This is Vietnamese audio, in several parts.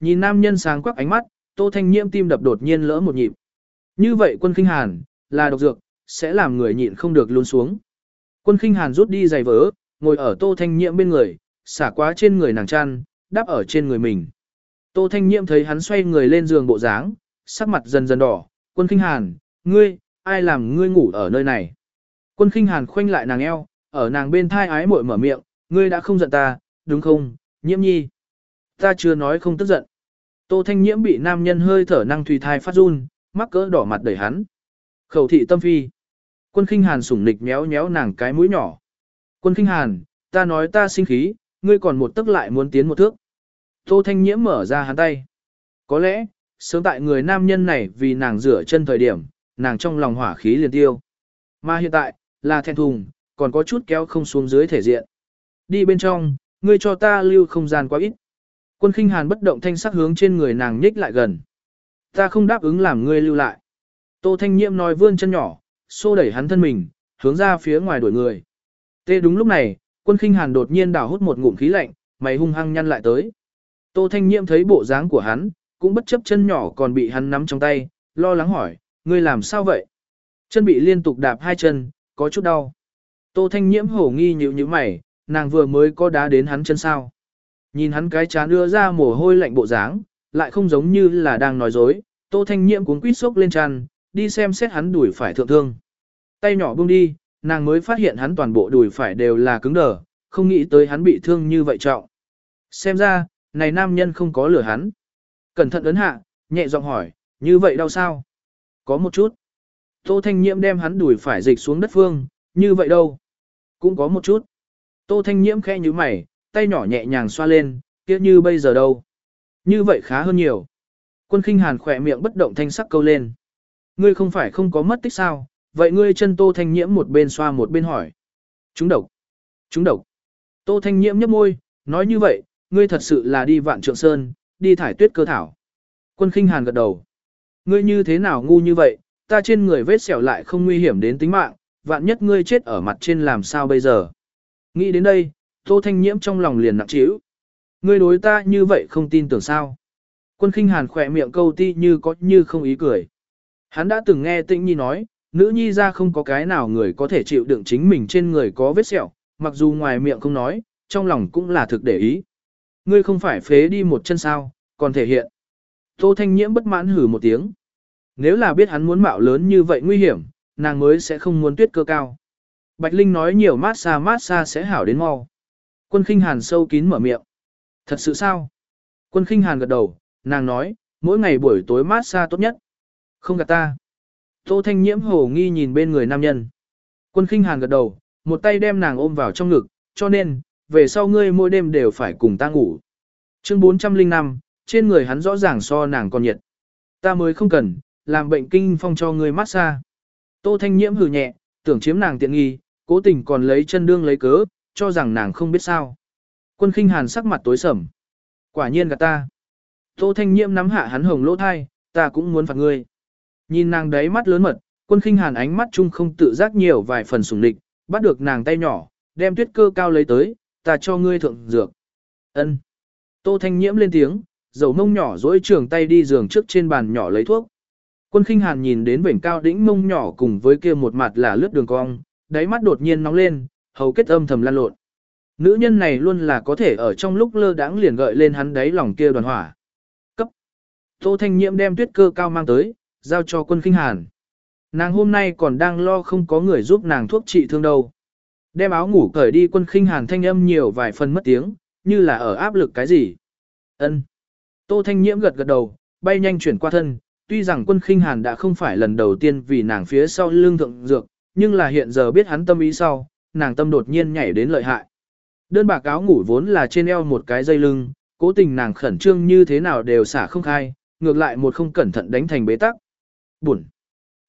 Nhìn nam nhân sáng quắc ánh mắt, Tô Thanh Nhiễm tim đập đột nhiên lỡ một nhịp. Như vậy quân khinh hàn, là độc dược, sẽ làm người nhịn không được luôn xuống. Quân khinh hàn rút đi giày vỡ, ngồi ở Tô Thanh Nhiễm bên người, xả quá trên người nàng chăn, đắp ở trên người mình. Tô Thanh Nhiễm thấy hắn xoay người lên giường bộ dáng, sắc mặt dần dần đỏ, quân khinh hàn, ngươi, ai làm ngươi ngủ ở nơi này. Quân khinh hàn khoanh lại nàng eo, ở nàng bên thai ái muội mở miệng, ngươi đã không giận ta, đúng không, nhiễm nhi. Ta chưa nói không tức giận. Tô Thanh Nhiễm bị nam nhân hơi thở năng thủy thai phát run, mắc cỡ đỏ mặt đẩy hắn. Khẩu thị tâm phi. Quân khinh hàn sủng nịch méo méo nàng cái mũi nhỏ. Quân khinh hàn, ta nói ta sinh khí, ngươi còn một tức lại muốn tiến một thước. Tô Thanh Nhiễm mở ra hắn tay. Có lẽ, sớm tại người nam nhân này vì nàng rửa chân thời điểm, nàng trong lòng hỏa khí liền tiêu. Mà hiện tại, là thẹn thùng, còn có chút kéo không xuống dưới thể diện. Đi bên trong, ngươi cho ta lưu không gian quá ít. Quân khinh hàn bất động thanh sắc hướng trên người nàng nhích lại gần. Ta không đáp ứng làm ngươi lưu lại. Tô Thanh Nhiễm nói vươn chân nhỏ, xô đẩy hắn thân mình, hướng ra phía ngoài đuổi người. Tê đúng lúc này, quân khinh hàn đột nhiên đảo hút một ngụm khí lạnh, mày hung hăng nhăn lại tới. Tô Thanh Nhiễm thấy bộ dáng của hắn, cũng bất chấp chân nhỏ còn bị hắn nắm trong tay, lo lắng hỏi, ngươi làm sao vậy? Chân bị liên tục đạp hai chân, có chút đau. Tô Thanh Nhiễm hổ nghi nhíu nhíu mày, nàng vừa mới có đá đến hắn chân sao. Nhìn hắn cái chán đưa ra mồ hôi lạnh bộ dáng, lại không giống như là đang nói dối, Tô Thanh Nhiễm cuốn quýt sốc lên chăn, đi xem xét hắn đuổi phải thượng thương. Tay nhỏ buông đi, nàng mới phát hiện hắn toàn bộ đùi phải đều là cứng đờ, không nghĩ tới hắn bị thương như vậy trọng. Xem ra, này nam nhân không có lửa hắn. Cẩn thận ấn hạ, nhẹ giọng hỏi, như vậy đau sao? Có một chút. Tô Thanh Nhiễm đem hắn đuổi phải dịch xuống đất phương, như vậy đâu? Cũng có một chút. Tô Thanh Nhiễm khẽ như mày, tay nhỏ nhẹ nhàng xoa lên, kia như bây giờ đâu? Như vậy khá hơn nhiều. Quân khinh hàn khỏe miệng bất động thanh sắc câu lên. Ngươi không phải không có mất tích sao, vậy ngươi chân Tô Thanh Nhiễm một bên xoa một bên hỏi. Chúng độc. Chúng độc. Tô Thanh Nhiễm nhấp môi, nói như vậy, ngươi thật sự là đi vạn trượng sơn, đi thải tuyết cơ thảo. Quân khinh hàn gật đầu. Ngươi như thế nào ngu như vậy, ta trên người vết sẹo lại không nguy hiểm đến tính mạng, vạn nhất ngươi chết ở mặt trên làm sao bây giờ. Nghĩ đến đây, Tô Thanh Nhiễm trong lòng liền nặng trĩu. Ngươi đối ta như vậy không tin tưởng sao. Quân khinh hàn khỏe miệng câu ti như có như không ý cười. Hắn đã từng nghe tĩnh nhi nói, nữ nhi ra không có cái nào người có thể chịu đựng chính mình trên người có vết sẹo, mặc dù ngoài miệng không nói, trong lòng cũng là thực để ý. Ngươi không phải phế đi một chân sao, còn thể hiện. Tô Thanh Nhiễm bất mãn hử một tiếng. Nếu là biết hắn muốn mạo lớn như vậy nguy hiểm, nàng mới sẽ không muốn tuyết cơ cao. Bạch Linh nói nhiều mát xa mát xa sẽ hảo đến mau. Quân khinh hàn sâu kín mở miệng. Thật sự sao? Quân khinh hàn gật đầu, nàng nói, mỗi ngày buổi tối mát xa tốt nhất. Không gạt ta. Tô Thanh Nhiễm hồ nghi nhìn bên người nam nhân. Quân khinh hàn gật đầu, một tay đem nàng ôm vào trong ngực, cho nên, về sau ngươi mỗi đêm đều phải cùng ta ngủ. Chương 405, trên người hắn rõ ràng so nàng còn nhiệt. Ta mới không cần, làm bệnh kinh phong cho ngươi mát xa. Tô Thanh Nhiễm hừ nhẹ, tưởng chiếm nàng tiện nghi, cố tình còn lấy chân đương lấy cớ, cho rằng nàng không biết sao. Quân khinh hàn sắc mặt tối sầm. Quả nhiên gạt ta. Tô Thanh Nhiễm nắm hạ hắn hồng lỗ thai, ta cũng muốn phạt ngươi. Nhìn nàng đấy mắt lớn mật, quân khinh hàn ánh mắt chung không tự giác nhiều vài phần sùng địch, bắt được nàng tay nhỏ, đem tuyết cơ cao lấy tới, ta cho ngươi thượng dược. Ân. Tô Thanh Nhiễm lên tiếng, dầu mông nhỏ dỗi trường tay đi giường trước trên bàn nhỏ lấy thuốc. Quân khinh hàn nhìn đến vểnh cao đĩnh mông nhỏ cùng với kia một mặt là lướt đường cong, đáy mắt đột nhiên nóng lên, hầu kết âm thầm lan lộn. Nữ nhân này luôn là có thể ở trong lúc lơ đãng liền gợi lên hắn đáy lòng kia đoàn hỏa. Cấp. Tô Thanh Nhiễm đem tuyết cơ cao mang tới, giao cho quân khinh hàn. Nàng hôm nay còn đang lo không có người giúp nàng thuốc trị thương đâu. Đem áo ngủ cởi đi quân khinh hàn thanh âm nhiều vài phần mất tiếng, như là ở áp lực cái gì. Ân. Tô Thanh Nhiễm gật gật đầu, bay nhanh chuyển qua thân, tuy rằng quân khinh hàn đã không phải lần đầu tiên vì nàng phía sau lưng thượng dược, nhưng là hiện giờ biết hắn tâm ý sau, nàng tâm đột nhiên nhảy đến lợi hại. Đơn bạc áo ngủ vốn là trên eo một cái dây lưng, cố tình nàng khẩn trương như thế nào đều xả không khai, ngược lại một không cẩn thận đánh thành bế tắc. Bụn.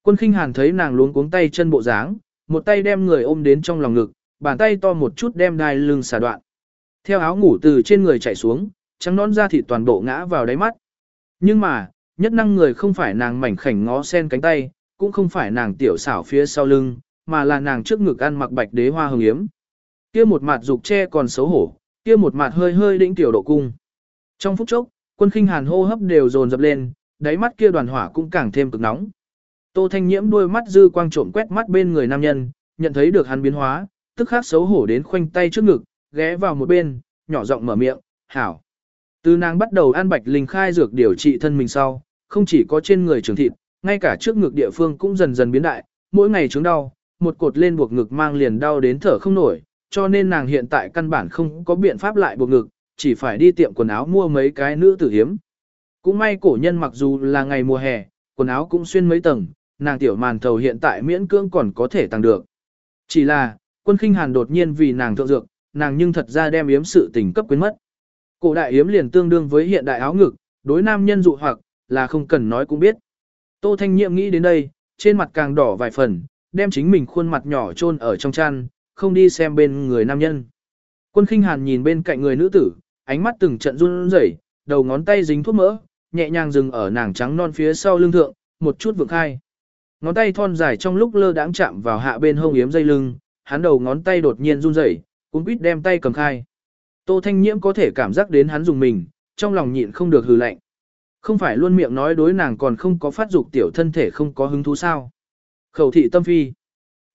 Quân khinh hàn thấy nàng luống cuống tay chân bộ dáng, một tay đem người ôm đến trong lòng ngực, bàn tay to một chút đem đai lưng xả đoạn. Theo áo ngủ từ trên người chạy xuống, trắng nón da thịt toàn bộ ngã vào đáy mắt. Nhưng mà, nhất năng người không phải nàng mảnh khảnh ngó sen cánh tay, cũng không phải nàng tiểu xảo phía sau lưng, mà là nàng trước ngực ăn mặc bạch đế hoa hồng yếm. Kia một mặt dục che còn xấu hổ, kia một mặt hơi hơi đĩnh tiểu độ cung. Trong phút chốc, Quân khinh hàn hô hấp đều dồn dập lên, đáy mắt kia đoàn hỏa cũng càng thêm cực nóng. Tô Thanh Nhiễm đôi mắt dư quang trộm quét mắt bên người nam nhân, nhận thấy được hắn biến hóa, tức khắc xấu hổ đến khoanh tay trước ngực, ghé vào một bên, nhỏ giọng mở miệng, "Hảo." Từ nàng bắt đầu ăn bạch linh khai dược điều trị thân mình sau, không chỉ có trên người trường thịt, ngay cả trước ngực địa phương cũng dần dần biến đại, mỗi ngày chứng đau, một cột lên buộc ngực mang liền đau đến thở không nổi, cho nên nàng hiện tại căn bản không có biện pháp lại buộc ngực, chỉ phải đi tiệm quần áo mua mấy cái nữ tử hiếm. Cũng may cổ nhân mặc dù là ngày mùa hè, quần áo cũng xuyên mấy tầng, nàng tiểu màn thầu hiện tại miễn cưỡng còn có thể tăng được. Chỉ là, quân khinh hàn đột nhiên vì nàng thượng dược, nàng nhưng thật ra đem yếm sự tình cấp quyến mất. Cổ đại yếm liền tương đương với hiện đại áo ngực, đối nam nhân dụ hoặc, là không cần nói cũng biết. Tô Thanh Nhiệm nghĩ đến đây, trên mặt càng đỏ vài phần, đem chính mình khuôn mặt nhỏ chôn ở trong chăn, không đi xem bên người nam nhân. Quân khinh hàn nhìn bên cạnh người nữ tử, ánh mắt từng trận run rẩy, đầu ngón tay dính thuốc mỡ, nhẹ nhàng dừng ở nàng trắng non phía sau lưng thượng, một chút vượng khai. Ngón tay thon dài trong lúc lơ đãng chạm vào hạ bên hông yếm dây lưng, hắn đầu ngón tay đột nhiên run rẩy, cũng quýt đem tay cầm khai. Tô Thanh Nhiễm có thể cảm giác đến hắn dùng mình, trong lòng nhịn không được hừ lạnh. Không phải luôn miệng nói đối nàng còn không có phát dục tiểu thân thể không có hứng thú sao. Khẩu thị tâm phi.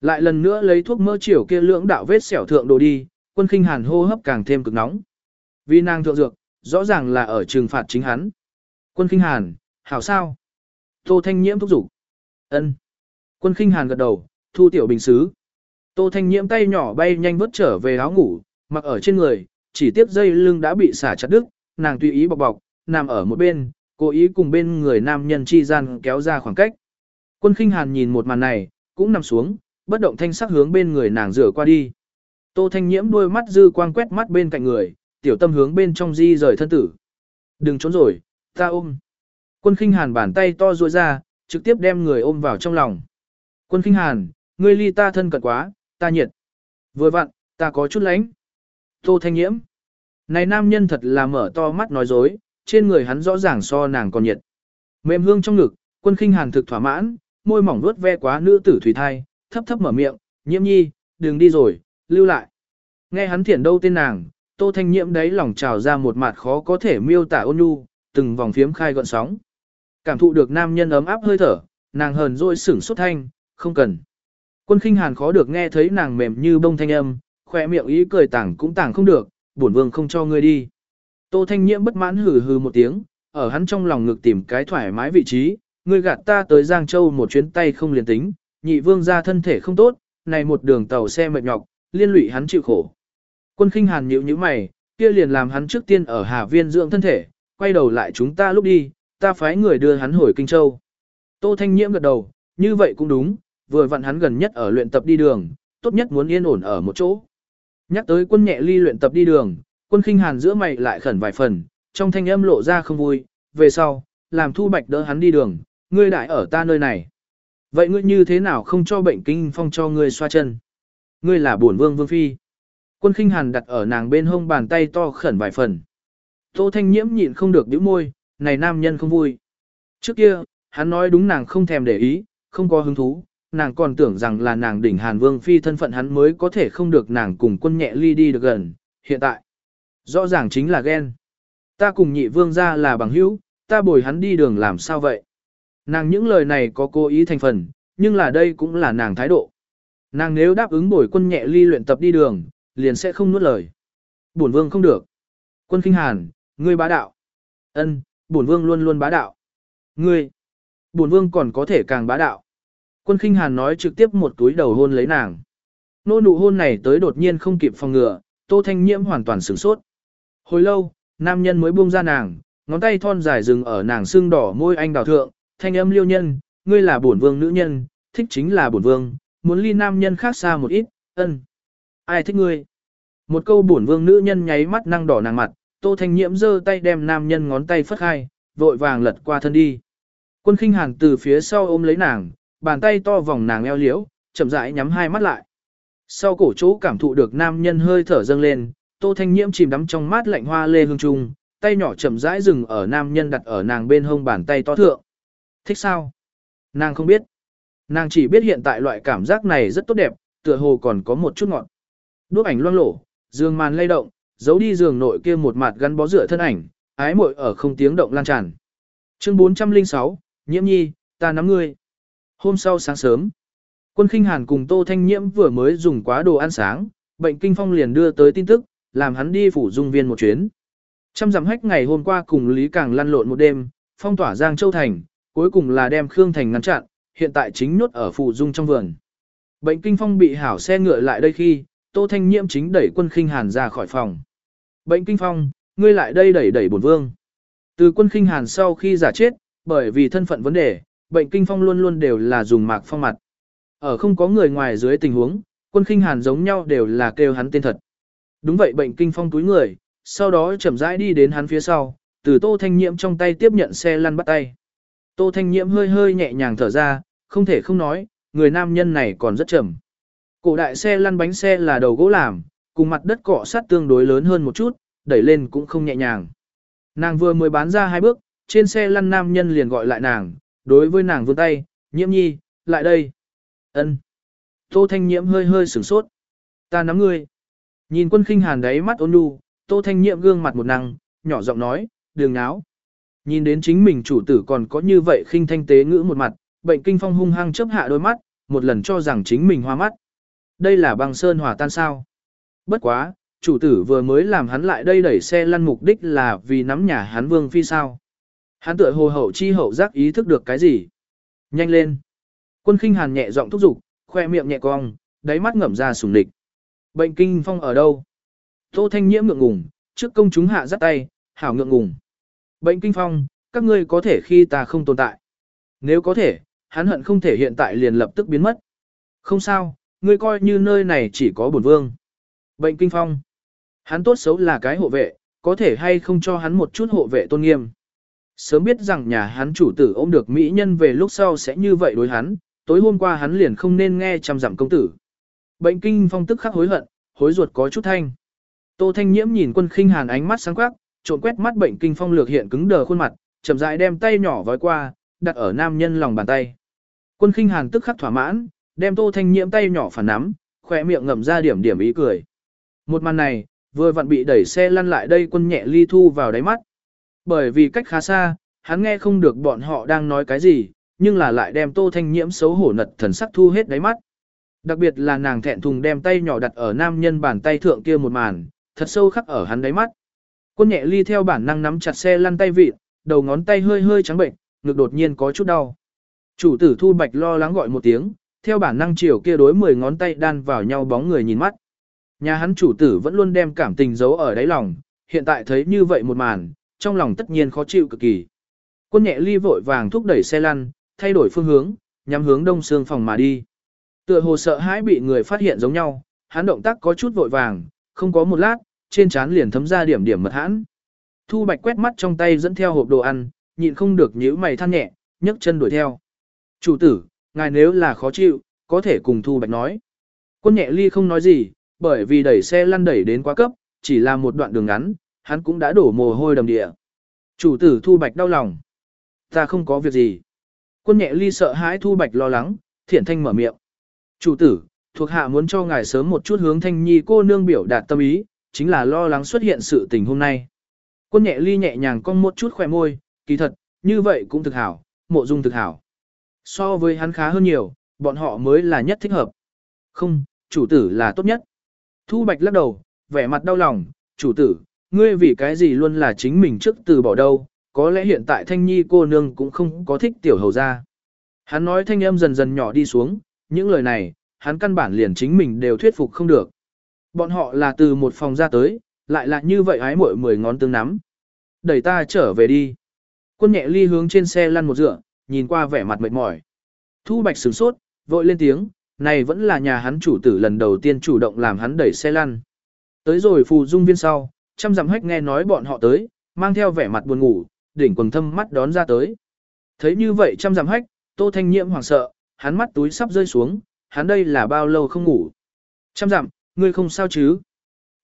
Lại lần nữa lấy thuốc mỡ chiều kia lưỡng đạo vết xẻo thượng đồ đi, quân khinh hàn hô hấp càng thêm cực nóng. Vì nàng thượng dược, rõ ràng là ở trừng phạt chính hắn. Quân khinh hàn, hảo sao? Tô Thanh Nhiễm thúc giục. ân Quân khinh hàn gật đầu, thu tiểu bình xứ. Tô Thanh Nhiễm tay nhỏ bay nhanh vớt trở về áo ngủ, mặc ở trên người, chỉ tiếp dây lưng đã bị xả chặt đứt, nàng tùy ý bọc bọc, nằm ở một bên, cố ý cùng bên người nam nhân chi gian kéo ra khoảng cách. Quân khinh hàn nhìn một màn này, cũng nằm xuống, bất động thanh sắc hướng bên người nàng rửa qua đi. Tô Thanh Nhiễm đôi mắt dư quang quét mắt bên cạnh người, tiểu tâm hướng bên trong di rời thân tử. Đừng trốn rồi, ta ôm. Quân khinh hàn bàn tay to ruôi ra, trực tiếp đem người ôm vào trong lòng. Quân khinh hàn, ngươi ly ta thân cận quá, ta nhiệt. Vừa vặn, ta có chút lánh. Tô Thanh Nhiễm. Này nam nhân thật là mở to mắt nói dối, trên người hắn rõ ràng so nàng còn nhiệt. Mềm hương trong ngực, quân khinh hàn thực thỏa mãn, môi mỏng vuốt ve quá nữ tử thủy thai, thấp thấp mở miệng, nhiễm nhi, đừng đi rồi, lưu lại. Nghe hắn thiển đâu tên nàng, tô thanh nhiễm đấy lòng trào ra một mặt khó có thể miêu tả ôn nhu, từng vòng phiếm khai gọn sóng. Cảm thụ được nam nhân ấm áp hơi thở, nàng hờn rồi sửng sốt thanh, không cần. Quân khinh hàn khó được nghe thấy nàng mềm như bông thanh âm, khỏe miệng ý cười tảng cũng tảng không được, bổn vương không cho ngươi đi. Tô thanh nhiễm bất mãn hừ hừ một tiếng, ở hắn trong lòng ngực tìm cái thoải mái vị trí, ngươi gạt ta tới Giang Châu một chuyến tay không liền tính, nhị vương ra thân thể không tốt, này một đường tàu xe mệt nhọc, liên lụy hắn chịu khổ. Quân khinh hàn nhíu nhíu mày, kia liền làm hắn trước tiên ở Hà Viên dưỡng thân thể, quay đầu lại chúng ta lúc đi, ta phái người đưa hắn hồi Kinh Châu. Tô Thanh Nhiễm gật đầu, như vậy cũng đúng, vừa vặn hắn gần nhất ở luyện tập đi đường, tốt nhất muốn yên ổn ở một chỗ. Nhắc tới quân nhẹ ly luyện tập đi đường, quân khinh hàn giữa mày lại khẩn vài phần, trong thanh âm lộ ra không vui, về sau, làm thu bạch đỡ hắn đi đường, ngươi đại ở ta nơi này. Vậy ngươi như thế nào không cho bệnh kinh phong cho ngươi xoa chân? Ngươi là bổn vương vương phi. Quân khinh hàn đặt ở nàng bên hông bàn tay to khẩn vài phần. Tô thanh nhiễm nhịn không được bĩu môi, này nam nhân không vui. Trước kia, hắn nói đúng nàng không thèm để ý, không có hứng thú, nàng còn tưởng rằng là nàng đỉnh hàn vương phi thân phận hắn mới có thể không được nàng cùng quân nhẹ ly đi được gần. Hiện tại, rõ ràng chính là ghen. Ta cùng nhị vương ra là bằng hữu, ta bồi hắn đi đường làm sao vậy? Nàng những lời này có cố ý thành phần, nhưng là đây cũng là nàng thái độ. Nàng nếu đáp ứng bồi quân nhẹ ly luyện tập đi đường, liền sẽ không nuốt lời. Bổn vương không được. Quân kinh hàn, ngươi bá đạo. Ân, bổn vương luôn luôn bá đạo. Ngươi, bổn vương còn có thể càng bá đạo. Quân kinh hàn nói trực tiếp một túi đầu hôn lấy nàng. Nô nụ hôn này tới đột nhiên không kịp phòng ngừa, tô thanh nhiễm hoàn toàn sửng sốt. Hồi lâu, nam nhân mới buông ra nàng, ngón tay thon dài dừng ở nàng xương đỏ môi anh đào thượng, thanh âm liêu nhân, ngươi là bổn vương nữ nhân, thích chính là bổn vương, muốn ly nam nhân khác xa một ít, ân. Ai thích ngươi? Một câu bổn vương nữ nhân nháy mắt năng đỏ nàng mặt, tô thanh nhiễm giơ tay đem nam nhân ngón tay phất khai, vội vàng lật qua thân đi. Quân khinh hàn từ phía sau ôm lấy nàng, bàn tay to vòng nàng eo liễu, chậm rãi nhắm hai mắt lại. Sau cổ chỗ cảm thụ được nam nhân hơi thở dâng lên, tô thanh nhiễm chìm đắm trong mát lạnh hoa lê hương trung, tay nhỏ chậm rãi dừng ở nam nhân đặt ở nàng bên hông bàn tay to thượng. Thích sao? Nàng không biết. Nàng chỉ biết hiện tại loại cảm giác này rất tốt đẹp, tựa hồ còn có một chút ngọt. Đuốc ảnh loang lổ, giường màn lay động, giấu đi giường nội kia một mặt gắn bó rửa thân ảnh, ái muội ở không tiếng động lan tràn. Chương 406, Nhiễm Nhi, ta nắm ngươi. Hôm sau sáng sớm, quân khinh hàn cùng Tô Thanh Nhiễm vừa mới dùng quá đồ ăn sáng, bệnh kinh phong liền đưa tới tin tức, làm hắn đi phủ dung viên một chuyến. Trăm dặm hách ngày hôm qua cùng Lý Càng lăn lộn một đêm, phong tỏa Giang Châu Thành, cuối cùng là đem Khương Thành ngăn chặn, hiện tại chính nhốt ở phụ dung trong vườn. Bệnh kinh phong bị hảo xe ngựa lại đây khi, Tô Thanh Nhiễm chính đẩy quân khinh hàn ra khỏi phòng. Bệnh kinh phong, ngươi lại đây đẩy đẩy bổn vương. Từ quân khinh hàn sau khi giả chết, bởi vì thân phận vấn đề, bệnh kinh phong luôn luôn đều là dùng mạc phong mặt. Ở không có người ngoài dưới tình huống, quân khinh hàn giống nhau đều là kêu hắn tên thật. Đúng vậy bệnh kinh phong túi người, sau đó chậm rãi đi đến hắn phía sau, từ tô thanh nhiễm trong tay tiếp nhận xe lăn bắt tay. Tô thanh nhiễm hơi hơi nhẹ nhàng thở ra, không thể không nói, người nam nhân này còn rất chậm. Cổ đại xe lăn bánh xe là đầu gỗ làm, cùng mặt đất cọ sát tương đối lớn hơn một chút, đẩy lên cũng không nhẹ nhàng. Nàng vừa mới bán ra hai bước, trên xe lăn nam nhân liền gọi lại nàng, đối với nàng vươn tay, nhiễm nhi, lại đây. ân Tô Thanh Nhiễm hơi hơi sửng sốt. Ta nắm ngươi. Nhìn quân khinh hàn đáy mắt ôn nhu, Tô Thanh Nhiễm gương mặt một năng, nhỏ giọng nói, đường náo. Nhìn đến chính mình chủ tử còn có như vậy khinh thanh tế ngữ một mặt, bệnh kinh phong hung hăng chớp hạ đôi mắt, một lần cho rằng chính mình hoa mắt. Đây là băng sơn hòa tan sao. Bất quá, chủ tử vừa mới làm hắn lại đây đẩy xe lăn mục đích là vì nắm nhà hắn vương phi sao. Hắn tựa hồ hậu chi hậu giác ý thức được cái gì. Nhanh lên. Quân khinh hàn nhẹ giọng thúc giục, khoe miệng nhẹ cong, đáy mắt ngẩm ra sùng địch. Bệnh kinh phong ở đâu? Tô Thanh Nhiễm ngượng ngùng, trước công chúng hạ dắt tay, hảo ngượng ngùng. Bệnh kinh phong, các ngươi có thể khi ta không tồn tại. Nếu có thể, hắn hận không thể hiện tại liền lập tức biến mất. Không sao, ngươi coi như nơi này chỉ có bổn vương. Bệnh kinh phong. Hắn tốt xấu là cái hộ vệ, có thể hay không cho hắn một chút hộ vệ tôn nghiêm. Sớm biết rằng nhà hắn chủ tử ôm được mỹ nhân về lúc sau sẽ như vậy đối hắn, tối hôm qua hắn liền không nên nghe chăm dặm công tử. Bệnh kinh phong tức khắc hối hận, hối ruột có chút thanh. Tô Thanh Nhiễm nhìn quân khinh hàn ánh mắt sáng quắc, trộn quét mắt bệnh kinh phong lược hiện cứng đờ khuôn mặt, chậm rãi đem tay nhỏ vói qua, đặt ở nam nhân lòng bàn tay. Quân khinh hàn tức khắc thỏa mãn, đem Tô Thanh Nhiễm tay nhỏ phản nắm, khỏe miệng ngậm ra điểm điểm ý cười. Một màn này, vừa vặn bị đẩy xe lăn lại đây quân nhẹ ly thu vào đáy mắt. Bởi vì cách khá xa, hắn nghe không được bọn họ đang nói cái gì, nhưng là lại đem tô thanh nhiễm xấu hổ nật thần sắc thu hết đáy mắt. Đặc biệt là nàng thẹn thùng đem tay nhỏ đặt ở nam nhân bàn tay thượng kia một màn, thật sâu khắc ở hắn đáy mắt. Quân nhẹ ly theo bản năng nắm chặt xe lăn tay vịt, đầu ngón tay hơi hơi trắng bệnh, ngực đột nhiên có chút đau. Chủ tử thu bạch lo lắng gọi một tiếng, theo bản năng chiều kia đối 10 ngón tay đan vào nhau bóng người nhìn mắt. Nhà hắn chủ tử vẫn luôn đem cảm tình giấu ở đáy lòng, hiện tại thấy như vậy một màn, trong lòng tất nhiên khó chịu cực kỳ. Quân nhẹ ly vội vàng thúc đẩy xe lăn, thay đổi phương hướng, nhắm hướng đông xương phòng mà đi. Tựa hồ sợ hãi bị người phát hiện giống nhau, hắn động tác có chút vội vàng, không có một lát, trên trán liền thấm ra điểm điểm mật hãn. Thu Bạch quét mắt trong tay dẫn theo hộp đồ ăn, nhịn không được nhíu mày than nhẹ, nhấc chân đuổi theo. Chủ tử, ngài nếu là khó chịu, có thể cùng Thu Bạch nói. Quân nhẹ ly không nói gì, bởi vì đẩy xe lăn đẩy đến quá cấp, chỉ là một đoạn đường ngắn, hắn cũng đã đổ mồ hôi đầm địa. Chủ tử Thu Bạch đau lòng. Ta không có việc gì. Quân nhẹ ly sợ hãi Thu Bạch lo lắng, thiện thanh mở miệng. Chủ tử, thuộc hạ muốn cho ngài sớm một chút hướng thanh nhi cô nương biểu đạt tâm ý, chính là lo lắng xuất hiện sự tình hôm nay. Quân nhẹ ly nhẹ nhàng cong một chút khỏe môi, kỳ thật, như vậy cũng thực hảo, mộ dung thực hảo. So với hắn khá hơn nhiều, bọn họ mới là nhất thích hợp. Không, chủ tử là tốt nhất. Thu Bạch lắc đầu, vẻ mặt đau lòng, chủ tử, ngươi vì cái gì luôn là chính mình trước từ bỏ đâu, có lẽ hiện tại thanh nhi cô nương cũng không có thích tiểu hầu ra. Hắn nói thanh âm dần dần nhỏ đi xuống, những lời này, hắn căn bản liền chính mình đều thuyết phục không được. Bọn họ là từ một phòng ra tới, lại là như vậy ái muội mười ngón tương nắm. Đẩy ta trở về đi. Quân nhẹ ly hướng trên xe lăn một dựa, nhìn qua vẻ mặt mệt mỏi. Thu bạch sửng sốt, vội lên tiếng, này vẫn là nhà hắn chủ tử lần đầu tiên chủ động làm hắn đẩy xe lăn. Tới rồi phù dung viên sau, trăm dặm hách nghe nói bọn họ tới, mang theo vẻ mặt buồn ngủ, đỉnh quần thâm mắt đón ra tới. Thấy như vậy trăm dặm hách, tô thanh nhiễm hoảng sợ, hắn mắt túi sắp rơi xuống, hắn đây là bao lâu không ngủ. Trăm dặm, ngươi không sao chứ?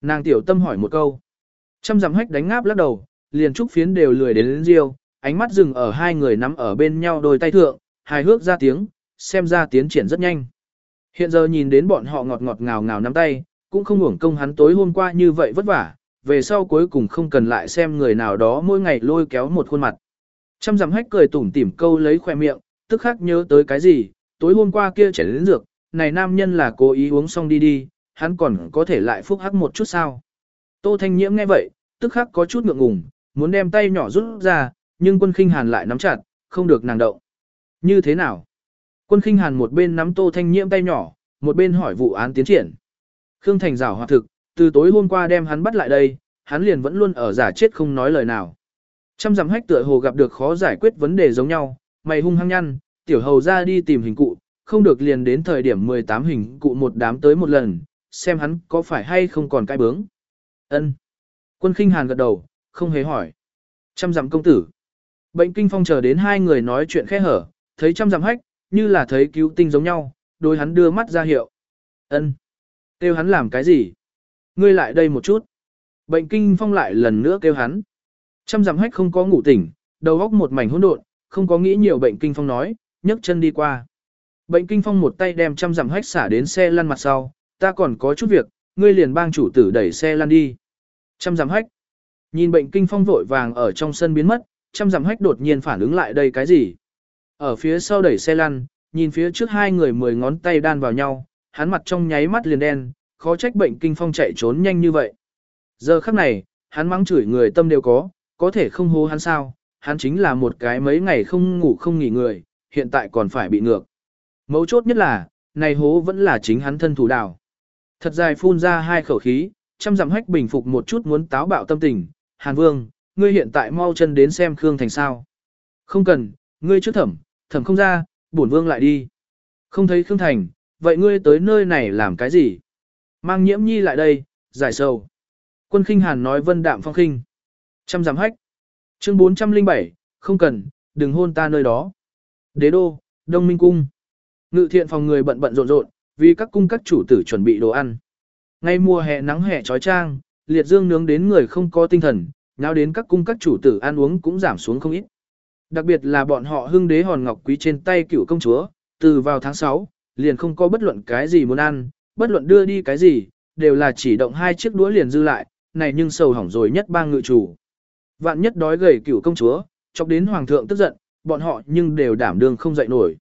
Nàng tiểu tâm hỏi một câu. Trăm dặm hách đánh ngáp lắc đầu, liền trúc phiến đều lười đến lên riêu, ánh mắt dừng ở hai người nắm ở bên nhau đôi tay thượng, hài hước ra tiếng, xem ra tiến triển rất nhanh. Hiện giờ nhìn đến bọn họ ngọt ngọt ngào ngào nắm tay, cũng không uổng công hắn tối hôm qua như vậy vất vả, về sau cuối cùng không cần lại xem người nào đó mỗi ngày lôi kéo một khuôn mặt. Trăm dặm hách cười tủm tỉm câu lấy khoe miệng, tức khắc nhớ tới cái gì, tối hôm qua kia chảy đến dược, này nam nhân là cố ý uống xong đi đi, hắn còn có thể lại phúc hắc một chút sao. Tô Thanh Nhiễm nghe vậy, tức khắc có chút ngượng ngùng, muốn đem tay nhỏ rút ra, nhưng quân khinh hàn lại nắm chặt, không được nàng động. Như thế nào? Quân khinh hàn một bên nắm Tô Thanh Nhiễm tay nhỏ, một bên hỏi vụ án tiến triển. Khương Thành rảo hoạt thực, từ tối hôm qua đem hắn bắt lại đây, hắn liền vẫn luôn ở giả chết không nói lời nào. Trăm dặm hách tựa hồ gặp được khó giải quyết vấn đề giống nhau, mày hung hăng nhăn, tiểu hầu ra đi tìm hình cụ, không được liền đến thời điểm 18 hình cụ một đám tới một lần, xem hắn có phải hay không còn cái bướng. Ân. Quân khinh hàn gật đầu, không hề hỏi. Trăm dặm công tử. Bệnh kinh phong chờ đến hai người nói chuyện khẽ hở, thấy trăm dặm hách, như là thấy cứu tinh giống nhau, đôi hắn đưa mắt ra hiệu. Ân. Kêu hắn làm cái gì? Ngươi lại đây một chút. Bệnh kinh phong lại lần nữa kêu hắn. Trăm dặm hách không có ngủ tỉnh, đầu óc một mảnh hỗn độn, không có nghĩ nhiều bệnh kinh phong nói, nhấc chân đi qua. Bệnh kinh phong một tay đem trăm dặm hách xả đến xe lăn mặt sau, ta còn có chút việc, ngươi liền bang chủ tử đẩy xe lăn đi. Trăm giảm hách. Nhìn bệnh kinh phong vội vàng ở trong sân biến mất, trăm giảm hách đột nhiên phản ứng lại đây cái gì. Ở phía sau đẩy xe lăn, nhìn phía trước hai người mười ngón tay đan vào nhau, hắn mặt trong nháy mắt liền đen, khó trách bệnh kinh phong chạy trốn nhanh như vậy. Giờ khắc này, hắn mắng chửi người tâm đều có, có thể không hô hắn sao, hắn chính là một cái mấy ngày không ngủ không nghỉ người, hiện tại còn phải bị ngược. Mấu chốt nhất là, này hố vẫn là chính hắn thân thủ đào. Thật dài phun ra hai khẩu khí, chăm dặm hách bình phục một chút muốn táo bạo tâm tình. Hàn Vương, ngươi hiện tại mau chân đến xem Khương Thành sao. Không cần, ngươi trước thẩm, thẩm không ra, bổn Vương lại đi. Không thấy Khương Thành, vậy ngươi tới nơi này làm cái gì? Mang nhiễm nhi lại đây, giải sầu. Quân khinh Hàn nói vân đạm phong khinh. Chăm dặm hách. Chương 407, không cần, đừng hôn ta nơi đó. Đế đô, Đông Minh Cung. Ngự thiện phòng người bận bận rộn rộn, vì các cung các chủ tử chuẩn bị đồ ăn. Ngay mùa hè nắng hè trói trang, liệt dương nướng đến người không có tinh thần, nào đến các cung các chủ tử ăn uống cũng giảm xuống không ít. Đặc biệt là bọn họ hưng đế hòn ngọc quý trên tay cựu công chúa, từ vào tháng 6, liền không có bất luận cái gì muốn ăn, bất luận đưa đi cái gì, đều là chỉ động hai chiếc đũa liền dư lại, này nhưng sầu hỏng rồi nhất ba ngự chủ. Vạn nhất đói gầy cựu công chúa, chọc đến hoàng thượng tức giận, bọn họ nhưng đều đảm đương không dậy nổi.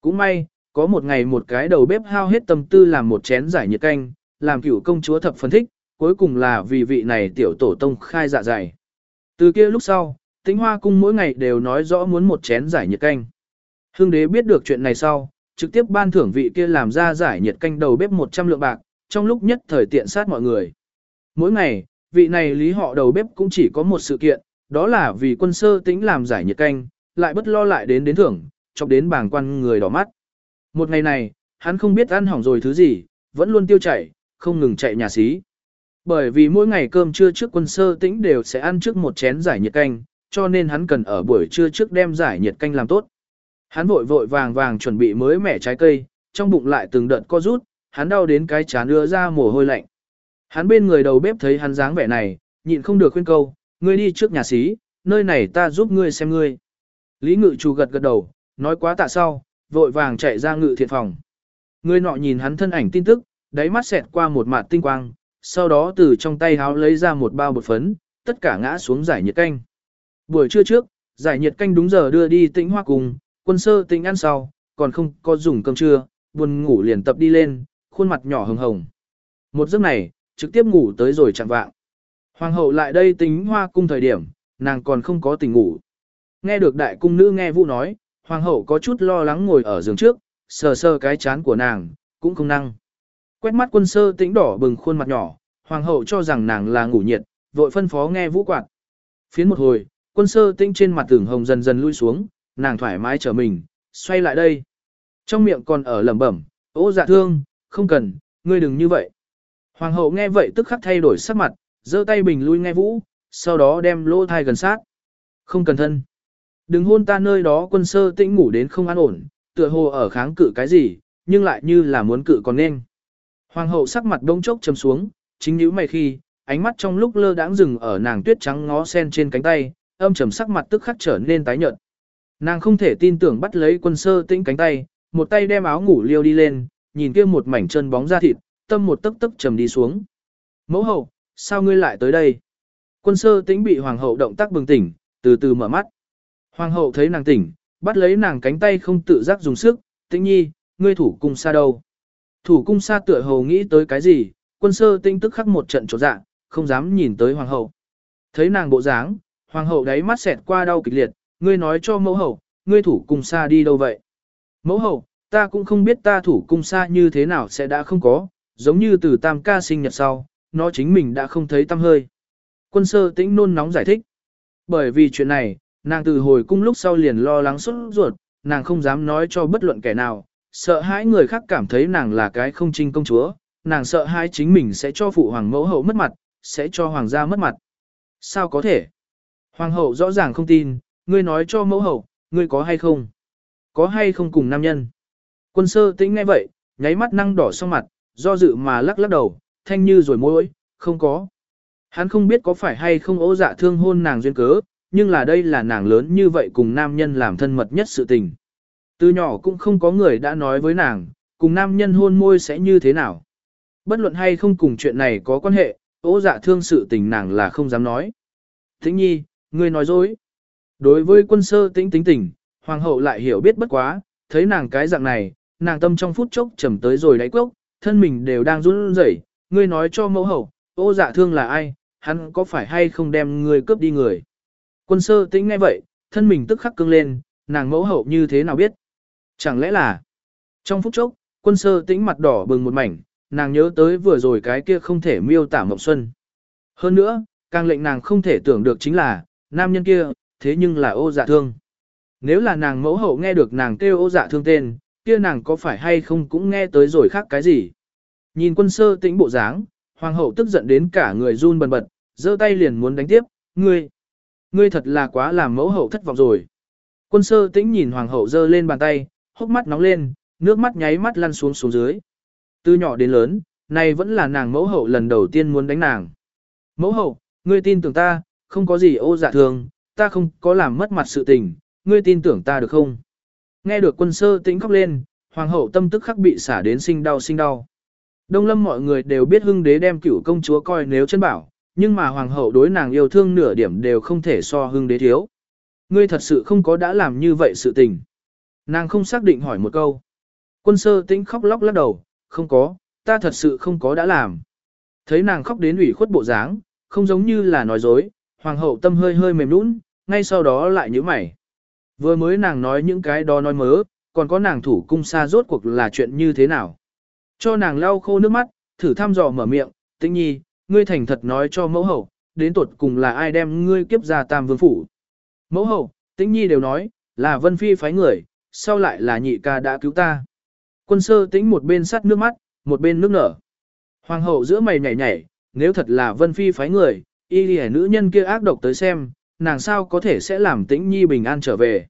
Cũng may, có một ngày một cái đầu bếp hao hết tâm tư làm một chén giải nhiệt canh, làm cửu công chúa thập phân thích, cuối cùng là vì vị này tiểu tổ tông khai dạ dày. Từ kia lúc sau, tĩnh hoa cung mỗi ngày đều nói rõ muốn một chén giải nhiệt canh. Hương đế biết được chuyện này sau, trực tiếp ban thưởng vị kia làm ra giải nhiệt canh đầu bếp 100 lượng bạc, trong lúc nhất thời tiện sát mọi người. Mỗi ngày, vị này lý họ đầu bếp cũng chỉ có một sự kiện, đó là vì quân sơ tĩnh làm giải nhiệt canh, lại bất lo lại đến đến thưởng, chọc đến bảng quan người đỏ mắt. Một ngày này, hắn không biết ăn hỏng rồi thứ gì, vẫn luôn tiêu chảy, không ngừng chạy nhà xí. Bởi vì mỗi ngày cơm trưa trước quân sơ tĩnh đều sẽ ăn trước một chén giải nhiệt canh, cho nên hắn cần ở buổi trưa trước đem giải nhiệt canh làm tốt. Hắn vội vội vàng vàng chuẩn bị mới mẻ trái cây, trong bụng lại từng đợt co rút, hắn đau đến cái chán đưa ra mồ hôi lạnh. Hắn bên người đầu bếp thấy hắn dáng vẻ này, nhịn không được khuyên câu, ngươi đi trước nhà xí, nơi này ta giúp ngươi xem ngươi. Lý ngự chủ gật gật đầu, nói quá tạ sau, vội vàng chạy ra ngự thiện phòng. Người nọ nhìn hắn thân ảnh tin tức, đáy mắt xẹt qua một mạt tinh quang, sau đó từ trong tay háo lấy ra một bao bột phấn, tất cả ngã xuống giải nhiệt canh. Buổi trưa trước, giải nhiệt canh đúng giờ đưa đi tĩnh hoa cùng, quân sơ tĩnh ăn sau, còn không có dùng cơm trưa, buồn ngủ liền tập đi lên, khuôn mặt nhỏ hồng hồng. Một giấc này, trực tiếp ngủ tới rồi chẳng vạng. Hoàng hậu lại đây tính hoa cung thời điểm, nàng còn không có tình ngủ. Nghe được đại cung nữ nghe vũ nói, hoàng hậu có chút lo lắng ngồi ở giường trước, sờ sờ cái chán của nàng, cũng không năng. Quét mắt quân sơ tĩnh đỏ bừng khuôn mặt nhỏ, hoàng hậu cho rằng nàng là ngủ nhiệt, vội phân phó nghe vũ quạt. Phiến một hồi, quân sơ tĩnh trên mặt tưởng hồng dần dần lui xuống, nàng thoải mái trở mình, xoay lại đây. Trong miệng còn ở lẩm bẩm, ô dạ thương, không cần, ngươi đừng như vậy. Hoàng hậu nghe vậy tức khắc thay đổi sắc mặt, giơ tay bình lui nghe vũ, sau đó đem lỗ thai gần sát. Không cần thân. Đừng hôn ta nơi đó quân sơ tĩnh ngủ đến không an ổn, tựa hồ ở kháng cự cái gì, nhưng lại như là muốn cự còn nên. Hoàng hậu sắc mặt đông chốc chấm xuống, chính nhíu mày khi, ánh mắt trong lúc lơ đãng dừng ở nàng tuyết trắng ngó sen trên cánh tay, âm trầm sắc mặt tức khắc trở nên tái nhợt. Nàng không thể tin tưởng bắt lấy quân sơ tĩnh cánh tay, một tay đem áo ngủ liêu đi lên, nhìn kia một mảnh chân bóng da thịt, tâm một tấc tấc trầm đi xuống. Mẫu hậu, sao ngươi lại tới đây? Quân sơ tĩnh bị hoàng hậu động tác bừng tỉnh, từ từ mở mắt. Hoàng hậu thấy nàng tỉnh, bắt lấy nàng cánh tay không tự giác dùng sức, tĩnh nhi, ngươi thủ cung xa đâu? Thủ cung xa tựa hầu nghĩ tới cái gì, quân sơ tinh tức khắc một trận trột dạ, không dám nhìn tới hoàng hậu. Thấy nàng bộ dáng, hoàng hậu đáy mắt xẹt qua đau kịch liệt, ngươi nói cho mẫu hậu, ngươi thủ cung xa đi đâu vậy? Mẫu hậu, ta cũng không biết ta thủ cung xa như thế nào sẽ đã không có, giống như từ tam ca sinh nhật sau, nó chính mình đã không thấy tâm hơi. Quân sơ tĩnh nôn nóng giải thích. Bởi vì chuyện này, nàng từ hồi cung lúc sau liền lo lắng xuất ruột, nàng không dám nói cho bất luận kẻ nào, sợ hãi người khác cảm thấy nàng là cái không trinh công chúa, nàng sợ hãi chính mình sẽ cho phụ hoàng mẫu hậu mất mặt, sẽ cho hoàng gia mất mặt. Sao có thể? Hoàng hậu rõ ràng không tin, ngươi nói cho mẫu hậu, ngươi có hay không? Có hay không cùng nam nhân? Quân sơ tĩnh ngay vậy, nháy mắt năng đỏ sau mặt, do dự mà lắc lắc đầu, thanh như rồi môi, không có. Hắn không biết có phải hay không ố dạ thương hôn nàng duyên cớ, nhưng là đây là nàng lớn như vậy cùng nam nhân làm thân mật nhất sự tình. Từ nhỏ cũng không có người đã nói với nàng, cùng nam nhân hôn môi sẽ như thế nào. Bất luận hay không cùng chuyện này có quan hệ, ố dạ thương sự tình nàng là không dám nói. Thính nhi, ngươi nói dối. Đối với quân sơ tĩnh tính tình, hoàng hậu lại hiểu biết bất quá, thấy nàng cái dạng này, nàng tâm trong phút chốc trầm tới rồi đáy cốc, thân mình đều đang run rẩy. ngươi nói cho mẫu hậu, ô dạ thương là ai, hắn có phải hay không đem ngươi cướp đi người. Quân sơ tĩnh ngay vậy, thân mình tức khắc cứng lên, nàng mẫu hậu như thế nào biết. Chẳng lẽ là, trong phút chốc, quân sơ tĩnh mặt đỏ bừng một mảnh, nàng nhớ tới vừa rồi cái kia không thể miêu tả mộng xuân. Hơn nữa, càng lệnh nàng không thể tưởng được chính là, nam nhân kia, thế nhưng là ô dạ thương. Nếu là nàng mẫu hậu nghe được nàng kêu ô dạ thương tên, kia nàng có phải hay không cũng nghe tới rồi khác cái gì. Nhìn quân sơ tĩnh bộ dáng, hoàng hậu tức giận đến cả người run bần bật, giơ tay liền muốn đánh tiếp, ngươi, ngươi thật là quá làm mẫu hậu thất vọng rồi. Quân sơ tĩnh nhìn hoàng hậu giơ lên bàn tay, hốc mắt nóng lên, nước mắt nháy mắt lăn xuống xuống dưới. Từ nhỏ đến lớn, này vẫn là nàng mẫu hậu lần đầu tiên muốn đánh nàng. Mẫu hậu, ngươi tin tưởng ta, không có gì ô dạ thường, ta không có làm mất mặt sự tình, ngươi tin tưởng ta được không? Nghe được quân sơ tĩnh khóc lên, hoàng hậu tâm tức khắc bị xả đến sinh đau sinh đau. Đông lâm mọi người đều biết hưng đế đem cửu công chúa coi nếu chân bảo, nhưng mà hoàng hậu đối nàng yêu thương nửa điểm đều không thể so hưng đế thiếu. Ngươi thật sự không có đã làm như vậy sự tình. Nàng không xác định hỏi một câu. Quân sơ tĩnh khóc lóc lắc đầu, không có, ta thật sự không có đã làm. Thấy nàng khóc đến ủy khuất bộ dáng, không giống như là nói dối, hoàng hậu tâm hơi hơi mềm nũng, ngay sau đó lại nhíu mày. Vừa mới nàng nói những cái đó nói mớ, còn có nàng thủ cung xa rốt cuộc là chuyện như thế nào. Cho nàng lau khô nước mắt, thử thăm dò mở miệng, tĩnh nhi, ngươi thành thật nói cho mẫu hậu, đến tuột cùng là ai đem ngươi kiếp ra tam vương phủ. Mẫu hậu, tĩnh nhi đều nói, là vân phi phái người, sau lại là nhị ca đã cứu ta. Quân sơ tĩnh một bên sắt nước mắt, một bên nước nở. Hoàng hậu giữa mày nhảy nhảy, nếu thật là vân phi phái người, y lì nữ nhân kia ác độc tới xem, nàng sao có thể sẽ làm tĩnh nhi bình an trở về.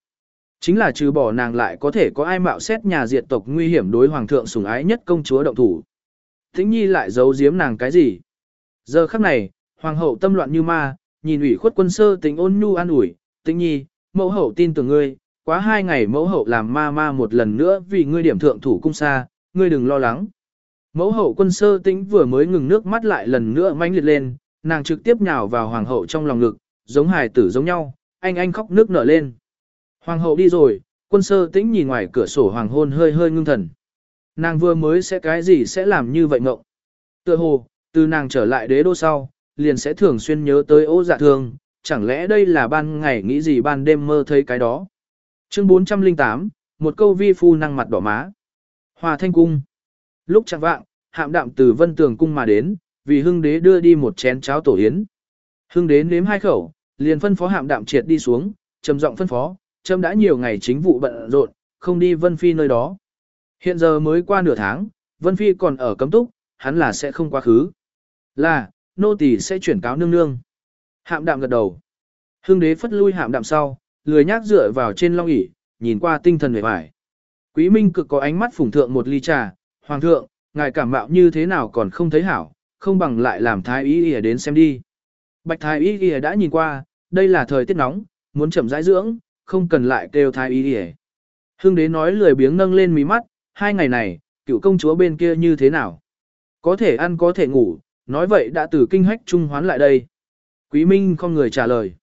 Chính là trừ bỏ nàng lại có thể có ai mạo xét nhà diệt tộc nguy hiểm đối hoàng thượng sủng ái nhất công chúa động thủ. Tĩnh nhi lại giấu giếm nàng cái gì? Giờ khắc này, hoàng hậu tâm loạn như ma, nhìn ủy khuất quân sơ tình ôn nhu an ủi, tĩnh nhi, mẫu hậu tin tưởng ngươi, quá hai ngày mẫu hậu làm ma ma một lần nữa vì ngươi điểm thượng thủ cung xa, ngươi đừng lo lắng. Mẫu hậu quân sơ tĩnh vừa mới ngừng nước mắt lại lần nữa manh liệt lên, nàng trực tiếp nhào vào hoàng hậu trong lòng ngực, giống hài tử giống nhau, anh anh khóc nước nở lên. Hoàng hậu đi rồi, quân sơ tĩnh nhìn ngoài cửa sổ hoàng hôn hơi hơi ngưng thần. Nàng vừa mới sẽ cái gì sẽ làm như vậy ngộng. Tựa hồ, từ nàng trở lại đế đô sau, liền sẽ thường xuyên nhớ tới ô dạ thương, chẳng lẽ đây là ban ngày nghĩ gì ban đêm mơ thấy cái đó. Chương 408, một câu vi phu năng mặt đỏ má. Hòa thanh cung. Lúc chẳng vạng, hạm đạm từ vân tường cung mà đến, vì hưng đế đưa đi một chén cháo tổ yến. Hưng đế nếm hai khẩu, liền phân phó hạm đạm triệt đi xuống, trầm giọng phân phó, trâm đã nhiều ngày chính vụ bận rộn, không đi Vân Phi nơi đó. Hiện giờ mới qua nửa tháng, Vân Phi còn ở cấm túc, hắn là sẽ không quá khứ. Là, nô tỳ sẽ chuyển cáo nương nương. Hạm đạm gật đầu. Hưng đế phất lui hạm đạm sau, lười nhác dựa vào trên long ỷ nhìn qua tinh thần vẻ vải. Quý Minh cực có ánh mắt phủng thượng một ly trà, Hoàng thượng, ngài cảm mạo như thế nào còn không thấy hảo, không bằng lại làm thái y y đến xem đi. Bạch thái y y đã nhìn qua, đây là thời tiết nóng, muốn chậm rãi dưỡng, không cần lại kêu thái y y. Hưng đế nói lười biếng nâng lên mí mắt, hai ngày này, cựu công chúa bên kia như thế nào? Có thể ăn có thể ngủ, nói vậy đã từ kinh hách trung hoán lại đây. Quý Minh không người trả lời.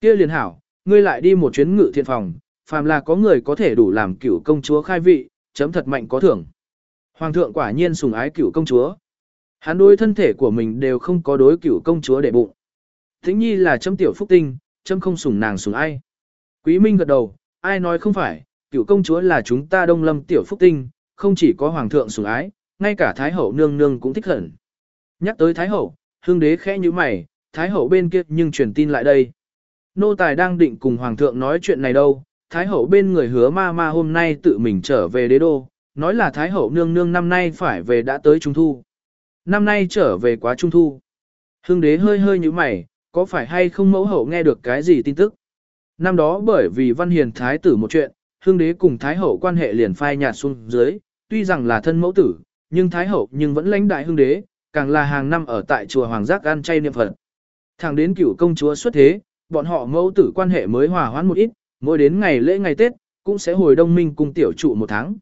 kia liền hảo, ngươi lại đi một chuyến ngự thiện phòng, phàm là có người có thể đủ làm cửu công chúa khai vị, chấm thật mạnh có thưởng. Hoàng thượng quả nhiên sùng ái cửu công chúa. Hắn đối thân thể của mình đều không có đối cửu công chúa để bụng. Thính nhi là chấm tiểu phúc tinh, chấm không sủng nàng sủng ai. Quý Minh gật đầu, ai nói không phải, cửu công chúa là chúng ta đông lâm tiểu phúc tinh, không chỉ có hoàng thượng sủng ái, ngay cả thái hậu nương nương cũng thích hận. Nhắc tới thái hậu, hương đế khẽ như mày, thái hậu bên kia nhưng truyền tin lại đây. Nô tài đang định cùng hoàng thượng nói chuyện này đâu, thái hậu bên người hứa ma ma hôm nay tự mình trở về đế đô, nói là thái hậu nương nương năm nay phải về đã tới trung thu. Năm nay trở về quá trung thu. Hương đế hơi hơi như mày, có phải hay không mẫu hậu nghe được cái gì tin tức? Năm đó bởi vì văn hiền thái tử một chuyện, hương đế cùng thái hậu quan hệ liền phai nhạt xuống dưới, tuy rằng là thân mẫu tử, nhưng thái hậu nhưng vẫn lãnh đại hương đế, càng là hàng năm ở tại chùa Hoàng Giác ăn chay niệm Phật. Thẳng đến cửu công chúa xuất thế, bọn họ mẫu tử quan hệ mới hòa hoãn một ít, mỗi đến ngày lễ ngày Tết, cũng sẽ hồi đông minh cùng tiểu trụ một tháng.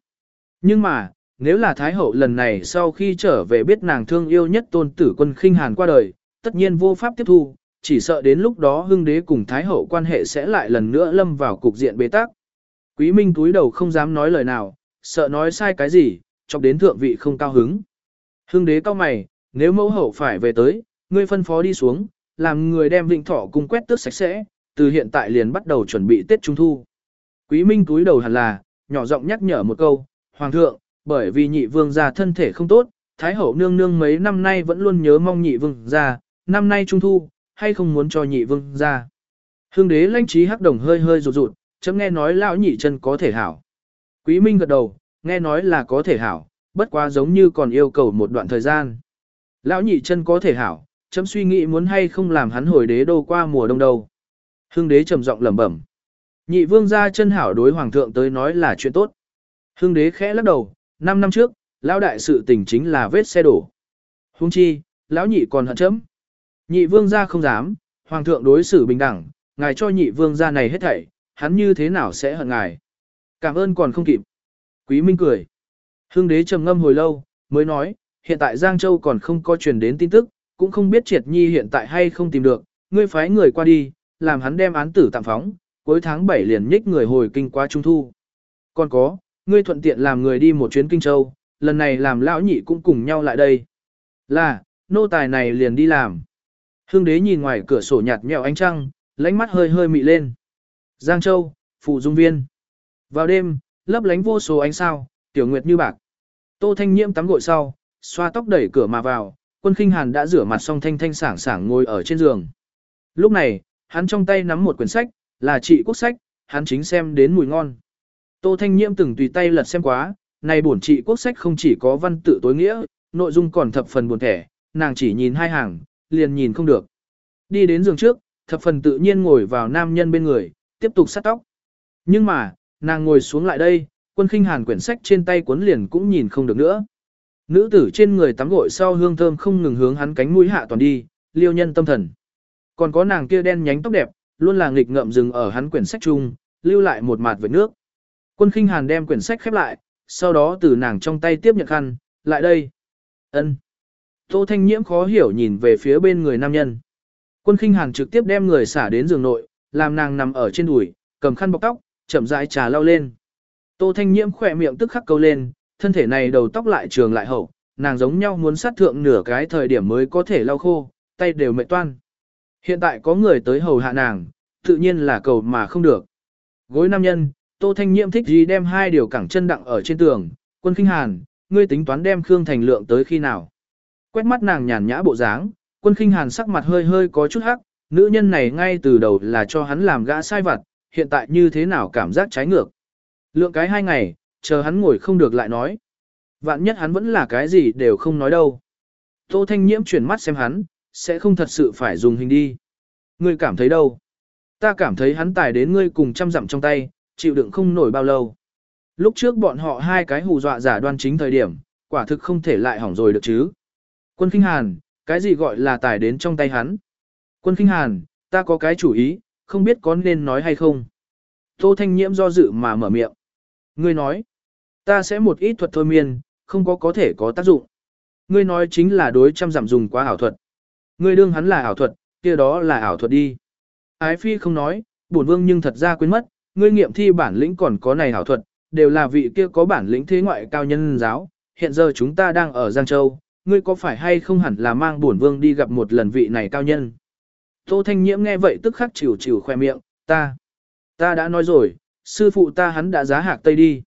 Nhưng mà, nếu là Thái Hậu lần này sau khi trở về biết nàng thương yêu nhất tôn tử quân khinh hàn qua đời, tất nhiên vô pháp tiếp thu, chỉ sợ đến lúc đó hưng đế cùng Thái Hậu quan hệ sẽ lại lần nữa lâm vào cục diện bế tắc. Quý Minh túi đầu không dám nói lời nào, sợ nói sai cái gì, chọc đến thượng vị không cao hứng. Hưng đế cao mày, nếu mẫu hậu phải về tới, ngươi phân phó đi xuống, làm người đem vịnh thọ cung quét tước sạch sẽ, từ hiện tại liền bắt đầu chuẩn bị Tết Trung Thu. Quý Minh túi đầu hẳn là, nhỏ giọng nhắc nhở một câu, Hoàng thượng, bởi vì nhị vương gia thân thể không tốt, Thái hậu nương nương mấy năm nay vẫn luôn nhớ mong nhị vương gia, năm nay Trung Thu, hay không muốn cho nhị vương gia. Hương đế lãnh trí hắc đồng hơi hơi rụt rụt, chấm nghe nói lão nhị chân có thể hảo. Quý Minh gật đầu, nghe nói là có thể hảo, bất quá giống như còn yêu cầu một đoạn thời gian. Lão nhị chân có thể hảo, chấm suy nghĩ muốn hay không làm hắn hồi đế đô qua mùa đông đâu. Hưng đế trầm giọng lẩm bẩm. Nhị vương gia chân hảo đối hoàng thượng tới nói là chuyện tốt. Hưng đế khẽ lắc đầu, năm năm trước, lão đại sự tình chính là vết xe đổ. Hung chi, lão nhị còn hận chấm. Nhị vương gia không dám, hoàng thượng đối xử bình đẳng, ngài cho nhị vương gia này hết thảy, hắn như thế nào sẽ hận ngài. Cảm ơn còn không kịp. Quý Minh cười. Hưng đế trầm ngâm hồi lâu, mới nói, hiện tại Giang Châu còn không có truyền đến tin tức, cũng không biết triệt nhi hiện tại hay không tìm được, ngươi phái người qua đi, làm hắn đem án tử tạm phóng, cuối tháng 7 liền nhích người hồi kinh qua trung thu. Còn có, ngươi thuận tiện làm người đi một chuyến kinh châu, lần này làm lão nhị cũng cùng nhau lại đây. Là, nô tài này liền đi làm. Hương đế nhìn ngoài cửa sổ nhạt nhẽo ánh trăng, lánh mắt hơi hơi mị lên. Giang Châu, Phụ Dung Viên. Vào đêm, lấp lánh vô số ánh sao, tiểu nguyệt như bạc. Tô Thanh Nhiễm tắm gội sau, xoa tóc đẩy cửa mà vào, quân khinh hàn đã rửa mặt xong thanh thanh sảng sảng ngồi ở trên giường. Lúc này, hắn trong tay nắm một quyển sách, là trị quốc sách, hắn chính xem đến mùi ngon. Tô Thanh Nhiễm từng tùy tay lật xem quá, này bổn trị quốc sách không chỉ có văn tự tối nghĩa, nội dung còn thập phần buồn thẻ, nàng chỉ nhìn hai hàng, liền nhìn không được. Đi đến giường trước, thập phần tự nhiên ngồi vào nam nhân bên người, tiếp tục sát tóc. Nhưng mà, nàng ngồi xuống lại đây, quân khinh hàn quyển sách trên tay cuốn liền cũng nhìn không được nữa. Nữ tử trên người tắm gội sau hương thơm không ngừng hướng hắn cánh mũi hạ toàn đi, liêu nhân tâm thần. Còn có nàng kia đen nhánh tóc đẹp, luôn là nghịch ngậm dừng ở hắn quyển sách chung, lưu lại một mạt vệt nước. Quân khinh hàn đem quyển sách khép lại, sau đó từ nàng trong tay tiếp nhận khăn, lại đây. ân Tô Thanh Nhiễm khó hiểu nhìn về phía bên người nam nhân. Quân khinh hàn trực tiếp đem người xả đến giường nội, làm nàng nằm ở trên đùi, cầm khăn bọc tóc, chậm rãi trà lau lên. Tô Thanh Nhiễm khỏe miệng tức khắc câu lên, thân thể này đầu tóc lại trường lại hậu, nàng giống nhau muốn sát thượng nửa cái thời điểm mới có thể lau khô, tay đều mệt toan. Hiện tại có người tới hầu hạ nàng, tự nhiên là cầu mà không được. Gối nam nhân, Tô Thanh Nhiễm thích gì đem hai điều cẳng chân đặng ở trên tường, quân kinh hàn, ngươi tính toán đem Khương Thành Lượng tới khi nào. Quét mắt nàng nhàn nhã bộ dáng, quân kinh hàn sắc mặt hơi hơi có chút hắc, nữ nhân này ngay từ đầu là cho hắn làm gã sai vặt, hiện tại như thế nào cảm giác trái ngược. Lượng cái hai ngày, chờ hắn ngồi không được lại nói. Vạn nhất hắn vẫn là cái gì đều không nói đâu. Tô Thanh Nhiễm chuyển mắt xem hắn, sẽ không thật sự phải dùng hình đi. Ngươi cảm thấy đâu? Ta cảm thấy hắn tài đến ngươi cùng trăm dặm trong tay, chịu đựng không nổi bao lâu. Lúc trước bọn họ hai cái hù dọa giả đoan chính thời điểm, quả thực không thể lại hỏng rồi được chứ. Quân Kinh Hàn, cái gì gọi là tài đến trong tay hắn? Quân Kinh Hàn, ta có cái chủ ý, không biết có nên nói hay không. Tô Thanh Nhiễm do dự mà mở miệng. Ngươi nói, ta sẽ một ít thuật thôi miên, không có có thể có tác dụng. ngươi nói chính là đối trăm giảm dùng quá ảo thuật. Ngươi đương hắn là ảo thuật, kia đó là ảo thuật đi. Ái phi không nói, bổn vương nhưng thật ra quên mất, ngươi nghiệm thi bản lĩnh còn có này ảo thuật, đều là vị kia có bản lĩnh thế ngoại cao nhân giáo, hiện giờ chúng ta đang ở Giang Châu, ngươi có phải hay không hẳn là mang bổn vương đi gặp một lần vị này cao nhân. Tô Thanh Nhiễm nghe vậy tức khắc chịu chịu khoe miệng, ta, ta đã nói rồi, sư phụ ta hắn đã giá hạc tây đi.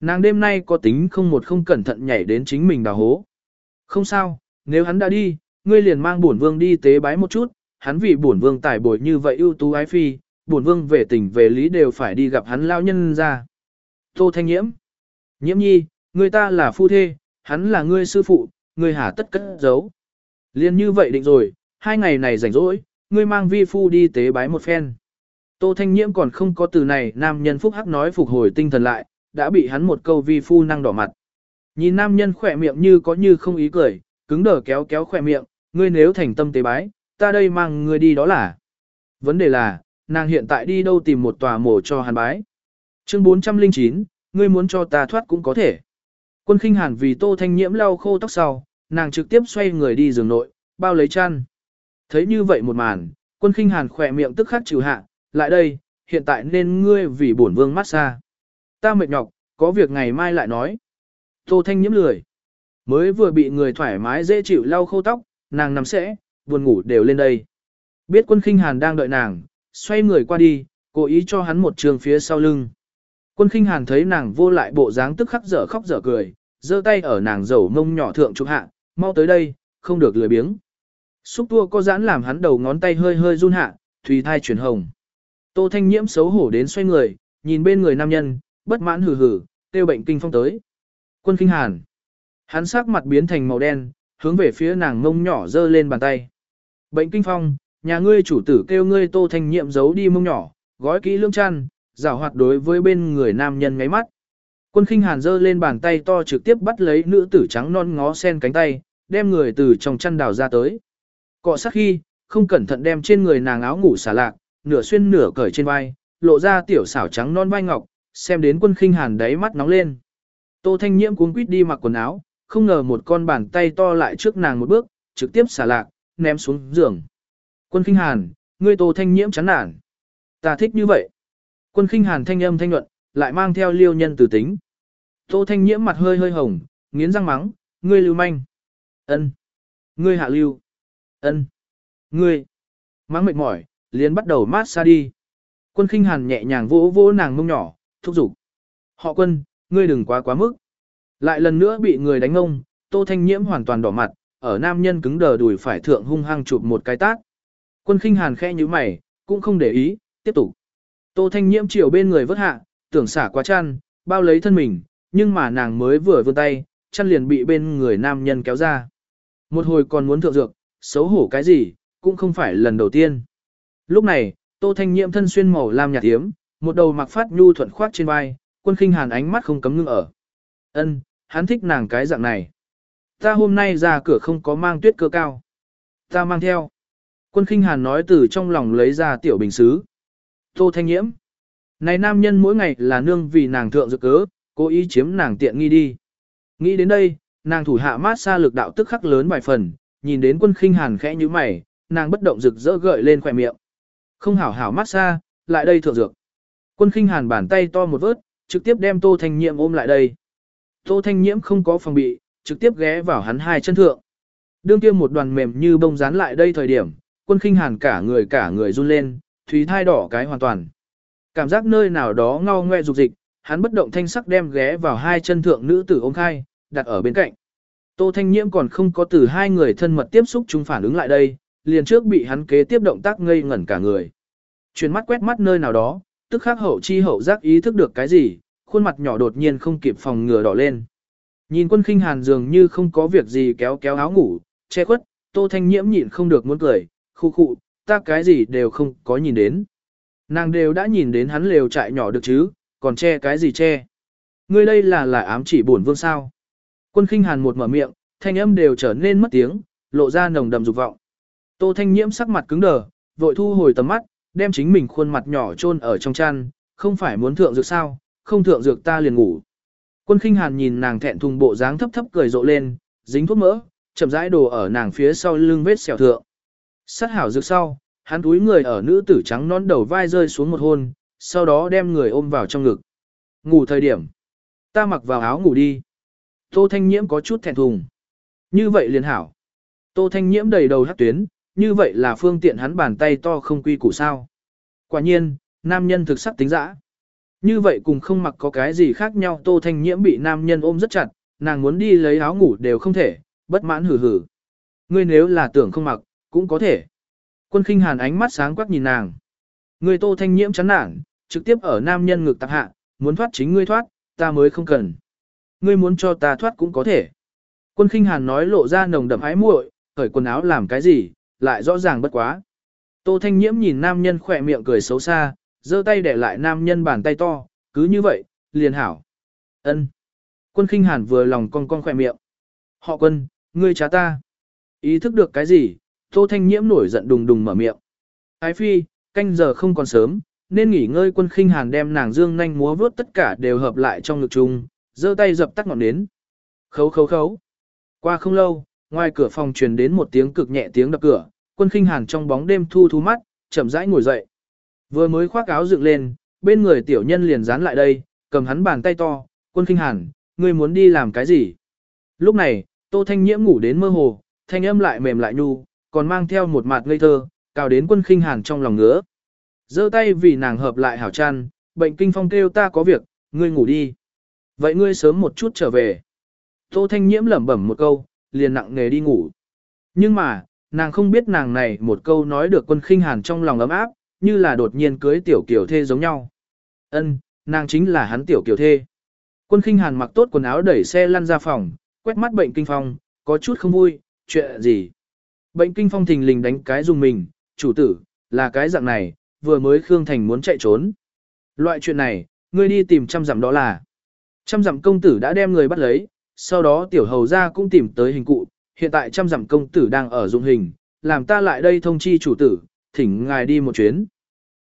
Nàng đêm nay có tính không một không cẩn thận nhảy đến chính mình đào hố. Không sao, nếu hắn đã đi, ngươi liền mang bổn vương đi tế bái một chút, hắn vì bổn vương tài bồi như vậy ưu tú ái phi, bổn vương về tình về lý đều phải đi gặp hắn lao nhân ra. Tô Thanh Nhiễm, Nhiễm nhi, người ta là phu thê, hắn là ngươi sư phụ, ngươi hả tất cất giấu. Liên như vậy định rồi, hai ngày này rảnh rỗi, ngươi mang vi phu đi tế bái một phen. Tô Thanh Nhiễm còn không có từ này nam nhân phúc hắc nói phục hồi tinh thần lại, đã bị hắn một câu vi phu năng đỏ mặt. Nhìn nam nhân khỏe miệng như có như không ý cười, cứng đờ kéo kéo khỏe miệng, ngươi nếu thành tâm tế bái, ta đây mang ngươi đi đó là. Vấn đề là, nàng hiện tại đi đâu tìm một tòa mổ cho hắn bái. Chương 409, ngươi muốn cho ta thoát cũng có thể. Quân khinh hàn vì tô thanh nhiễm lau khô tóc sau, nàng trực tiếp xoay người đi giường nội, bao lấy chăn. Thấy như vậy một màn, quân khinh hàn khỏe miệng tức khắc trừ hạ, lại đây, hiện tại nên ngươi vì bổn vương mát xa. Ta mệt nhọc, có việc ngày mai lại nói. Tô thanh nhiễm lười. Mới vừa bị người thoải mái dễ chịu lau khô tóc, nàng nằm sẽ, buồn ngủ đều lên đây. Biết quân khinh hàn đang đợi nàng, xoay người qua đi, cố ý cho hắn một trường phía sau lưng. Quân khinh hàn thấy nàng vô lại bộ dáng tức khắc dở khóc dở cười, giơ tay ở nàng dầu mông nhỏ thượng chụp hạ, mau tới đây, không được lười biếng. Xúc tua có giãn làm hắn đầu ngón tay hơi hơi run hạ, thùy thai chuyển hồng. Tô Thanh Nhiễm xấu hổ đến xoay người, nhìn bên người nam nhân, bất mãn hừ hừ, tiêu bệnh kinh phong tới. Quân kinh hàn. Hắn sắc mặt biến thành màu đen, hướng về phía nàng mông nhỏ giơ lên bàn tay. Bệnh kinh phong, nhà ngươi chủ tử kêu ngươi Tô Thanh nhiệm giấu đi mông nhỏ, gói kỹ lương chăn, rào hoạt đối với bên người nam nhân ngáy mắt. Quân khinh hàn giơ lên bàn tay to trực tiếp bắt lấy nữ tử trắng non ngó sen cánh tay, đem người từ trong chăn đào ra tới. Cọ sát khi, không cẩn thận đem trên người nàng áo ngủ xả lạc, nửa xuyên nửa cởi trên vai, lộ ra tiểu xảo trắng non vai ngọc, xem đến quân khinh hàn đáy mắt nóng lên. Tô Thanh Nhiễm cuống quýt đi mặc quần áo, không ngờ một con bàn tay to lại trước nàng một bước, trực tiếp xả lạc, ném xuống giường. Quân khinh hàn, ngươi Tô Thanh Nhiễm chán nản. Ta thích như vậy. Quân khinh hàn thanh âm thanh nhuận, lại mang theo liêu nhân tử tính. Tô Thanh Nhiễm mặt hơi hơi hồng, nghiến răng mắng, ngươi lưu manh. ân, Ngươi hạ lưu. ân, Ngươi. Mắng mệt mỏi, liền bắt đầu mát xa đi. Quân khinh hàn nhẹ nhàng vỗ vỗ nàng mông nhỏ, thúc giục. Họ quân, ngươi đừng quá quá mức. Lại lần nữa bị người đánh ông, Tô Thanh Nhiễm hoàn toàn đỏ mặt, ở nam nhân cứng đờ đùi phải thượng hung hăng chụp một cái tát. Quân khinh hàn khẽ như mày, cũng không để ý, tiếp tục. Tô Thanh Nhiễm chiều bên người vớt hạ, tưởng xả quá chăn, bao lấy thân mình, nhưng mà nàng mới vừa vươn tay, chăn liền bị bên người nam nhân kéo ra. Một hồi còn muốn thượng dược, xấu hổ cái gì, cũng không phải lần đầu tiên. Lúc này, Tô Thanh Nhiễm thân xuyên màu lam nhạt tiếm, một đầu mặc phát nhu thuận khoát trên vai, quân khinh hàn ánh mắt không cấm ngưng ở. Ân, hắn thích nàng cái dạng này. Ta hôm nay ra cửa không có mang tuyết cơ cao. Ta mang theo. Quân khinh hàn nói từ trong lòng lấy ra tiểu bình xứ. Tô Thanh Nhiễm. Này nam nhân mỗi ngày là nương vì nàng thượng dược cớ, cố ý chiếm nàng tiện nghi đi. Nghĩ đến đây, nàng thủ hạ mát xa lực đạo tức khắc lớn vài phần, nhìn đến quân khinh hàn khẽ như mày, nàng bất động rực rỡ gợi lên khỏe miệng. Không hảo hảo mát xa, lại đây thượng dược. Quân khinh hàn bàn tay to một vớt, trực tiếp đem Tô Thanh Nhiễm ôm lại đây. Tô Thanh Nhiễm không có phòng bị, trực tiếp ghé vào hắn hai chân thượng. Đương kia một đoàn mềm như bông dán lại đây thời điểm, quân khinh hàn cả người cả người run lên, thúy thai đỏ cái hoàn toàn. Cảm giác nơi nào đó ngao ngoe dục dịch, hắn bất động thanh sắc đem ghé vào hai chân thượng nữ tử ôm khai, đặt ở bên cạnh. Tô Thanh Nhiễm còn không có từ hai người thân mật tiếp xúc chúng phản ứng lại đây, liền trước bị hắn kế tiếp động tác ngây ngẩn cả người. Chuyển mắt quét mắt nơi nào đó, tức khắc hậu chi hậu giác ý thức được cái gì, khuôn mặt nhỏ đột nhiên không kịp phòng ngừa đỏ lên. Nhìn quân khinh hàn dường như không có việc gì kéo kéo áo ngủ, che khuất, Tô Thanh Nhiễm nhịn không được muốn cười, khu khụ, ta cái gì đều không có nhìn đến. Nàng đều đã nhìn đến hắn lều trại nhỏ được chứ, còn che cái gì che. Ngươi đây là là ám chỉ bổn vương sao. Quân khinh hàn một mở miệng, thanh âm đều trở nên mất tiếng, lộ ra nồng đầm dục vọng. Tô Thanh Nhiễm sắc mặt cứng đờ, vội thu hồi tầm mắt, đem chính mình khuôn mặt nhỏ chôn ở trong chăn, không phải muốn thượng dược sao, không thượng dược ta liền ngủ. Quân khinh hàn nhìn nàng thẹn thùng bộ dáng thấp thấp cười rộ lên, dính thuốc mỡ, chậm rãi đồ ở nàng phía sau lưng vết sẹo thượng. Sát hảo dược sau, hắn túi người ở nữ tử trắng non đầu vai rơi xuống một hôn, sau đó đem người ôm vào trong ngực. Ngủ thời điểm. Ta mặc vào áo ngủ đi. Tô Thanh Nhiễm có chút thẹn thùng. Như vậy liền hảo. Tô Thanh Nhiễm đầy đầu hát tuyến, như vậy là phương tiện hắn bàn tay to không quy củ sao. Quả nhiên, nam nhân thực sắc tính dã. Như vậy cùng không mặc có cái gì khác nhau Tô Thanh Nhiễm bị nam nhân ôm rất chặt, nàng muốn đi lấy áo ngủ đều không thể, bất mãn hử hử. Ngươi nếu là tưởng không mặc, cũng có thể. Quân khinh hàn ánh mắt sáng quắc nhìn nàng. Ngươi Tô Thanh Nhiễm chán nản, trực tiếp ở nam nhân ngực tạp hạ, muốn thoát chính ngươi thoát, ta mới không cần. Ngươi muốn cho ta thoát cũng có thể. Quân khinh hàn nói lộ ra nồng đậm ái muội, cởi quần áo làm cái gì, lại rõ ràng bất quá. Tô Thanh Nhiễm nhìn nam nhân khỏe miệng cười xấu xa, giơ tay để lại nam nhân bàn tay to, cứ như vậy, liền hảo. Ân. Quân khinh hàn vừa lòng con con khỏe miệng. Họ quân, ngươi trả ta. Ý thức được cái gì, Tô Thanh Nhiễm nổi giận đùng đùng mở miệng. Ái phi, canh giờ không còn sớm, nên nghỉ ngơi quân khinh hàn đem nàng dương nhanh múa vớt tất cả đều hợp lại trong ngực chung, giơ tay dập tắt ngọn nến. Khấu khấu khấu. Qua không lâu, ngoài cửa phòng truyền đến một tiếng cực nhẹ tiếng đập cửa, quân khinh hàn trong bóng đêm thu thu mắt, chậm rãi ngồi dậy. Vừa mới khoác áo dựng lên, bên người tiểu nhân liền dán lại đây, cầm hắn bàn tay to, quân khinh hàn, ngươi muốn đi làm cái gì? Lúc này, tô thanh nhiễm ngủ đến mơ hồ, thanh âm lại mềm lại nhu, còn mang theo một mặt ngây thơ, cào đến quân khinh hàn trong lòng ngứa. giơ tay vì nàng hợp lại hảo chăn, bệnh kinh phong kêu ta có việc, ngươi ngủ đi. Vậy ngươi sớm một chút trở về. Tô thanh nhiễm lẩm bẩm một câu, liền nặng nghề đi ngủ. Nhưng mà, nàng không biết nàng này một câu nói được quân khinh hàn trong lòng ấm áp, như là đột nhiên cưới tiểu kiểu thê giống nhau. Ân, nàng chính là hắn tiểu kiểu thê. Quân khinh hàn mặc tốt quần áo đẩy xe lăn ra phòng, quét mắt bệnh kinh phong, có chút không vui, chuyện gì. Bệnh kinh phong thình lình đánh cái dùng mình, chủ tử, là cái dạng này, vừa mới Khương Thành muốn chạy trốn. Loại chuyện này, ngươi đi tìm trăm dặm đó là. Trăm dặm công tử đã đem người bắt lấy, sau đó tiểu hầu ra cũng tìm tới hình cụ, hiện tại trăm dặm công tử đang ở dụng hình, làm ta lại đây thông chi chủ tử, thỉnh ngài đi một chuyến.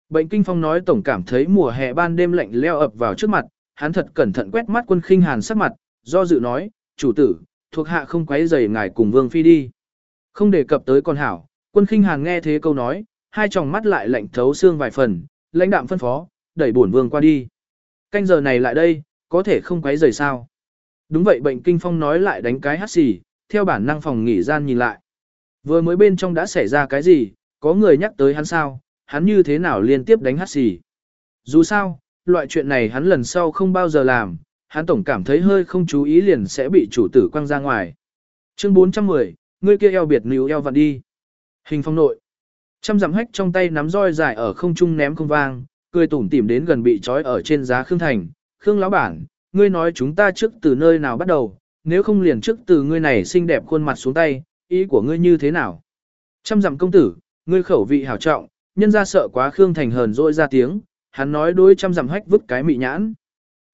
Bệnh kinh phong nói tổng cảm thấy mùa hè ban đêm lạnh leo ập vào trước mặt, hắn thật cẩn thận quét mắt quân khinh hàn sắc mặt, do dự nói, chủ tử, thuộc hạ không quấy rầy ngài cùng vương phi đi. Không đề cập tới con hảo, quân khinh hàn nghe thế câu nói, hai tròng mắt lại lạnh thấu xương vài phần, lãnh đạm phân phó, đẩy bổn vương qua đi. Canh giờ này lại đây, có thể không quấy rầy sao. Đúng vậy bệnh kinh phong nói lại đánh cái hát xì, theo bản năng phòng nghỉ gian nhìn lại. Vừa mới bên trong đã xảy ra cái gì, có người nhắc tới hắn sao, hắn như thế nào liên tiếp đánh hát xì. Dù sao, loại chuyện này hắn lần sau không bao giờ làm, hắn tổng cảm thấy hơi không chú ý liền sẽ bị chủ tử quăng ra ngoài. Chương 410, người kia eo biệt níu eo vặn đi. Hình phong nội. Trăm dặm hách trong tay nắm roi dài ở không trung ném không vang, cười tủm tỉm đến gần bị trói ở trên giá Khương Thành. Khương lão bản, ngươi nói chúng ta trước từ nơi nào bắt đầu, nếu không liền trước từ ngươi này xinh đẹp khuôn mặt xuống tay, ý của ngươi như thế nào? Trăm dặm công tử, ngươi khẩu vị hảo trọng, nhân ra sợ quá Khương Thành hờn dỗi ra tiếng, hắn nói đối trăm dặm hách vứt cái mị nhãn.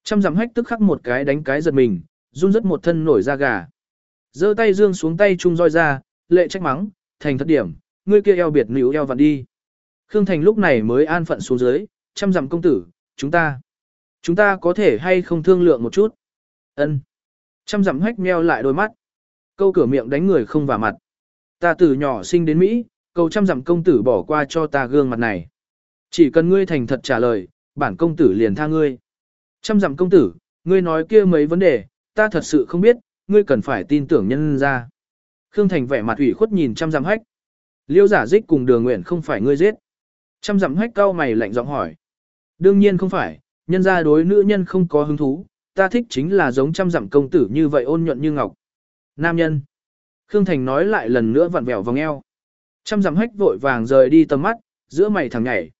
Trăm dặm hách tức khắc một cái đánh cái giật mình, run rất một thân nổi da gà. giơ tay dương xuống tay chung roi ra, lệ trách mắng, thành thất điểm, ngươi kia eo biệt níu eo vặn đi. Khương Thành lúc này mới an phận xuống dưới, trăm dặm công tử, chúng ta, chúng ta có thể hay không thương lượng một chút. Ân. Trăm dặm hách meo lại đôi mắt. Câu cửa miệng đánh người không vào mặt. Ta từ nhỏ sinh đến Mỹ, cầu trăm dặm công tử bỏ qua cho ta gương mặt này. Chỉ cần ngươi thành thật trả lời, bản công tử liền tha ngươi. Trăm dặm công tử, ngươi nói kia mấy vấn đề, ta thật sự không biết, ngươi cần phải tin tưởng nhân ra. Khương Thành vẻ mặt ủy khuất nhìn trăm dặm hách. Liêu giả dích cùng đường nguyện không phải ngươi giết. Trăm dặm hách cao mày lạnh giọng hỏi. Đương nhiên không phải, nhân ra đối nữ nhân không có hứng thú, ta thích chính là giống trăm dặm công tử như vậy ôn nhuận như ngọc. Nam nhân. Khương Thành nói lại lần nữa vặn vẹo vòng eo. Trăm dặm hách vội vàng rời đi tầm mắt, giữa mày thằng nhảy.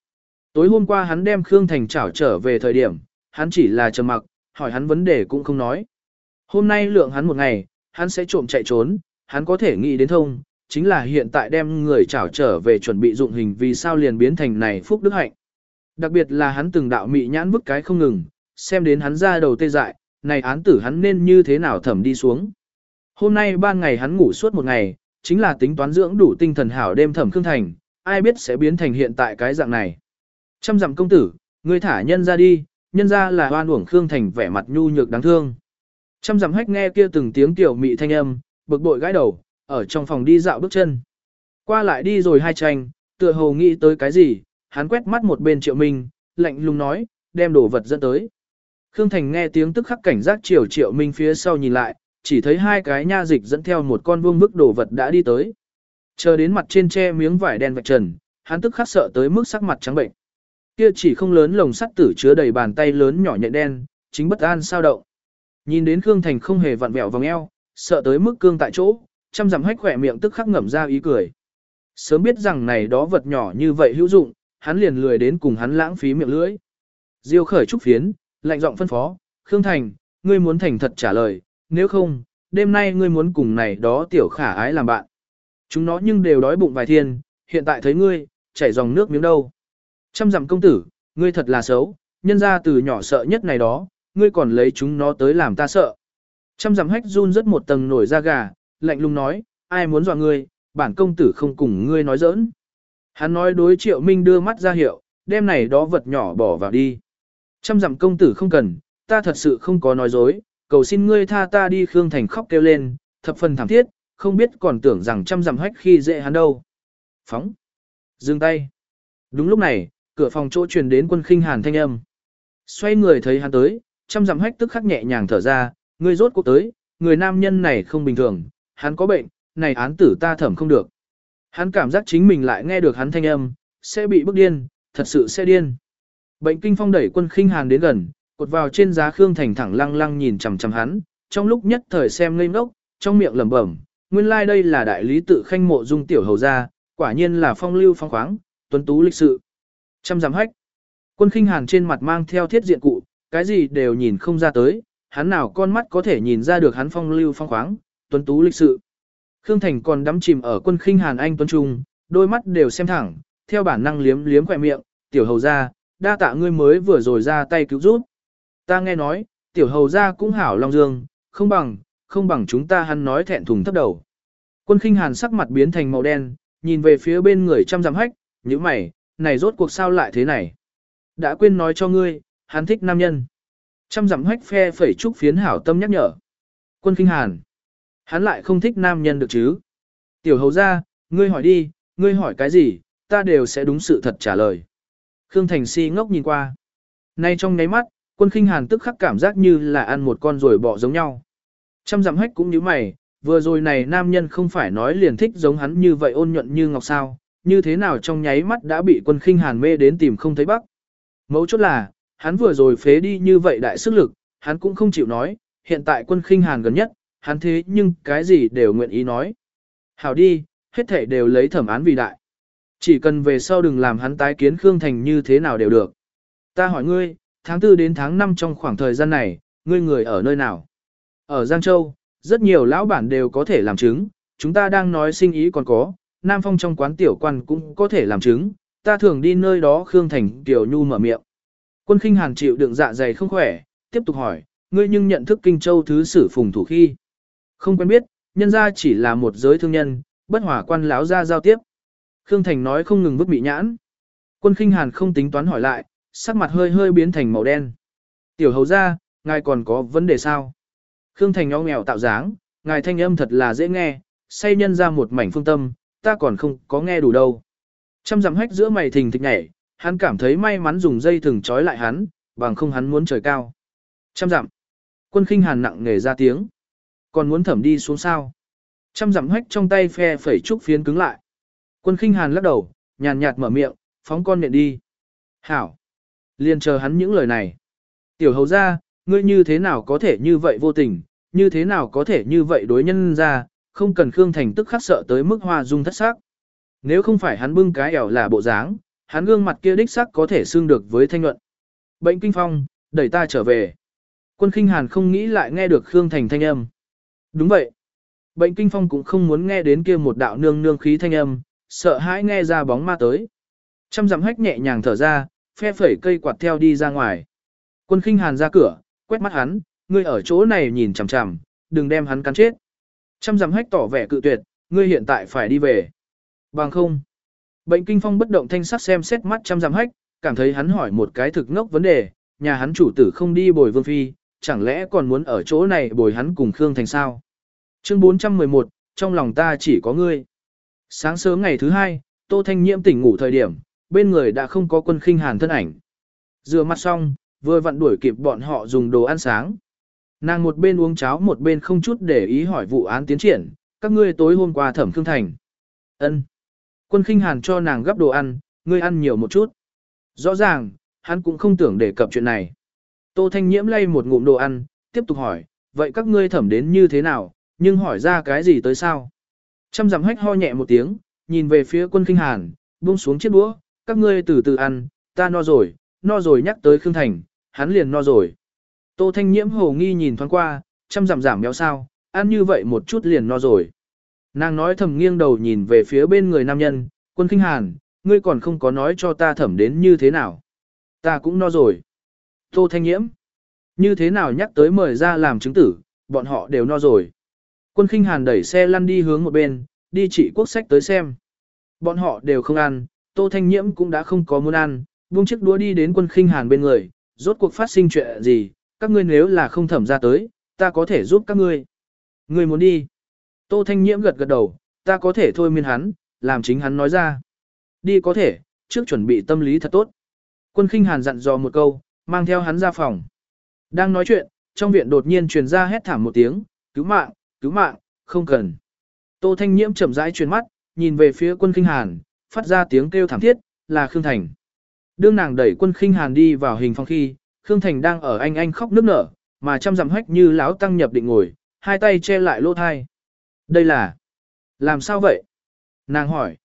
Tối hôm qua hắn đem Khương Thành trảo trở về thời điểm, hắn chỉ là trầm mặc, hỏi hắn vấn đề cũng không nói. Hôm nay lượng hắn một ngày, hắn sẽ trộm chạy trốn, hắn có thể nghĩ đến thông, chính là hiện tại đem người trảo trở về chuẩn bị dụng hình vì sao liền biến thành này phúc đức hạnh. Đặc biệt là hắn từng đạo mị nhãn bức cái không ngừng, xem đến hắn ra đầu tê dại, này án tử hắn nên như thế nào thẩm đi xuống. Hôm nay ban ngày hắn ngủ suốt một ngày, chính là tính toán dưỡng đủ tinh thần hảo đêm thẩm khương thành, ai biết sẽ biến thành hiện tại cái dạng này. Trăm dặm công tử, ngươi thả nhân ra đi, nhân ra là hoan uổng khương thành vẻ mặt nhu nhược đáng thương. Trăm dặm hách nghe kia từng tiếng tiểu mị thanh âm, bực bội gãi đầu, ở trong phòng đi dạo bước chân. Qua lại đi rồi hai tranh, tựa hồ nghĩ tới cái gì, hắn quét mắt một bên triệu minh, lạnh lùng nói, đem đồ vật dẫn tới. Khương Thành nghe tiếng tức khắc cảnh giác triệu triệu minh phía sau nhìn lại, chỉ thấy hai cái nha dịch dẫn theo một con vương bức đồ vật đã đi tới. Chờ đến mặt trên che miếng vải đen vạch trần, hắn tức khắc sợ tới mức sắc mặt trắng bệnh. Kia chỉ không lớn lồng sắt tử chứa đầy bàn tay lớn nhỏ nhện đen, chính bất an sao động. Nhìn đến Khương Thành không hề vặn vẹo vòng eo, sợ tới mức cương tại chỗ, chăm dặm hách khỏe miệng tức khắc ngậm ra ý cười. Sớm biết rằng này đó vật nhỏ như vậy hữu dụng, hắn liền lười đến cùng hắn lãng phí miệng lưỡi. Diêu khởi trúc phiến, lạnh giọng phân phó, Khương Thành, ngươi muốn thành thật trả lời, nếu không, đêm nay ngươi muốn cùng này đó tiểu khả ái làm bạn. Chúng nó nhưng đều đói bụng vài thiên, hiện tại thấy ngươi, chảy dòng nước miếng đâu. Trăm dặm công tử, ngươi thật là xấu, nhân ra từ nhỏ sợ nhất này đó, ngươi còn lấy chúng nó tới làm ta sợ. Trăm dặm hách run rất một tầng nổi da gà, lạnh lùng nói, ai muốn dọa ngươi, bản công tử không cùng ngươi nói giỡn. Hắn nói đối triệu minh đưa mắt ra hiệu, đem này đó vật nhỏ bỏ vào đi. Trăm dặm công tử không cần, ta thật sự không có nói dối, cầu xin ngươi tha ta đi Khương Thành khóc kêu lên, thập phần thảm thiết, không biết còn tưởng rằng trăm dặm hách khi dễ hắn đâu. Phóng. Dừng tay. Đúng lúc này, cửa phòng chỗ truyền đến quân khinh hàn thanh âm. Xoay người thấy hắn tới, trăm dặm hách tức khắc nhẹ nhàng thở ra, ngươi rốt cuộc tới, người nam nhân này không bình thường, hắn có bệnh, này án tử ta thẩm không được. Hắn cảm giác chính mình lại nghe được hắn thanh âm, sẽ bị bức điên, thật sự sẽ điên. Bệnh kinh phong đẩy quân khinh hàn đến gần, cột vào trên giá Khương Thành thẳng lăng lăng nhìn chằm chằm hắn, trong lúc nhất thời xem ngây ngốc, trong miệng lẩm bẩm, nguyên lai like đây là đại lý tự khanh mộ dung tiểu hầu gia, quả nhiên là phong lưu phong khoáng, tuấn tú lịch sự. Trăm giám hách. Quân khinh hàn trên mặt mang theo thiết diện cụ, cái gì đều nhìn không ra tới, hắn nào con mắt có thể nhìn ra được hắn phong lưu phong khoáng, tuấn tú lịch sự. Khương Thành còn đắm chìm ở quân khinh hàn anh tuấn trung, đôi mắt đều xem thẳng, theo bản năng liếm liếm khỏe miệng, tiểu hầu gia, đa tạ ngươi mới vừa rồi ra tay cứu giúp. Ta nghe nói, tiểu hầu gia cũng hảo long dương, không bằng, không bằng chúng ta hắn nói thẹn thùng thấp đầu. Quân khinh hàn sắc mặt biến thành màu đen, nhìn về phía bên người trăm dặm hách, như mày, này rốt cuộc sao lại thế này. Đã quên nói cho ngươi, hắn thích nam nhân. Trăm dặm hách phe phẩy trúc phiến hảo tâm nhắc nhở. Quân khinh hàn. Hắn lại không thích nam nhân được chứ. Tiểu hầu gia, ngươi hỏi đi, ngươi hỏi cái gì, ta đều sẽ đúng sự thật trả lời. Khương Thành si ngốc nhìn qua. Nay trong nháy mắt, quân khinh hàn tức khắc cảm giác như là ăn một con rồi bỏ giống nhau. Trăm dặm hách cũng như mày, vừa rồi này nam nhân không phải nói liền thích giống hắn như vậy ôn nhuận như ngọc sao, như thế nào trong nháy mắt đã bị quân khinh hàn mê đến tìm không thấy bắc. Mấu chốt là, hắn vừa rồi phế đi như vậy đại sức lực, hắn cũng không chịu nói, hiện tại quân khinh hàn gần nhất, hắn thế nhưng cái gì đều nguyện ý nói. Hảo đi, hết thể đều lấy thẩm án vì đại. Chỉ cần về sau đừng làm hắn tái kiến Khương Thành như thế nào đều được. Ta hỏi ngươi, tháng 4 đến tháng 5 trong khoảng thời gian này, ngươi người ở nơi nào? Ở Giang Châu, rất nhiều lão bản đều có thể làm chứng, chúng ta đang nói sinh ý còn có, Nam Phong trong quán tiểu quan cũng có thể làm chứng, ta thường đi nơi đó Khương Thành Tiểu Nhu mở miệng. Quân khinh hàn chịu đựng dạ dày không khỏe, tiếp tục hỏi, ngươi nhưng nhận thức Kinh Châu thứ sử phùng thủ khi. Không quen biết, nhân ra chỉ là một giới thương nhân, bất hòa quan lão ra giao tiếp. Khương Thành nói không ngừng bức bị nhãn. Quân khinh hàn không tính toán hỏi lại, sắc mặt hơi hơi biến thành màu đen. Tiểu hầu ra, ngài còn có vấn đề sao? Khương Thành nhó nghèo tạo dáng, ngài thanh âm thật là dễ nghe, say nhân ra một mảnh phương tâm, ta còn không có nghe đủ đâu. Trăm dặm hách giữa mày thình thịch nhảy, hắn cảm thấy may mắn dùng dây thừng trói lại hắn, bằng không hắn muốn trời cao. Trăm dặm. Quân khinh hàn nặng nghề ra tiếng. Còn muốn thẩm đi xuống sao? Trăm dặm hách trong tay phe phẩy trúc phiến cứng lại. Quân khinh hàn lắc đầu, nhàn nhạt mở miệng, phóng con miệng đi. Hảo. Liên chờ hắn những lời này. Tiểu hầu ra, ngươi như thế nào có thể như vậy vô tình, như thế nào có thể như vậy đối nhân ra, không cần Khương Thành tức khắc sợ tới mức hoa dung thất sắc. Nếu không phải hắn bưng cái ẻo là bộ dáng, hắn gương mặt kia đích sắc có thể xương được với thanh luận. Bệnh kinh phong, đẩy ta trở về. Quân khinh hàn không nghĩ lại nghe được Khương Thành thanh âm. Đúng vậy. Bệnh kinh phong cũng không muốn nghe đến kia một đạo nương nương khí thanh âm, sợ hãi nghe ra bóng ma tới. Trăm dặm hách nhẹ nhàng thở ra, phe phẩy cây quạt theo đi ra ngoài. Quân khinh hàn ra cửa, quét mắt hắn, ngươi ở chỗ này nhìn chằm chằm, đừng đem hắn cắn chết. Trăm dặm hách tỏ vẻ cự tuyệt, ngươi hiện tại phải đi về. Bằng không. Bệnh kinh phong bất động thanh sắc xem xét mắt trăm dặm hách, cảm thấy hắn hỏi một cái thực ngốc vấn đề, nhà hắn chủ tử không đi bồi vương phi, chẳng lẽ còn muốn ở chỗ này bồi hắn cùng Khương Thành sao? Chương 411, trong lòng ta chỉ có ngươi. Sáng sớm ngày thứ hai, Tô Thanh Nhiễm tỉnh ngủ thời điểm, bên người đã không có quân khinh hàn thân ảnh. Rửa mặt xong, vừa vặn đuổi kịp bọn họ dùng đồ ăn sáng. Nàng một bên uống cháo một bên không chút để ý hỏi vụ án tiến triển, các ngươi tối hôm qua thẩm thương thành. ân Quân khinh hàn cho nàng gấp đồ ăn, ngươi ăn nhiều một chút. Rõ ràng, hắn cũng không tưởng đề cập chuyện này. Tô Thanh Nhiễm lay một ngụm đồ ăn, tiếp tục hỏi, vậy các ngươi thẩm đến như thế nào, nhưng hỏi ra cái gì tới sao? Trăm dặm hách ho nhẹ một tiếng, nhìn về phía quân kinh hàn, buông xuống chiếc đũa, các ngươi từ từ ăn, ta no rồi, no rồi nhắc tới Khương Thành, hắn liền no rồi. Tô Thanh Nhiễm hồ nghi nhìn thoáng qua, trăm giảm giảm béo sao, ăn như vậy một chút liền no rồi. Nàng nói thầm nghiêng đầu nhìn về phía bên người nam nhân, quân kinh hàn, ngươi còn không có nói cho ta thẩm đến như thế nào. Ta cũng no rồi. Tô Thanh Nhiễm, như thế nào nhắc tới mời ra làm chứng tử, bọn họ đều no rồi. Quân khinh hàn đẩy xe lăn đi hướng một bên, đi chỉ quốc sách tới xem. Bọn họ đều không ăn, Tô Thanh Nhiễm cũng đã không có muốn ăn, buông chiếc đũa đi đến quân khinh hàn bên người, rốt cuộc phát sinh chuyện gì, các ngươi nếu là không thẩm ra tới, ta có thể giúp các ngươi. Ngươi muốn đi. Tô Thanh Nhiễm gật gật đầu, ta có thể thôi miên hắn, làm chính hắn nói ra. Đi có thể, trước chuẩn bị tâm lý thật tốt. Quân khinh hàn dặn dò một câu, mang theo hắn ra phòng. Đang nói chuyện, trong viện đột nhiên truyền ra hét thảm một tiếng, cứu mạng, cứu mạng, không cần. Tô Thanh Nhiễm chậm rãi chuyển mắt, nhìn về phía quân khinh hàn, phát ra tiếng kêu thảm thiết, là Khương Thành. Đương nàng đẩy quân khinh hàn đi vào hình phòng khi, Khương Thành đang ở anh anh khóc nức nở, mà chăm dặm hách như láo tăng nhập định ngồi, hai tay che lại lỗ thai. Đây là... Làm sao vậy? Nàng hỏi.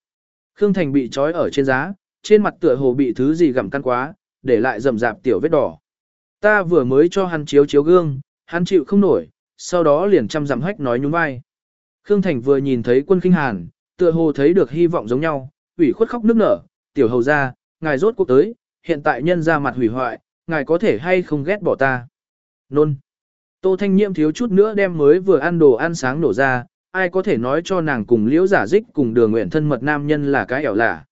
Khương Thành bị trói ở trên giá, trên mặt tựa hồ bị thứ gì gặm căn quá, để lại rầm rạp tiểu vết đỏ. Ta vừa mới cho hắn chiếu chiếu gương, hắn chịu không nổi, sau đó liền chăm dặm hách nói nhún vai. Khương Thành vừa nhìn thấy quân kinh hàn, tựa hồ thấy được hy vọng giống nhau, ủy khuất khóc nức nở, tiểu hầu ra, ngài rốt cuộc tới, hiện tại nhân ra mặt hủy hoại, ngài có thể hay không ghét bỏ ta. Nôn. Tô Thanh Nhiệm thiếu chút nữa đem mới vừa ăn đồ ăn sáng nổ ra, ai có thể nói cho nàng cùng liễu giả dích cùng đường nguyện thân mật nam nhân là cái ẻo lả.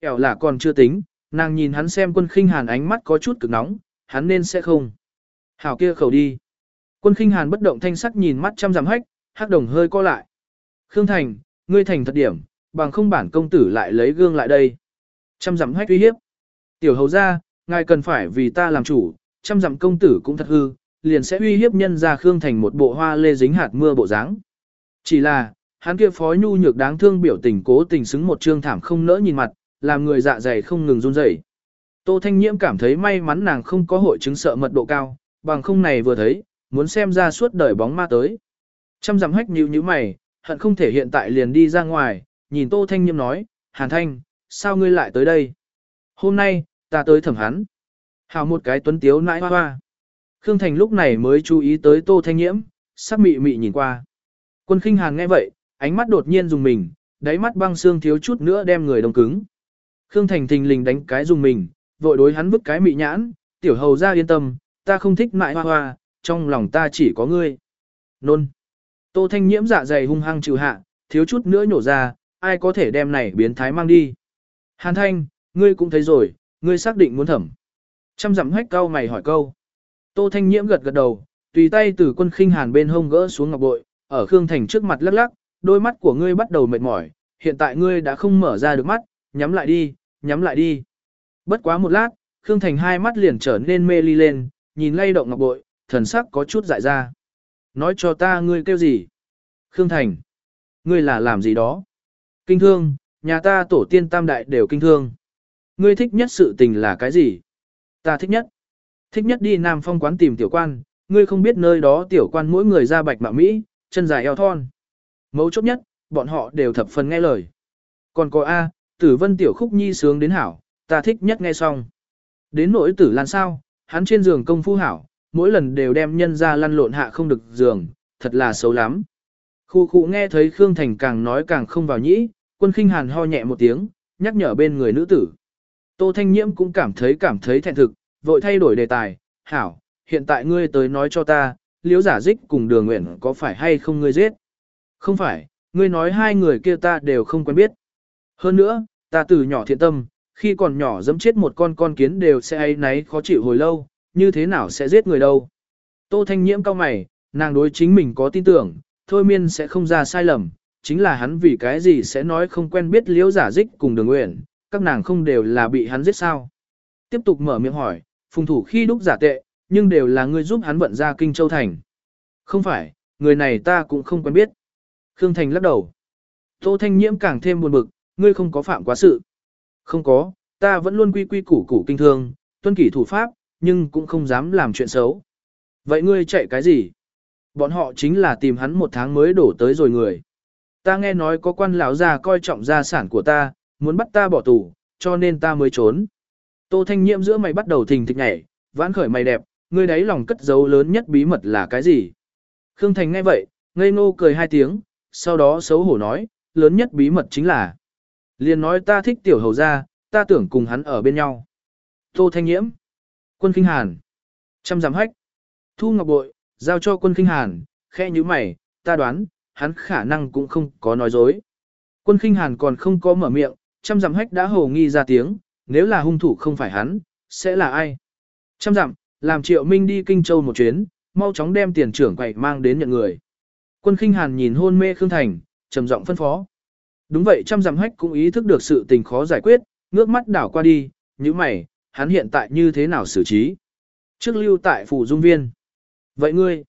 ẻo lả còn chưa tính, nàng nhìn hắn xem quân khinh hàn ánh mắt có chút cực nóng, hắn nên sẽ không. Hảo kia khẩu đi. Quân khinh hàn bất động thanh sắc nhìn mắt chăm giảm hách, hắc đồng hơi co lại. Khương Thành, ngươi thành thật điểm, bằng không bản công tử lại lấy gương lại đây. Chăm giảm hách uy hiếp. Tiểu hầu ra, ngài cần phải vì ta làm chủ, chăm dặm công tử cũng thật hư, liền sẽ uy hiếp nhân ra Khương Thành một bộ hoa lê dính hạt mưa bộ dáng. Chỉ là, hắn kia phó nhu nhược đáng thương biểu tình cố tình xứng một trương thảm không nỡ nhìn mặt, làm người dạ dày không ngừng run rẩy. Tô Thanh Nhiễm cảm thấy may mắn nàng không có hội chứng sợ mật độ cao, bằng không này vừa thấy, muốn xem ra suốt đời bóng ma tới. Trăm dặm hách nhíu như mày, hận không thể hiện tại liền đi ra ngoài, nhìn Tô Thanh Nhiễm nói, Hàn Thanh, sao ngươi lại tới đây? Hôm nay, ta tới thẩm hắn. Hào một cái tuấn tiếu nãi hoa hoa. Khương Thành lúc này mới chú ý tới Tô Thanh Nhiễm, sắc mị mị nhìn qua. Quân khinh hàn nghe vậy, ánh mắt đột nhiên dùng mình, đáy mắt băng xương thiếu chút nữa đem người đông cứng. Khương Thành thình lình đánh cái dùng mình, vội đối hắn vứt cái mị nhãn, tiểu hầu ra yên tâm, ta không thích mại hoa hoa, trong lòng ta chỉ có ngươi. Nôn. Tô Thanh Nhiễm dạ dày hung hăng trừ hạ, thiếu chút nữa nhổ ra, ai có thể đem này biến thái mang đi. Hàn Thanh, ngươi cũng thấy rồi, ngươi xác định muốn thẩm. Trăm dặm hách cao mày hỏi câu. Tô Thanh Nhiễm gật gật đầu, tùy tay từ quân khinh hàn bên hông gỡ xuống ngọc bội, ở Khương Thành trước mặt lắc lắc, đôi mắt của ngươi bắt đầu mệt mỏi, hiện tại ngươi đã không mở ra được mắt, nhắm lại đi, nhắm lại đi. Bất quá một lát, Khương Thành hai mắt liền trở nên mê ly lên, nhìn lay động ngọc bội, thần sắc có chút dại ra. Nói cho ta ngươi kêu gì? Khương Thành. Ngươi là làm gì đó? Kinh thương, nhà ta tổ tiên tam đại đều kinh thương. Ngươi thích nhất sự tình là cái gì? Ta thích nhất. Thích nhất đi Nam Phong quán tìm tiểu quan, ngươi không biết nơi đó tiểu quan mỗi người ra bạch mạ Mỹ, chân dài eo thon. Mấu chốt nhất, bọn họ đều thập phần nghe lời. Còn có A, tử vân tiểu khúc nhi sướng đến hảo, ta thích nhất nghe xong. Đến nỗi tử lan sao, hắn trên giường công phu hảo, mỗi lần đều đem nhân ra lăn lộn hạ không được giường, thật là xấu lắm. Khu khu nghe thấy Khương Thành càng nói càng không vào nhĩ, quân khinh hàn ho nhẹ một tiếng, nhắc nhở bên người nữ tử. Tô Thanh Nhiễm cũng cảm thấy cảm thấy thẹn thực, vội thay đổi đề tài, hảo, hiện tại ngươi tới nói cho ta, liễu giả dích cùng đường nguyện có phải hay không ngươi giết? Không phải, ngươi nói hai người kia ta đều không quen biết. Hơn nữa, ta từ nhỏ thiện tâm, khi còn nhỏ dẫm chết một con con kiến đều sẽ ấy náy khó chịu hồi lâu, như thế nào sẽ giết người đâu. Tô Thanh Nhiễm cao mày, nàng đối chính mình có tin tưởng, thôi miên sẽ không ra sai lầm, chính là hắn vì cái gì sẽ nói không quen biết liễu giả dích cùng đường nguyện, các nàng không đều là bị hắn giết sao. Tiếp tục mở miệng hỏi, phùng thủ khi đúc giả tệ, nhưng đều là người giúp hắn vận ra kinh châu thành. Không phải, người này ta cũng không quen biết. Khương Thành lắc đầu. Tô Thanh Nhiễm càng thêm buồn bực, ngươi không có phạm quá sự. Không có, ta vẫn luôn quy quy củ củ kinh thương, tuân kỷ thủ pháp, nhưng cũng không dám làm chuyện xấu. Vậy ngươi chạy cái gì? Bọn họ chính là tìm hắn một tháng mới đổ tới rồi người. Ta nghe nói có quan lão già coi trọng gia sản của ta, muốn bắt ta bỏ tù, cho nên ta mới trốn. Tô Thanh Nhiễm giữa mày bắt đầu thình thịch nhảy, vãn khởi mày đẹp, ngươi đấy lòng cất giấu lớn nhất bí mật là cái gì? Khương Thành nghe vậy, ngây ngô cười hai tiếng, sau đó xấu hổ nói, lớn nhất bí mật chính là liền nói ta thích tiểu hầu gia, ta tưởng cùng hắn ở bên nhau. Tô Thanh Nhiễm, quân kinh hàn, trăm giảm hách, thu ngọc bội, giao cho quân kinh hàn, khẽ như mày, ta đoán, hắn khả năng cũng không có nói dối. Quân kinh hàn còn không có mở miệng, trăm giảm hách đã hồ nghi ra tiếng, nếu là hung thủ không phải hắn, sẽ là ai? Trăm dặm, làm triệu minh đi kinh châu một chuyến, mau chóng đem tiền trưởng quậy mang đến nhận người. Quân khinh hàn nhìn hôn mê Khương Thành, trầm giọng phân phó. Đúng vậy trăm dặm hách cũng ý thức được sự tình khó giải quyết, ngước mắt đảo qua đi, như mày, hắn hiện tại như thế nào xử trí. Trước lưu tại phủ dung viên. Vậy ngươi,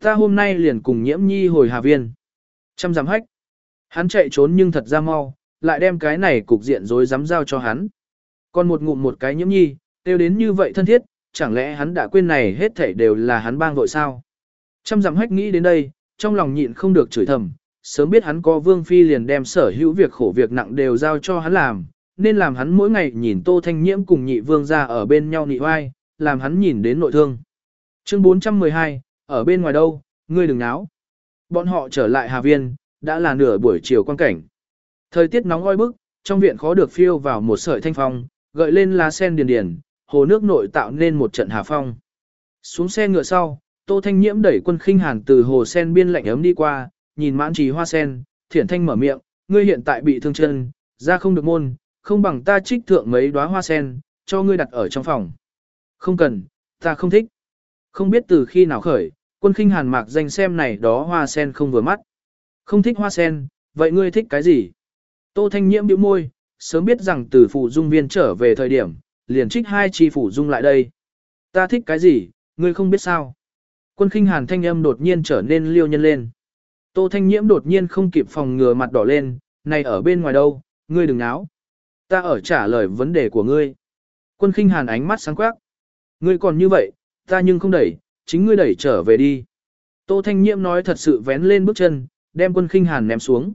ta hôm nay liền cùng nhiễm nhi hồi hà viên. Trăm dặm hách. Hắn chạy trốn nhưng thật ra mau, lại đem cái này cục diện rối dám giao cho hắn. Còn một ngụm một cái nhiễm nhi, tiêu đến như vậy thân thiết, chẳng lẽ hắn đã quên này hết thảy đều là hắn bang vội sao? Trăm dặm hách nghĩ đến đây, trong lòng nhịn không được chửi thầm, sớm biết hắn có vương phi liền đem sở hữu việc khổ việc nặng đều giao cho hắn làm, nên làm hắn mỗi ngày nhìn tô thanh nhiễm cùng nhị vương ra ở bên nhau nị oai, làm hắn nhìn đến nội thương. Chương 412, ở bên ngoài đâu, ngươi đừng náo. Bọn họ trở lại Hà Viên, đã là nửa buổi chiều quan cảnh. Thời tiết nóng oi bức, trong viện khó được phiêu vào một sợi thanh phong, gợi lên lá sen điền điền, hồ nước nội tạo nên một trận hà phong. Xuống xe ngựa sau, Tô Thanh Nhiễm đẩy quân khinh hàn từ hồ sen biên lạnh ấm đi qua, nhìn mãn trì hoa sen, thiển thanh mở miệng, ngươi hiện tại bị thương chân, ra không được môn, không bằng ta trích thượng mấy đóa hoa sen, cho ngươi đặt ở trong phòng. Không cần, ta không thích. Không biết từ khi nào khởi, quân khinh hàn mạc danh xem này đó hoa sen không vừa mắt. Không thích hoa sen, vậy ngươi thích cái gì? Tô Thanh Nhiễm bĩu môi, sớm biết rằng từ phụ dung viên trở về thời điểm, liền trích hai chi phủ dung lại đây. Ta thích cái gì, ngươi không biết sao. Quân khinh hàn thanh âm đột nhiên trở nên liêu nhân lên. Tô thanh nhiễm đột nhiên không kịp phòng ngừa mặt đỏ lên, này ở bên ngoài đâu, ngươi đừng náo. Ta ở trả lời vấn đề của ngươi. Quân khinh hàn ánh mắt sáng quắc. Ngươi còn như vậy, ta nhưng không đẩy, chính ngươi đẩy trở về đi. Tô thanh nhiễm nói thật sự vén lên bước chân, đem quân khinh hàn ném xuống.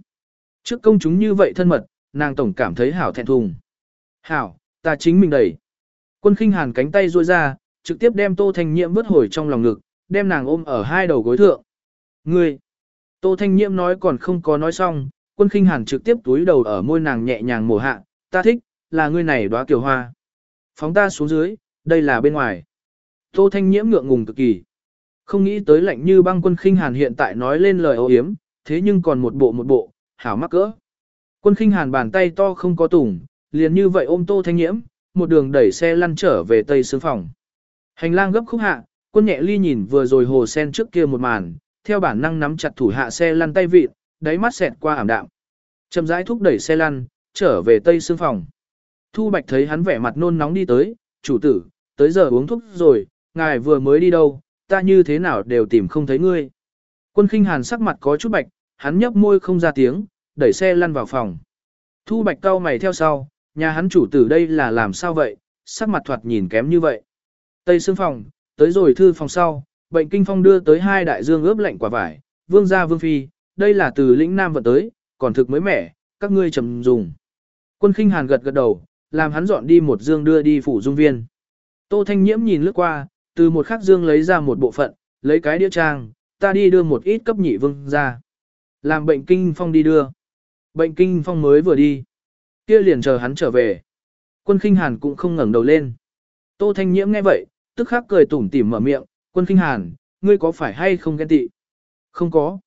Trước công chúng như vậy thân mật, nàng tổng cảm thấy hảo thẹn thùng. Hảo, ta chính mình đẩy. Quân khinh hàn cánh tay ruôi ra, trực tiếp đem Tô Thanh Nhiễm vứt hồi trong lòng ngực, đem nàng ôm ở hai đầu gối thượng. Ngươi! Tô Thanh Nhiễm nói còn không có nói xong, quân khinh hàn trực tiếp túi đầu ở môi nàng nhẹ nhàng mổ hạ, ta thích, là ngươi này đóa kiều hoa. Phóng ta xuống dưới, đây là bên ngoài. Tô Thanh Nhiễm ngượng ngùng cực kỳ. Không nghĩ tới lạnh như băng quân khinh hàn hiện tại nói lên lời ô hiếm, thế nhưng còn một bộ một bộ, hảo mắc cỡ. Quân khinh hàn bàn tay to không có tủng, liền như vậy ôm Tô Thanh Nhiễm, một đường đẩy xe lăn trở về tây xương phòng. Hành lang gấp khúc hạ, quân nhẹ ly nhìn vừa rồi hồ sen trước kia một màn, theo bản năng nắm chặt thủ hạ xe lăn tay vịt, đáy mắt xẹt qua ảm đạm. Chậm rãi thúc đẩy xe lăn, trở về tây xương phòng. Thu Bạch thấy hắn vẻ mặt nôn nóng đi tới, chủ tử, tới giờ uống thuốc rồi, ngài vừa mới đi đâu, ta như thế nào đều tìm không thấy ngươi. Quân khinh hàn sắc mặt có chút bạch, hắn nhấp môi không ra tiếng, đẩy xe lăn vào phòng. Thu Bạch cau mày theo sau, nhà hắn chủ tử đây là làm sao vậy, sắc mặt thoạt nhìn kém như vậy. Tây xương phòng, tới rồi thư phòng sau, bệnh kinh phong đưa tới hai đại dương ướp lạnh quả vải, vương gia vương phi, đây là từ lĩnh nam vận tới, còn thực mới mẻ, các ngươi chầm dùng. Quân khinh hàn gật gật đầu, làm hắn dọn đi một dương đưa đi phủ dung viên. Tô Thanh Nhiễm nhìn lướt qua, từ một khắc dương lấy ra một bộ phận, lấy cái đĩa trang, ta đi đưa một ít cấp nhị vương ra. Làm bệnh kinh phong đi đưa. Bệnh kinh phong mới vừa đi kia liền chờ hắn trở về. Quân khinh hàn cũng không ngẩng đầu lên. Tô Thanh Nhiễm nghe vậy, tức khắc cười tủm tỉm mở miệng, quân khinh hàn, ngươi có phải hay không ghen tị? Không có.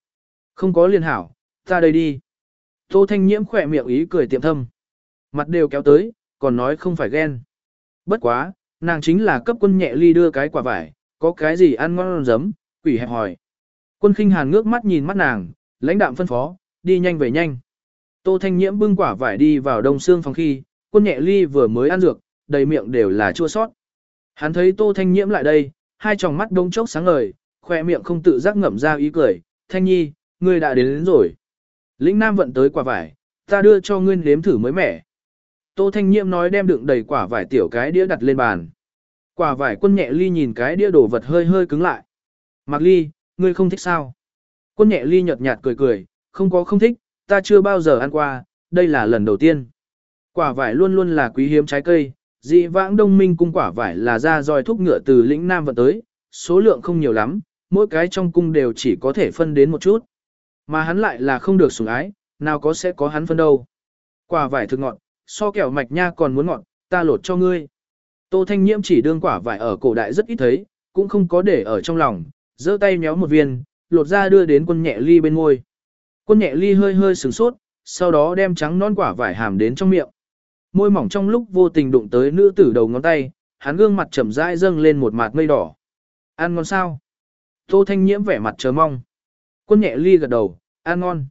Không có liền hảo, ta đây đi. Tô Thanh Nhiễm khỏe miệng ý cười tiệm thâm. Mặt đều kéo tới, còn nói không phải ghen. Bất quá, nàng chính là cấp quân nhẹ ly đưa cái quả vải, có cái gì ăn ngon giấm, quỷ hẹp hỏi. Quân khinh hàn ngước mắt nhìn mắt nàng, lãnh đạm phân phó, đi nhanh về nhanh. Tô Thanh Nhiễm bưng quả vải đi vào đông xương phòng khi, quân nhẹ ly vừa mới ăn dược, đầy miệng đều là chua sót. Hắn thấy Tô Thanh Nhiễm lại đây, hai tròng mắt đông chốc sáng ngời, khoe miệng không tự giác ngậm ra ý cười, Thanh Nhi, ngươi đã đến, đến rồi. Lĩnh Nam vận tới quả vải, ta đưa cho ngươi nếm thử mới mẻ. Tô Thanh Nhiệm nói đem đựng đầy quả vải tiểu cái đĩa đặt lên bàn. Quả vải quân nhẹ ly nhìn cái đĩa đồ vật hơi hơi cứng lại. Mạc ly, ngươi không thích sao? Quân nhẹ ly nhợt nhạt cười cười, không có không thích, ta chưa bao giờ ăn qua, đây là lần đầu tiên. Quả vải luôn luôn là quý hiếm trái cây, dị vãng đông minh cung quả vải là ra roi thúc ngựa từ lĩnh Nam vận tới, số lượng không nhiều lắm, mỗi cái trong cung đều chỉ có thể phân đến một chút. Mà hắn lại là không được sủng ái, nào có sẽ có hắn phân đâu. Quả vải thực ngọt, so kẹo mạch nha còn muốn ngọt, ta lột cho ngươi. Tô Thanh Nhiễm chỉ đương quả vải ở cổ đại rất ít thấy, cũng không có để ở trong lòng, giơ tay méo một viên, lột ra đưa đến quân nhẹ ly bên môi. Quân nhẹ ly hơi hơi sửng sốt, sau đó đem trắng non quả vải hàm đến trong miệng. Môi mỏng trong lúc vô tình đụng tới nữ tử đầu ngón tay, hắn gương mặt chậm rãi dâng lên một mạt mây đỏ. Ăn ngon sao? Tô Thanh Nhiễm vẻ mặt chờ mong. Quân nhẹ ly gật đầu, ăn ngon.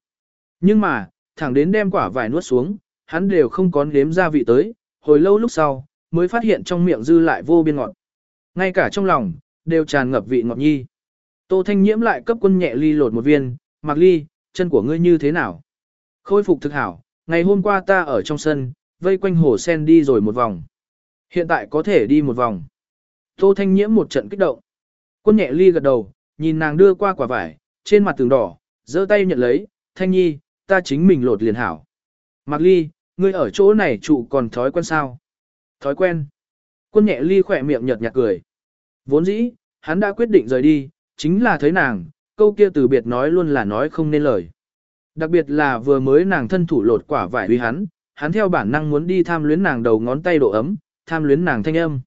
Nhưng mà, thẳng đến đem quả vải nuốt xuống, hắn đều không có nếm ra vị tới, hồi lâu lúc sau, mới phát hiện trong miệng dư lại vô biên ngọt. Ngay cả trong lòng, đều tràn ngập vị ngọt nhi. Tô Thanh Nhiễm lại cấp quân nhẹ ly lột một viên, mặc ly, chân của ngươi như thế nào? Khôi phục thực hảo, ngày hôm qua ta ở trong sân, vây quanh hồ sen đi rồi một vòng. Hiện tại có thể đi một vòng. Tô Thanh Nhiễm một trận kích động. Quân nhẹ ly gật đầu, nhìn nàng đưa qua quả vải, trên mặt tường đỏ, giơ tay nhận lấy, Thanh Nhi, ta chính mình lột liền hảo. Mạc ly, ngươi ở chỗ này trụ còn thói quen sao? Thói quen. Quân nhẹ ly khỏe miệng nhợt nhạt cười. Vốn dĩ, hắn đã quyết định rời đi, chính là thấy nàng, câu kia từ biệt nói luôn là nói không nên lời. Đặc biệt là vừa mới nàng thân thủ lột quả vải uy hắn, hắn theo bản năng muốn đi tham luyến nàng đầu ngón tay độ ấm, tham luyến nàng thanh âm.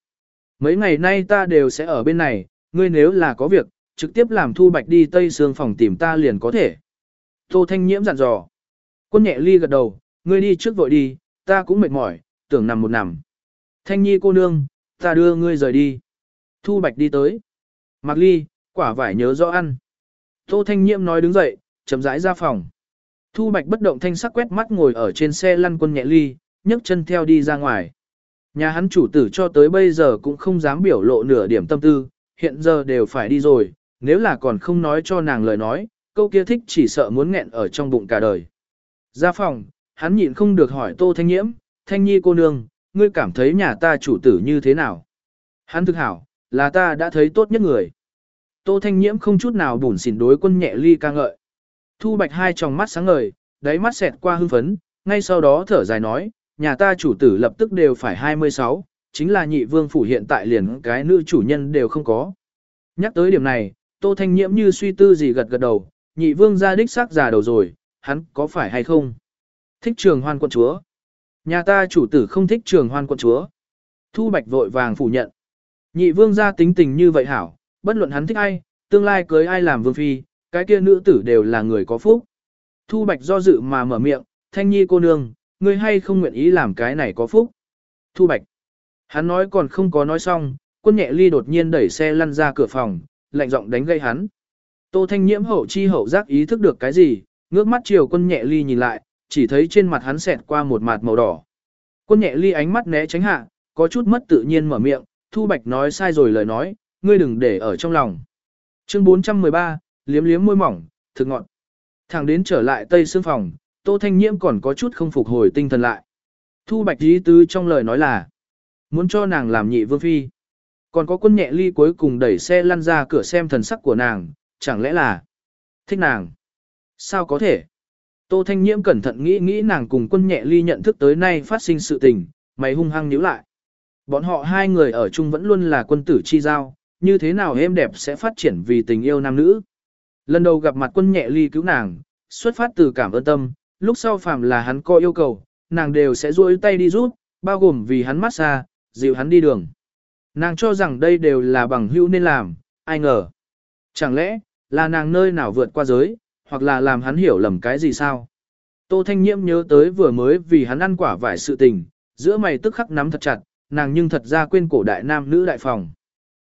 Mấy ngày nay ta đều sẽ ở bên này, ngươi nếu là có việc, trực tiếp làm thu bạch đi tây xương phòng tìm ta liền có thể. Tô Thanh Nhiễm dặn dò. Quân nhẹ ly gật đầu, ngươi đi trước vội đi, ta cũng mệt mỏi, tưởng nằm một nằm. Thanh nhi cô nương, ta đưa ngươi rời đi. Thu bạch đi tới. Mạc ly, quả vải nhớ rõ ăn. Tô Thanh Nhiễm nói đứng dậy, chậm rãi ra phòng. Thu Bạch bất động thanh sắc quét mắt ngồi ở trên xe lăn quân nhẹ ly, nhấc chân theo đi ra ngoài. Nhà hắn chủ tử cho tới bây giờ cũng không dám biểu lộ nửa điểm tâm tư, hiện giờ đều phải đi rồi, nếu là còn không nói cho nàng lời nói, câu kia thích chỉ sợ muốn nghẹn ở trong bụng cả đời. Ra phòng, hắn nhịn không được hỏi Tô Thanh Nhiễm, Thanh Nhi cô nương, ngươi cảm thấy nhà ta chủ tử như thế nào? Hắn thực hảo, là ta đã thấy tốt nhất người. Tô Thanh Nhiễm không chút nào bùn xỉn đối quân nhẹ ly ca ngợi. Thu Bạch hai tròng mắt sáng ngời, đáy mắt xẹt qua hưng phấn, ngay sau đó thở dài nói, nhà ta chủ tử lập tức đều phải 26, chính là nhị vương phủ hiện tại liền cái nữ chủ nhân đều không có. Nhắc tới điểm này, Tô Thanh Nhiễm như suy tư gì gật gật đầu, nhị vương ra đích xác già đầu rồi, hắn có phải hay không? Thích trường hoan quận chúa. Nhà ta chủ tử không thích trường hoan quận chúa. Thu Bạch vội vàng phủ nhận. Nhị vương ra tính tình như vậy hảo, bất luận hắn thích ai, tương lai cưới ai làm vương phi, cái kia nữ tử đều là người có phúc. Thu Bạch do dự mà mở miệng, thanh nhi cô nương, ngươi hay không nguyện ý làm cái này có phúc. Thu Bạch. Hắn nói còn không có nói xong, quân nhẹ ly đột nhiên đẩy xe lăn ra cửa phòng, lạnh giọng đánh gây hắn. Tô Thanh Nhiễm hậu chi hậu giác ý thức được cái gì, ngước mắt chiều quân nhẹ ly nhìn lại, chỉ thấy trên mặt hắn xẹt qua một mạt màu đỏ. Quân nhẹ ly ánh mắt né tránh hạ, có chút mất tự nhiên mở miệng, Thu Bạch nói sai rồi lời nói, ngươi đừng để ở trong lòng. Chương 413, liếm liếm môi mỏng, thực ngọn. Thẳng đến trở lại tây xương phòng, Tô Thanh Nhiễm còn có chút không phục hồi tinh thần lại. Thu Bạch Lý Tứ trong lời nói là, muốn cho nàng làm nhị vương phi. Còn có quân nhẹ ly cuối cùng đẩy xe lăn ra cửa xem thần sắc của nàng, chẳng lẽ là thích nàng? Sao có thể? Tô Thanh Nhiễm cẩn thận nghĩ nghĩ nàng cùng quân nhẹ ly nhận thức tới nay phát sinh sự tình, mày hung hăng nhíu lại. Bọn họ hai người ở chung vẫn luôn là quân tử chi giao, như thế nào êm đẹp sẽ phát triển vì tình yêu nam nữ. Lần đầu gặp mặt quân nhẹ ly cứu nàng, xuất phát từ cảm ơn tâm, lúc sau phàm là hắn có yêu cầu, nàng đều sẽ duỗi tay đi giúp, bao gồm vì hắn massage, dịu hắn đi đường. Nàng cho rằng đây đều là bằng hữu nên làm, ai ngờ. Chẳng lẽ, là nàng nơi nào vượt qua giới, hoặc là làm hắn hiểu lầm cái gì sao? Tô Thanh Nhiễm nhớ tới vừa mới vì hắn ăn quả vải sự tình, giữa mày tức khắc nắm thật chặt, nàng nhưng thật ra quên cổ đại nam nữ đại phòng.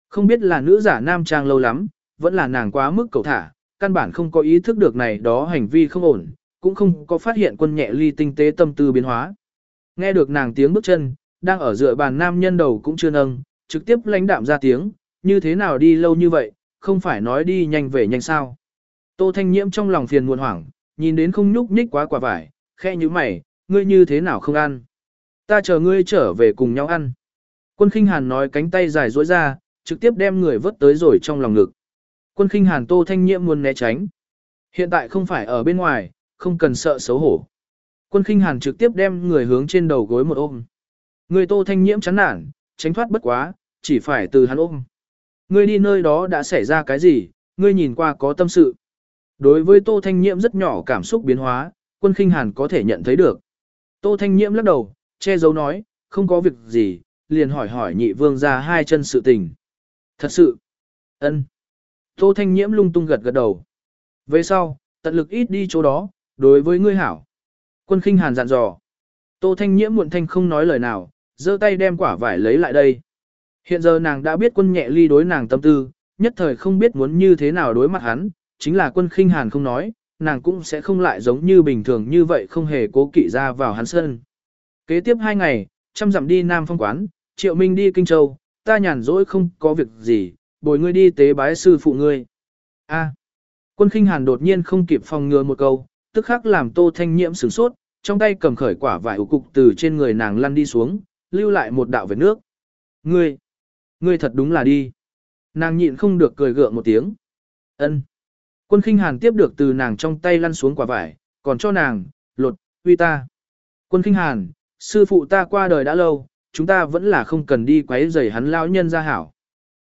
Không biết là nữ giả nam trang lâu lắm, vẫn là nàng quá mức cầu thả, căn bản không có ý thức được này đó hành vi không ổn, cũng không có phát hiện quân nhẹ ly tinh tế tâm tư biến hóa. Nghe được nàng tiếng bước chân, đang ở dựa bàn nam nhân đầu cũng chưa nâng, trực tiếp lãnh đạm ra tiếng, như thế nào đi lâu như vậy, không phải nói đi nhanh về nhanh sao. Tô Thanh Nhiễm trong lòng phiền muộn hoảng, nhìn đến không nhúc nhích quá quả vải, khe như mày, ngươi như thế nào không ăn. Ta chờ ngươi trở về cùng nhau ăn. Quân khinh hàn nói cánh tay dài duỗi ra, trực tiếp đem người vớt tới rồi trong lòng ngực. Quân khinh hàn Tô Thanh Nhiễm muốn né tránh. Hiện tại không phải ở bên ngoài, không cần sợ xấu hổ. Quân khinh hàn trực tiếp đem người hướng trên đầu gối một ôm. Người Tô Thanh Nhiễm chán nản, tránh thoát bất quá, chỉ phải từ hắn ôm. Ngươi đi nơi đó đã xảy ra cái gì, ngươi nhìn qua có tâm sự. Đối với Tô Thanh Nhiễm rất nhỏ cảm xúc biến hóa, quân khinh hàn có thể nhận thấy được. Tô Thanh Nhiễm lắc đầu, che giấu nói, không có việc gì, liền hỏi hỏi nhị vương ra hai chân sự tình. Thật sự, ân. Tô Thanh Nhiễm lung tung gật gật đầu. Về sau, tận lực ít đi chỗ đó, đối với ngươi hảo. Quân khinh hàn dặn dò. Tô Thanh Nhiễm muộn thanh không nói lời nào, giơ tay đem quả vải lấy lại đây. Hiện giờ nàng đã biết quân nhẹ ly đối nàng tâm tư, nhất thời không biết muốn như thế nào đối mặt hắn, chính là quân khinh hàn không nói, nàng cũng sẽ không lại giống như bình thường như vậy không hề cố kỵ ra vào hắn sân. Kế tiếp hai ngày, chăm dặm đi Nam Phong Quán, Triệu Minh đi Kinh Châu, ta nhàn rỗi không có việc gì, bồi ngươi đi tế bái sư phụ ngươi. A. À. quân khinh hàn đột nhiên không kịp phòng ngừa một câu, tức khắc làm tô thanh nhiễm sửng sốt, trong tay cầm khởi quả vải ủ cục từ trên người nàng lăn đi xuống, lưu lại một đạo vệt nước. Ngươi, ngươi thật đúng là đi. Nàng nhịn không được cười gượng một tiếng. Ân. Quân khinh hàn tiếp được từ nàng trong tay lăn xuống quả vải, còn cho nàng, lột, uy ta. Quân khinh hàn, sư phụ ta qua đời đã lâu, chúng ta vẫn là không cần đi quấy rầy hắn lão nhân ra hảo.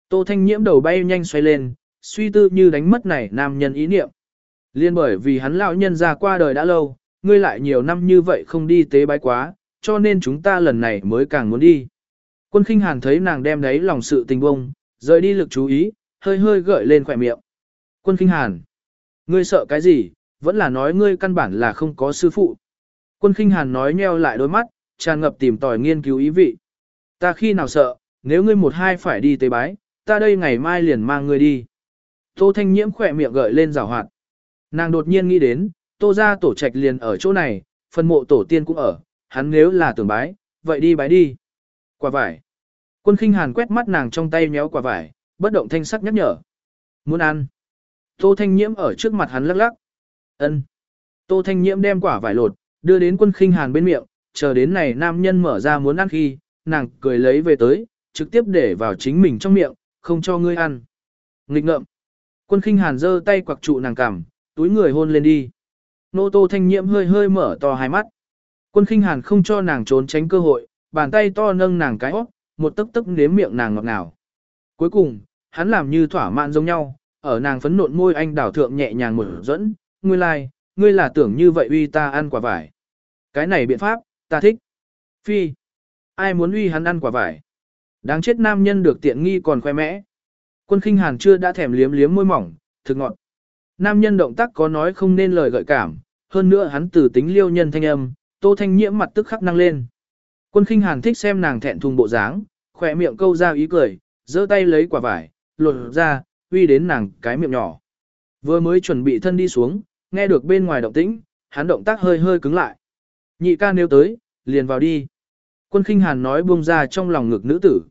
Tô Thanh Nhiễm đầu bay nhanh xoay lên, suy tư như đánh mất này nam nhân ý niệm. Liên bởi vì hắn lão nhân ra qua đời đã lâu, ngươi lại nhiều năm như vậy không đi tế bái quá, cho nên chúng ta lần này mới càng muốn đi. Quân khinh hàn thấy nàng đem đấy lòng sự tình bông, rời đi lực chú ý, hơi hơi gợi lên khỏe miệng. Quân khinh hàn, ngươi sợ cái gì, vẫn là nói ngươi căn bản là không có sư phụ. Quân khinh hàn nói nheo lại đôi mắt, tràn ngập tìm tòi nghiên cứu ý vị. Ta khi nào sợ, nếu ngươi một hai phải đi tế bái, ta đây ngày mai liền mang ngươi đi. Tô Thanh Nhiễm khỏe miệng gợi lên rào hoạt. Nàng đột nhiên nghĩ đến, tô ra tổ trạch liền ở chỗ này, phần mộ tổ tiên cũng ở, hắn nếu là tưởng bái, vậy đi bái đi. Quả vải. Quân khinh hàn quét mắt nàng trong tay méo quả vải, bất động thanh sắc nhắc nhở. Muốn ăn. Tô Thanh Nhiễm ở trước mặt hắn lắc lắc. ân Tô Thanh Nhiễm đem quả vải lột, đưa đến quân khinh hàn bên miệng, chờ đến này nam nhân mở ra muốn ăn khi, nàng cười lấy về tới, trực tiếp để vào chính mình trong miệng, không cho ngươi ăn. Nghịch ngợm. Quân khinh hàn giơ tay quặc trụ nàng cằm, túi người hôn lên đi. Nô tô thanh nhiễm hơi hơi mở to hai mắt. Quân khinh hàn không cho nàng trốn tránh cơ hội, bàn tay to nâng nàng cái óc, một tấc tấc nếm miệng nàng ngọt ngào. Cuối cùng, hắn làm như thỏa mãn giống nhau, ở nàng phấn nộn môi anh đảo thượng nhẹ nhàng mở dẫn, ngươi lai, like, ngươi là tưởng như vậy uy ta ăn quả vải. Cái này biện pháp, ta thích. Phi, ai muốn uy hắn ăn quả vải. Đáng chết nam nhân được tiện nghi còn khoe mẽ. Quân khinh hàn chưa đã thèm liếm liếm môi mỏng, thực ngọt. Nam nhân động tác có nói không nên lời gợi cảm, hơn nữa hắn từ tính liêu nhân thanh âm, tô thanh nhiễm mặt tức khắc năng lên. Quân khinh hàn thích xem nàng thẹn thùng bộ dáng, khỏe miệng câu ra ý cười, giơ tay lấy quả vải, lột ra, uy đến nàng cái miệng nhỏ. Vừa mới chuẩn bị thân đi xuống, nghe được bên ngoài động tĩnh, hắn động tác hơi hơi cứng lại. Nhị ca nếu tới, liền vào đi. Quân khinh hàn nói buông ra trong lòng ngực nữ tử.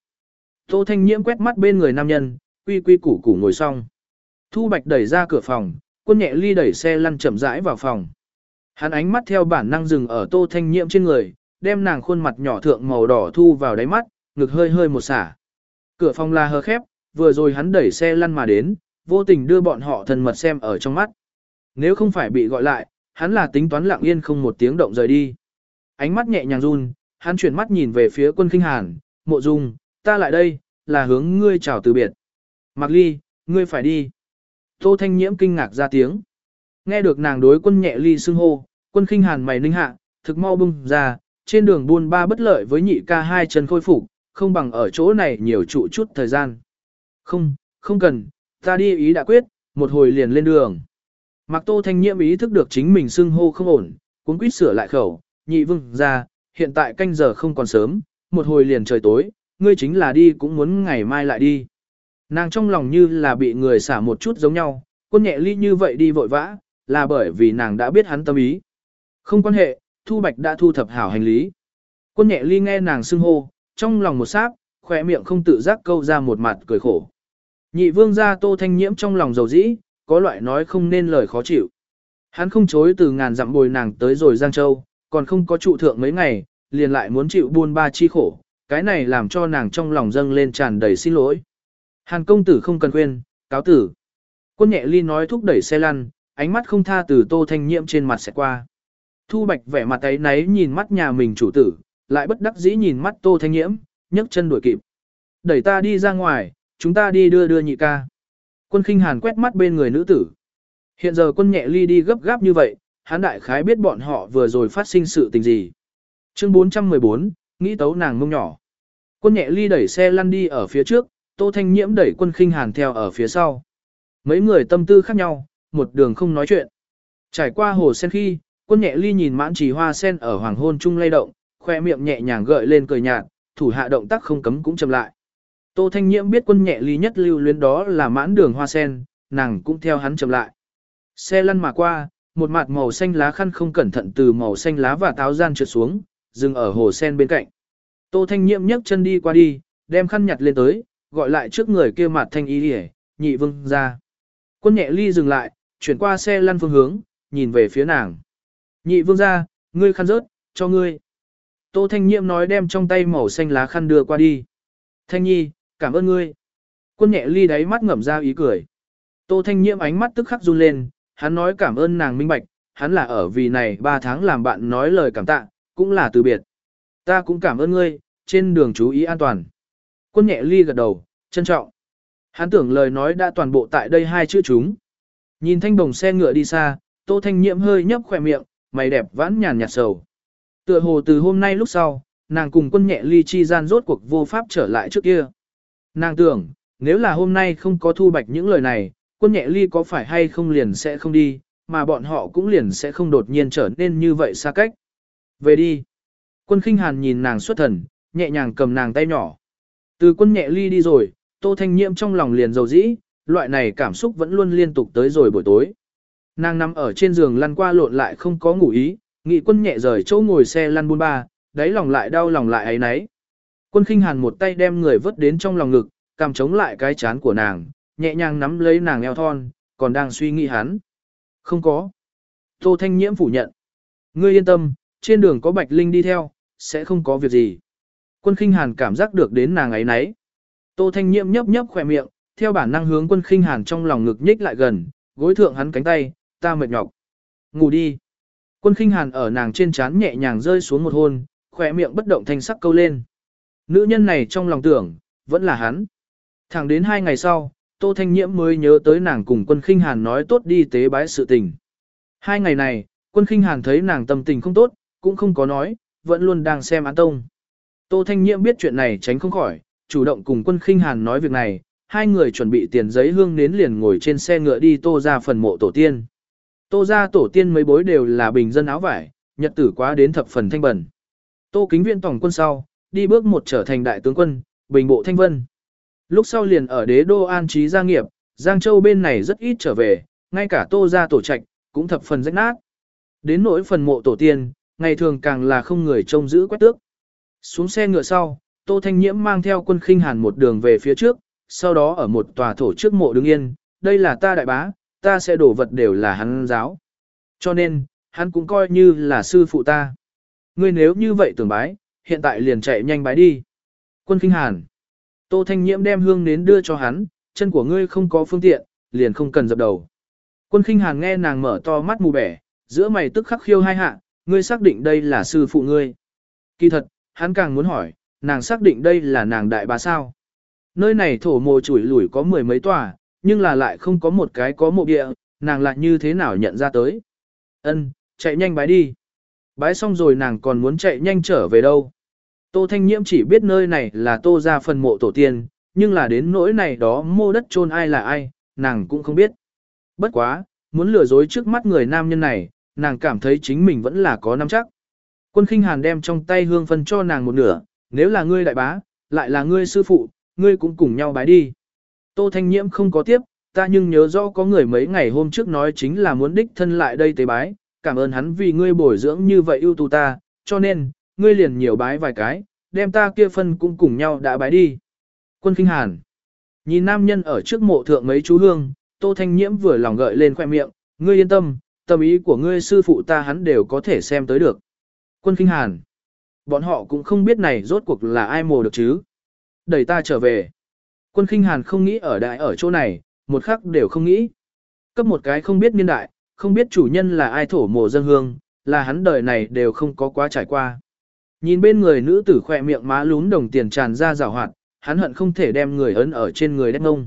Tô thanh nhiễm quét mắt bên người nam nhân, quy quy củ củ ngồi xong. Thu Bạch đẩy ra cửa phòng, quân nhẹ ly đẩy xe lăn chậm rãi vào phòng. Hắn ánh mắt theo bản năng dừng ở tô thanh nhiễm trên người, đem nàng khuôn mặt nhỏ thượng màu đỏ thu vào đáy mắt, ngực hơi hơi một xả. Cửa phòng là hờ khép, vừa rồi hắn đẩy xe lăn mà đến, vô tình đưa bọn họ thân mật xem ở trong mắt. Nếu không phải bị gọi lại, hắn là tính toán lặng yên không một tiếng động rời đi. Ánh mắt nhẹ nhàng run, hắn chuyển mắt nhìn về phía quân kinh hàn, mộ dung, ta lại đây, là hướng ngươi chào từ biệt. Mạc ly, ngươi phải đi. Tô Thanh Nhiễm kinh ngạc ra tiếng. Nghe được nàng đối quân nhẹ ly xưng hô, quân khinh hàn mày ninh hạ, thực mau bung ra, trên đường buôn ba bất lợi với nhị ca hai chân khôi phục, không bằng ở chỗ này nhiều trụ chút thời gian. Không, không cần, ta đi ý đã quyết, một hồi liền lên đường. Mặc tô thanh nhiễm ý thức được chính mình xưng hô không ổn, cuốn quýt sửa lại khẩu, nhị vương ra, hiện tại canh giờ không còn sớm, một hồi liền trời tối, ngươi chính là đi cũng muốn ngày mai lại đi. Nàng trong lòng như là bị người xả một chút giống nhau, quân nhẹ ly như vậy đi vội vã, là bởi vì nàng đã biết hắn tâm ý. Không quan hệ, Thu Bạch đã thu thập hảo hành lý. Quân nhẹ ly nghe nàng xưng hô, trong lòng một sáp, khỏe miệng không tự giác câu ra một mặt cười khổ. Nhị vương gia tô thanh nhiễm trong lòng dầu dĩ, có loại nói không nên lời khó chịu. Hắn không chối từ ngàn dặm bồi nàng tới rồi Giang Châu, còn không có trụ thượng mấy ngày, liền lại muốn chịu buôn ba chi khổ, cái này làm cho nàng trong lòng dâng lên tràn đầy xin lỗi. Hàn công tử không cần khuyên, cáo tử. Quân nhẹ ly nói thúc đẩy xe lăn, ánh mắt không tha từ tô thanh nhiễm trên mặt sẽ qua. Thu bạch vẻ mặt ấy náy nhìn mắt nhà mình chủ tử, lại bất đắc dĩ nhìn mắt tô thanh nhiễm, nhấc chân đuổi kịp. Đẩy ta đi ra ngoài, chúng ta đi đưa đưa nhị ca. Quân khinh hàn quét mắt bên người nữ tử. Hiện giờ quân nhẹ ly đi gấp gáp như vậy, hắn đại khái biết bọn họ vừa rồi phát sinh sự tình gì. Chương 414, nghĩ tấu nàng mông nhỏ. Quân nhẹ ly đẩy xe lăn đi ở phía trước, Tô Thanh Nhiễm đẩy quân khinh hàn theo ở phía sau. Mấy người tâm tư khác nhau, một đường không nói chuyện. Trải qua hồ sen khi, quân nhẹ ly nhìn mãn trì hoa sen ở hoàng hôn trung lay động, khoe miệng nhẹ nhàng gợi lên cười nhạt, thủ hạ động tác không cấm cũng chậm lại. Tô Thanh Nhiễm biết quân nhẹ ly nhất lưu luyến đó là mãn đường hoa sen, nàng cũng theo hắn chậm lại. Xe lăn mà qua, một mặt màu xanh lá khăn không cẩn thận từ màu xanh lá và táo gian trượt xuống, dừng ở hồ sen bên cạnh. Tô Thanh Nhiễm nhấc chân đi qua đi, đem khăn nhặt lên tới, gọi lại trước người kia mặt thanh y hề, nhị vương ra. Quân nhẹ ly dừng lại, chuyển qua xe lăn phương hướng, nhìn về phía nàng. Nhị vương ra, ngươi khăn rớt, cho ngươi. Tô Thanh Nhiễm nói đem trong tay màu xanh lá khăn đưa qua đi. Thanh Nhi, cảm ơn ngươi. Quân nhẹ ly đáy mắt ngậm ra ý cười. Tô Thanh Nhiễm ánh mắt tức khắc run lên, hắn nói cảm ơn nàng minh bạch, hắn là ở vì này 3 tháng làm bạn nói lời cảm tạ, cũng là từ biệt. Ta cũng cảm ơn ngươi, trên đường chú ý an toàn. Quân nhẹ ly gật đầu, trân trọng. Hắn tưởng lời nói đã toàn bộ tại đây hai chữ chúng. Nhìn thanh đồng xe ngựa đi xa, Tô Thanh Nhiễm hơi nhấp khỏe miệng, mày đẹp vãn nhàn nhạt sầu. Tựa hồ từ hôm nay lúc sau, nàng cùng quân nhẹ ly chi gian rốt cuộc vô pháp trở lại trước kia. Nàng tưởng, nếu là hôm nay không có thu bạch những lời này, quân nhẹ ly có phải hay không liền sẽ không đi, mà bọn họ cũng liền sẽ không đột nhiên trở nên như vậy xa cách. Về đi. Quân khinh hàn nhìn nàng xuất thần, nhẹ nhàng cầm nàng tay nhỏ. Từ quân nhẹ ly đi rồi, tô thanh nhiễm trong lòng liền dầu dĩ, loại này cảm xúc vẫn luôn liên tục tới rồi buổi tối. Nàng nằm ở trên giường lăn qua lộn lại không có ngủ ý, nghị quân nhẹ rời chỗ ngồi xe lăn buôn ba, đáy lòng lại đau lòng lại ấy nấy. Quân khinh hàn một tay đem người vớt đến trong lòng ngực, cầm chống lại cái chán của nàng, nhẹ nhàng nắm lấy nàng eo thon, còn đang suy nghĩ hắn. Không có. Tô Thanh Nhiễm phủ nhận. Ngươi yên tâm, trên đường có Bạch Linh đi theo, sẽ không có việc gì. Quân khinh hàn cảm giác được đến nàng ấy nấy. Tô Thanh Nhiệm nhấp nhấp khỏe miệng, theo bản năng hướng quân khinh hàn trong lòng ngực nhích lại gần, gối thượng hắn cánh tay, ta mệt nhọc. Ngủ đi. Quân khinh hàn ở nàng trên trán nhẹ nhàng rơi xuống một hôn, khỏe miệng bất động thanh sắc câu lên. Nữ nhân này trong lòng tưởng, vẫn là hắn. Thẳng đến hai ngày sau, Tô Thanh Nhiễm mới nhớ tới nàng cùng quân khinh hàn nói tốt đi tế bái sự tình. Hai ngày này, quân khinh hàn thấy nàng tâm tình không tốt, cũng không có nói, vẫn luôn đang xem án tông. Tô Thanh Nhiễm biết chuyện này tránh không khỏi, chủ động cùng quân khinh hàn nói việc này, hai người chuẩn bị tiền giấy hương nến liền ngồi trên xe ngựa đi tô ra phần mộ tổ tiên. Tô ra tổ tiên mấy bối đều là bình dân áo vải, nhật tử quá đến thập phần thanh bẩn. Tô kính viện tổng quân sau, đi bước một trở thành đại tướng quân, bình bộ thanh vân. Lúc sau liền ở đế đô an trí gia nghiệp, Giang Châu bên này rất ít trở về, ngay cả tô ra tổ trạch, cũng thập phần rách nát. Đến nỗi phần mộ tổ tiên, ngày thường càng là không người trông giữ quét tước. Xuống xe ngựa sau, Tô Thanh Nhiễm mang theo quân khinh hàn một đường về phía trước, sau đó ở một tòa thổ trước mộ đứng yên, đây là ta đại bá, ta sẽ đổ vật đều là hắn giáo. Cho nên, hắn cũng coi như là sư phụ ta. Ngươi nếu như vậy tưởng bái, hiện tại liền chạy nhanh bái đi. Quân khinh hàn. Tô Thanh Nhiễm đem hương nến đưa cho hắn, chân của ngươi không có phương tiện, liền không cần dập đầu. Quân khinh hàn nghe nàng mở to mắt mù bẻ, giữa mày tức khắc khiêu hai hạ, ngươi xác định đây là sư phụ ngươi. Kỳ thật, hắn càng muốn hỏi, nàng xác định đây là nàng đại bá sao. Nơi này thổ mồ chủi lủi có mười mấy tòa, nhưng là lại không có một cái có mộ địa, nàng lại như thế nào nhận ra tới. Ân, chạy nhanh bái đi. Bái xong rồi nàng còn muốn chạy nhanh trở về đâu. Tô Thanh Nhiễm chỉ biết nơi này là tô ra phần mộ tổ tiên, nhưng là đến nỗi này đó mô đất chôn ai là ai, nàng cũng không biết. Bất quá, muốn lừa dối trước mắt người nam nhân này, nàng cảm thấy chính mình vẫn là có nắm chắc. Quân khinh hàn đem trong tay hương phân cho nàng một nửa, nếu là ngươi đại bá, lại là ngươi sư phụ, ngươi cũng cùng nhau bái đi. Tô Thanh Nhiễm không có tiếp, ta nhưng nhớ rõ có người mấy ngày hôm trước nói chính là muốn đích thân lại đây tế bái, cảm ơn hắn vì ngươi bồi dưỡng như vậy ưu tú ta, cho nên, ngươi liền nhiều bái vài cái, đem ta kia phân cũng cùng nhau đã bái đi. Quân Kinh Hàn Nhìn nam nhân ở trước mộ thượng mấy chú hương, Tô Thanh Nhiễm vừa lòng gợi lên khoe miệng, ngươi yên tâm, tâm ý của ngươi sư phụ ta hắn đều có thể xem tới được. Quân Kinh Hàn Bọn họ cũng không biết này rốt cuộc là ai mồ được chứ. Đẩy ta trở về. Quân Kinh Hàn không nghĩ ở đại ở chỗ này, một khắc đều không nghĩ. Cấp một cái không biết niên đại, không biết chủ nhân là ai thổ mồ dân hương, là hắn đời này đều không có quá trải qua. Nhìn bên người nữ tử khỏe miệng má lún đồng tiền tràn ra rào hoạt, hắn hận không thể đem người ấn ở trên người đất ngông.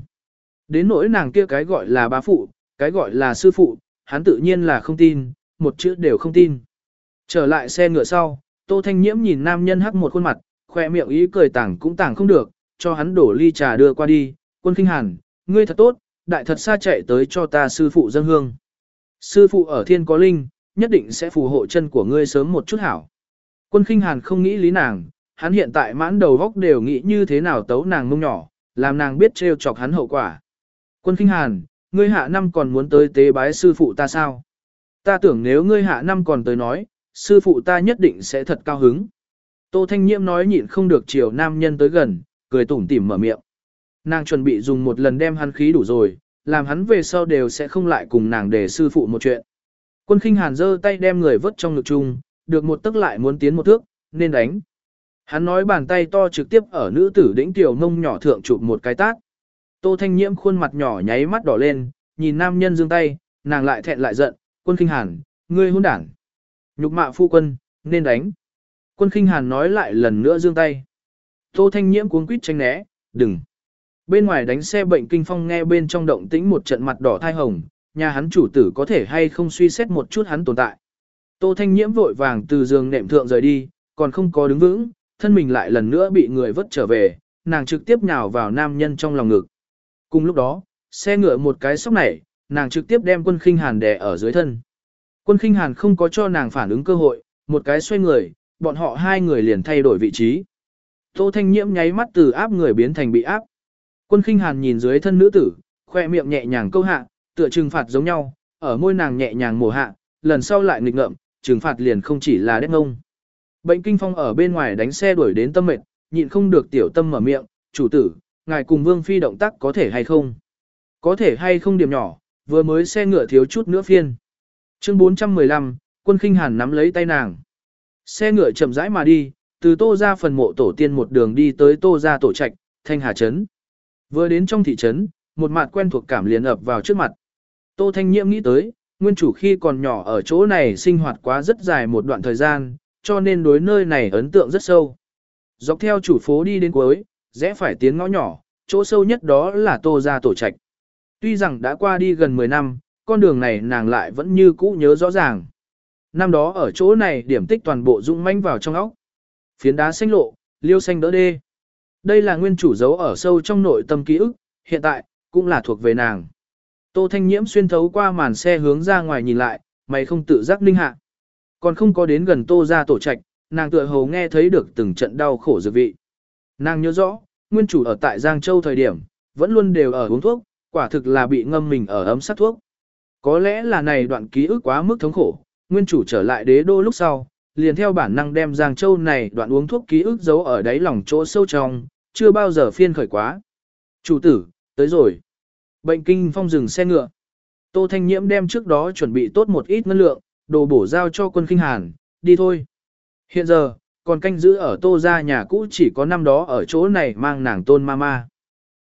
Đến nỗi nàng kia cái gọi là bá phụ, cái gọi là sư phụ, hắn tự nhiên là không tin, một chữ đều không tin. Trở lại xe ngựa sau, Tô Thanh Nhiễm nhìn nam nhân hắc một khuôn mặt, khoe miệng ý cười tảng cũng tảng không được, cho hắn đổ ly trà đưa qua đi, quân kinh hàn, ngươi thật tốt, đại thật xa chạy tới cho ta sư phụ dân hương. Sư phụ ở thiên có linh, nhất định sẽ phù hộ chân của ngươi sớm một chút hảo. Quân khinh hàn không nghĩ lý nàng, hắn hiện tại mãn đầu góc đều nghĩ như thế nào tấu nàng mông nhỏ, làm nàng biết trêu chọc hắn hậu quả. Quân khinh hàn, ngươi hạ năm còn muốn tới tế bái sư phụ ta sao? Ta tưởng nếu ngươi hạ năm còn tới nói, sư phụ ta nhất định sẽ thật cao hứng. Tô Thanh Nhiễm nói nhịn không được chiều nam nhân tới gần, cười tủm tỉm mở miệng. Nàng chuẩn bị dùng một lần đem hắn khí đủ rồi, làm hắn về sau đều sẽ không lại cùng nàng để sư phụ một chuyện. Quân khinh hàn giơ tay đem người vớt trong ngực chung, được một tức lại muốn tiến một thước, nên đánh. Hắn nói bàn tay to trực tiếp ở nữ tử đỉnh tiểu mông nhỏ thượng chụp một cái tát. Tô Thanh Nhiễm khuôn mặt nhỏ nháy mắt đỏ lên, nhìn nam nhân giương tay, nàng lại thẹn lại giận, quân khinh hàn, ngươi hôn đảng. Nhục mạ phu quân, nên đánh. Quân khinh hàn nói lại lần nữa giương tay. Tô Thanh Nhiễm cuống quýt tránh né, đừng. Bên ngoài đánh xe bệnh kinh phong nghe bên trong động tĩnh một trận mặt đỏ thai hồng, nhà hắn chủ tử có thể hay không suy xét một chút hắn tồn tại. Tô Thanh Nhiễm vội vàng từ giường nệm thượng rời đi, còn không có đứng vững, thân mình lại lần nữa bị người vất trở về, nàng trực tiếp nhào vào nam nhân trong lòng ngực. Cùng lúc đó, xe ngựa một cái sóc này, nàng trực tiếp đem quân khinh hàn đè ở dưới thân. Quân khinh hàn không có cho nàng phản ứng cơ hội, một cái xoay người, bọn họ hai người liền thay đổi vị trí. Tô Thanh Nhiễm nháy mắt từ áp người biến thành bị áp. Quân khinh hàn nhìn dưới thân nữ tử, khoe miệng nhẹ nhàng câu hạ, tựa trừng phạt giống nhau, ở môi nàng nhẹ nhàng mổ hạ, lần sau lại nghịch ngợm, trừng phạt liền không chỉ là đét ngông. Bệnh kinh phong ở bên ngoài đánh xe đuổi đến tâm mệt, nhịn không được tiểu tâm mở miệng, chủ tử, ngài cùng vương phi động tác có thể hay không? Có thể hay không điểm nhỏ, vừa mới xe ngựa thiếu chút nữa phiên. Chương 415, quân khinh hàn nắm lấy tay nàng. Xe ngựa chậm rãi mà đi, từ tô ra phần mộ tổ tiên một đường đi tới tô ra tổ trạch, thanh hà trấn. Vừa đến trong thị trấn, một mặt quen thuộc cảm liền ập vào trước mặt. Tô Thanh Nhiễm nghĩ tới, nguyên chủ khi còn nhỏ ở chỗ này sinh hoạt quá rất dài một đoạn thời gian, cho nên đối nơi này ấn tượng rất sâu. Dọc theo chủ phố đi đến cuối, rẽ phải tiến ngõ nhỏ, chỗ sâu nhất đó là Tô gia tổ trạch. Tuy rằng đã qua đi gần 10 năm, con đường này nàng lại vẫn như cũ nhớ rõ ràng. Năm đó ở chỗ này điểm tích toàn bộ rung manh vào trong óc. Phiến đá xanh lộ, liêu xanh đỡ đê. Đây là nguyên chủ giấu ở sâu trong nội tâm ký ức, hiện tại, cũng là thuộc về nàng. Tô Thanh Nhiễm xuyên thấu qua màn xe hướng ra ngoài nhìn lại, mày không tự giác ninh hạ. Còn không có đến gần Tô ra tổ trạch, nàng tựa hồ nghe thấy được từng trận đau khổ dự vị. Nàng nhớ rõ, nguyên chủ ở tại Giang Châu thời điểm, vẫn luôn đều ở uống thuốc, quả thực là bị ngâm mình ở ấm sát thuốc. Có lẽ là này đoạn ký ức quá mức thống khổ, nguyên chủ trở lại đế đô lúc sau, liền theo bản năng đem Giang Châu này đoạn uống thuốc ký ức giấu ở đáy lòng chỗ sâu trong, chưa bao giờ phiên khởi quá. Chủ tử, tới rồi. Bệnh kinh phong dừng xe ngựa. Tô Thanh Nhiễm đem trước đó chuẩn bị tốt một ít ngân lượng, đồ bổ giao cho quân kinh hàn, đi thôi. Hiện giờ, còn canh giữ ở tô gia nhà cũ chỉ có năm đó ở chỗ này mang nàng tôn mama.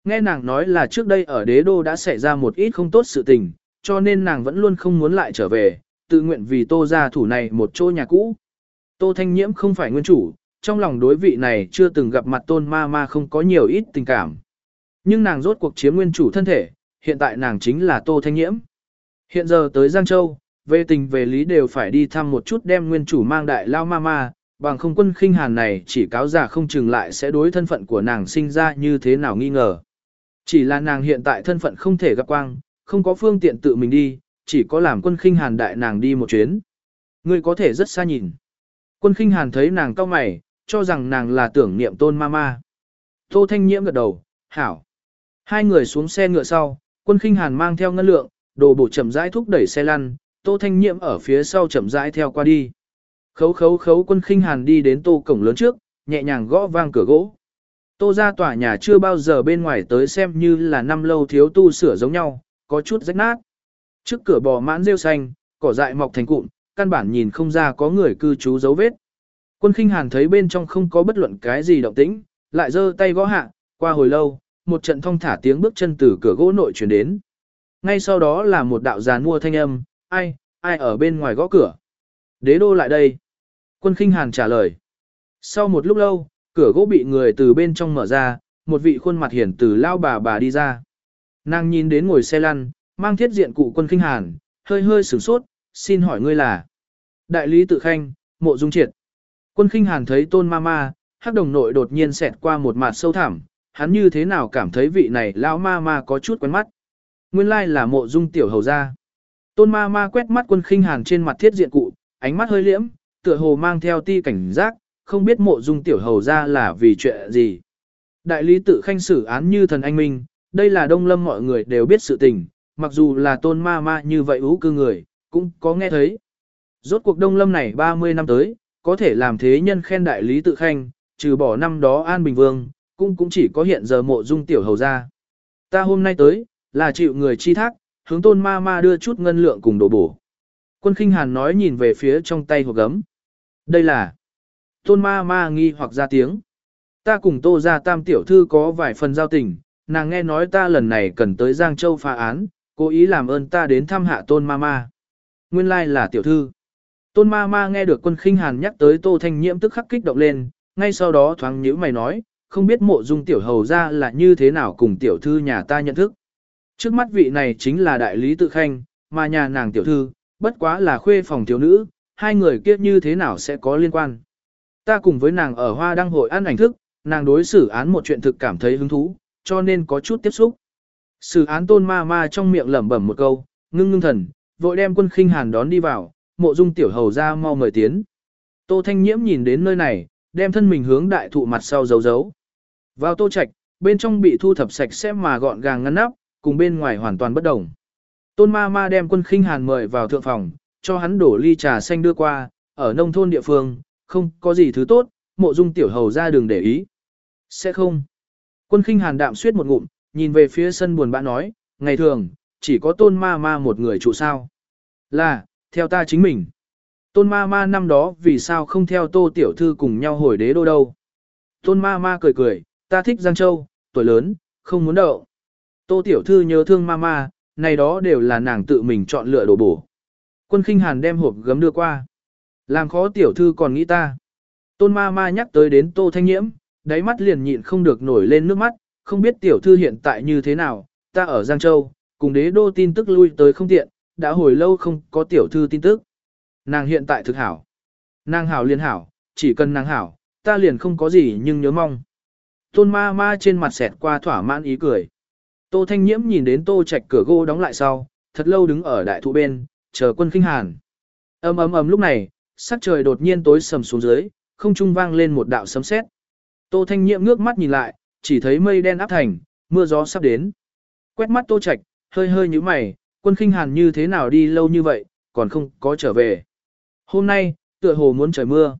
Nghe nàng nói là trước đây ở đế đô đã xảy ra một ít không tốt sự tình, cho nên nàng vẫn luôn không muốn lại trở về, tự nguyện vì tô gia thủ này một chỗ nhà cũ. Tô Thanh Nhiễm không phải nguyên chủ, trong lòng đối vị này chưa từng gặp mặt tôn ma ma không có nhiều ít tình cảm. Nhưng nàng rốt cuộc chiếm nguyên chủ thân thể, hiện tại nàng chính là Tô Thanh Nhiễm. Hiện giờ tới Giang Châu, về tình về lý đều phải đi thăm một chút đem nguyên chủ mang đại lao ma ma, bằng không quân khinh hàn này chỉ cáo giả không chừng lại sẽ đối thân phận của nàng sinh ra như thế nào nghi ngờ. Chỉ là nàng hiện tại thân phận không thể gặp quang, không có phương tiện tự mình đi, chỉ có làm quân khinh hàn đại nàng đi một chuyến. Ngươi có thể rất xa nhìn. Quân khinh hàn thấy nàng cao mày, cho rằng nàng là tưởng niệm tôn mama. Tô Thanh Nhiễm gật đầu, hảo. Hai người xuống xe ngựa sau, quân khinh hàn mang theo ngân lượng, đồ bổ chậm rãi thúc đẩy xe lăn, Tô Thanh Nhiễm ở phía sau chậm rãi theo qua đi. Khấu khấu khấu quân khinh hàn đi đến tô cổng lớn trước, nhẹ nhàng gõ vang cửa gỗ. Tô ra tòa nhà chưa bao giờ bên ngoài tới xem như là năm lâu thiếu tu sửa giống nhau, có chút rách nát. Trước cửa bò mãn rêu xanh, cỏ dại mọc thành cụm, căn bản nhìn không ra có người cư trú dấu vết. Quân khinh hàn thấy bên trong không có bất luận cái gì động tĩnh, lại giơ tay gõ hạ, qua hồi lâu, một trận thong thả tiếng bước chân từ cửa gỗ nội chuyển đến. Ngay sau đó là một đạo giàn mua thanh âm, ai, ai ở bên ngoài gõ cửa. Đế đô lại đây. Quân khinh hàn trả lời. Sau một lúc lâu, cửa gỗ bị người từ bên trong mở ra, một vị khuôn mặt hiển từ lao bà bà đi ra. Nàng nhìn đến ngồi xe lăn, mang thiết diện cụ quân khinh hàn, hơi hơi sửng sốt, xin hỏi ngươi là. Đại lý tự khanh, mộ dung triệt. Quân khinh hàn thấy tôn ma ma, hắc đồng nội đột nhiên xẹt qua một mặt sâu thẳm, hắn như thế nào cảm thấy vị này lão ma ma có chút quen mắt. Nguyên lai là mộ dung tiểu hầu gia. Tôn ma ma quét mắt quân khinh hàn trên mặt thiết diện cụ, ánh mắt hơi liễm, tựa hồ mang theo ti cảnh giác, không biết mộ dung tiểu hầu ra là vì chuyện gì. Đại lý tự khanh xử án như thần anh minh, đây là đông lâm mọi người đều biết sự tình, mặc dù là tôn ma ma như vậy ú cư người, cũng có nghe thấy. Rốt cuộc đông lâm này 30 năm tới, có thể làm thế nhân khen đại lý tự khanh, trừ bỏ năm đó An Bình Vương, cũng cũng chỉ có hiện giờ mộ dung tiểu hầu ra. Ta hôm nay tới, là chịu người chi thác, hướng tôn ma ma đưa chút ngân lượng cùng đổ bổ. Quân khinh hàn nói nhìn về phía trong tay hộp gấm. Đây là tôn ma ma nghi hoặc ra tiếng. Ta cùng tô ra tam tiểu thư có vài phần giao tình, nàng nghe nói ta lần này cần tới Giang Châu phá án, cố ý làm ơn ta đến thăm hạ tôn ma ma. Nguyên lai là tiểu thư. Tôn ma ma nghe được quân khinh hàn nhắc tới tô thanh nhiễm tức khắc kích động lên, ngay sau đó thoáng nhíu mày nói, không biết mộ dung tiểu hầu ra là như thế nào cùng tiểu thư nhà ta nhận thức. Trước mắt vị này chính là đại lý tự khanh, mà nhà nàng tiểu thư, bất quá là khuê phòng thiếu nữ, hai người kia như thế nào sẽ có liên quan. Ta cùng với nàng ở hoa đăng hội ăn ảnh thức, nàng đối xử án một chuyện thực cảm thấy hứng thú, cho nên có chút tiếp xúc. Sử án tôn ma ma trong miệng lẩm bẩm một câu, ngưng ngưng thần, vội đem quân khinh hàn đón đi vào, mộ dung tiểu hầu ra mau mời tiến. Tô Thanh Nhiễm nhìn đến nơi này, đem thân mình hướng đại thụ mặt sau giấu giấu. Vào tô trạch, bên trong bị thu thập sạch sẽ mà gọn gàng ngăn nắp, cùng bên ngoài hoàn toàn bất đồng. Tôn ma ma đem quân khinh hàn mời vào thượng phòng, cho hắn đổ ly trà xanh đưa qua, ở nông thôn địa phương, không có gì thứ tốt, mộ dung tiểu hầu ra đường để ý. Sẽ không. Quân khinh hàn đạm suyết một ngụm, nhìn về phía sân buồn bã nói, ngày thường, chỉ có tôn ma ma một người trụ sao. Là, theo ta chính mình. Tôn ma ma năm đó vì sao không theo tô tiểu thư cùng nhau hồi đế đô đâu. Tôn ma ma cười cười, ta thích Giang Châu, tuổi lớn, không muốn đậu. Tô tiểu thư nhớ thương ma ma, này đó đều là nàng tự mình chọn lựa đồ bổ. Quân khinh hàn đem hộp gấm đưa qua. Làm khó tiểu thư còn nghĩ ta. Tôn ma ma nhắc tới đến tô thanh nhiễm, đáy mắt liền nhịn không được nổi lên nước mắt, không biết tiểu thư hiện tại như thế nào, ta ở Giang Châu, cùng đế đô tin tức lui tới không tiện, đã hồi lâu không có tiểu thư tin tức. Nàng hiện tại thực hảo. Nàng hảo liền hảo, chỉ cần nàng hảo, ta liền không có gì nhưng nhớ mong. Tôn ma ma trên mặt xẹt qua thỏa mãn ý cười. Tô Thanh Nhiễm nhìn đến tô trạch cửa gỗ đóng lại sau, thật lâu đứng ở đại thụ bên, chờ quân kinh hàn. ầm ầm ầm lúc này, sắc trời đột nhiên tối sầm xuống dưới, không trung vang lên một đạo sấm sét. Tô Thanh nhiệm ngước mắt nhìn lại, chỉ thấy mây đen áp thành, mưa gió sắp đến. Quét mắt tô trạch, hơi hơi như mày, quân khinh hàn như thế nào đi lâu như vậy, còn không có trở về. Hôm nay, tựa hồ muốn trời mưa.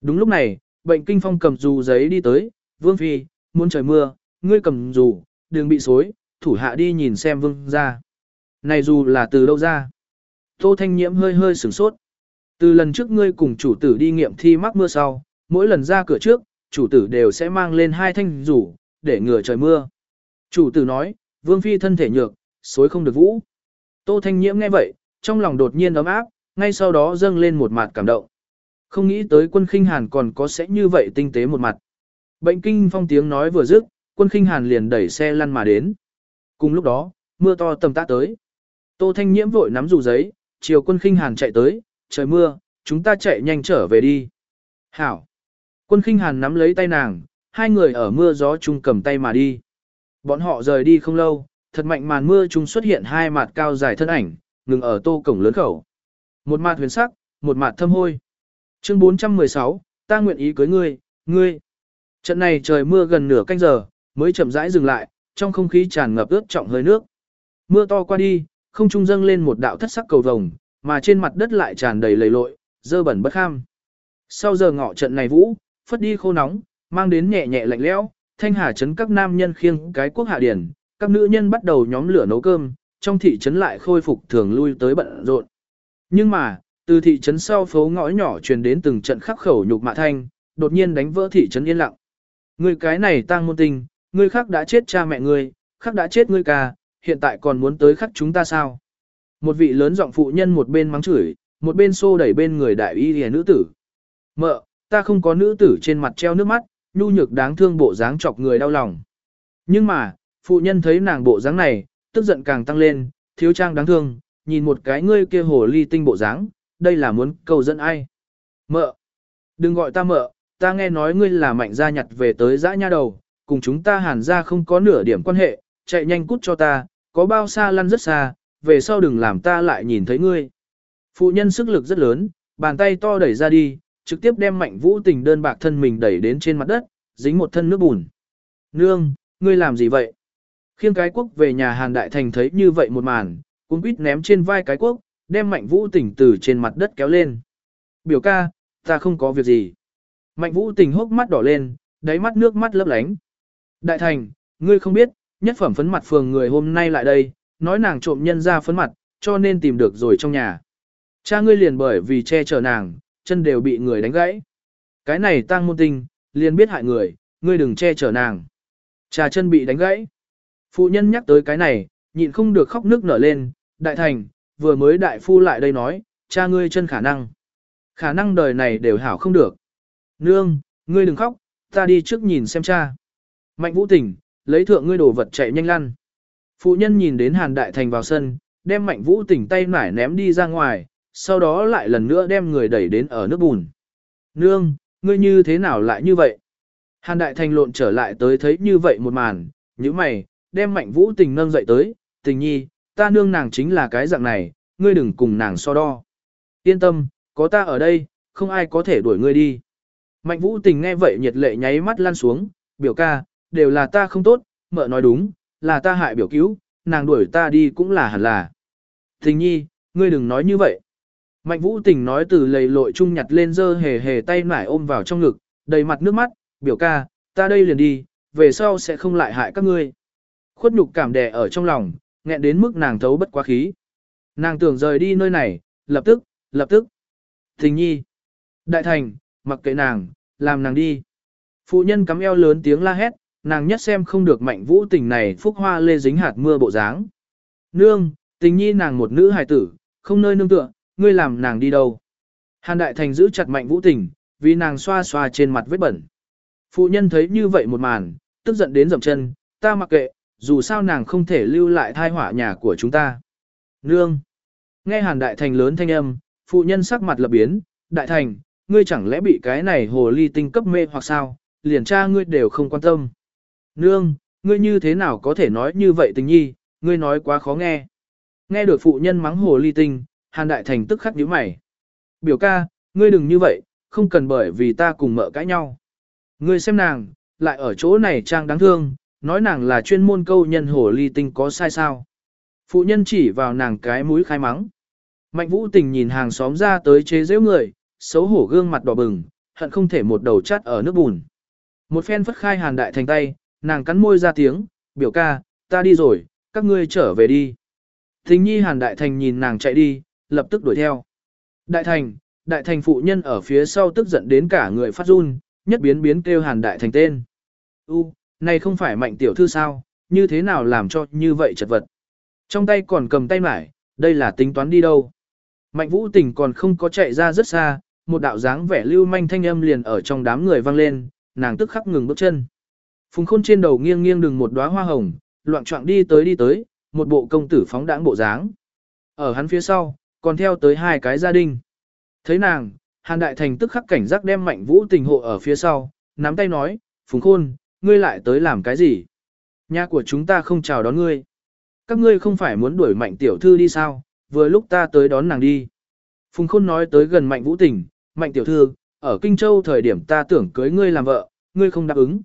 Đúng lúc này, bệnh kinh phong cầm dù giấy đi tới, vương phi, muốn trời mưa, ngươi cầm dù, đừng bị xối, thủ hạ đi nhìn xem vương ra. Này dù là từ đâu ra? Tô Thanh Nhiễm hơi hơi sửng sốt. Từ lần trước ngươi cùng chủ tử đi nghiệm thi mắc mưa sau, mỗi lần ra cửa trước, chủ tử đều sẽ mang lên hai thanh rủ, để ngừa trời mưa. Chủ tử nói, vương phi thân thể nhược, xối không được vũ. Tô Thanh Nhiễm nghe vậy, trong lòng đột nhiên ấm áp, ngay sau đó dâng lên một mặt cảm động. Không nghĩ tới quân khinh hàn còn có sẽ như vậy tinh tế một mặt. Bệnh kinh phong tiếng nói vừa dứt, quân khinh hàn liền đẩy xe lăn mà đến. Cùng lúc đó, mưa to tầm tã tới. Tô Thanh Nhiễm vội nắm dù giấy, chiều quân khinh hàn chạy tới, trời mưa, chúng ta chạy nhanh trở về đi. Hảo. Quân khinh hàn nắm lấy tay nàng, hai người ở mưa gió chung cầm tay mà đi. Bọn họ rời đi không lâu, thật mạnh màn mưa chung xuất hiện hai mặt cao dài thân ảnh, ngừng ở tô cổng lớn khẩu. Một mặt huyền sắc, một mặt thâm hôi. Chương 416, ta nguyện ý cưới ngươi, ngươi. Trận này trời mưa gần nửa canh giờ, mới chậm rãi dừng lại, trong không khí tràn ngập ướt trọng hơi nước. Mưa to qua đi, không trung dâng lên một đạo thất sắc cầu vồng, mà trên mặt đất lại tràn đầy lầy lội, dơ bẩn bất kham. Sau giờ ngọ trận này vũ, phất đi khô nóng, mang đến nhẹ nhẹ lạnh lẽo, thanh hà trấn các nam nhân khiêng cái quốc hạ điển, các nữ nhân bắt đầu nhóm lửa nấu cơm, trong thị trấn lại khôi phục thường lui tới bận rộn. Nhưng mà, từ thị trấn sau phố ngõ nhỏ truyền đến từng trận khắc khẩu nhục mạ thanh, đột nhiên đánh vỡ thị trấn yên lặng. Người cái này tang môn tình, người khác đã chết cha mẹ người, khác đã chết ngươi ca, hiện tại còn muốn tới khắc chúng ta sao? Một vị lớn giọng phụ nhân một bên mắng chửi, một bên xô đẩy bên người đại y hề nữ tử. Mợ, ta không có nữ tử trên mặt treo nước mắt, nhu nhược đáng thương bộ dáng chọc người đau lòng. Nhưng mà, phụ nhân thấy nàng bộ dáng này, tức giận càng tăng lên, thiếu trang đáng thương, nhìn một cái ngươi kia hồ ly tinh bộ dáng, đây là muốn cầu dẫn ai. Mợ, đừng gọi ta mợ, ta nghe nói ngươi là mạnh gia nhặt về tới dã nha đầu, cùng chúng ta hàn ra không có nửa điểm quan hệ, chạy nhanh cút cho ta, có bao xa lăn rất xa, về sau đừng làm ta lại nhìn thấy ngươi. Phụ nhân sức lực rất lớn, bàn tay to đẩy ra đi, trực tiếp đem mạnh vũ tình đơn bạc thân mình đẩy đến trên mặt đất, dính một thân nước bùn. Nương, ngươi làm gì vậy? Khiêng cái quốc về nhà Hàn Đại Thành thấy như vậy một màn, cũng quýt ném trên vai cái quốc, đem mạnh vũ tình từ trên mặt đất kéo lên. Biểu ca, ta không có việc gì. Mạnh vũ tình hốc mắt đỏ lên, đáy mắt nước mắt lấp lánh. Đại Thành, ngươi không biết, nhất phẩm phấn mặt phường người hôm nay lại đây, nói nàng trộm nhân ra phấn mặt, cho nên tìm được rồi trong nhà. Cha ngươi liền bởi vì che chở nàng, chân đều bị người đánh gãy. Cái này tăng môn tinh, liền biết hại người, ngươi đừng che chở nàng. Cha chân bị đánh gãy. Phụ nhân nhắc tới cái này, nhịn không được khóc nước nở lên, đại thành, vừa mới đại phu lại đây nói, cha ngươi chân khả năng. Khả năng đời này đều hảo không được. Nương, ngươi đừng khóc, ta đi trước nhìn xem cha. Mạnh vũ tỉnh, lấy thượng ngươi đồ vật chạy nhanh lăn. Phụ nhân nhìn đến Hàn Đại Thành vào sân, đem Mạnh Vũ tỉnh tay nải ném đi ra ngoài, sau đó lại lần nữa đem người đẩy đến ở nước bùn. Nương, ngươi như thế nào lại như vậy? Hàn Đại Thành lộn trở lại tới thấy như vậy một màn, như mày, đem Mạnh Vũ tình nâng dậy tới, tình nhi, ta nương nàng chính là cái dạng này, ngươi đừng cùng nàng so đo. Yên tâm, có ta ở đây, không ai có thể đuổi ngươi đi. Mạnh Vũ tình nghe vậy nhiệt lệ nháy mắt lan xuống, biểu ca, đều là ta không tốt, mợ nói đúng, là ta hại biểu cứu, nàng đuổi ta đi cũng là hẳn là. Tình nhi, ngươi đừng nói như vậy. Mạnh vũ tình nói từ lầy lội chung nhặt lên dơ hề hề tay nải ôm vào trong ngực, đầy mặt nước mắt, biểu ca, ta đây liền đi, về sau sẽ không lại hại các ngươi. Khuất nhục cảm đè ở trong lòng, nghẹn đến mức nàng thấu bất quá khí. Nàng tưởng rời đi nơi này, lập tức, lập tức. Tình nhi. Đại thành, mặc kệ nàng, làm nàng đi. Phụ nhân cắm eo lớn tiếng la hét, nàng nhất xem không được mạnh vũ tình này phúc hoa lê dính hạt mưa bộ dáng. Nương, tình nhi nàng một nữ hài tử, không nơi nương tựa, ngươi làm nàng đi đâu. Hàn Đại Thành giữ chặt mạnh vũ tình, vì nàng xoa xoa trên mặt vết bẩn. Phụ nhân thấy như vậy một màn, tức giận đến dậm chân, ta mặc kệ, dù sao nàng không thể lưu lại thai họa nhà của chúng ta. Nương! Nghe Hàn Đại Thành lớn thanh âm, phụ nhân sắc mặt lập biến, Đại Thành, ngươi chẳng lẽ bị cái này hồ ly tinh cấp mê hoặc sao, liền cha ngươi đều không quan tâm. Nương, ngươi như thế nào có thể nói như vậy tình nhi, ngươi nói quá khó nghe. Nghe được phụ nhân mắng hồ ly tinh, Hàn Đại Thành tức khắc nhíu mày. Biểu ca, ngươi đừng như vậy, không cần bởi vì ta cùng mợ cãi nhau. Ngươi xem nàng, lại ở chỗ này trang đáng thương, nói nàng là chuyên môn câu nhân hồ ly tinh có sai sao. Phụ nhân chỉ vào nàng cái mũi khai mắng. Mạnh vũ tình nhìn hàng xóm ra tới chế giễu người, xấu hổ gương mặt đỏ bừng, hận không thể một đầu chắt ở nước bùn. Một phen phất khai hàn đại thành tay, nàng cắn môi ra tiếng, biểu ca, ta đi rồi, các ngươi trở về đi. Thính nhi hàn đại thành nhìn nàng chạy đi, lập tức đuổi theo. Đại thành, đại thành phụ nhân ở phía sau tức giận đến cả người phát run, nhất biến biến kêu hàn đại thành tên. U, này không phải mạnh tiểu thư sao, như thế nào làm cho như vậy chật vật. Trong tay còn cầm tay mải, đây là tính toán đi đâu. Mạnh vũ tình còn không có chạy ra rất xa, một đạo dáng vẻ lưu manh thanh âm liền ở trong đám người vang lên, nàng tức khắc ngừng bước chân. Phùng khôn trên đầu nghiêng nghiêng đừng một đóa hoa hồng, loạn trọng đi tới đi tới, một bộ công tử phóng đãng bộ dáng. Ở hắn phía sau, còn theo tới hai cái gia đình. Thấy nàng, Hàn Đại Thành tức khắc cảnh giác đem mạnh vũ tình hộ ở phía sau, nắm tay nói, Phùng Khôn, ngươi lại tới làm cái gì? Nhà của chúng ta không chào đón ngươi. Các ngươi không phải muốn đuổi mạnh tiểu thư đi sao, vừa lúc ta tới đón nàng đi. Phùng Khôn nói tới gần mạnh vũ tình, mạnh tiểu thư, ở Kinh Châu thời điểm ta tưởng cưới ngươi làm vợ, ngươi không đáp ứng.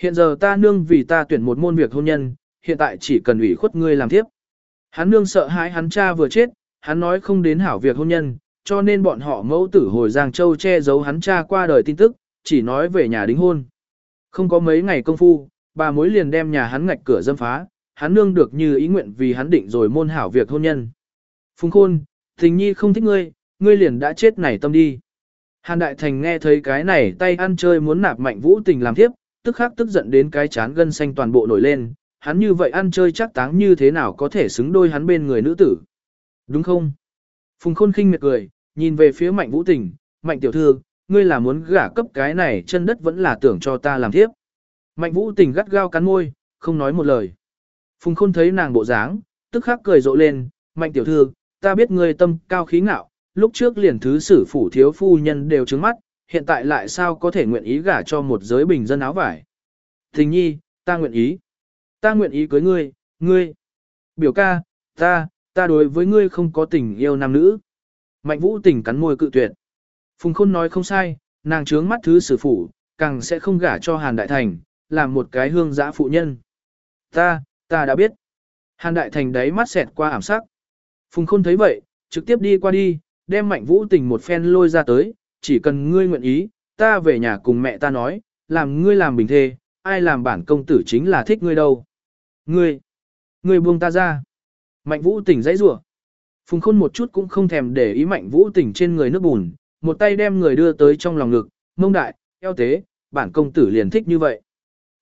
Hiện giờ ta nương vì ta tuyển một môn việc hôn nhân, hiện tại chỉ cần ủy khuất ngươi làm tiếp. Hắn nương sợ hãi hắn cha vừa chết, hắn nói không đến hảo việc hôn nhân, cho nên bọn họ mẫu tử hồi Giang Châu che giấu hắn cha qua đời tin tức, chỉ nói về nhà đính hôn. Không có mấy ngày công phu, bà mối liền đem nhà hắn ngạch cửa dâm phá, hắn nương được như ý nguyện vì hắn định rồi môn hảo việc hôn nhân. Phùng Khôn, tình nhi không thích ngươi, ngươi liền đã chết nảy tâm đi. Hàn Đại Thành nghe thấy cái này tay ăn chơi muốn nạp mạnh vũ tình làm tiếp, tức khắc tức giận đến cái chán gân xanh toàn bộ nổi lên, hắn như vậy ăn chơi chắc táng như thế nào có thể xứng đôi hắn bên người nữ tử. Đúng không? Phùng Khôn khinh miệt cười, nhìn về phía mạnh vũ tình, mạnh tiểu thư, ngươi là muốn gả cấp cái này chân đất vẫn là tưởng cho ta làm tiếp. Mạnh vũ tình gắt gao cắn môi, không nói một lời. Phùng Khôn thấy nàng bộ dáng, tức khắc cười rộ lên, mạnh tiểu thư, ta biết ngươi tâm cao khí ngạo, lúc trước liền thứ sử phủ thiếu phu nhân đều trứng mắt, hiện tại lại sao có thể nguyện ý gả cho một giới bình dân áo vải. Thình nhi, ta nguyện ý. Ta nguyện ý cưới ngươi, ngươi. Biểu ca, ta, ta đối với ngươi không có tình yêu nam nữ. Mạnh vũ tình cắn môi cự tuyệt. Phùng khôn nói không sai, nàng trướng mắt thứ sử phủ, càng sẽ không gả cho Hàn Đại Thành, làm một cái hương giã phụ nhân. Ta, ta đã biết. Hàn Đại Thành đấy mắt xẹt qua ảm sắc. Phùng khôn thấy vậy, trực tiếp đi qua đi, đem mạnh vũ tình một phen lôi ra tới, chỉ cần ngươi nguyện ý, ta về nhà cùng mẹ ta nói, làm ngươi làm bình thê, ai làm bản công tử chính là thích ngươi đâu. Ngươi, ngươi buông ta ra. Mạnh vũ tỉnh dãy rủa Phùng khôn một chút cũng không thèm để ý mạnh vũ tỉnh trên người nước bùn, một tay đem người đưa tới trong lòng ngực, mông đại, eo tế, bản công tử liền thích như vậy.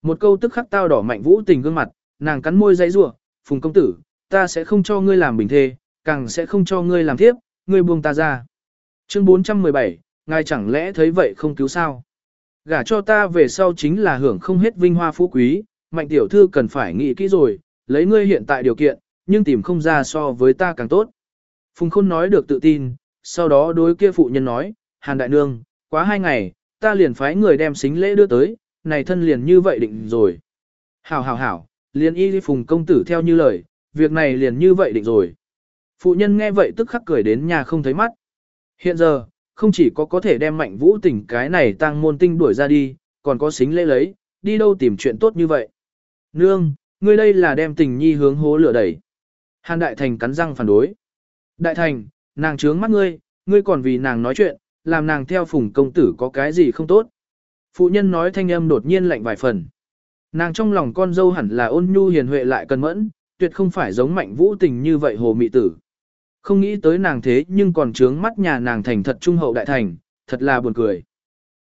Một câu tức khắc tao đỏ mạnh vũ tình gương mặt, nàng cắn môi dãy rủa phùng công tử, ta sẽ không cho ngươi làm bình thê, càng sẽ không cho ngươi làm thiếp, ngươi buông ta ra. Chương 417, ngài chẳng lẽ thấy vậy không cứu sao? Gả cho ta về sau chính là hưởng không hết vinh hoa phú quý, mạnh tiểu thư cần phải nghĩ kỹ rồi, lấy ngươi hiện tại điều kiện, nhưng tìm không ra so với ta càng tốt. Phùng Khôn nói được tự tin, sau đó đối kia phụ nhân nói, Hàn Đại Nương, quá hai ngày, ta liền phái người đem xính lễ đưa tới, này thân liền như vậy định rồi. Hảo hảo hảo, liền y Phùng công tử theo như lời, việc này liền như vậy định rồi. Phụ nhân nghe vậy tức khắc cười đến nhà không thấy mắt. Hiện giờ, không chỉ có có thể đem mạnh vũ tình cái này tăng môn tinh đuổi ra đi, còn có xính lễ lấy, đi đâu tìm chuyện tốt như vậy. Nương, ngươi đây là đem tình nhi hướng hố lửa đẩy. Hàn Đại Thành cắn răng phản đối. Đại Thành, nàng trướng mắt ngươi, ngươi còn vì nàng nói chuyện, làm nàng theo phùng công tử có cái gì không tốt. Phụ nhân nói thanh âm đột nhiên lạnh vài phần. Nàng trong lòng con dâu hẳn là ôn nhu hiền huệ lại cần mẫn, tuyệt không phải giống mạnh vũ tình như vậy hồ mị tử. Không nghĩ tới nàng thế nhưng còn trướng mắt nhà nàng thành thật trung hậu đại thành, thật là buồn cười.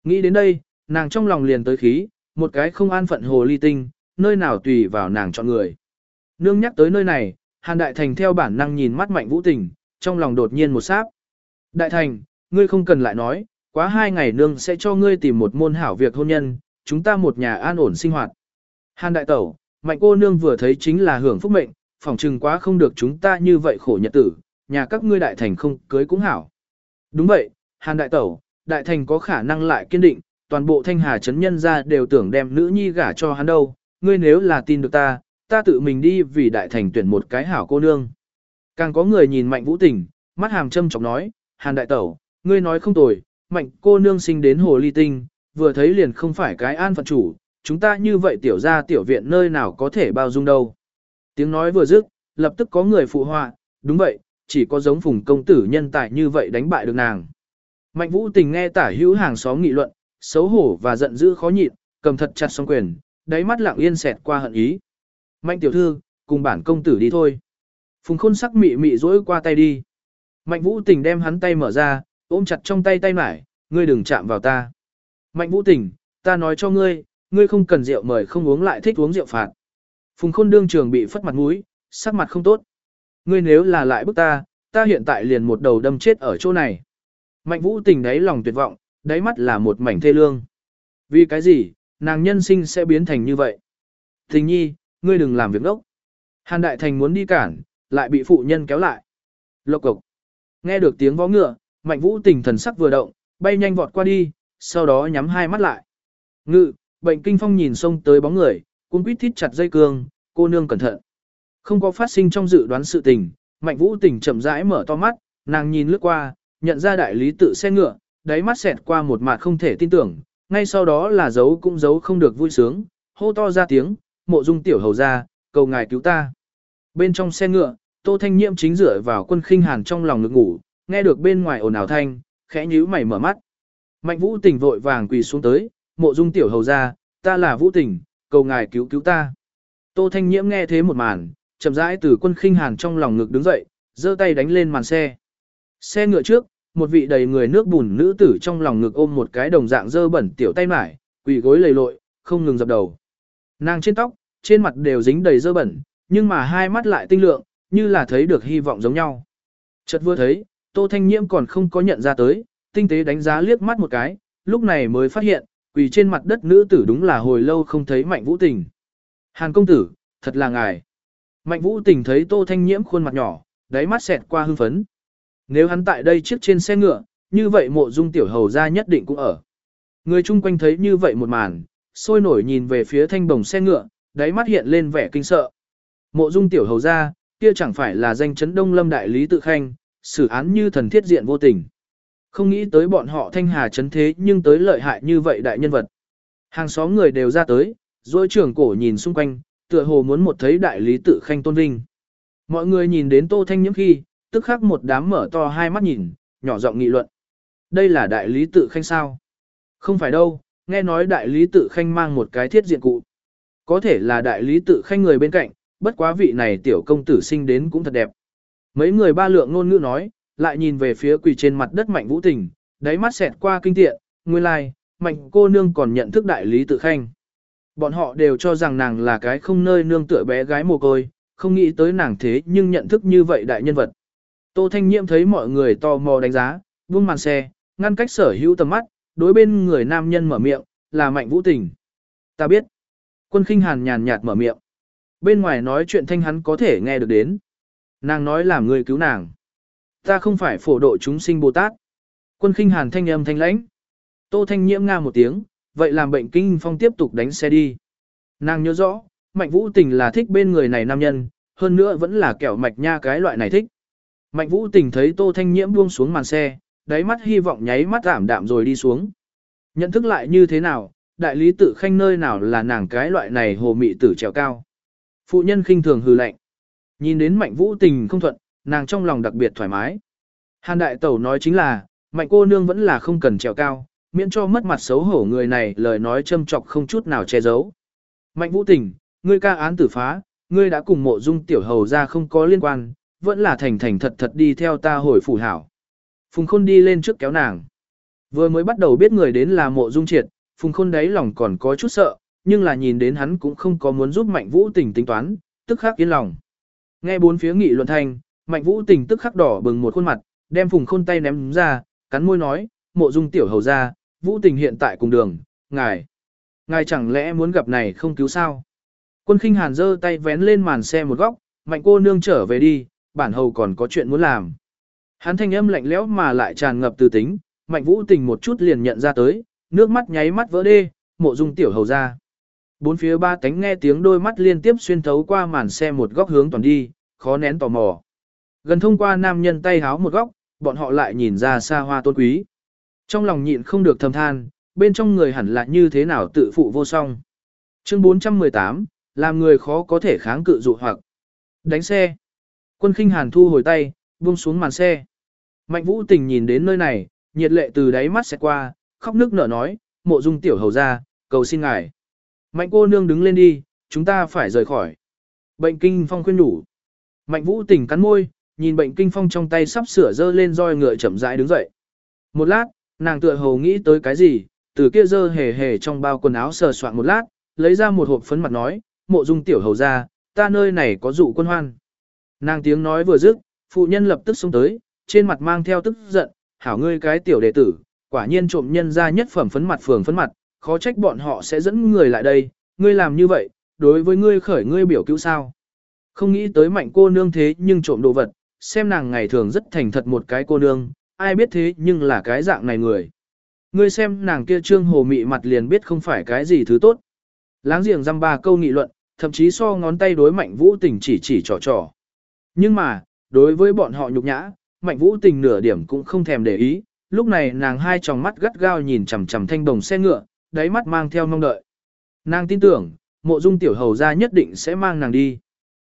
Nghĩ đến đây, nàng trong lòng liền tới khí, một cái không an phận hồ ly tinh, nơi nào tùy vào nàng chọn người. Nương nhắc tới nơi này, Hàn Đại Thành theo bản năng nhìn mắt mạnh vũ tình, trong lòng đột nhiên một sáp. Đại Thành, ngươi không cần lại nói, quá hai ngày nương sẽ cho ngươi tìm một môn hảo việc hôn nhân, chúng ta một nhà an ổn sinh hoạt. Hàn Đại Tẩu, mạnh cô nương vừa thấy chính là hưởng phúc mệnh, phỏng chừng quá không được chúng ta như vậy khổ nhật tử, nhà các ngươi đại thành không cưới cũng hảo. Đúng vậy, Hàn đại tẩu, đại thành có khả năng lại kiên định, toàn bộ thanh hà chấn nhân ra đều tưởng đem nữ nhi gả cho hắn đâu, ngươi nếu là tin được ta, ta tự mình đi vì đại thành tuyển một cái hảo cô nương. Càng có người nhìn mạnh vũ tình, mắt hàm châm chọc nói, Hàn đại tẩu, ngươi nói không tồi, mạnh cô nương sinh đến hồ ly tinh, vừa thấy liền không phải cái an phận chủ, chúng ta như vậy tiểu ra tiểu viện nơi nào có thể bao dung đâu. Tiếng nói vừa dứt, lập tức có người phụ họa, đúng vậy, chỉ có giống phùng công tử nhân tài như vậy đánh bại được nàng. Mạnh vũ tình nghe tả hữu hàng xóm nghị luận, xấu hổ và giận dữ khó nhịn, cầm thật chặt song quyền, đáy mắt lặng yên xẹt qua hận ý. Mạnh tiểu thư, cùng bản công tử đi thôi. Phùng khôn sắc mị mị dỗi qua tay đi. Mạnh vũ tình đem hắn tay mở ra, ôm chặt trong tay tay mải, ngươi đừng chạm vào ta. Mạnh vũ tình, ta nói cho ngươi, ngươi không cần rượu mời không uống lại thích uống rượu phạt. Phùng khôn đương trường bị phất mặt mũi, sắc mặt không tốt. Ngươi nếu là lại bức ta, ta hiện tại liền một đầu đâm chết ở chỗ này. Mạnh vũ tình đáy lòng tuyệt vọng, đáy mắt là một mảnh thê lương. Vì cái gì, nàng nhân sinh sẽ biến thành như vậy? Tình nhi, ngươi đừng làm việc đốc. Hàn Đại Thành muốn đi cản, lại bị phụ nhân kéo lại. Lộc cộc. Nghe được tiếng vó ngựa, mạnh vũ tình thần sắc vừa động, bay nhanh vọt qua đi, sau đó nhắm hai mắt lại. Ngự, bệnh kinh phong nhìn xông tới bóng người, cung quýt thít chặt dây cương, cô nương cẩn thận. Không có phát sinh trong dự đoán sự tình, Mạnh Vũ Tình chậm rãi mở to mắt, nàng nhìn lướt qua, nhận ra đại lý tự xe ngựa, đáy mắt xẹt qua một mặt không thể tin tưởng, ngay sau đó là giấu cũng giấu không được vui sướng, hô to ra tiếng, mộ dung tiểu hầu ra, cầu ngài cứu ta. Bên trong xe ngựa, Tô Thanh Nhiễm chính dựa vào quân khinh hàn trong lòng ngực ngủ, nghe được bên ngoài ồn ào thanh, khẽ nhíu mày mở mắt. Mạnh Vũ Tình vội vàng quỳ xuống tới, mộ dung tiểu hầu ra, ta là Vũ Tình, cầu ngài cứu cứu ta. Tô Thanh Nhiễm nghe thế một màn, chậm rãi từ quân khinh hàn trong lòng ngực đứng dậy, giơ tay đánh lên màn xe. Xe ngựa trước, một vị đầy người nước bùn nữ tử trong lòng ngực ôm một cái đồng dạng dơ bẩn tiểu tay mải, quỳ gối lầy lội, không ngừng dập đầu. Nàng trên tóc, trên mặt đều dính đầy dơ bẩn, nhưng mà hai mắt lại tinh lượng, như là thấy được hy vọng giống nhau. Chợt vừa thấy, Tô Thanh Nhiễm còn không có nhận ra tới, tinh tế đánh giá liếc mắt một cái, lúc này mới phát hiện, quỳ trên mặt đất nữ tử đúng là hồi lâu không thấy Mạnh Vũ Tình. Hàn công tử, thật là ngài. Mạnh Vũ Tình thấy Tô Thanh Nhiễm khuôn mặt nhỏ, đáy mắt xẹt qua hưng phấn. Nếu hắn tại đây chiếc trên xe ngựa, như vậy mộ dung tiểu hầu ra nhất định cũng ở. Người chung quanh thấy như vậy một màn, sôi nổi nhìn về phía thanh Đồng xe ngựa, đáy mắt hiện lên vẻ kinh sợ. Mộ dung tiểu hầu ra, kia chẳng phải là danh chấn đông lâm đại lý tự khanh, xử án như thần thiết diện vô tình. Không nghĩ tới bọn họ thanh hà chấn thế nhưng tới lợi hại như vậy đại nhân vật. Hàng xóm người đều ra tới, rồi trưởng cổ nhìn xung quanh, tựa hồ muốn một thấy đại lý tự khanh tôn vinh. Mọi người nhìn đến tô thanh nhiễm khi, tức khắc một đám mở to hai mắt nhìn, nhỏ giọng nghị luận. Đây là đại lý tự khanh sao? Không phải đâu, nghe nói đại lý tự khanh mang một cái thiết diện cụ. Có thể là đại lý tự khanh người bên cạnh, bất quá vị này tiểu công tử sinh đến cũng thật đẹp. Mấy người ba lượng ngôn ngữ nói, lại nhìn về phía quỳ trên mặt đất mạnh vũ tình, đáy mắt xẹt qua kinh tiện, nguyên lai, like, mạnh cô nương còn nhận thức đại lý tự khanh. Bọn họ đều cho rằng nàng là cái không nơi nương tựa bé gái mồ côi, không nghĩ tới nàng thế nhưng nhận thức như vậy đại nhân vật. Tô Thanh Nhiễm thấy mọi người tò mò đánh giá, buông màn xe, ngăn cách sở hữu tầm mắt, đối bên người nam nhân mở miệng, là mạnh vũ tình. Ta biết. Quân khinh hàn nhàn nhạt mở miệng. Bên ngoài nói chuyện thanh hắn có thể nghe được đến. Nàng nói làm người cứu nàng. Ta không phải phổ độ chúng sinh Bồ Tát. Quân khinh hàn thanh âm thanh lãnh. Tô thanh nhiễm nga một tiếng, vậy làm bệnh kinh phong tiếp tục đánh xe đi. Nàng nhớ rõ, mạnh vũ tình là thích bên người này nam nhân, hơn nữa vẫn là kẻo mạch nha cái loại này thích. Mạnh vũ tình thấy tô thanh nhiễm buông xuống màn xe, đáy mắt hy vọng nháy mắt giảm đạm rồi đi xuống. Nhận thức lại như thế nào, đại lý tự khanh nơi nào là nàng cái loại này hồ mị tử trèo cao. Phụ nhân khinh thường hừ lạnh. Nhìn đến mạnh vũ tình không thuận, nàng trong lòng đặc biệt thoải mái. Hàn đại tẩu nói chính là, mạnh cô nương vẫn là không cần trèo cao, miễn cho mất mặt xấu hổ người này lời nói châm chọc không chút nào che giấu. Mạnh vũ tình, ngươi ca án tử phá, ngươi đã cùng mộ dung tiểu hầu ra không có liên quan, vẫn là thành thành thật thật đi theo ta hồi phủ hảo. Phùng khôn đi lên trước kéo nàng. Vừa mới bắt đầu biết người đến là mộ dung triệt, phùng khôn đáy lòng còn có chút sợ, nhưng là nhìn đến hắn cũng không có muốn giúp mạnh vũ tình tính toán, tức khắc yên lòng. Nghe bốn phía nghị luận thanh, mạnh vũ tình tức khắc đỏ bừng một khuôn mặt, đem phùng khôn tay ném ra, cắn môi nói, mộ dung tiểu hầu ra, vũ tình hiện tại cùng đường, ngài. Ngài chẳng lẽ muốn gặp này không cứu sao? Quân khinh hàn giơ tay vén lên màn xe một góc, mạnh cô nương trở về đi, bản hầu còn có chuyện muốn làm. Hắn thanh âm lạnh lẽo mà lại tràn ngập từ tính, mạnh vũ tình một chút liền nhận ra tới, nước mắt nháy mắt vỡ đê, mộ dung tiểu hầu ra. Bốn phía ba cánh nghe tiếng đôi mắt liên tiếp xuyên thấu qua màn xe một góc hướng toàn đi, khó nén tò mò. Gần thông qua nam nhân tay háo một góc, bọn họ lại nhìn ra xa hoa tôn quý. Trong lòng nhịn không được thầm than, bên trong người hẳn là như thế nào tự phụ vô song. Chương 418, làm người khó có thể kháng cự dụ hoặc. Đánh xe. Quân khinh hàn thu hồi tay, buông xuống màn xe. Mạnh vũ tình nhìn đến nơi này, nhiệt lệ từ đáy mắt sẽ qua, khóc nước nở nói, mộ dung tiểu hầu ra, cầu xin ngài. Mạnh cô nương đứng lên đi, chúng ta phải rời khỏi. Bệnh kinh phong khuyên đủ. Mạnh vũ tình cắn môi, nhìn bệnh kinh phong trong tay sắp sửa dơ lên roi ngựa chậm rãi đứng dậy. Một lát, nàng tựa hồ nghĩ tới cái gì, từ kia dơ hề hề trong bao quần áo sờ soạn một lát, lấy ra một hộp phấn mặt nói, mộ dung tiểu hầu ra, ta nơi này có dụ quân hoan. Nàng tiếng nói vừa dứt, phụ nhân lập tức xông tới, trên mặt mang theo tức giận, hảo ngươi cái tiểu đệ tử, quả nhiên trộm nhân ra nhất phẩm phấn mặt phường phấn mặt, khó trách bọn họ sẽ dẫn người lại đây, ngươi làm như vậy, đối với ngươi khởi ngươi biểu cứu sao. Không nghĩ tới mạnh cô nương thế nhưng trộm đồ vật, xem nàng ngày thường rất thành thật một cái cô nương, ai biết thế nhưng là cái dạng này người. Ngươi xem nàng kia trương hồ mị mặt liền biết không phải cái gì thứ tốt. Láng giềng dăm ba câu nghị luận, thậm chí so ngón tay đối mạnh vũ tình chỉ chỉ trò trò. Nhưng mà, đối với bọn họ nhục nhã, mạnh vũ tình nửa điểm cũng không thèm để ý, lúc này nàng hai tròng mắt gắt gao nhìn chằm chằm thanh đồng xe ngựa, đáy mắt mang theo mong đợi. Nàng tin tưởng, mộ dung tiểu hầu ra nhất định sẽ mang nàng đi.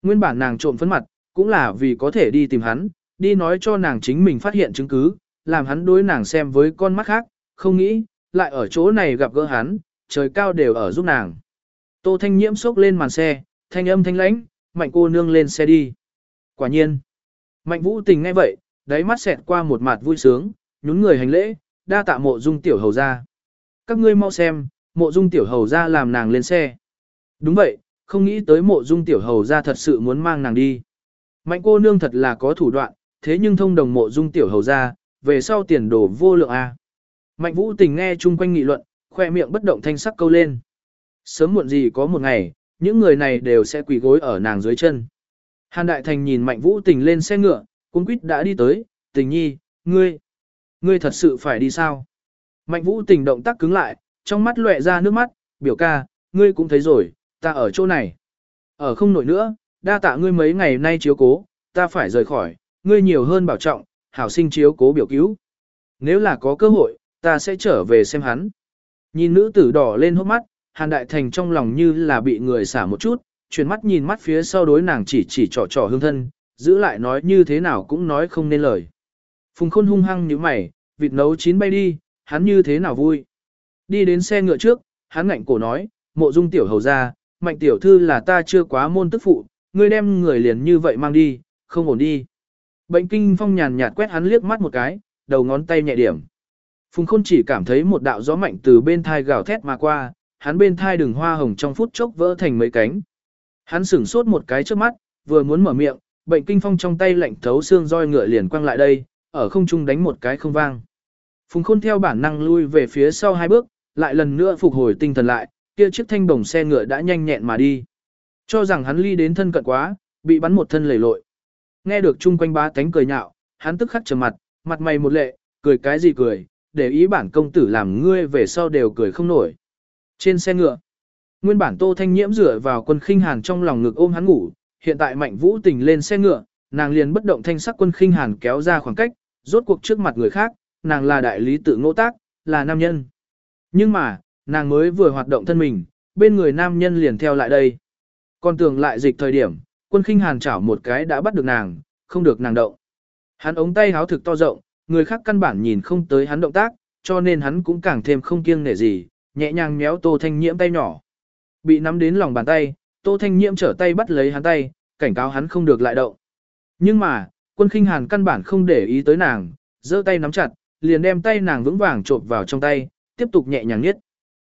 Nguyên bản nàng trộm phấn mặt, cũng là vì có thể đi tìm hắn, đi nói cho nàng chính mình phát hiện chứng cứ, làm hắn đối nàng xem với con mắt khác, không nghĩ, lại ở chỗ này gặp gỡ hắn, trời cao đều ở giúp nàng. Tô Thanh Nhiễm sốc lên màn xe, thanh âm thanh lãnh, mạnh cô nương lên xe đi. Quả nhiên, mạnh vũ tình ngay vậy, đáy mắt xẹt qua một mặt vui sướng, nhún người hành lễ, đa tạ mộ dung tiểu hầu ra. Các ngươi mau xem, mộ dung tiểu hầu ra làm nàng lên xe. Đúng vậy, không nghĩ tới mộ dung tiểu hầu ra thật sự muốn mang nàng đi. Mạnh cô nương thật là có thủ đoạn, thế nhưng thông đồng mộ dung tiểu hầu ra, về sau tiền đồ vô lượng a. Mạnh vũ tình nghe chung quanh nghị luận, khoe miệng bất động thanh sắc câu lên. Sớm muộn gì có một ngày, những người này đều sẽ quỳ gối ở nàng dưới chân. Hàn Đại Thành nhìn Mạnh Vũ Tình lên xe ngựa, cung quýt đã đi tới, tình nhi, ngươi, ngươi thật sự phải đi sao? Mạnh Vũ Tình động tác cứng lại, trong mắt lóe ra nước mắt, biểu ca, ngươi cũng thấy rồi, ta ở chỗ này. Ở không nổi nữa, đa tạ ngươi mấy ngày nay chiếu cố, ta phải rời khỏi, ngươi nhiều hơn bảo trọng, hảo sinh chiếu cố biểu cứu. Nếu là có cơ hội, ta sẽ trở về xem hắn. Nhìn nữ tử đỏ lên hốc mắt, Hàn Đại Thành trong lòng như là bị người xả một chút, chuyển mắt nhìn mắt phía sau đối nàng chỉ chỉ trò trò hương thân, giữ lại nói như thế nào cũng nói không nên lời. Phùng khôn hung hăng như mày, vịt nấu chín bay đi, hắn như thế nào vui. Đi đến xe ngựa trước, hắn ngạnh cổ nói, mộ dung tiểu hầu ra, mạnh tiểu thư là ta chưa quá môn tức phụ, ngươi đem người liền như vậy mang đi, không ổn đi. Bệnh kinh phong nhàn nhạt quét hắn liếc mắt một cái, đầu ngón tay nhẹ điểm. Phùng khôn chỉ cảm thấy một đạo gió mạnh từ bên thai gào thét mà qua, hắn bên thai đường hoa hồng trong phút chốc vỡ thành mấy cánh. Hắn sửng sốt một cái trước mắt, vừa muốn mở miệng, bệnh kinh phong trong tay lạnh thấu xương roi ngựa liền quăng lại đây, ở không trung đánh một cái không vang. Phùng khôn theo bản năng lui về phía sau hai bước, lại lần nữa phục hồi tinh thần lại, kia chiếc thanh đồng xe ngựa đã nhanh nhẹn mà đi. Cho rằng hắn ly đến thân cận quá, bị bắn một thân lầy lội. Nghe được chung quanh ba tánh cười nhạo, hắn tức khắc trầm mặt, mặt mày một lệ, cười cái gì cười, để ý bản công tử làm ngươi về sau đều cười không nổi. Trên xe ngựa, nguyên bản Tô Thanh Nhiễm rửa vào quân khinh hàn trong lòng ngực ôm hắn ngủ, hiện tại Mạnh Vũ Tình lên xe ngựa, nàng liền bất động thanh sắc quân khinh hàn kéo ra khoảng cách, rốt cuộc trước mặt người khác, nàng là đại lý tự ngỗ tác, là nam nhân. Nhưng mà, nàng mới vừa hoạt động thân mình, bên người nam nhân liền theo lại đây. Còn tưởng lại dịch thời điểm, quân khinh hàn chảo một cái đã bắt được nàng, không được nàng động. Hắn ống tay háo thực to rộng, người khác căn bản nhìn không tới hắn động tác, cho nên hắn cũng càng thêm không kiêng nể gì, nhẹ nhàng méo Tô Thanh Nhiễm tay nhỏ. Bị nắm đến lòng bàn tay, Tô Thanh Nhiễm trở tay bắt lấy hắn tay, cảnh cáo hắn không được lại động. Nhưng mà, quân khinh hàn căn bản không để ý tới nàng, giơ tay nắm chặt, liền đem tay nàng vững vàng trộn vào trong tay, tiếp tục nhẹ nhàng niết.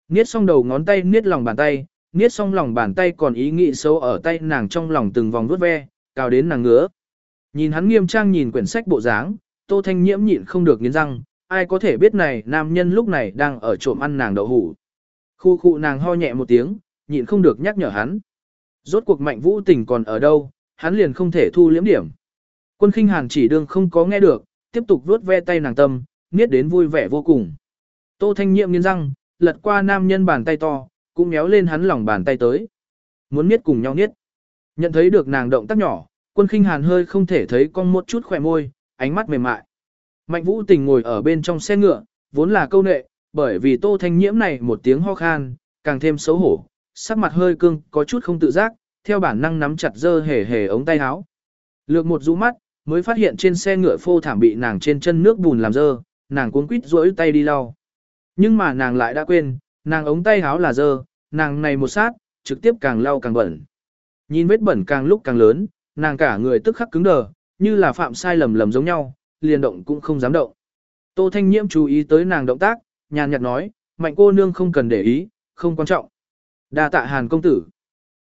Niết xong đầu ngón tay niết lòng bàn tay, niết xong lòng bàn tay còn ý nghĩ xấu ở tay nàng trong lòng từng vòng vuốt ve, cao đến nàng ngứa. Nhìn hắn nghiêm trang nhìn quyển sách bộ dáng, Tô Thanh Nhiễm nhịn không được nghiến răng, ai có thể biết này nam nhân lúc này đang ở trộm ăn nàng đậu hủ. Khu khu nàng ho nhẹ một tiếng, nhịn không được nhắc nhở hắn. Rốt cuộc mạnh vũ tình còn ở đâu, hắn liền không thể thu liễm điểm. Quân khinh hàn chỉ đương không có nghe được, tiếp tục vuốt ve tay nàng tâm, niết đến vui vẻ vô cùng. Tô Thanh Nhiệm nghiến răng, lật qua nam nhân bàn tay to, cũng méo lên hắn lòng bàn tay tới. Muốn miết cùng nhau niết. Nhận thấy được nàng động tác nhỏ, quân khinh hàn hơi không thể thấy con một chút khỏe môi, ánh mắt mềm mại. Mạnh vũ tình ngồi ở bên trong xe ngựa, vốn là câu nệ, bởi vì tô thanh nhiễm này một tiếng ho khan, càng thêm xấu hổ, sắc mặt hơi cương, có chút không tự giác, theo bản năng nắm chặt dơ hề hề ống tay áo. Lược một rũ mắt, mới phát hiện trên xe ngựa phô thảm bị nàng trên chân nước bùn làm dơ, nàng cuốn quýt rỗi tay đi lau. Nhưng mà nàng lại đã quên, nàng ống tay áo là dơ, nàng này một sát, trực tiếp càng lau càng bẩn. Nhìn vết bẩn càng lúc càng lớn, nàng cả người tức khắc cứng đờ, như là phạm sai lầm lầm giống nhau, liền động cũng không dám động. Tô Thanh Nhiễm chú ý tới nàng động tác, nhàn nhạt nói, mạnh cô nương không cần để ý, không quan trọng. đa tạ hàn công tử.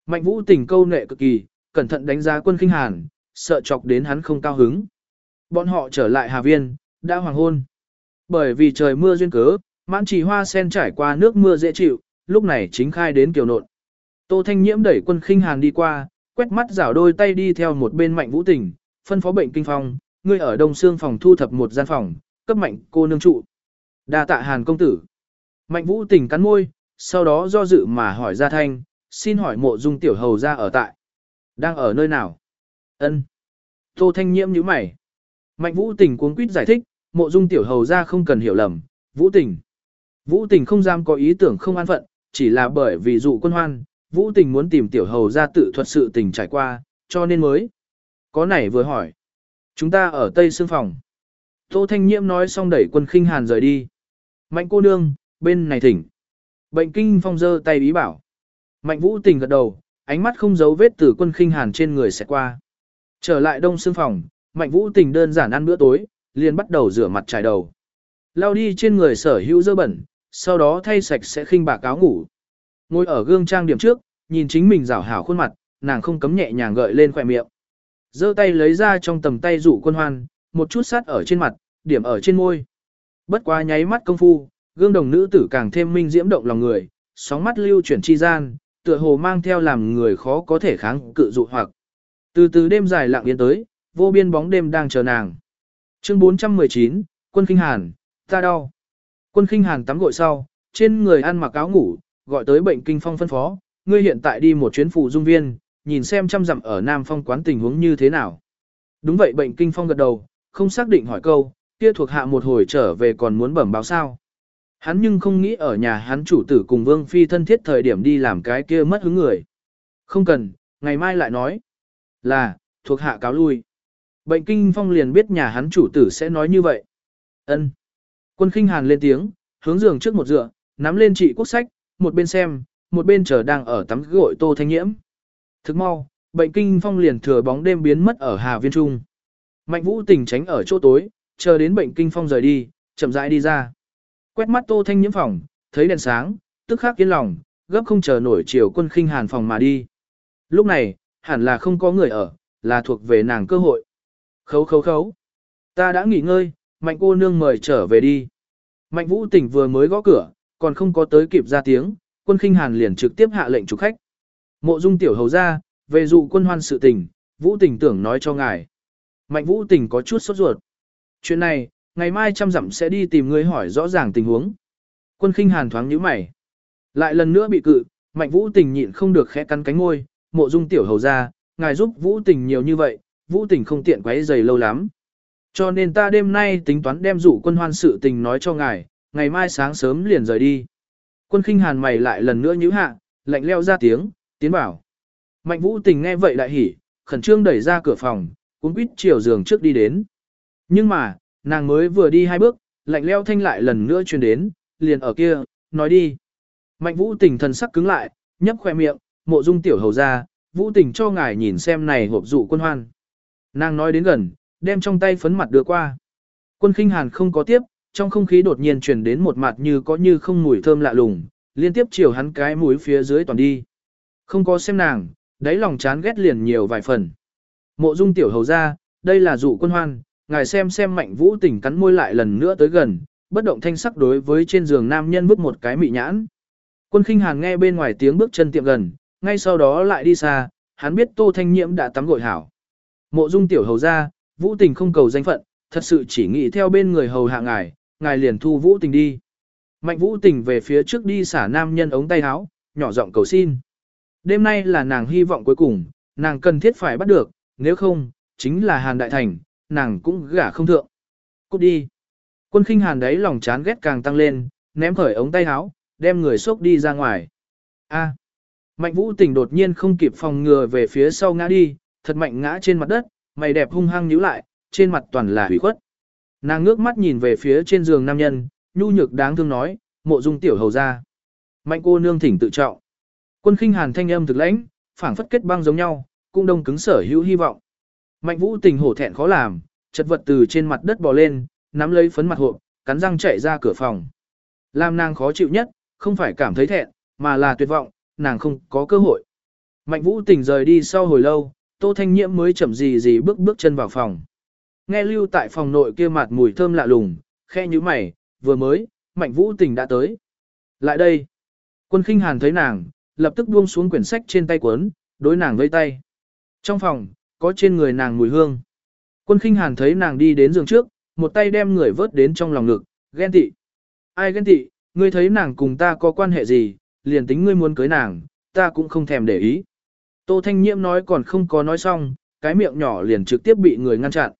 Mạnh vũ tình câu nệ cực kỳ, cẩn thận đánh giá quân kinh hàn, sợ chọc đến hắn không cao hứng. Bọn họ trở lại Hà Viên, đã hoàng hôn. Bởi vì trời mưa duyên cớ, mãn trì hoa sen trải qua nước mưa dễ chịu, lúc này chính khai đến kiều nộn. Tô Thanh Nhiễm đẩy quân khinh hàn đi qua, quét mắt rảo đôi tay đi theo một bên mạnh vũ tình, phân phó bệnh kinh phong, ngươi ở đông xương phòng thu thập một gian phòng, cấp mạnh cô nương trụ. đa tạ hàn công tử. Mạnh vũ tình cắn môi, sau đó do dự mà hỏi ra thanh, xin hỏi mộ dung tiểu hầu ra ở tại. Đang ở nơi nào? ân Tô thanh nhiễm như mày. Mạnh vũ tình cuốn quýt giải thích, mộ dung tiểu hầu ra không cần hiểu lầm, vũ tình. Vũ tình không dám có ý tưởng không an phận, chỉ là bởi vì dụ quân hoan, vũ tình muốn tìm tiểu hầu ra tự thuật sự tình trải qua, cho nên mới. Có nảy vừa hỏi. Chúng ta ở Tây Sương Phòng. Tô Thanh Nhiễm nói xong đẩy quân khinh hàn rời đi. Mạnh cô nương, bên này thỉnh. Bệnh kinh phong dơ tay ý bảo. Mạnh vũ tình gật đầu, ánh mắt không giấu vết từ quân khinh hàn trên người sẽ qua. Trở lại đông xương phòng, mạnh vũ tình đơn giản ăn bữa tối, liền bắt đầu rửa mặt trải đầu. Lao đi trên người sở hữu dơ bẩn, sau đó thay sạch sẽ khinh bạc áo ngủ. Ngồi ở gương trang điểm trước, nhìn chính mình rảo hảo khuôn mặt, nàng không cấm nhẹ nhàng gợi lên khỏe miệng. giơ tay lấy ra trong tầm tay rủ quân hoan, một chút sát ở trên mặt, điểm ở trên môi. Bất quá nháy mắt công phu, gương đồng nữ tử càng thêm minh diễm động lòng người, sóng mắt lưu chuyển chi gian, tựa hồ mang theo làm người khó có thể kháng cự dụ hoặc. Từ từ đêm dài lặng yên tới, vô biên bóng đêm đang chờ nàng. Chương 419, Quân Kinh Hàn, ta đau. Quân Kinh Hàn tắm gội sau, trên người ăn mặc áo ngủ, gọi tới bệnh kinh phong phân phó, ngươi hiện tại đi một chuyến phụ dung viên, nhìn xem chăm dặm ở Nam Phong quán tình huống như thế nào. Đúng vậy bệnh kinh phong gật đầu, không xác định hỏi câu, kia thuộc hạ một hồi trở về còn muốn bẩm báo sao. Hắn nhưng không nghĩ ở nhà hắn chủ tử cùng Vương Phi thân thiết thời điểm đi làm cái kia mất hứng người. Không cần, ngày mai lại nói. Là, thuộc hạ cáo lui. Bệnh kinh phong liền biết nhà hắn chủ tử sẽ nói như vậy. ân Quân khinh hàn lên tiếng, hướng giường trước một dựa, nắm lên trị quốc sách, một bên xem, một bên chờ đang ở tắm gội tô thanh nhiễm. Thức mau, bệnh kinh phong liền thừa bóng đêm biến mất ở Hà Viên Trung. Mạnh vũ tỉnh tránh ở chỗ tối, chờ đến bệnh kinh phong rời đi, chậm rãi đi ra. Quét mắt tô thanh nhiễm phòng, thấy đèn sáng, tức khắc yên lòng, gấp không chờ nổi chiều quân khinh hàn phòng mà đi. Lúc này, hẳn là không có người ở, là thuộc về nàng cơ hội. Khấu khấu khấu. Ta đã nghỉ ngơi, mạnh cô nương mời trở về đi. Mạnh vũ tỉnh vừa mới gõ cửa, còn không có tới kịp ra tiếng, quân khinh hàn liền trực tiếp hạ lệnh chủ khách. Mộ dung tiểu hầu ra, về dụ quân hoan sự tình, vũ tỉnh tưởng nói cho ngài. Mạnh vũ tỉnh có chút sốt ruột. Chuyện này, ngày mai trăm dặm sẽ đi tìm người hỏi rõ ràng tình huống. Quân khinh hàn thoáng nhíu mày. Lại lần nữa bị cự, mạnh vũ tình nhịn không được khẽ cắn cánh ngôi, mộ dung tiểu hầu ra, ngài giúp vũ tình nhiều như vậy, vũ tình không tiện quấy giày lâu lắm. Cho nên ta đêm nay tính toán đem dụ quân hoan sự tình nói cho ngài, ngày mai sáng sớm liền rời đi. Quân khinh hàn mày lại lần nữa nhíu hạ, lạnh leo ra tiếng, tiến bảo. Mạnh vũ tình nghe vậy lại hỉ, khẩn trương đẩy ra cửa phòng, cuốn quýt chiều giường trước đi đến. Nhưng mà, nàng mới vừa đi hai bước, lạnh leo thanh lại lần nữa truyền đến, liền ở kia, nói đi. Mạnh vũ tình thần sắc cứng lại, nhấp khoe miệng, mộ dung tiểu hầu ra, vũ tình cho ngài nhìn xem này hộp dụ quân hoan. Nàng nói đến gần, đem trong tay phấn mặt đưa qua. Quân khinh hàn không có tiếp, trong không khí đột nhiên truyền đến một mặt như có như không mùi thơm lạ lùng, liên tiếp chiều hắn cái mũi phía dưới toàn đi. Không có xem nàng, đáy lòng chán ghét liền nhiều vài phần. Mộ dung tiểu hầu ra, đây là dụ quân hoan, ngài xem xem mạnh vũ tình cắn môi lại lần nữa tới gần, bất động thanh sắc đối với trên giường nam nhân bước một cái mị nhãn. Quân khinh hàn nghe bên ngoài tiếng bước chân tiệm gần, ngay sau đó lại đi xa, hắn biết tô thanh nhiễm đã tắm gội hảo. Mộ dung tiểu hầu ra, vũ tình không cầu danh phận, thật sự chỉ nghĩ theo bên người hầu hạ ngài, ngài liền thu vũ tình đi. Mạnh vũ tình về phía trước đi xả nam nhân ống tay áo, nhỏ giọng cầu xin. Đêm nay là nàng hy vọng cuối cùng, nàng cần thiết phải bắt được, nếu không, chính là Hàn Đại Thành, nàng cũng gả không thượng. Cút đi. Quân khinh Hàn đấy lòng chán ghét càng tăng lên, ném khởi ống tay áo, đem người xốc đi ra ngoài. A. Mạnh vũ tình đột nhiên không kịp phòng ngừa về phía sau ngã đi, thật mạnh ngã trên mặt đất, mày đẹp hung hăng nhíu lại, trên mặt toàn là hủy khuất. Nàng ngước mắt nhìn về phía trên giường nam nhân, nhu nhược đáng thương nói, mộ dung tiểu hầu ra. Mạnh cô nương thỉnh tự trọng. Quân khinh hàn thanh âm thực lãnh, phảng phất kết băng giống nhau, cung đông cứng sở hữu hy vọng. Mạnh vũ tình hổ thẹn khó làm, chật vật từ trên mặt đất bò lên, nắm lấy phấn mặt hộp, cắn răng chạy ra cửa phòng. Làm nàng khó chịu nhất, không phải cảm thấy thẹn, mà là tuyệt vọng, nàng không có cơ hội. Mạnh vũ tình rời đi sau hồi lâu, tô thanh nhiễm mới chậm gì gì bước bước chân vào phòng. Nghe lưu tại phòng nội kia mặt mùi thơm lạ lùng, khe như mày, vừa mới, mạnh vũ tình đã tới. Lại đây, quân khinh hàn thấy nàng, lập tức buông xuống quyển sách trên tay cuốn, đối nàng vây tay. Trong phòng, có trên người nàng mùi hương. Quân khinh hàn thấy nàng đi đến giường trước, một tay đem người vớt đến trong lòng ngực, ghen tị. Ai ghen tị, ngươi thấy nàng cùng ta có quan hệ gì, liền tính ngươi muốn cưới nàng, ta cũng không thèm để ý. Tô Thanh Nhiễm nói còn không có nói xong, cái miệng nhỏ liền trực tiếp bị người ngăn chặn.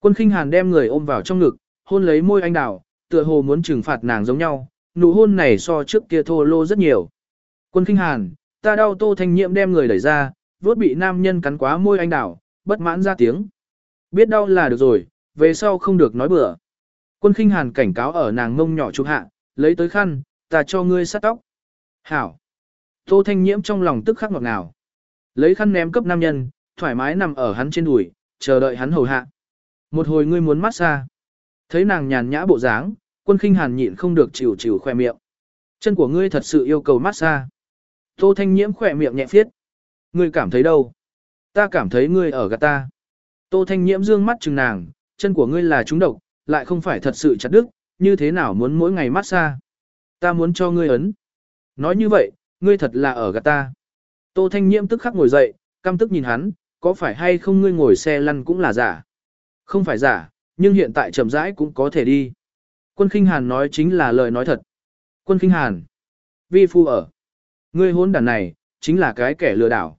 Quân khinh hàn đem người ôm vào trong ngực, hôn lấy môi anh đào, tựa hồ muốn trừng phạt nàng giống nhau, nụ hôn này so trước kia thô lô rất nhiều. Quân khinh hàn, ta đau Tô Thanh Nhiễm đem người đẩy ra, vốt bị nam nhân cắn quá môi anh đào, bất mãn ra tiếng. Biết đau là được rồi, về sau không được nói bừa. Quân khinh hàn cảnh cáo ở nàng ngông nhỏ chụp hạ, lấy tới khăn, ta cho ngươi sát tóc. Hảo. Tô Thanh Nhiễm trong lòng tức khắc ngọt ngào. Lấy khăn ném cấp nam nhân, thoải mái nằm ở hắn trên đùi, chờ đợi hắn hầu hạ. Một hồi ngươi muốn mát xa. Thấy nàng nhàn nhã bộ dáng, quân khinh hàn nhịn không được chịu chịu khoe miệng. Chân của ngươi thật sự yêu cầu mát xa. Tô Thanh Nhiễm khoe miệng nhẹ phiết. Ngươi cảm thấy đâu? Ta cảm thấy ngươi ở gạt ta. Tô Thanh Nhiễm dương mắt chừng nàng, chân của ngươi là trúng độc, lại không phải thật sự chặt đứt, như thế nào muốn mỗi ngày mát xa? Ta muốn cho ngươi ấn. Nói như vậy, ngươi thật là ở gạt ta. Tô Thanh Nhiễm tức khắc ngồi dậy, căm tức nhìn hắn, có phải hay không ngươi ngồi xe lăn cũng là giả? Không phải giả, nhưng hiện tại chậm rãi cũng có thể đi. Quân Kinh Hàn nói chính là lời nói thật. Quân Kinh Hàn. Vi phu ở. Ngươi hôn đàn này, chính là cái kẻ lừa đảo.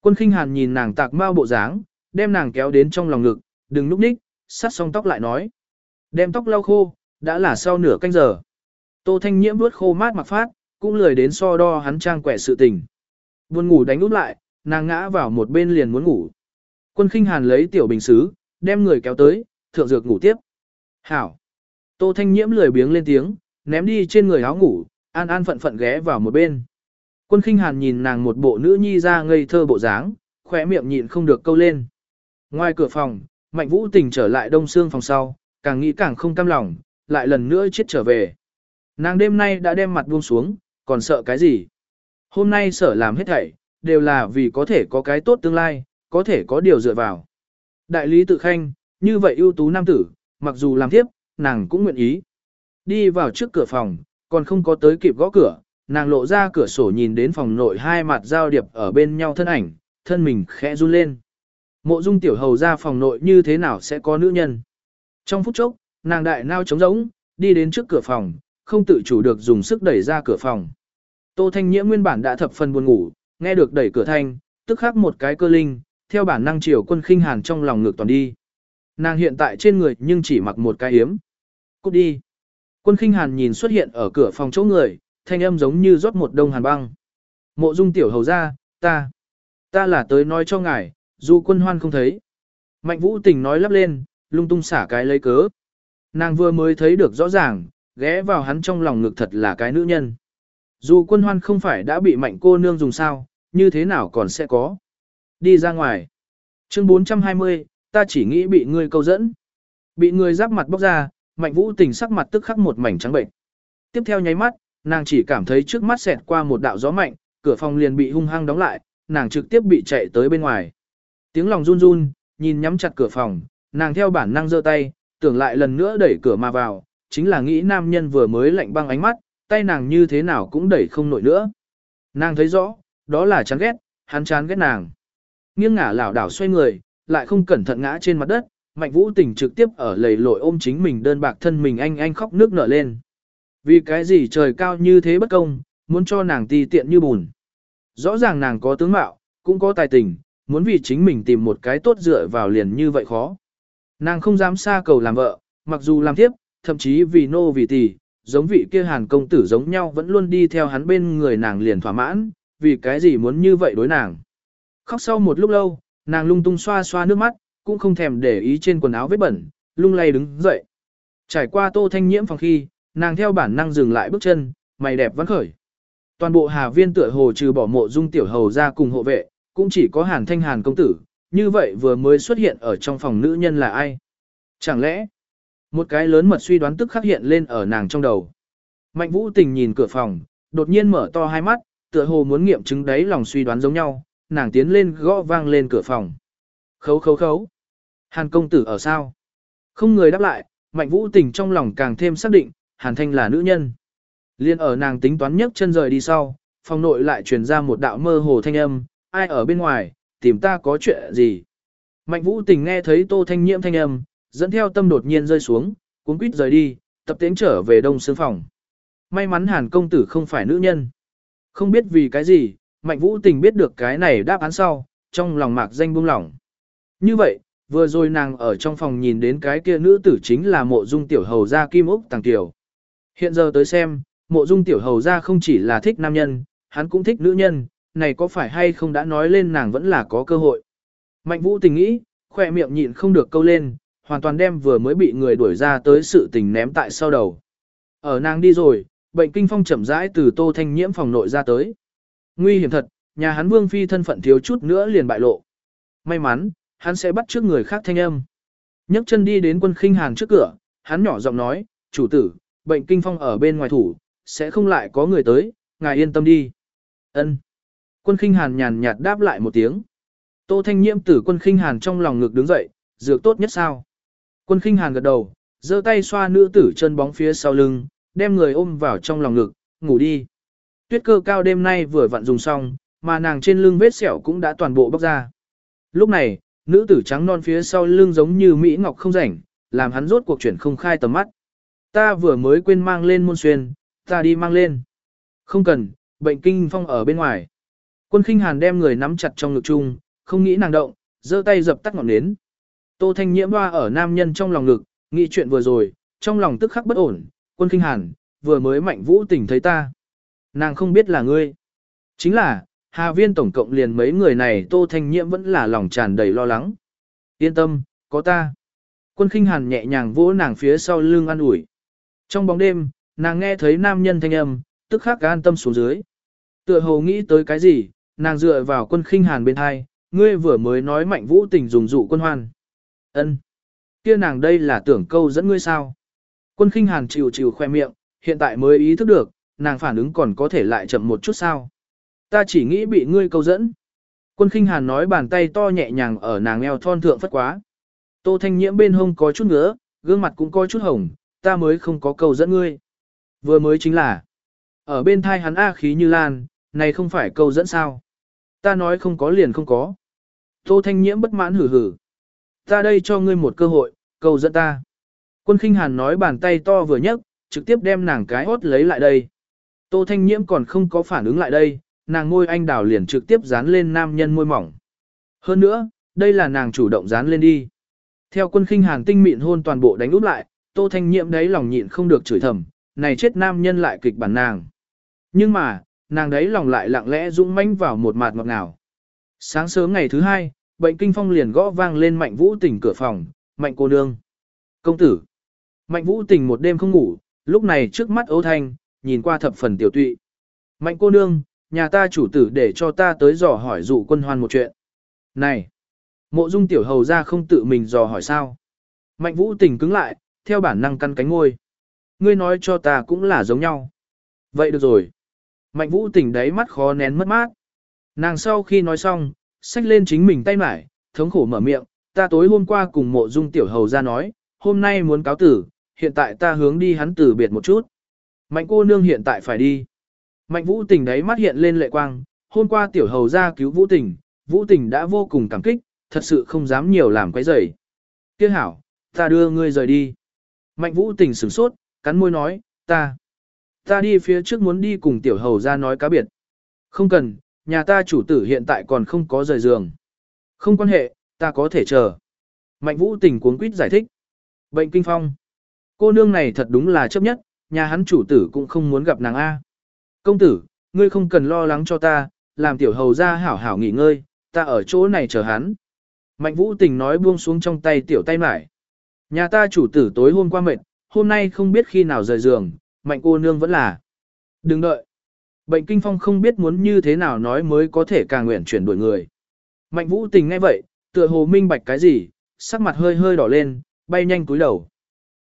Quân Kinh Hàn nhìn nàng tạc mau bộ dáng, đem nàng kéo đến trong lòng ngực, đừng núp ních, sát xong tóc lại nói. Đem tóc lau khô, đã là sau nửa canh giờ. Tô Thanh Nhiễm vuốt khô mát mặc phát, cũng lười đến so đo hắn trang quẻ sự tình. Buồn ngủ đánh úp lại, nàng ngã vào một bên liền muốn ngủ. Quân khinh hàn lấy tiểu bình xứ, đem người kéo tới, thượng dược ngủ tiếp. Hảo. Tô Thanh Nhiễm lười biếng lên tiếng, ném đi trên người áo ngủ, an an phận phận ghé vào một bên. Quân khinh hàn nhìn nàng một bộ nữ nhi ra ngây thơ bộ dáng, khỏe miệng nhịn không được câu lên. Ngoài cửa phòng, Mạnh Vũ Tình trở lại đông xương phòng sau, càng nghĩ càng không cam lòng, lại lần nữa chết trở về. Nàng đêm nay đã đem mặt buông xuống, còn sợ cái gì? Hôm nay sở làm hết thảy, đều là vì có thể có cái tốt tương lai, có thể có điều dựa vào. Đại lý tự khanh, như vậy ưu tú nam tử, mặc dù làm tiếp, nàng cũng nguyện ý. Đi vào trước cửa phòng, còn không có tới kịp gõ cửa, nàng lộ ra cửa sổ nhìn đến phòng nội hai mặt giao điệp ở bên nhau thân ảnh, thân mình khẽ run lên. Mộ dung tiểu hầu ra phòng nội như thế nào sẽ có nữ nhân? Trong phút chốc, nàng đại nao trống rỗng, đi đến trước cửa phòng, không tự chủ được dùng sức đẩy ra cửa phòng. Tô Thanh Nhiễm nguyên bản đã thập phần buồn ngủ, nghe được đẩy cửa thanh, tức khắc một cái cơ linh, theo bản năng chiều quân khinh hàn trong lòng ngược toàn đi. Nàng hiện tại trên người nhưng chỉ mặc một cái hiếm. Cút đi. Quân khinh hàn nhìn xuất hiện ở cửa phòng chỗ người, thanh âm giống như rót một đông hàn băng. Mộ dung tiểu hầu ra, ta. Ta là tới nói cho ngài, dù quân hoan không thấy. Mạnh vũ tình nói lắp lên, lung tung xả cái lấy cớ. Nàng vừa mới thấy được rõ ràng, ghé vào hắn trong lòng ngực thật là cái nữ nhân. Dù quân hoan không phải đã bị mạnh cô nương dùng sao, như thế nào còn sẽ có. Đi ra ngoài. Chương 420, ta chỉ nghĩ bị ngươi câu dẫn. Bị người giáp mặt bóc ra, mạnh vũ tình sắc mặt tức khắc một mảnh trắng bệnh. Tiếp theo nháy mắt, nàng chỉ cảm thấy trước mắt xẹt qua một đạo gió mạnh, cửa phòng liền bị hung hăng đóng lại, nàng trực tiếp bị chạy tới bên ngoài. Tiếng lòng run run, nhìn nhắm chặt cửa phòng, nàng theo bản năng giơ tay, tưởng lại lần nữa đẩy cửa mà vào, chính là nghĩ nam nhân vừa mới lạnh băng ánh mắt, tay nàng như thế nào cũng đẩy không nổi nữa. Nàng thấy rõ, đó là chán ghét, hắn chán ghét nàng. Nghiêng ngả lảo đảo xoay người, lại không cẩn thận ngã trên mặt đất, Mạnh Vũ Tình trực tiếp ở lầy lội ôm chính mình đơn bạc thân mình anh anh khóc nước nở lên. Vì cái gì trời cao như thế bất công, muốn cho nàng ti tiện như bùn. Rõ ràng nàng có tướng mạo, cũng có tài tình, muốn vì chính mình tìm một cái tốt dựa vào liền như vậy khó. Nàng không dám xa cầu làm vợ, mặc dù làm tiếp, thậm chí vì nô vì tỷ, giống vị kia hàn công tử giống nhau vẫn luôn đi theo hắn bên người nàng liền thỏa mãn, vì cái gì muốn như vậy đối nàng. Khóc sau một lúc lâu, nàng lung tung xoa xoa nước mắt, cũng không thèm để ý trên quần áo vết bẩn, lung lay đứng dậy. Trải qua tô thanh nhiễm phòng khi, nàng theo bản năng dừng lại bước chân, mày đẹp vẫn khởi. Toàn bộ hà viên tựa hồ trừ bỏ mộ dung tiểu hầu ra cùng hộ vệ, cũng chỉ có hàn thanh hàn công tử, như vậy vừa mới xuất hiện ở trong phòng nữ nhân là ai? Chẳng lẽ, một cái lớn mật suy đoán tức khắc hiện lên ở nàng trong đầu. Mạnh vũ tình nhìn cửa phòng, đột nhiên mở to hai mắt, tựa hồ muốn nghiệm chứng đấy lòng suy đoán giống nhau, nàng tiến lên gõ vang lên cửa phòng. Khấu khấu khấu. Hàn công tử ở sao? Không người đáp lại, mạnh vũ tình trong lòng càng thêm xác định, hàn thanh là nữ nhân. Liên ở nàng tính toán nhấc chân rời đi sau, phòng nội lại truyền ra một đạo mơ hồ thanh âm, ai ở bên ngoài, tìm ta có chuyện gì. Mạnh vũ tình nghe thấy tô thanh nhiễm thanh âm, dẫn theo tâm đột nhiên rơi xuống, cuốn quýt rời đi, tập tiến trở về đông xương phòng. May mắn hàn công tử không phải nữ nhân. Không biết vì cái gì, mạnh vũ tình biết được cái này đáp án sau, trong lòng mạc danh buông lỏng. Như vậy, vừa rồi nàng ở trong phòng nhìn đến cái kia nữ tử chính là mộ dung tiểu hầu gia kim úc tàng tiểu. Hiện giờ tới xem, mộ dung tiểu hầu gia không chỉ là thích nam nhân, hắn cũng thích nữ nhân, này có phải hay không đã nói lên nàng vẫn là có cơ hội. Mạnh vũ tình nghĩ, khỏe miệng nhịn không được câu lên, hoàn toàn đem vừa mới bị người đuổi ra tới sự tình ném tại sau đầu. Ở nàng đi rồi, bệnh kinh phong chậm rãi từ tô thanh nhiễm phòng nội ra tới. Nguy hiểm thật, nhà hắn vương phi thân phận thiếu chút nữa liền bại lộ. May mắn, hắn sẽ bắt trước người khác thanh âm. nhấc chân đi đến quân khinh hàn trước cửa, hắn nhỏ giọng nói, chủ tử, bệnh kinh phong ở bên ngoài thủ, sẽ không lại có người tới, ngài yên tâm đi. Ân. Quân khinh hàn nhàn nhạt đáp lại một tiếng. Tô Thanh Nhiễm tử quân khinh hàn trong lòng ngực đứng dậy, dược tốt nhất sao? Quân khinh hàn gật đầu, giơ tay xoa nữ tử chân bóng phía sau lưng, đem người ôm vào trong lòng ngực, ngủ đi. Tuyết cơ cao đêm nay vừa vặn dùng xong, mà nàng trên lưng vết sẹo cũng đã toàn bộ bóc ra. Lúc này, nữ tử trắng non phía sau lưng giống như Mỹ Ngọc không rảnh, làm hắn rốt cuộc chuyển không khai tầm mắt. Ta vừa mới quên mang lên môn xuyên, ta đi mang lên. Không cần, bệnh kinh phong ở bên ngoài. Quân khinh hàn đem người nắm chặt trong ngực chung, không nghĩ nàng động, giơ tay dập tắt ngọn nến. Tô Thanh Nhiễm hoa ở nam nhân trong lòng ngực, nghĩ chuyện vừa rồi, trong lòng tức khắc bất ổn, quân Kinh hàn, vừa mới mạnh vũ tỉnh thấy ta. Nàng không biết là ngươi. Chính là, Hà Viên tổng cộng liền mấy người này Tô Thanh Nhiễm vẫn là lòng tràn đầy lo lắng. Yên tâm, có ta. Quân khinh hàn nhẹ nhàng vỗ nàng phía sau lưng an ủi. Trong bóng đêm, nàng nghe thấy nam nhân thanh âm, tức khắc an tâm xuống dưới. Tựa hồ nghĩ tới cái gì, nàng dựa vào quân khinh hàn bên hai, ngươi vừa mới nói mạnh vũ tình dùng dụ quân hoan ân kia nàng đây là tưởng câu dẫn ngươi sao. Quân khinh hàn chịu chịu khoe miệng, hiện tại mới ý thức được, nàng phản ứng còn có thể lại chậm một chút sao. Ta chỉ nghĩ bị ngươi câu dẫn. Quân khinh hàn nói bàn tay to nhẹ nhàng ở nàng eo thon thượng phất quá. Tô thanh nhiễm bên hông có chút ngứa, gương mặt cũng có chút hồng, ta mới không có câu dẫn ngươi. Vừa mới chính là, ở bên thai hắn A khí như lan, này không phải câu dẫn sao. Ta nói không có liền không có. Tô thanh nhiễm bất mãn hử hử. Ta đây cho ngươi một cơ hội, cầu dẫn ta. Quân khinh hàn nói bàn tay to vừa nhấc, trực tiếp đem nàng cái hốt lấy lại đây. Tô thanh nhiễm còn không có phản ứng lại đây, nàng môi anh đào liền trực tiếp dán lên nam nhân môi mỏng. Hơn nữa, đây là nàng chủ động dán lên đi. Theo quân khinh hàn tinh mịn hôn toàn bộ đánh úp lại, tô thanh nhiễm đấy lòng nhịn không được chửi thầm, này chết nam nhân lại kịch bản nàng. Nhưng mà, nàng đấy lòng lại lặng lẽ dũng mãnh vào một mạt ngọt ngào. Sáng sớm ngày thứ hai, bệnh kinh phong liền gõ vang lên mạnh vũ tỉnh cửa phòng, mạnh cô nương. Công tử. Mạnh vũ tỉnh một đêm không ngủ, lúc này trước mắt ấu thanh, nhìn qua thập phần tiểu tụy. Mạnh cô nương, nhà ta chủ tử để cho ta tới dò hỏi dụ quân hoan một chuyện. Này! Mộ dung tiểu hầu ra không tự mình dò hỏi sao. Mạnh vũ tỉnh cứng lại, theo bản năng căn cánh ngôi. Ngươi nói cho ta cũng là giống nhau. Vậy được rồi. Mạnh vũ tỉnh đáy mắt khó nén mất mát. Nàng sau khi nói xong, xách lên chính mình tay mải, thống khổ mở miệng, ta tối hôm qua cùng mộ dung tiểu hầu ra nói, hôm nay muốn cáo tử, hiện tại ta hướng đi hắn tử biệt một chút. Mạnh cô nương hiện tại phải đi. Mạnh vũ tình đấy mắt hiện lên lệ quang, hôm qua tiểu hầu ra cứu vũ tình, vũ tình đã vô cùng cảm kích, thật sự không dám nhiều làm quấy rầy. Tiếc hảo, ta đưa ngươi rời đi. Mạnh vũ tình sửng sốt, cắn môi nói, ta, ta đi phía trước muốn đi cùng tiểu hầu ra nói cá biệt. Không cần, nhà ta chủ tử hiện tại còn không có rời giường. Không quan hệ, ta có thể chờ. Mạnh vũ tình cuốn quýt giải thích. Bệnh kinh phong. Cô nương này thật đúng là chấp nhất, nhà hắn chủ tử cũng không muốn gặp nàng A. Công tử, ngươi không cần lo lắng cho ta, làm tiểu hầu ra hảo hảo nghỉ ngơi, ta ở chỗ này chờ hắn. Mạnh vũ tình nói buông xuống trong tay tiểu tay mải. Nhà ta chủ tử tối hôm qua mệt, hôm nay không biết khi nào rời giường, mạnh cô nương vẫn là. Đừng đợi. Bệnh kinh phong không biết muốn như thế nào nói mới có thể càng nguyện chuyển đổi người. Mạnh vũ tình ngay vậy, tựa hồ minh bạch cái gì, sắc mặt hơi hơi đỏ lên, bay nhanh cúi đầu.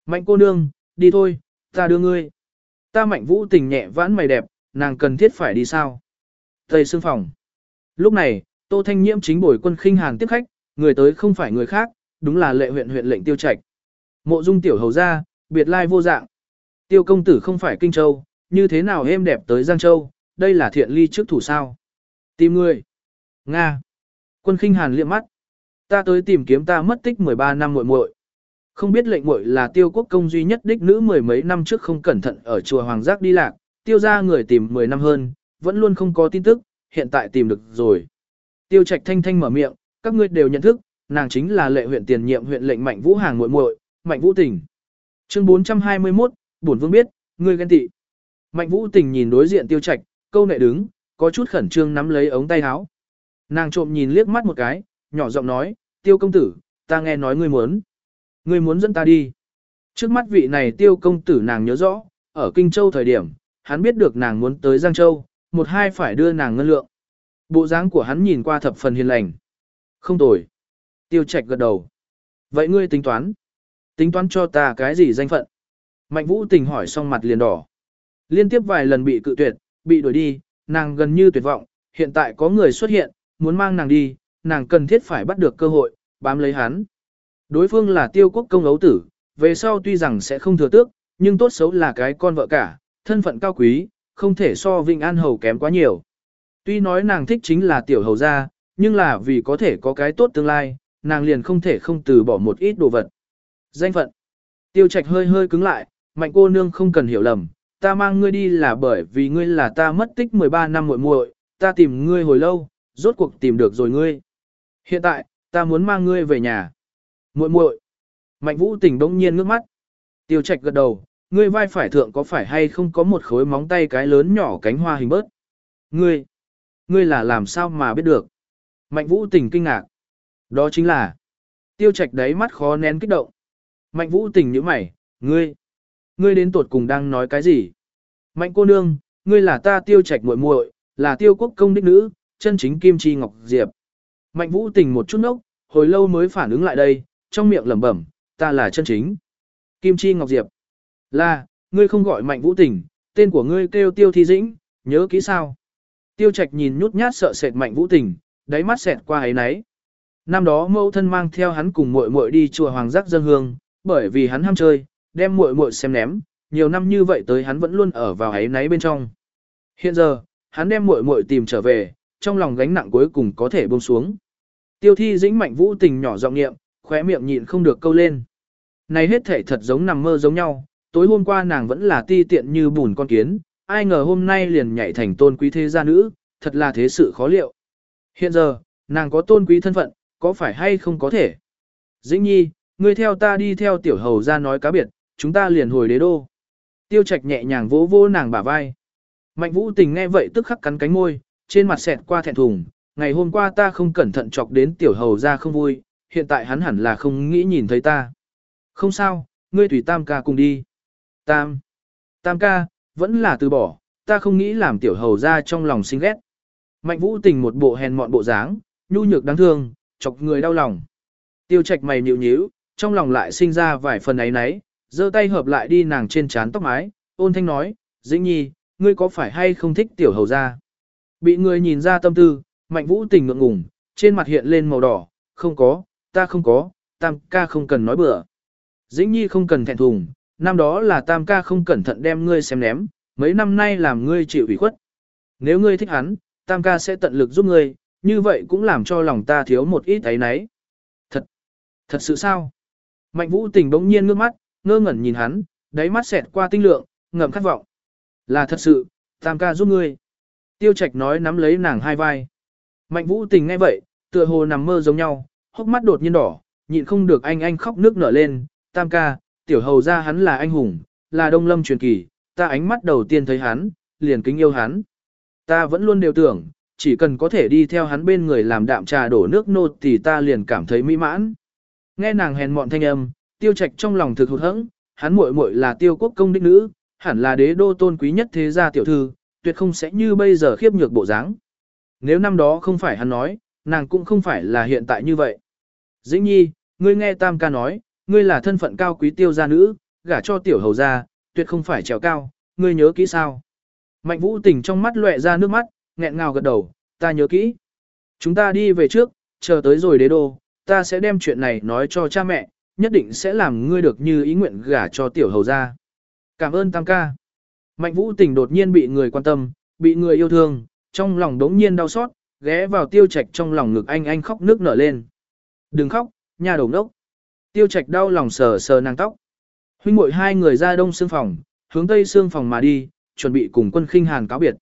Mạnh cô nương, đi thôi, ta đưa ngươi. Ta mạnh vũ tình nhẹ vãn mày đẹp, nàng cần thiết phải đi sao? Tây xương phòng. Lúc này, Tô Thanh Nhiễm chính bồi quân khinh hàng tiếp khách, người tới không phải người khác, đúng là lệ huyện huyện lệnh tiêu trạch. Mộ dung tiểu hầu ra, biệt lai vô dạng. Tiêu công tử không phải Kinh Châu, như thế nào êm đẹp tới Giang Châu, đây là thiện ly trước thủ sao. Tìm người. Nga. Quân khinh hàn liệm mắt. Ta tới tìm kiếm ta mất tích 13 năm muội muội. Không biết lệnh muội là tiêu quốc công duy nhất đích nữ mười mấy năm trước không cẩn thận ở chùa Hoàng Giác đi lạc, tiêu ra người tìm 10 năm hơn, vẫn luôn không có tin tức, hiện tại tìm được rồi. Tiêu trạch thanh thanh mở miệng, các ngươi đều nhận thức, nàng chính là lệ huyện tiền nhiệm huyện lệnh mạnh vũ hàng muội muội, mạnh vũ tình. Chương 421, bổn vương biết, ngươi ghen tị. Mạnh vũ tình nhìn đối diện tiêu trạch, câu nệ đứng, có chút khẩn trương nắm lấy ống tay áo. Nàng trộm nhìn liếc mắt một cái, nhỏ giọng nói, tiêu công tử, ta nghe nói ngươi muốn. Ngươi muốn dẫn ta đi. Trước mắt vị này tiêu công tử nàng nhớ rõ, ở Kinh Châu thời điểm, hắn biết được nàng muốn tới Giang Châu, một hai phải đưa nàng ngân lượng. Bộ dáng của hắn nhìn qua thập phần hiền lành. Không tồi. Tiêu Trạch gật đầu. Vậy ngươi tính toán? Tính toán cho ta cái gì danh phận? Mạnh Vũ tình hỏi xong mặt liền đỏ. Liên tiếp vài lần bị cự tuyệt, bị đuổi đi, nàng gần như tuyệt vọng, hiện tại có người xuất hiện, muốn mang nàng đi, nàng cần thiết phải bắt được cơ hội, bám lấy hắn. Đối phương là tiêu quốc công ấu tử, về sau tuy rằng sẽ không thừa tước, nhưng tốt xấu là cái con vợ cả, thân phận cao quý, không thể so Vinh An Hầu kém quá nhiều. Tuy nói nàng thích chính là tiểu hầu gia, nhưng là vì có thể có cái tốt tương lai, nàng liền không thể không từ bỏ một ít đồ vật. Danh phận. Tiêu trạch hơi hơi cứng lại, mạnh cô nương không cần hiểu lầm, ta mang ngươi đi là bởi vì ngươi là ta mất tích 13 năm muội muội, ta tìm ngươi hồi lâu, rốt cuộc tìm được rồi ngươi. Hiện tại, ta muốn mang ngươi về nhà. Muội muội. Mạnh Vũ Tình đống nhiên ngước mắt. Tiêu Trạch gật đầu, ngươi vai phải thượng có phải hay không có một khối móng tay cái lớn nhỏ cánh hoa hình bớt? Ngươi, ngươi là làm sao mà biết được? Mạnh Vũ Tình kinh ngạc. Đó chính là, Tiêu Trạch đấy mắt khó nén kích động. Mạnh Vũ Tình nhíu mày, ngươi, ngươi đến tuột cùng đang nói cái gì? Mạnh cô nương, ngươi là ta Tiêu Trạch muội muội, là Tiêu Quốc công đích nữ, chân chính Kim Chi Ngọc Diệp. Mạnh Vũ Tình một chút nốc, hồi lâu mới phản ứng lại đây, trong miệng lẩm bẩm, ta là chân chính. Kim Chi Ngọc Diệp. Là, ngươi không gọi Mạnh Vũ Tình, tên của ngươi kêu Tiêu Thi Dĩnh, nhớ kỹ sao? Tiêu Trạch nhìn nhút nhát sợ sệt Mạnh Vũ Tình, đáy mắt xẹt qua ấy nấy. Năm đó mẫu thân mang theo hắn cùng muội muội đi chùa Hoàng Giác dân hương, bởi vì hắn ham chơi, đem muội muội xem ném, nhiều năm như vậy tới hắn vẫn luôn ở vào ấy nấy bên trong. Hiện giờ, hắn đem muội muội tìm trở về, trong lòng gánh nặng cuối cùng có thể buông xuống. Tiêu thi dĩnh mạnh vũ tình nhỏ giọng niệm, khóe miệng nhịn không được câu lên. Này hết thể thật giống nằm mơ giống nhau, tối hôm qua nàng vẫn là ti tiện như bùn con kiến, ai ngờ hôm nay liền nhảy thành tôn quý thế gia nữ, thật là thế sự khó liệu. Hiện giờ, nàng có tôn quý thân phận, có phải hay không có thể? Dĩnh nhi, ngươi theo ta đi theo tiểu hầu ra nói cá biệt, chúng ta liền hồi đế đô. Tiêu trạch nhẹ nhàng vỗ vỗ nàng bả vai. Mạnh vũ tình nghe vậy tức khắc cắn cánh môi, trên mặt xẹt qua thẹn thùng, ngày hôm qua ta không cẩn thận chọc đến tiểu hầu ra không vui, hiện tại hắn hẳn là không nghĩ nhìn thấy ta. Không sao, ngươi tùy tam ca cùng đi. Tam. Tam ca, vẫn là từ bỏ, ta không nghĩ làm tiểu hầu ra trong lòng sinh ghét. Mạnh vũ tình một bộ hèn mọn bộ dáng, nhu nhược đáng thương, chọc người đau lòng. Tiêu trạch mày nhịu nhíu, trong lòng lại sinh ra vài phần ấy nấy, giơ tay hợp lại đi nàng trên trán tóc mái, ôn thanh nói, dĩnh nhi, ngươi có phải hay không thích tiểu hầu ra? Bị người nhìn ra tâm tư, mạnh vũ tình ngượng ngùng, trên mặt hiện lên màu đỏ, không có, ta không có, tam ca không cần nói bừa. Dĩnh nhi không cần thẹn thùng, năm đó là tam ca không cẩn thận đem ngươi xem ném, mấy năm nay làm ngươi chịu ủy khuất. Nếu ngươi thích hắn, tam ca sẽ tận lực giúp ngươi, như vậy cũng làm cho lòng ta thiếu một ít ấy nấy. Thật, thật sự sao? Mạnh vũ tình bỗng nhiên ngước mắt, ngơ ngẩn nhìn hắn, đáy mắt xẹt qua tinh lượng, ngầm khát vọng. Là thật sự, tam ca giúp ngươi. Tiêu Trạch nói nắm lấy nàng hai vai. Mạnh Vũ Tình nghe vậy, tựa hồ nằm mơ giống nhau, hốc mắt đột nhiên đỏ, nhịn không được anh anh khóc nước nở lên, tam ca, tiểu hầu ra hắn là anh hùng, là đông lâm truyền kỳ, ta ánh mắt đầu tiên thấy hắn, liền kính yêu hắn. Ta vẫn luôn đều tưởng, chỉ cần có thể đi theo hắn bên người làm đạm trà đổ nước nô thì ta liền cảm thấy mỹ mãn. Nghe nàng hèn mọn thanh âm, tiêu trạch trong lòng thực hụt hẫng, hắn muội muội là tiêu quốc công đích nữ, hẳn là đế đô tôn quý nhất thế gia tiểu thư, tuyệt không sẽ như bây giờ khiếp nhược bộ dáng. Nếu năm đó không phải hắn nói, nàng cũng không phải là hiện tại như vậy. Dĩnh nhi, ngươi nghe tam ca nói, ngươi là thân phận cao quý tiêu gia nữ, gả cho tiểu hầu gia, tuyệt không phải trèo cao, ngươi nhớ kỹ sao. Mạnh vũ tình trong mắt lóe ra nước mắt, nghẹn ngào gật đầu, ta nhớ kỹ. Chúng ta đi về trước, chờ tới rồi đế đô, ta sẽ đem chuyện này nói cho cha mẹ, nhất định sẽ làm ngươi được như ý nguyện gả cho tiểu hầu gia. Cảm ơn tam ca. Mạnh vũ tình đột nhiên bị người quan tâm, bị người yêu thương, trong lòng đống nhiên đau xót, ghé vào tiêu trạch trong lòng ngực anh anh khóc nước nở lên. Đừng khóc, nhà đầu đốc. Tiêu trạch đau lòng sờ sờ nàng tóc. Huynh muội hai người ra đông xương phòng, hướng tây xương phòng mà đi, chuẩn bị cùng quân khinh hàn cáo biệt.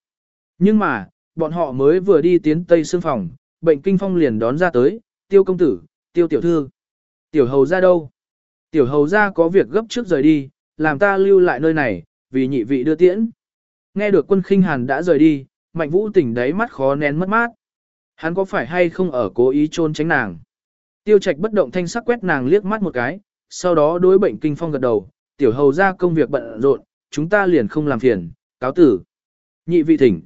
Nhưng mà, bọn họ mới vừa đi tiến tây xương phòng, bệnh kinh phong liền đón ra tới, tiêu công tử, tiêu tiểu thư. Tiểu hầu ra đâu? Tiểu hầu ra có việc gấp trước rời đi, làm ta lưu lại nơi này, vì nhị vị đưa tiễn. Nghe được quân khinh hàn đã rời đi, mạnh vũ tỉnh đáy mắt khó nén mất mát. Hắn có phải hay không ở cố ý trôn tránh nàng? Tiêu trạch bất động thanh sắc quét nàng liếc mắt một cái, sau đó đối bệnh kinh phong gật đầu, tiểu hầu ra công việc bận rộn, chúng ta liền không làm phiền, cáo tử. Nhị vị thỉnh.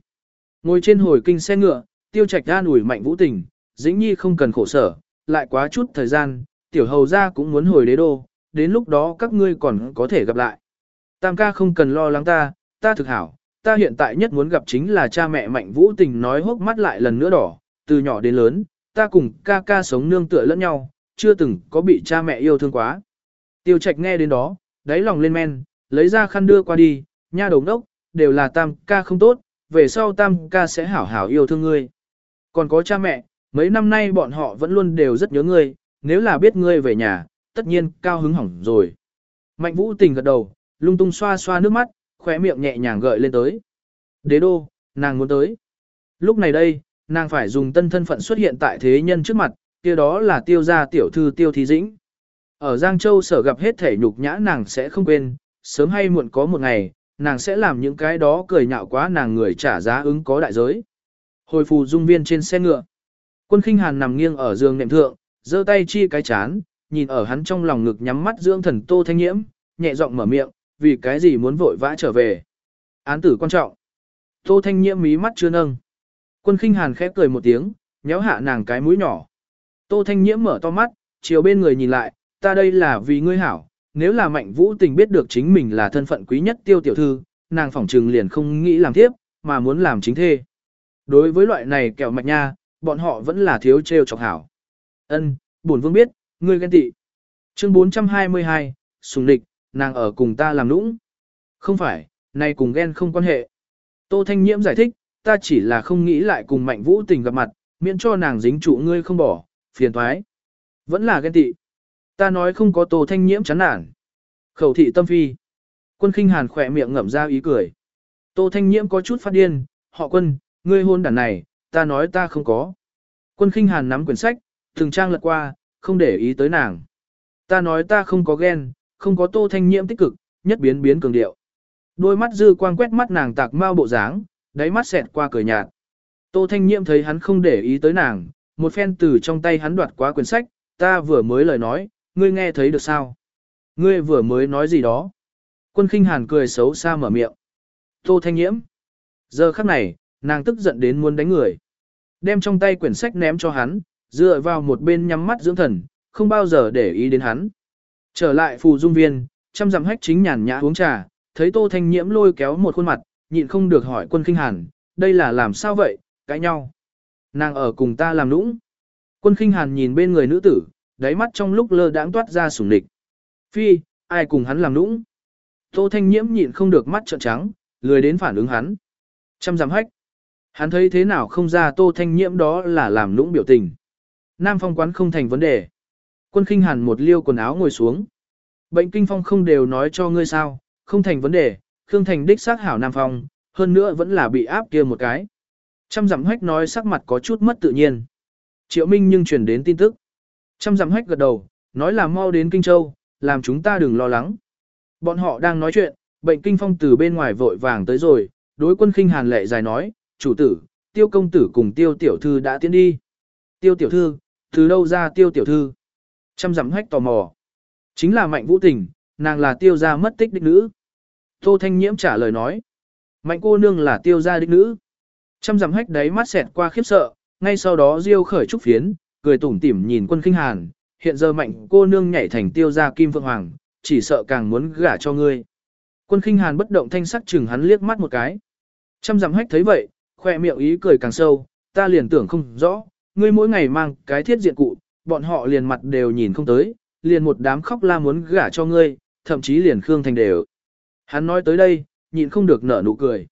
Ngồi trên hồi kinh xe ngựa, tiêu trạch ra ủi mạnh vũ tình, dĩnh nhi không cần khổ sở, lại quá chút thời gian, tiểu hầu ra cũng muốn hồi đế đô, đến lúc đó các ngươi còn có thể gặp lại. Tam ca không cần lo lắng ta, ta thực hảo, ta hiện tại nhất muốn gặp chính là cha mẹ mạnh vũ tình nói hốc mắt lại lần nữa đỏ, từ nhỏ đến lớn, ta cùng ca ca sống nương tựa lẫn nhau, chưa từng có bị cha mẹ yêu thương quá. Tiêu trạch nghe đến đó, đáy lòng lên men, lấy ra khăn đưa qua đi, nha đầu đốc, đều là tam ca không tốt, về sau tam ca sẽ hảo hảo yêu thương ngươi. Còn có cha mẹ, mấy năm nay bọn họ vẫn luôn đều rất nhớ ngươi, nếu là biết ngươi về nhà, tất nhiên cao hứng hỏng rồi. Mạnh vũ tình gật đầu, lung tung xoa xoa nước mắt, khóe miệng nhẹ nhàng gợi lên tới. Đế đô, nàng muốn tới. Lúc này đây, nàng phải dùng tân thân phận xuất hiện tại thế nhân trước mặt, kia đó là tiêu gia tiểu thư tiêu thí dĩnh. Ở Giang Châu sở gặp hết thể nhục nhã nàng sẽ không quên, sớm hay muộn có một ngày, nàng sẽ làm những cái đó cười nhạo quá nàng người trả giá ứng có đại giới. Hồi phù dung viên trên xe ngựa. Quân khinh hàn nằm nghiêng ở giường nệm thượng, giơ tay chi cái chán, nhìn ở hắn trong lòng ngực nhắm mắt dưỡng thần tô thanh nhiễm, nhẹ giọng mở miệng, vì cái gì muốn vội vã trở về. Án tử quan trọng. Tô thanh nhiễm mí mắt chưa nâng. Quân khinh hàn khép cười một tiếng, nhéo hạ nàng cái mũi nhỏ. Tô thanh nhiễm mở to mắt, chiều bên người nhìn lại, ta đây là vì ngươi hảo, nếu là mạnh vũ tình biết được chính mình là thân phận quý nhất tiêu tiểu thư, nàng phỏng trừng liền không nghĩ làm tiếp, mà muốn làm chính thê. Đối với loại này kẹo mạch nha, bọn họ vẫn là thiếu trêu chọc hảo. Ân, bổn vương biết, ngươi ghen tị. Chương 422, sùng địch, nàng ở cùng ta làm nũng. Không phải, nay cùng ghen không quan hệ. Tô Thanh Nhiễm giải thích, ta chỉ là không nghĩ lại cùng mạnh vũ tình gặp mặt, miễn cho nàng dính trụ ngươi không bỏ, phiền thoái. Vẫn là ghen tị. Ta nói không có Tô Thanh Nhiễm chán nản. Khẩu thị tâm phi. Quân khinh hàn khỏe miệng ngậm ra ý cười. Tô Thanh Nhiễm có chút phát điên, họ quân, ngươi hôn đàn này, ta nói ta không có. Quân khinh hàn nắm quyển sách, từng trang lật qua, không để ý tới nàng. Ta nói ta không có ghen, không có tô thanh nhiễm tích cực, nhất biến biến cường điệu. Đôi mắt dư quang quét mắt nàng tạc mau bộ dáng, đáy mắt xẹt qua cười nhạt. Tô thanh nhiễm thấy hắn không để ý tới nàng, một phen từ trong tay hắn đoạt qua quyển sách, ta vừa mới lời nói, ngươi nghe thấy được sao? Ngươi vừa mới nói gì đó? Quân khinh hàn cười xấu xa mở miệng. Tô thanh nhiễm. Giờ khắc này, nàng tức giận đến muốn đánh người. Đem trong tay quyển sách ném cho hắn, dựa vào một bên nhắm mắt dưỡng thần, không bao giờ để ý đến hắn. Trở lại phù dung viên, chăm dặm hách chính nhàn nhã uống trà, thấy Tô Thanh Nhiễm lôi kéo một khuôn mặt, nhịn không được hỏi quân khinh hàn, đây là làm sao vậy, cãi nhau. Nàng ở cùng ta làm nũng. Quân khinh hàn nhìn bên người nữ tử, đáy mắt trong lúc lơ đãng toát ra sủng địch. Phi, ai cùng hắn làm nũng? Tô Thanh Nhiễm nhịn không được mắt trợn trắng, lười đến phản ứng hắn. Chăm dặm hách. Hắn thấy thế nào không ra Tô Thanh Nhiễm đó là làm nũng biểu tình. Nam phong quán không thành vấn đề. Quân khinh hàn một liêu quần áo ngồi xuống. Bệnh kinh phong không đều nói cho ngươi sao, không thành vấn đề, Khương Thành đích xác hảo Nam phong, hơn nữa vẫn là bị áp kia một cái. Trăm dặm hách nói sắc mặt có chút mất tự nhiên. Triệu Minh nhưng truyền đến tin tức. Trăm dặm hách gật đầu, nói là mau đến Kinh Châu, làm chúng ta đừng lo lắng. Bọn họ đang nói chuyện, bệnh kinh phong từ bên ngoài vội vàng tới rồi, đối quân khinh hàn lệ dài nói, chủ tử, tiêu công tử cùng tiêu tiểu thư đã tiến đi. Tiêu tiểu thư, từ đâu ra tiêu tiểu thư? Trăm dặm hách tò mò. Chính là mạnh vũ tình, nàng là tiêu gia mất tích đích nữ. Tô Thanh Nhiễm trả lời nói. Mạnh cô nương là tiêu gia đích nữ. Trăm dặm hách đáy mắt xẹt qua khiếp sợ, ngay sau đó diêu khởi trúc phiến, cười tủm tỉm nhìn quân khinh hàn. Hiện giờ mạnh cô nương nhảy thành tiêu gia kim phượng hoàng, chỉ sợ càng muốn gả cho ngươi. Quân khinh hàn bất động thanh sắc chừng hắn liếc mắt một cái. Trăm dặm hách thấy vậy, khoe miệng ý cười càng sâu, ta liền tưởng không rõ, ngươi mỗi ngày mang cái thiết diện cụ, bọn họ liền mặt đều nhìn không tới, liền một đám khóc la muốn gả cho ngươi, thậm chí liền Khương Thành đều. Hắn nói tới đây, nhịn không được nở nụ cười.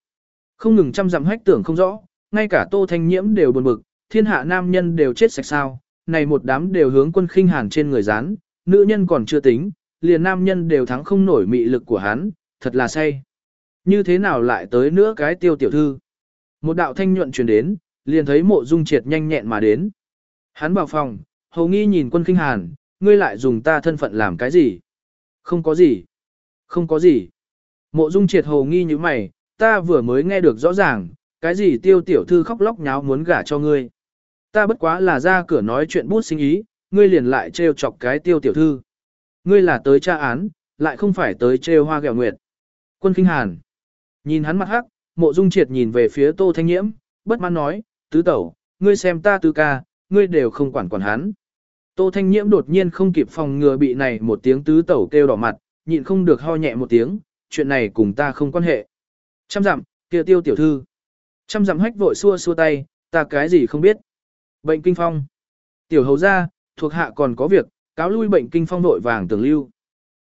Không ngừng chăm dặm hách tưởng không rõ, ngay cả Tô Thanh Nhiễm đều buồn bực, thiên hạ nam nhân đều chết sạch sao, này một đám đều hướng quân khinh hàn trên người dán, nữ nhân còn chưa tính, liền nam nhân đều thắng không nổi mị lực của hắn, thật là say. Như thế nào lại tới nữa cái tiêu tiểu thư? Một đạo thanh nhuận truyền đến, liền thấy mộ dung triệt nhanh nhẹn mà đến. Hắn vào phòng, hầu nghi nhìn quân kinh hàn, ngươi lại dùng ta thân phận làm cái gì? Không có gì. Không có gì. Mộ dung triệt hầu nghi như mày, ta vừa mới nghe được rõ ràng, cái gì tiêu tiểu thư khóc lóc nháo muốn gả cho ngươi. Ta bất quá là ra cửa nói chuyện bút sinh ý, ngươi liền lại trêu chọc cái tiêu tiểu thư. Ngươi là tới tra án, lại không phải tới trêu hoa gẹo nguyệt. Quân kinh hàn. Nhìn hắn mặt hắc, mộ dung triệt nhìn về phía tô thanh nhiễm, bất mãn nói, tứ tẩu, ngươi xem ta tứ ca, ngươi đều không quản quản hắn. Tô thanh nhiễm đột nhiên không kịp phòng ngừa bị này một tiếng tứ tẩu kêu đỏ mặt, nhịn không được ho nhẹ một tiếng, chuyện này cùng ta không quan hệ. Trăm dặm, kia tiêu tiểu thư. Trăm dặm hách vội xua xua tay, ta cái gì không biết. Bệnh kinh phong. Tiểu hầu ra, thuộc hạ còn có việc, cáo lui bệnh kinh phong nội vàng tường lưu.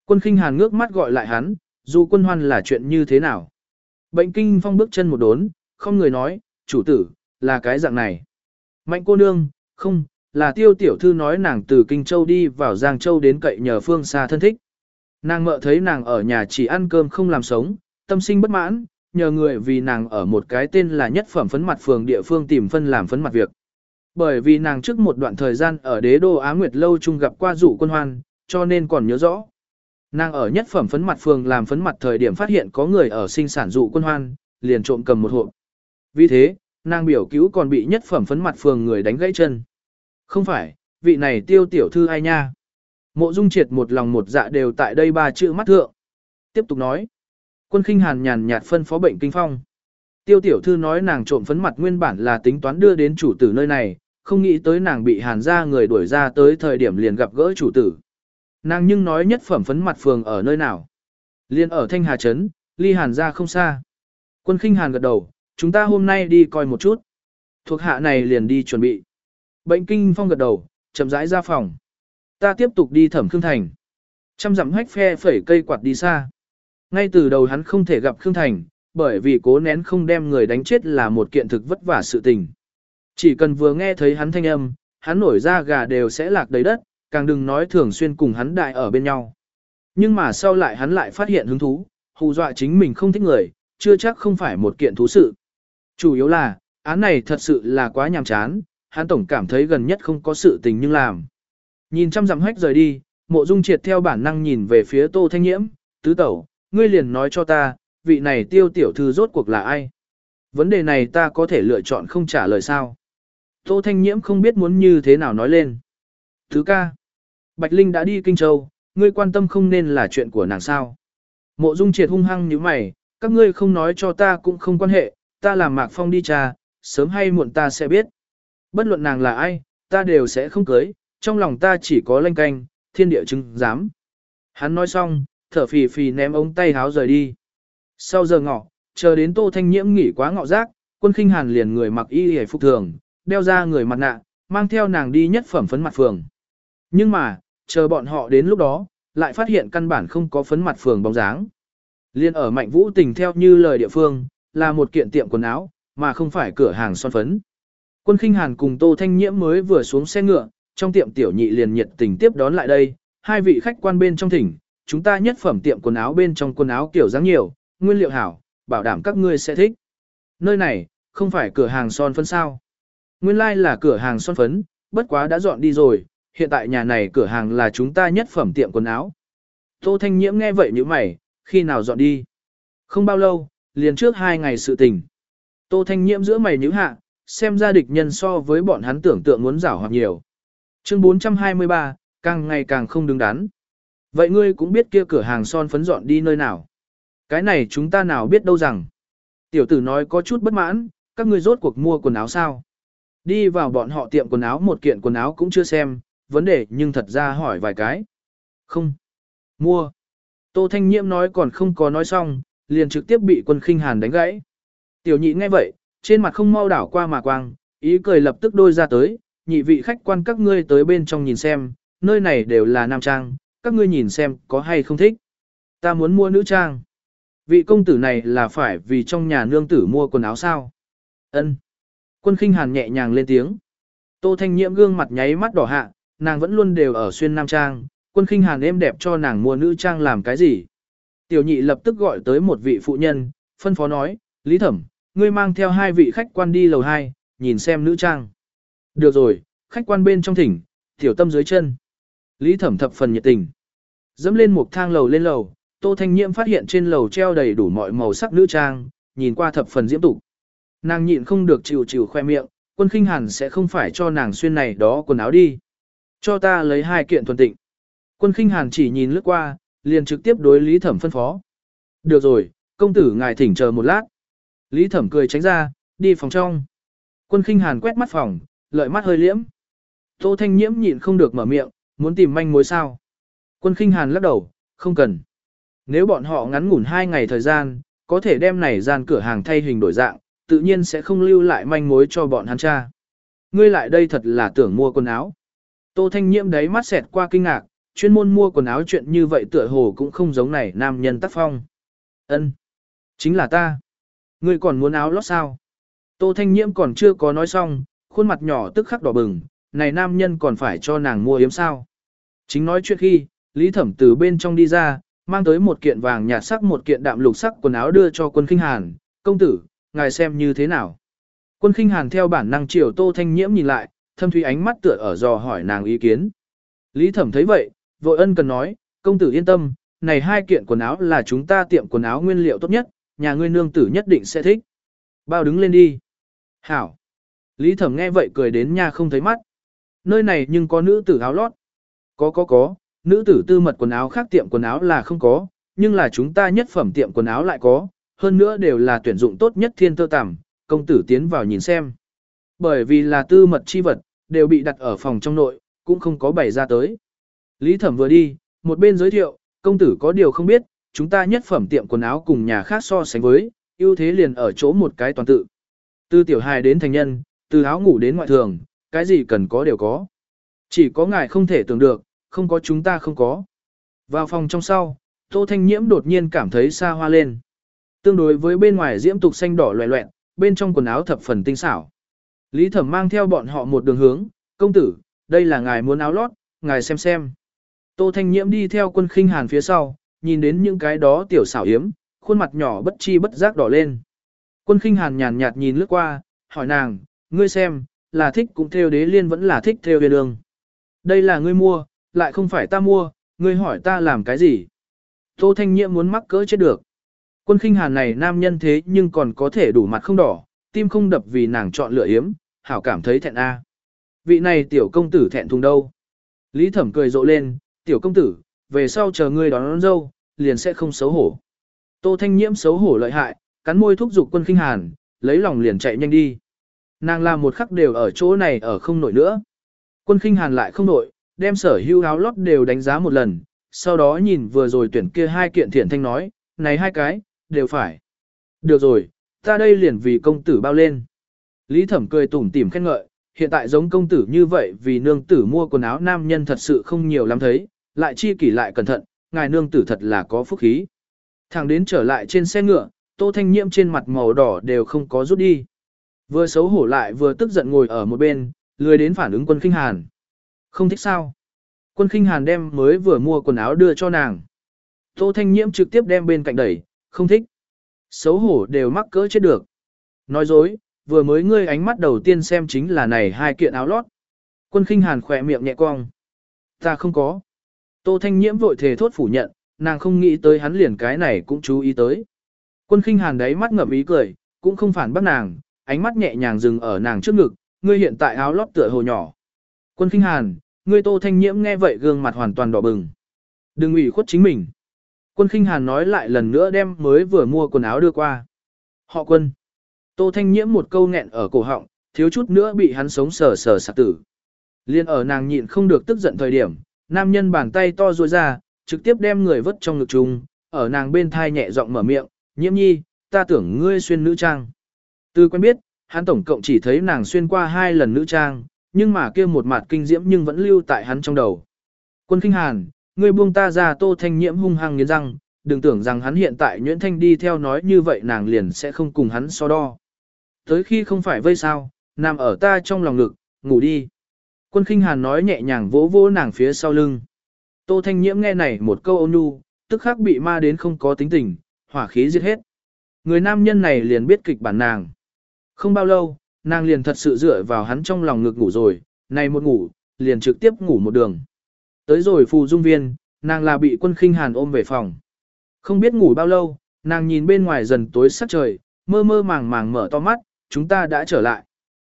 Quân khinh hàn ngước mắt gọi lại hắn, dù quân hoan là chuyện như thế nào. Bệnh kinh phong bước chân một đốn, không người nói, chủ tử, là cái dạng này. Mạnh cô nương, không, là tiêu tiểu thư nói nàng từ Kinh Châu đi vào Giang Châu đến cậy nhờ phương xa thân thích. Nàng mợ thấy nàng ở nhà chỉ ăn cơm không làm sống, tâm sinh bất mãn, nhờ người vì nàng ở một cái tên là nhất phẩm phấn mặt phường địa phương tìm phân làm phấn mặt việc. Bởi vì nàng trước một đoạn thời gian ở đế đô Á Nguyệt Lâu chung gặp qua rủ quân hoan, cho nên còn nhớ rõ. Nàng ở nhất phẩm phấn mặt phường làm phấn mặt thời điểm phát hiện có người ở sinh sản dụ quân hoan, liền trộm cầm một hộp. Vì thế, nàng biểu cứu còn bị nhất phẩm phấn mặt phường người đánh gãy chân. Không phải, vị này tiêu tiểu thư ai nha. Mộ dung triệt một lòng một dạ đều tại đây ba chữ mắt thượng. Tiếp tục nói. Quân khinh hàn nhàn nhạt phân phó bệnh kinh phong. Tiêu tiểu thư nói nàng trộm phấn mặt nguyên bản là tính toán đưa đến chủ tử nơi này, không nghĩ tới nàng bị hàn ra người đuổi ra tới thời điểm liền gặp gỡ chủ tử. Nàng nhưng nói nhất phẩm phấn mặt phường ở nơi nào. Liên ở Thanh Hà Trấn, ly hàn ra không xa. Quân khinh hàn gật đầu, chúng ta hôm nay đi coi một chút. Thuộc hạ này liền đi chuẩn bị. Bệnh kinh phong gật đầu, chậm rãi ra phòng. Ta tiếp tục đi thẩm Khương Thành. Trăm dặm hách phe phẩy cây quạt đi xa. Ngay từ đầu hắn không thể gặp Khương Thành, bởi vì cố nén không đem người đánh chết là một kiện thực vất vả sự tình. Chỉ cần vừa nghe thấy hắn thanh âm, hắn nổi ra gà đều sẽ lạc đầy đất, càng đừng nói thường xuyên cùng hắn đại ở bên nhau. Nhưng mà sau lại hắn lại phát hiện hứng thú, hù dọa chính mình không thích người, chưa chắc không phải một kiện thú sự. Chủ yếu là, án này thật sự là quá nhàm chán, hắn tổng cảm thấy gần nhất không có sự tình nhưng làm. Nhìn chăm dặm hách rời đi, mộ dung triệt theo bản năng nhìn về phía tô thanh nhiễm, tứ tẩu, ngươi liền nói cho ta, vị này tiêu tiểu thư rốt cuộc là ai? Vấn đề này ta có thể lựa chọn không trả lời sao? Tô thanh nhiễm không biết muốn như thế nào nói lên. Thứ ca, Bạch Linh đã đi Kinh Châu, ngươi quan tâm không nên là chuyện của nàng sao? Mộ dung triệt hung hăng như mày, các ngươi không nói cho ta cũng không quan hệ, ta làm mạc phong đi trà, sớm hay muộn ta sẽ biết. Bất luận nàng là ai, ta đều sẽ không cưới, trong lòng ta chỉ có lanh canh, thiên địa chứng dám. Hắn nói xong, thở phì phì ném ống tay háo rời đi. Sau giờ ngọ, chờ đến tô thanh nhiễm nghỉ quá ngọ rác, quân khinh hàn liền người mặc y hề phục thường, đeo ra người mặt nạ, mang theo nàng đi nhất phẩm phấn mặt phường. Nhưng mà, chờ bọn họ đến lúc đó, lại phát hiện căn bản không có phấn mặt phường bóng dáng. Liên ở mạnh vũ tình theo như lời địa phương, là một kiện tiệm quần áo, mà không phải cửa hàng son phấn. Quân khinh hàn cùng Tô Thanh Nhiễm mới vừa xuống xe ngựa, trong tiệm tiểu nhị liền nhiệt tình tiếp đón lại đây, hai vị khách quan bên trong thỉnh, chúng ta nhất phẩm tiệm quần áo bên trong quần áo kiểu dáng nhiều, nguyên liệu hảo, bảo đảm các ngươi sẽ thích. Nơi này, không phải cửa hàng son phấn sao. Nguyên lai like là cửa hàng son phấn, bất quá đã dọn đi rồi, hiện tại nhà này cửa hàng là chúng ta nhất phẩm tiệm quần áo. Tô Thanh Nhiễm nghe vậy như mày, khi nào dọn đi? Không bao lâu, liền trước hai ngày sự tình. Tô Thanh Nhiễm giữa mày nhíu hạ, xem ra địch nhân so với bọn hắn tưởng tượng muốn rảo hoặc nhiều. Chương 423, càng ngày càng không đứng đắn. Vậy ngươi cũng biết kia cửa hàng son phấn dọn đi nơi nào? Cái này chúng ta nào biết đâu rằng. Tiểu tử nói có chút bất mãn, các ngươi rốt cuộc mua quần áo sao? Đi vào bọn họ tiệm quần áo một kiện quần áo cũng chưa xem, vấn đề nhưng thật ra hỏi vài cái. Không. Mua. Tô Thanh Nhiễm nói còn không có nói xong, liền trực tiếp bị quân khinh hàn đánh gãy. Tiểu nhị nghe vậy, trên mặt không mau đảo qua mà quang, ý cười lập tức đôi ra tới, nhị vị khách quan các ngươi tới bên trong nhìn xem, nơi này đều là nam trang, các ngươi nhìn xem có hay không thích. Ta muốn mua nữ trang. Vị công tử này là phải vì trong nhà nương tử mua quần áo sao? Ân. Quân khinh hàn nhẹ nhàng lên tiếng. Tô Thanh Nhiễm gương mặt nháy mắt đỏ hạ, nàng vẫn luôn đều ở xuyên nam trang, quân khinh hàn êm đẹp cho nàng mua nữ trang làm cái gì. Tiểu nhị lập tức gọi tới một vị phụ nhân, phân phó nói, Lý Thẩm, ngươi mang theo hai vị khách quan đi lầu 2, nhìn xem nữ trang. Được rồi, khách quan bên trong thỉnh, tiểu tâm dưới chân. Lý Thẩm thập phần nhiệt tình. Dẫm lên một thang lầu lên lầu, Tô Thanh Nhiễm phát hiện trên lầu treo đầy đủ mọi màu sắc nữ trang, nhìn qua thập phần diễm tục. Nàng nhịn không được chịu chịu khoe miệng, quân khinh hàn sẽ không phải cho nàng xuyên này đó quần áo đi. Cho ta lấy hai kiện thuần tịnh. Quân khinh hàn chỉ nhìn lướt qua, liền trực tiếp đối Lý Thẩm phân phó. Được rồi, công tử ngài thỉnh chờ một lát. Lý Thẩm cười tránh ra, đi phòng trong. Quân khinh hàn quét mắt phòng, lợi mắt hơi liễm. Tô Thanh Nhiễm nhịn không được mở miệng, muốn tìm manh mối sao. Quân khinh hàn lắc đầu, không cần. Nếu bọn họ ngắn ngủn hai ngày thời gian, có thể đem này gian cửa hàng thay hình đổi dạng, tự nhiên sẽ không lưu lại manh mối cho bọn hắn cha. Ngươi lại đây thật là tưởng mua quần áo. Tô Thanh Nhiễm đấy mắt xẹt qua kinh ngạc, chuyên môn mua quần áo chuyện như vậy tựa hồ cũng không giống này nam nhân tác phong. Ân, Chính là ta. Ngươi còn muốn áo lót sao? Tô Thanh Nhiễm còn chưa có nói xong, khuôn mặt nhỏ tức khắc đỏ bừng, này nam nhân còn phải cho nàng mua yếm sao? Chính nói chuyện khi, Lý Thẩm từ bên trong đi ra, mang tới một kiện vàng nhạt sắc một kiện đạm lục sắc quần áo đưa cho quân khinh hàn, công tử, ngài xem như thế nào. Quân khinh hàn theo bản năng chiều Tô Thanh Nhiễm nhìn lại, thâm thủy ánh mắt tựa ở dò hỏi nàng ý kiến. Lý Thẩm thấy vậy, vội ân cần nói, công tử yên tâm, này hai kiện quần áo là chúng ta tiệm quần áo nguyên liệu tốt nhất, nhà ngươi nương tử nhất định sẽ thích. Bao đứng lên đi. Hảo. Lý Thẩm nghe vậy cười đến nha không thấy mắt. Nơi này nhưng có nữ tử áo lót. Có có có, nữ tử tư mật quần áo khác tiệm quần áo là không có, nhưng là chúng ta nhất phẩm tiệm quần áo lại có, hơn nữa đều là tuyển dụng tốt nhất thiên tơ tằm, công tử tiến vào nhìn xem. Bởi vì là tư mật chi vật, đều bị đặt ở phòng trong nội, cũng không có bày ra tới. Lý thẩm vừa đi, một bên giới thiệu, công tử có điều không biết, chúng ta nhất phẩm tiệm quần áo cùng nhà khác so sánh với, ưu thế liền ở chỗ một cái toàn tự. Từ tiểu hài đến thành nhân, từ áo ngủ đến ngoại thường, cái gì cần có đều có. Chỉ có ngài không thể tưởng được, không có chúng ta không có. Vào phòng trong sau, Tô Thanh Nhiễm đột nhiên cảm thấy xa hoa lên. Tương đối với bên ngoài diễm tục xanh đỏ loẹ loẹn, bên trong quần áo thập phần tinh xảo. Lý Thẩm mang theo bọn họ một đường hướng, công tử, đây là ngài muốn áo lót, ngài xem xem. Tô Thanh Nhiễm đi theo quân khinh hàn phía sau, nhìn đến những cái đó tiểu xảo yếm, khuôn mặt nhỏ bất chi bất giác đỏ lên. Quân khinh hàn nhàn nhạt nhìn lướt qua, hỏi nàng, ngươi xem, là thích cũng theo đế liên vẫn là thích theo huyền đường. Đây là ngươi mua, lại không phải ta mua, ngươi hỏi ta làm cái gì. Tô Thanh Nhiễm muốn mắc cỡ chết được. Quân khinh hàn này nam nhân thế nhưng còn có thể đủ mặt không đỏ, tim không đập vì nàng chọn lựa yếm, hảo cảm thấy thẹn a. Vị này tiểu công tử thẹn thùng đâu. Lý thẩm cười rộ lên, tiểu công tử, về sau chờ ngươi đón, đón dâu, liền sẽ không xấu hổ. Tô Thanh Nhiễm xấu hổ lợi hại, cắn môi thúc giục quân khinh hàn, lấy lòng liền chạy nhanh đi. Nàng làm một khắc đều ở chỗ này ở không nổi nữa. Quân khinh hàn lại không nổi, đem sở hữu áo lót đều đánh giá một lần, sau đó nhìn vừa rồi tuyển kia hai kiện thiện thanh nói, này hai cái, đều phải. Được rồi, ta đây liền vì công tử bao lên. Lý thẩm cười tủm tỉm khen ngợi, hiện tại giống công tử như vậy vì nương tử mua quần áo nam nhân thật sự không nhiều lắm thấy, lại chi kỷ lại cẩn thận, ngài nương tử thật là có phúc khí. Thằng đến trở lại trên xe ngựa, tô thanh nhiễm trên mặt màu đỏ đều không có rút đi. Vừa xấu hổ lại vừa tức giận ngồi ở một bên, lười đến phản ứng quân khinh hàn. Không thích sao? Quân khinh hàn đem mới vừa mua quần áo đưa cho nàng. Tô Thanh Nhiễm trực tiếp đem bên cạnh đẩy, không thích. Xấu hổ đều mắc cỡ chết được. Nói dối, vừa mới ngươi ánh mắt đầu tiên xem chính là này hai kiện áo lót. Quân khinh hàn khỏe miệng nhẹ cong. Ta không có. Tô Thanh Nhiễm vội thề thốt phủ nhận, nàng không nghĩ tới hắn liền cái này cũng chú ý tới. Quân khinh hàn đấy mắt ngậm ý cười, cũng không phản bác nàng, ánh mắt nhẹ nhàng dừng ở nàng trước ngực, ngươi hiện tại áo lót tựa hồ nhỏ. Quân khinh hàn, ngươi Tô Thanh Nhiễm nghe vậy gương mặt hoàn toàn đỏ bừng. Đừng ủy khuất chính mình. Quân khinh hàn nói lại lần nữa đem mới vừa mua quần áo đưa qua. Họ quân. Tô Thanh Nhiễm một câu nghẹn ở cổ họng, thiếu chút nữa bị hắn sống sờ sờ sạc tử. Liên ở nàng nhịn không được tức giận thời điểm, nam nhân bàn tay to ruôi ra, trực tiếp đem người vứt trong ngực trùng. ở nàng bên thai nhẹ giọng mở miệng, nhiễm nhi, ta tưởng ngươi xuyên nữ trang. Từ quen biết, hắn tổng cộng chỉ thấy nàng xuyên qua hai lần nữ trang, nhưng mà kia một mặt kinh diễm nhưng vẫn lưu tại hắn trong đầu. Quân kinh hàn, ngươi buông ta ra tô thanh nhiễm hung hăng nghiến răng, đừng tưởng rằng hắn hiện tại nhuyễn Thanh đi theo nói như vậy nàng liền sẽ không cùng hắn so đo. Tới khi không phải vây sao, nằm ở ta trong lòng ngực, ngủ đi. Quân khinh hàn nói nhẹ nhàng vỗ vỗ nàng phía sau lưng. Tô Thanh Nhiễm nghe này một câu ôn nhu, tức khắc bị ma đến không có tính tình, hỏa khí giết hết. Người nam nhân này liền biết kịch bản nàng. Không bao lâu, nàng liền thật sự dựa vào hắn trong lòng ngực ngủ rồi, này một ngủ, liền trực tiếp ngủ một đường. Tới rồi phù dung viên, nàng là bị quân khinh hàn ôm về phòng. Không biết ngủ bao lâu, nàng nhìn bên ngoài dần tối sắc trời, mơ mơ màng màng mở to mắt, chúng ta đã trở lại.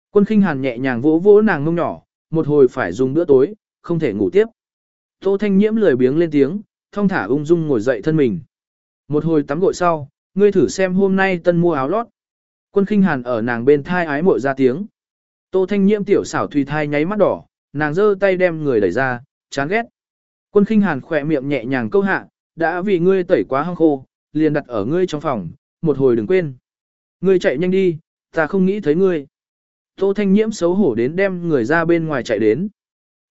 Quân khinh hàn nhẹ nhàng vỗ vỗ nàng mông nhỏ, một hồi phải dùng bữa tối, không thể ngủ tiếp. Tô Thanh Nhiễm lười biếng lên tiếng, thong thả ung dung ngồi dậy thân mình. Một hồi tắm gội sau, ngươi thử xem hôm nay tân mua áo lót. Quân khinh hàn ở nàng bên thai ái mội ra tiếng. Tô Thanh Nhiễm tiểu xảo thùy thai nháy mắt đỏ, nàng giơ tay đem người đẩy ra, chán ghét. Quân khinh hàn khỏe miệng nhẹ nhàng câu hạ, đã vì ngươi tẩy quá hăng khô, liền đặt ở ngươi trong phòng, một hồi đừng quên. Ngươi chạy nhanh đi, ta không nghĩ thấy ngươi. Tô Thanh Nhiễm xấu hổ đến đem người ra bên ngoài chạy đến.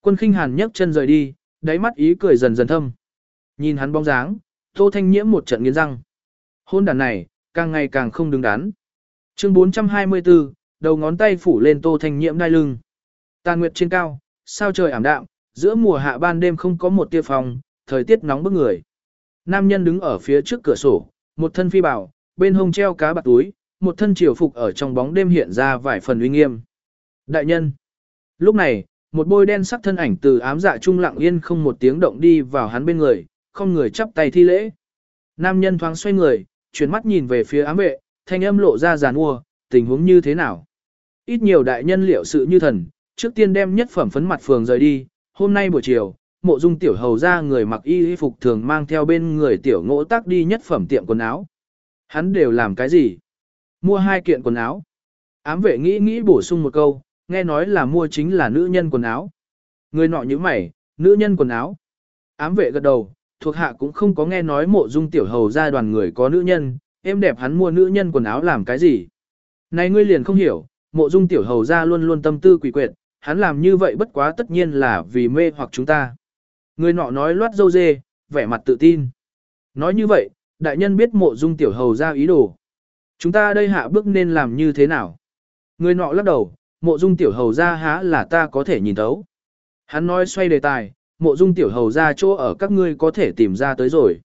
Quân khinh hàn nhấc chân rời đi, đáy mắt ý cười dần dần thâm. Nhìn hắn bóng dáng, Tô Thanh Nhiễm một trận nghiến răng. Hôn đàn này, càng ngày càng không đứng đắn. Chương 424, đầu ngón tay phủ lên Tô Thanh Nhiễm đai lưng. Tàn nguyệt trên cao, sao trời ảm đạm, giữa mùa hạ ban đêm không có một tia phòng, thời tiết nóng bức người. Nam nhân đứng ở phía trước cửa sổ, một thân phi bảo, bên hông treo cá bạc túi, một thân triều phục ở trong bóng đêm hiện ra vài phần uy nghiêm. Đại nhân. Lúc này, một bôi đen sắc thân ảnh từ ám dạ trung lặng yên không một tiếng động đi vào hắn bên người, không người chắp tay thi lễ. Nam nhân thoáng xoay người, chuyển mắt nhìn về phía ám vệ, thanh âm lộ ra giàn ua tình huống như thế nào. Ít nhiều đại nhân liệu sự như thần, trước tiên đem nhất phẩm phấn mặt phường rời đi, hôm nay buổi chiều, mộ dung tiểu hầu ra người mặc y phục thường mang theo bên người tiểu ngỗ tác đi nhất phẩm tiệm quần áo. Hắn đều làm cái gì? Mua hai kiện quần áo. Ám vệ nghĩ nghĩ bổ sung một câu, nghe nói là mua chính là nữ nhân quần áo. Người nọ như mày, nữ nhân quần áo. Ám vệ gật đầu, thuộc hạ cũng không có nghe nói mộ dung tiểu hầu ra đoàn người có nữ nhân, em đẹp hắn mua nữ nhân quần áo làm cái gì. Này ngươi liền không hiểu, mộ dung tiểu hầu ra luôn luôn tâm tư quỷ quyệt, hắn làm như vậy bất quá tất nhiên là vì mê hoặc chúng ta. Người nọ nói loát dâu dê, vẻ mặt tự tin. Nói như vậy, đại nhân biết mộ dung tiểu hầu ra ý đồ. Chúng ta đây hạ bước nên làm như thế nào? Người nọ lắc đầu, mộ dung tiểu hầu ra há là ta có thể nhìn thấu. Hắn nói xoay đề tài, mộ dung tiểu hầu ra chỗ ở các ngươi có thể tìm ra tới rồi.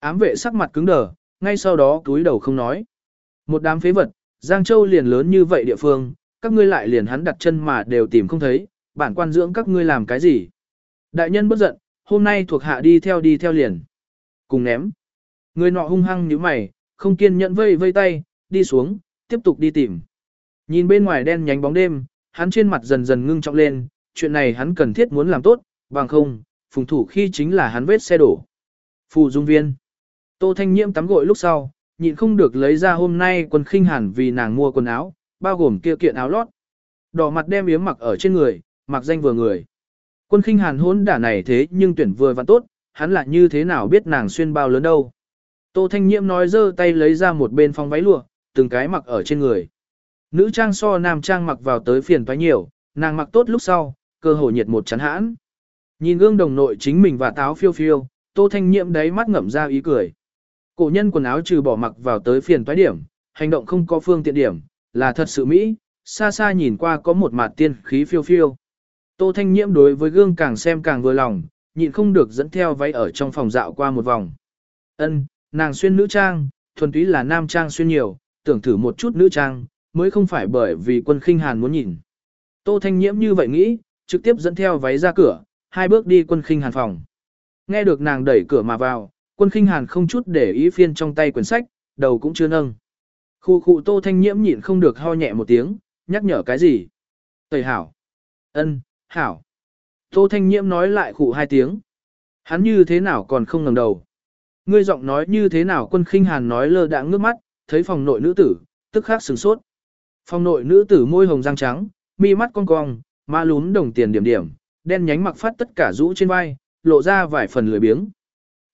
Ám vệ sắc mặt cứng đờ, ngay sau đó túi đầu không nói. Một đám phế vật, Giang Châu liền lớn như vậy địa phương, các ngươi lại liền hắn đặt chân mà đều tìm không thấy, bản quan dưỡng các ngươi làm cái gì. Đại nhân bất giận, hôm nay thuộc hạ đi theo đi theo liền. Cùng ném. Người nọ hung hăng như mày, không kiên nhẫn vây vây tay, đi xuống, tiếp tục đi tìm. Nhìn bên ngoài đen nhánh bóng đêm, hắn trên mặt dần dần ngưng trọng lên, chuyện này hắn cần thiết muốn làm tốt, bằng không, phùng thủ khi chính là hắn vết xe đổ. Phù dung viên. Tô Thanh Nhiễm tắm gội lúc sau, nhịn không được lấy ra hôm nay quần khinh hẳn vì nàng mua quần áo, bao gồm kia kiện áo lót. Đỏ mặt đem yếm mặc ở trên người, mặc danh vừa người. Quân khinh hàn hốn đả này thế nhưng tuyển vừa và tốt, hắn lại như thế nào biết nàng xuyên bao lớn đâu. Tô Thanh Nhiễm nói giơ tay lấy ra một bên phong váy lụa, từng cái mặc ở trên người. Nữ trang so nam trang mặc vào tới phiền toái nhiều, nàng mặc tốt lúc sau, cơ hội nhiệt một chắn hãn. Nhìn gương đồng nội chính mình và táo phiêu phiêu, Tô Thanh Nhiễm đáy mắt ngậm ra ý cười. Cổ nhân quần áo trừ bỏ mặc vào tới phiền toái điểm, hành động không có phương tiện điểm, là thật sự mỹ, xa xa nhìn qua có một mặt tiên khí phiêu phiêu. Tô Thanh Nhiễm đối với gương càng xem càng vừa lòng, nhịn không được dẫn theo váy ở trong phòng dạo qua một vòng. Ân, nàng xuyên nữ trang, thuần túy là nam trang xuyên nhiều, tưởng thử một chút nữ trang, mới không phải bởi vì quân khinh hàn muốn nhìn. Tô Thanh Nhiễm như vậy nghĩ, trực tiếp dẫn theo váy ra cửa, hai bước đi quân khinh hàn phòng. Nghe được nàng đẩy cửa mà vào, quân khinh hàn không chút để ý phiên trong tay quyển sách, đầu cũng chưa nâng. Khu khu Tô Thanh Nhiễm nhịn không được ho nhẹ một tiếng, nhắc nhở cái gì? Tẩy hảo. ân, hảo. Tô Thanh Nhiễm nói lại khụ hai tiếng. Hắn như thế nào còn không ngẩng đầu. Ngươi giọng nói như thế nào quân khinh hàn nói lơ đãng ngước mắt, thấy phòng nội nữ tử, tức khắc sửng sốt. Phòng nội nữ tử môi hồng răng trắng, mi mắt cong cong, ma lún đồng tiền điểm điểm, đen nhánh mặc phát tất cả rũ trên vai, lộ ra vài phần lười biếng.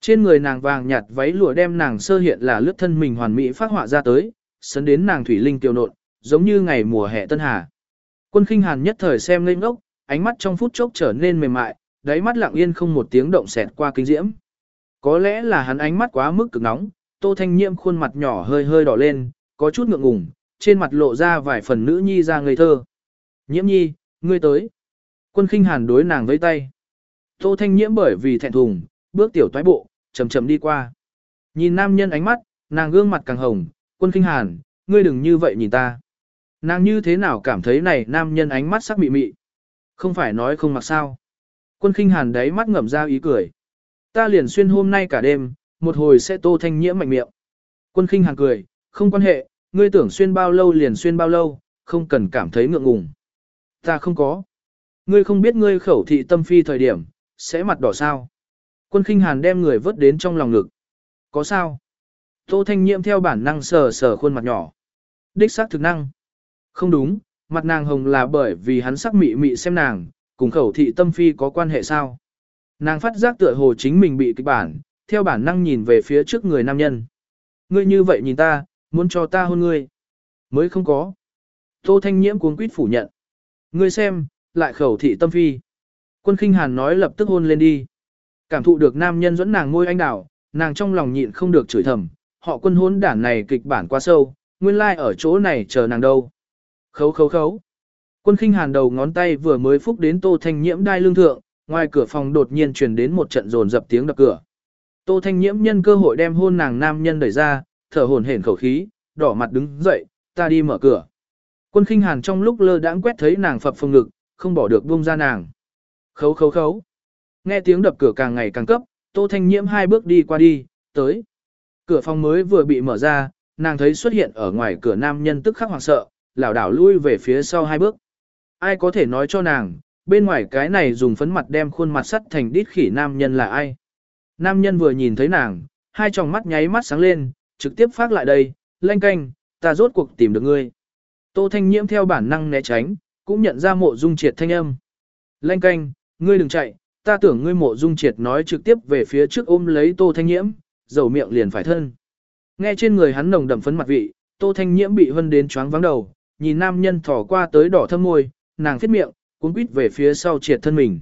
Trên người nàng vàng nhạt váy lụa đem nàng sơ hiện là lướt thân mình hoàn mỹ phát họa ra tới, sấn đến nàng thủy linh tiêu nộn, giống như ngày mùa hè tân hà. Quân khinh hàn nhất thời xem ngây ngốc, ánh mắt trong phút chốc trở nên mềm mại, đáy mắt lặng yên không một tiếng động xẹt qua kinh diễm. Có lẽ là hắn ánh mắt quá mức cực nóng, Tô Thanh Nhiễm khuôn mặt nhỏ hơi hơi đỏ lên, có chút ngượng ngùng, trên mặt lộ ra vài phần nữ nhi ra ngây thơ. Nhiễm nhi, ngươi tới. Quân khinh hàn đối nàng với tay. Tô Thanh Nhiễm bởi vì thẹn thùng, bước tiểu toái bộ, chậm chậm đi qua. Nhìn nam nhân ánh mắt, nàng gương mặt càng hồng, quân khinh hàn, ngươi đừng như vậy nhìn ta. Nàng như thế nào cảm thấy này nam nhân ánh mắt sắc mị mị. Không phải nói không mặc sao. Quân khinh hàn đấy mắt ngậm ra ý cười. Ta liền xuyên hôm nay cả đêm, một hồi sẽ tô thanh nhiễm mạnh miệng. Quân khinh hàn cười, không quan hệ, ngươi tưởng xuyên bao lâu liền xuyên bao lâu, không cần cảm thấy ngượng ngùng. Ta không có. Ngươi không biết ngươi khẩu thị tâm phi thời điểm, sẽ mặt đỏ sao. Quân khinh hàn đem người vớt đến trong lòng ngực. Có sao? Tô Thanh Nhiệm theo bản năng sờ sờ khuôn mặt nhỏ. Đích xác thực năng. Không đúng, mặt nàng hồng là bởi vì hắn sắc mị mị xem nàng, cùng khẩu thị tâm phi có quan hệ sao. Nàng phát giác tựa hồ chính mình bị kịch bản, theo bản năng nhìn về phía trước người nam nhân. Ngươi như vậy nhìn ta, muốn cho ta hôn ngươi. Mới không có. Tô Thanh Nhiễm cuống quýt phủ nhận. Ngươi xem, lại khẩu thị tâm phi. Quân khinh hàn nói lập tức hôn lên đi. Cảm thụ được nam nhân dẫn nàng ngôi anh đảo, nàng trong lòng nhịn không được chửi thầm. Họ quân hôn đản này kịch bản quá sâu, nguyên lai like ở chỗ này chờ nàng đâu. Khấu khấu khấu. Quân khinh hàn đầu ngón tay vừa mới phúc đến tô thanh nhiễm đai lương thượng, ngoài cửa phòng đột nhiên truyền đến một trận rồn dập tiếng đập cửa. Tô thanh nhiễm nhân cơ hội đem hôn nàng nam nhân đẩy ra, thở hổn hển khẩu khí, đỏ mặt đứng dậy, ta đi mở cửa. Quân khinh hàn trong lúc lơ đãng quét thấy nàng phập phồng ngực, không bỏ được buông ra nàng. Khấu khấu khấu. Nghe tiếng đập cửa càng ngày càng cấp, Tô Thanh Nhiễm hai bước đi qua đi, tới. Cửa phòng mới vừa bị mở ra, nàng thấy xuất hiện ở ngoài cửa nam nhân tức khắc hoảng sợ, lảo đảo lui về phía sau hai bước. Ai có thể nói cho nàng, bên ngoài cái này dùng phấn mặt đem khuôn mặt sắt thành đít khỉ nam nhân là ai? Nam nhân vừa nhìn thấy nàng, hai tròng mắt nháy mắt sáng lên, trực tiếp phát lại đây, lanh canh, ta rốt cuộc tìm được ngươi. Tô Thanh Nhiễm theo bản năng né tránh, cũng nhận ra mộ dung triệt thanh âm. Lanh canh, ngươi đừng chạy, ta tưởng ngươi mộ dung triệt nói trực tiếp về phía trước ôm lấy Tô Thanh Nhiễm, dầu miệng liền phải thân. Nghe trên người hắn nồng đậm phấn mặt vị, Tô Thanh Nhiễm bị hân đến choáng vắng đầu, nhìn nam nhân thỏ qua tới đỏ thâm môi, nàng phết miệng, cuốn quýt về phía sau triệt thân mình.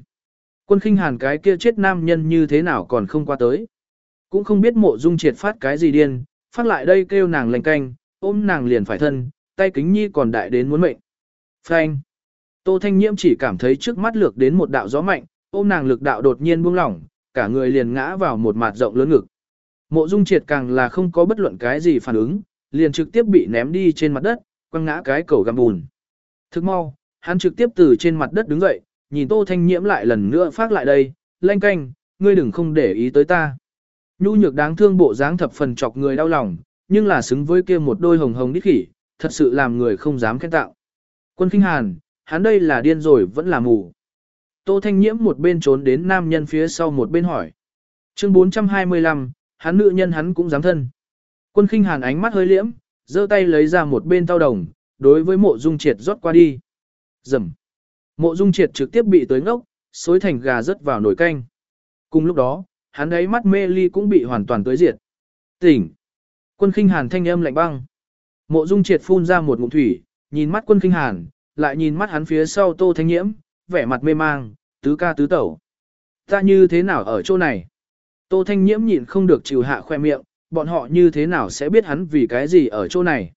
Quân khinh hàn cái kia chết nam nhân như thế nào còn không qua tới. Cũng không biết mộ dung triệt phát cái gì điên, phát lại đây kêu nàng lành canh, ôm nàng liền phải thân, tay kính nhi còn đại đến muốn mệnh. Phanh. Tô Thanh Nhiễm chỉ cảm thấy trước mắt lược đến một đạo gió mạnh, ôm nàng lực đạo đột nhiên buông lỏng, cả người liền ngã vào một mặt rộng lớn ngực. Mộ Dung Triệt càng là không có bất luận cái gì phản ứng, liền trực tiếp bị ném đi trên mặt đất, quăng ngã cái cầu găm bùn. Thức mau, hắn trực tiếp từ trên mặt đất đứng dậy, nhìn Tô Thanh Nhiễm lại lần nữa phát lại đây, lanh canh, ngươi đừng không để ý tới ta. Nhu nhược đáng thương bộ dáng thập phần chọc người đau lòng, nhưng là xứng với kia một đôi hồng hồng đít khỉ, thật sự làm người không dám khen tạo. Quân kinh hàn, hắn đây là điên rồi vẫn là mù. Tô Thanh Nhiễm một bên trốn đến nam nhân phía sau một bên hỏi. Chương 425, hắn nữ nhân hắn cũng dám thân. Quân Kinh hàn ánh mắt hơi liễm, giơ tay lấy ra một bên tao đồng, đối với mộ dung triệt rót qua đi. Dầm. Mộ dung triệt trực tiếp bị tới ngốc, xối thành gà rớt vào nồi canh. Cùng lúc đó, hắn ấy mắt mê ly cũng bị hoàn toàn tới diệt. Tỉnh. Quân khinh hàn thanh âm lạnh băng. Mộ dung triệt phun ra một ngụm thủy, nhìn mắt quân khinh hàn, lại nhìn mắt hắn phía sau tô thanh nhiễm, vẻ mặt mê mang, tứ ca tứ tẩu. Ta như thế nào ở chỗ này? Tô thanh nhiễm nhịn không được chịu hạ khoe miệng, bọn họ như thế nào sẽ biết hắn vì cái gì ở chỗ này?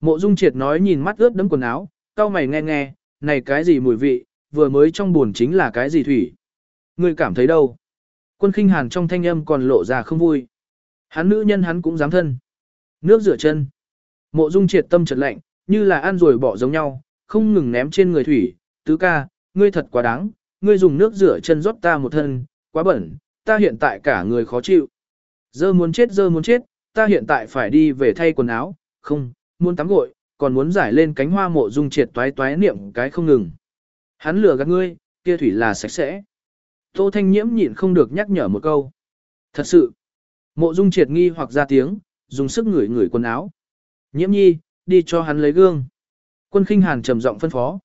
Mộ dung triệt nói nhìn mắt ướt đẫm quần áo, cao mày nghe nghe, này cái gì mùi vị, vừa mới trong buồn chính là cái gì thủy? Ngươi cảm thấy đâu? Quân khinh hàn trong thanh âm còn lộ ra không vui. Hắn nữ nhân hắn cũng dám thân. Nước rửa chân. Mộ dung triệt tâm trật lạnh, như là ăn rồi bỏ giống nhau, không ngừng ném trên người thủy. Tứ ca, ngươi thật quá đáng, ngươi dùng nước rửa chân rót ta một thân, quá bẩn, ta hiện tại cả người khó chịu. Dơ muốn chết dơ muốn chết, ta hiện tại phải đi về thay quần áo, không, muốn tắm gội, còn muốn giải lên cánh hoa mộ dung triệt toái toái niệm cái không ngừng. Hắn lừa gạt ngươi, kia thủy là sạch sẽ. Tô Thanh Nhiễm nhịn không được nhắc nhở một câu. Thật sự, mộ dung triệt nghi hoặc ra tiếng, dùng sức ngửi ngửi quần áo. Nhiễm nhi, đi cho hắn lấy gương. Quân khinh hàn trầm giọng phân phó.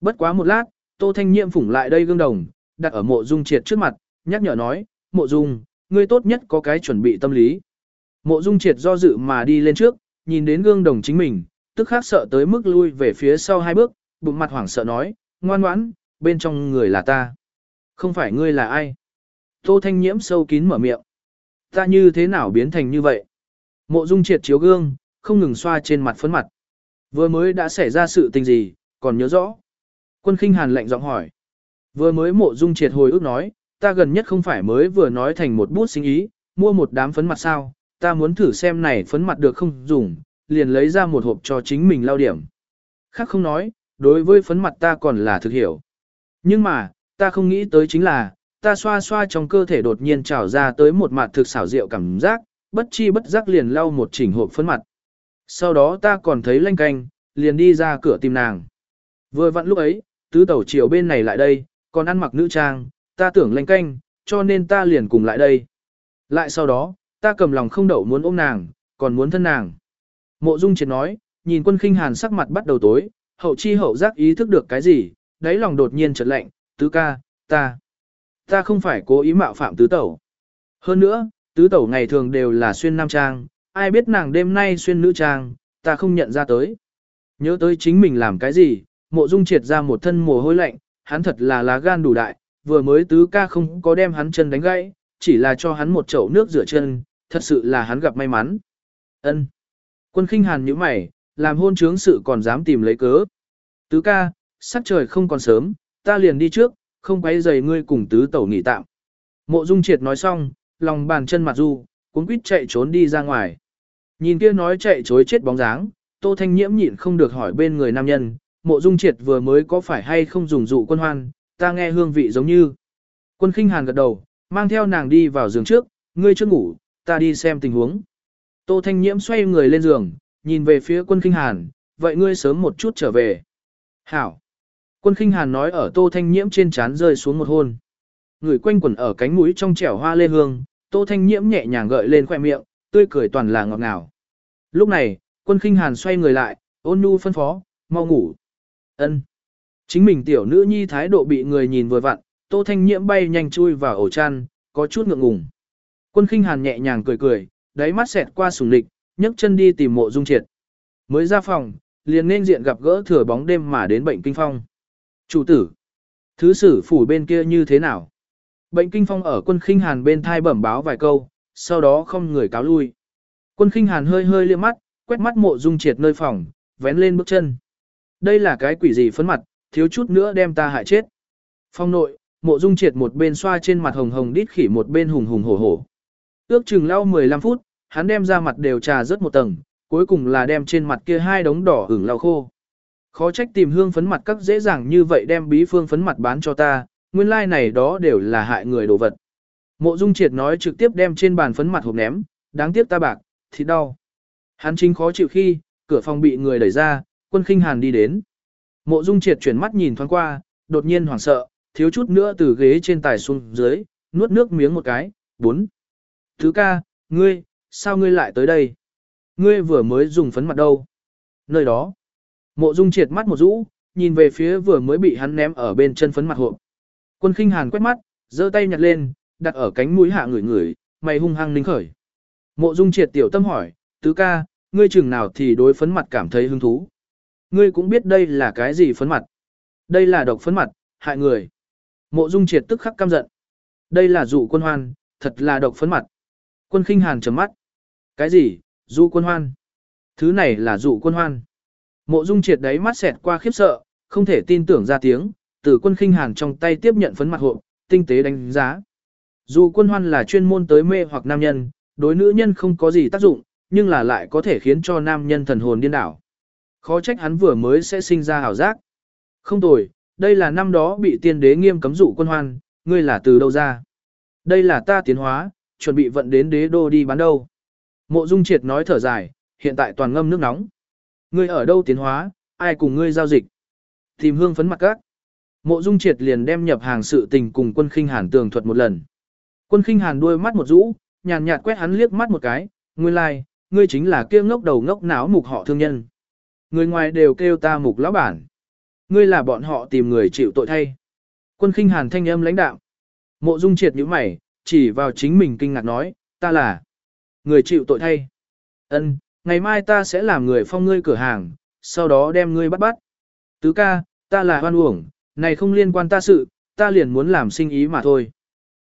Bất quá một lát, Tô Thanh Nhiễm phủng lại đây gương đồng, đặt ở mộ dung triệt trước mặt, nhắc nhở nói, mộ dung, ngươi tốt nhất có cái chuẩn bị tâm lý. Mộ dung triệt do dự mà đi lên trước, nhìn đến gương đồng chính mình, tức khác sợ tới mức lui về phía sau hai bước, bụng mặt hoảng sợ nói, ngoan ngoãn, bên trong người là ta. Không phải ngươi là ai? Tô Thanh Nhiễm sâu kín mở miệng. Ta như thế nào biến thành như vậy? Mộ Dung triệt chiếu gương, không ngừng xoa trên mặt phấn mặt. Vừa mới đã xảy ra sự tình gì, còn nhớ rõ. Quân khinh hàn lạnh giọng hỏi. Vừa mới mộ Dung triệt hồi ước nói, ta gần nhất không phải mới vừa nói thành một bút sinh ý, mua một đám phấn mặt sao, ta muốn thử xem này phấn mặt được không dùng, liền lấy ra một hộp cho chính mình lao điểm. Khác không nói, đối với phấn mặt ta còn là thực hiểu. Nhưng mà, ta không nghĩ tới chính là, ta xoa xoa trong cơ thể đột nhiên trào ra tới một mặt thực xảo rượu cảm giác, bất chi bất giác liền lau một chỉnh hộp phấn mặt. Sau đó ta còn thấy lanh canh, liền đi ra cửa tìm nàng. Vừa vặn lúc ấy, tứ tẩu chiều bên này lại đây, còn ăn mặc nữ trang, ta tưởng lanh canh, cho nên ta liền cùng lại đây. Lại sau đó, ta cầm lòng không đậu muốn ôm nàng, còn muốn thân nàng. Mộ Dung Triệt nói, nhìn quân khinh hàn sắc mặt bắt đầu tối, hậu chi hậu giác ý thức được cái gì, đáy lòng đột nhiên chợt lạnh, tứ ca, ta, ta không phải cố ý mạo phạm tứ tẩu. Hơn nữa, tứ tẩu ngày thường đều là xuyên nam trang, ai biết nàng đêm nay xuyên nữ trang, ta không nhận ra tới. Nhớ tới chính mình làm cái gì, mộ dung triệt ra một thân mồ hôi lạnh, hắn thật là lá gan đủ đại, vừa mới tứ ca không có đem hắn chân đánh gãy, chỉ là cho hắn một chậu nước rửa chân, thật sự là hắn gặp may mắn. Ân. Quân khinh hàn như mày, làm hôn trướng sự còn dám tìm lấy cớ. Tứ ca, sắc trời không còn sớm, ta liền đi trước, không quấy rầy ngươi cùng tứ tẩu nghỉ tạm. Mộ Dung Triệt nói xong, lòng bàn chân mặt du, cuốn quýt chạy trốn đi ra ngoài. Nhìn kia nói chạy chối chết bóng dáng, Tô Thanh Nhiễm nhịn không được hỏi bên người nam nhân, Mộ Dung Triệt vừa mới có phải hay không dùng dụ quân hoan, ta nghe hương vị giống như. Quân Khinh Hàn gật đầu, mang theo nàng đi vào giường trước, ngươi chưa ngủ, ta đi xem tình huống. Tô Thanh Nhiễm xoay người lên giường, nhìn về phía quân Khinh Hàn, vậy ngươi sớm một chút trở về. Hảo. Quân khinh hàn nói ở tô thanh nhiễm trên trán rơi xuống một hôn. Người quanh quẩn ở cánh mũi trong trẻo hoa lê hương, tô thanh nhiễm nhẹ nhàng gợi lên khoẻ miệng, tươi cười toàn là ngọt ngào. Lúc này, quân khinh hàn xoay người lại, ôn nhu phân phó, mau ngủ. ân Chính mình tiểu nữ nhi thái độ bị người nhìn vừa vặn, tô thanh nhiễm bay nhanh chui vào ổ chăn, có chút ngượng ngùng. Quân khinh hàn nhẹ nhàng cười cười, đáy mắt xẹt qua sùng địch, nhấc chân đi tìm mộ dung triệt. Mới ra phòng, liền nên diện gặp gỡ thừa bóng đêm mà đến bệnh kinh phong. Chủ tử, thứ sử phủ bên kia như thế nào? Bệnh kinh phong ở quân khinh hàn bên thai bẩm báo vài câu, sau đó không người cáo lui. Quân khinh hàn hơi hơi liếc mắt, quét mắt mộ dung triệt nơi phòng, vén lên bước chân. Đây là cái quỷ gì phấn mặt, thiếu chút nữa đem ta hại chết. Phong nội, mộ dung triệt một bên xoa trên mặt hồng hồng đít khỉ một bên hùng hùng hổ hổ. Ước chừng lau 15 phút, hắn đem ra mặt đều trà rớt một tầng, cuối cùng là đem trên mặt kia hai đống đỏ ửng lau khô. Khó trách tìm hương phấn mặt các dễ dàng như vậy đem bí phương phấn mặt bán cho ta, nguyên lai like này đó đều là hại người đồ vật. Mộ Dung Triệt nói trực tiếp đem trên bàn phấn mặt hộp ném, đáng tiếc ta bạc, thì đau. Hắn chính khó chịu khi, cửa phòng bị người đẩy ra, quân khinh hàn đi đến. Mộ Dung Triệt chuyển mắt nhìn thoáng qua, đột nhiên hoảng sợ, thiếu chút nữa từ ghế trên tài xuống dưới, nuốt nước miếng một cái, bốn. Thứ ca, ngươi, sao ngươi lại tới đây? Ngươi vừa mới dùng phấn mặt đâu? Nơi đó. Mộ Dung triệt mắt một rũ, nhìn về phía vừa mới bị hắn ném ở bên chân phấn mặt hộp. Quân khinh hàn quét mắt, giơ tay nhặt lên, đặt ở cánh mũi hạ người người, mày hung hăng ninh khởi. Mộ Dung triệt tiểu tâm hỏi, tứ ca, ngươi chừng nào thì đối phấn mặt cảm thấy hứng thú. Ngươi cũng biết đây là cái gì phấn mặt. Đây là độc phấn mặt, hại người. Mộ Dung triệt tức khắc căm giận. Đây là dụ quân hoan, thật là độc phấn mặt. Quân khinh hàn trầm mắt. Cái gì, dụ quân hoan? Thứ này là dụ quân hoan. Mộ Dung triệt đáy mắt xẹt qua khiếp sợ, không thể tin tưởng ra tiếng, từ quân khinh hàn trong tay tiếp nhận phấn mặt hộp, tinh tế đánh giá. Dù quân hoan là chuyên môn tới mê hoặc nam nhân, đối nữ nhân không có gì tác dụng, nhưng là lại có thể khiến cho nam nhân thần hồn điên đảo. Khó trách hắn vừa mới sẽ sinh ra hảo giác. Không tồi, đây là năm đó bị tiên đế nghiêm cấm dụ quân hoan, ngươi là từ đâu ra? Đây là ta tiến hóa, chuẩn bị vận đến đế đô đi bán đâu. Mộ Dung Triệt nói thở dài, hiện tại toàn ngâm nước nóng. Ngươi ở đâu tiến hóa, ai cùng ngươi giao dịch? Tìm hương phấn mặt các. Mộ Dung Triệt liền đem nhập hàng sự tình cùng quân khinh hàn tường thuật một lần. Quân khinh hàn đuôi mắt một rũ, nhàn nhạt quét hắn liếc mắt một cái, nguyên lai, like, ngươi chính là kia ngốc đầu ngốc não mục họ thương nhân. Người ngoài đều kêu ta mục lão bản. Ngươi là bọn họ tìm người chịu tội thay. Quân khinh hàn thanh âm lãnh đạo. Mộ Dung Triệt nhíu mày, chỉ vào chính mình kinh ngạc nói, ta là người chịu tội thay. Ân, ngày mai ta sẽ làm người phong ngươi cửa hàng, sau đó đem ngươi bắt bắt. Tứ ca, ta là hoan uổng, này không liên quan ta sự, ta liền muốn làm sinh ý mà thôi.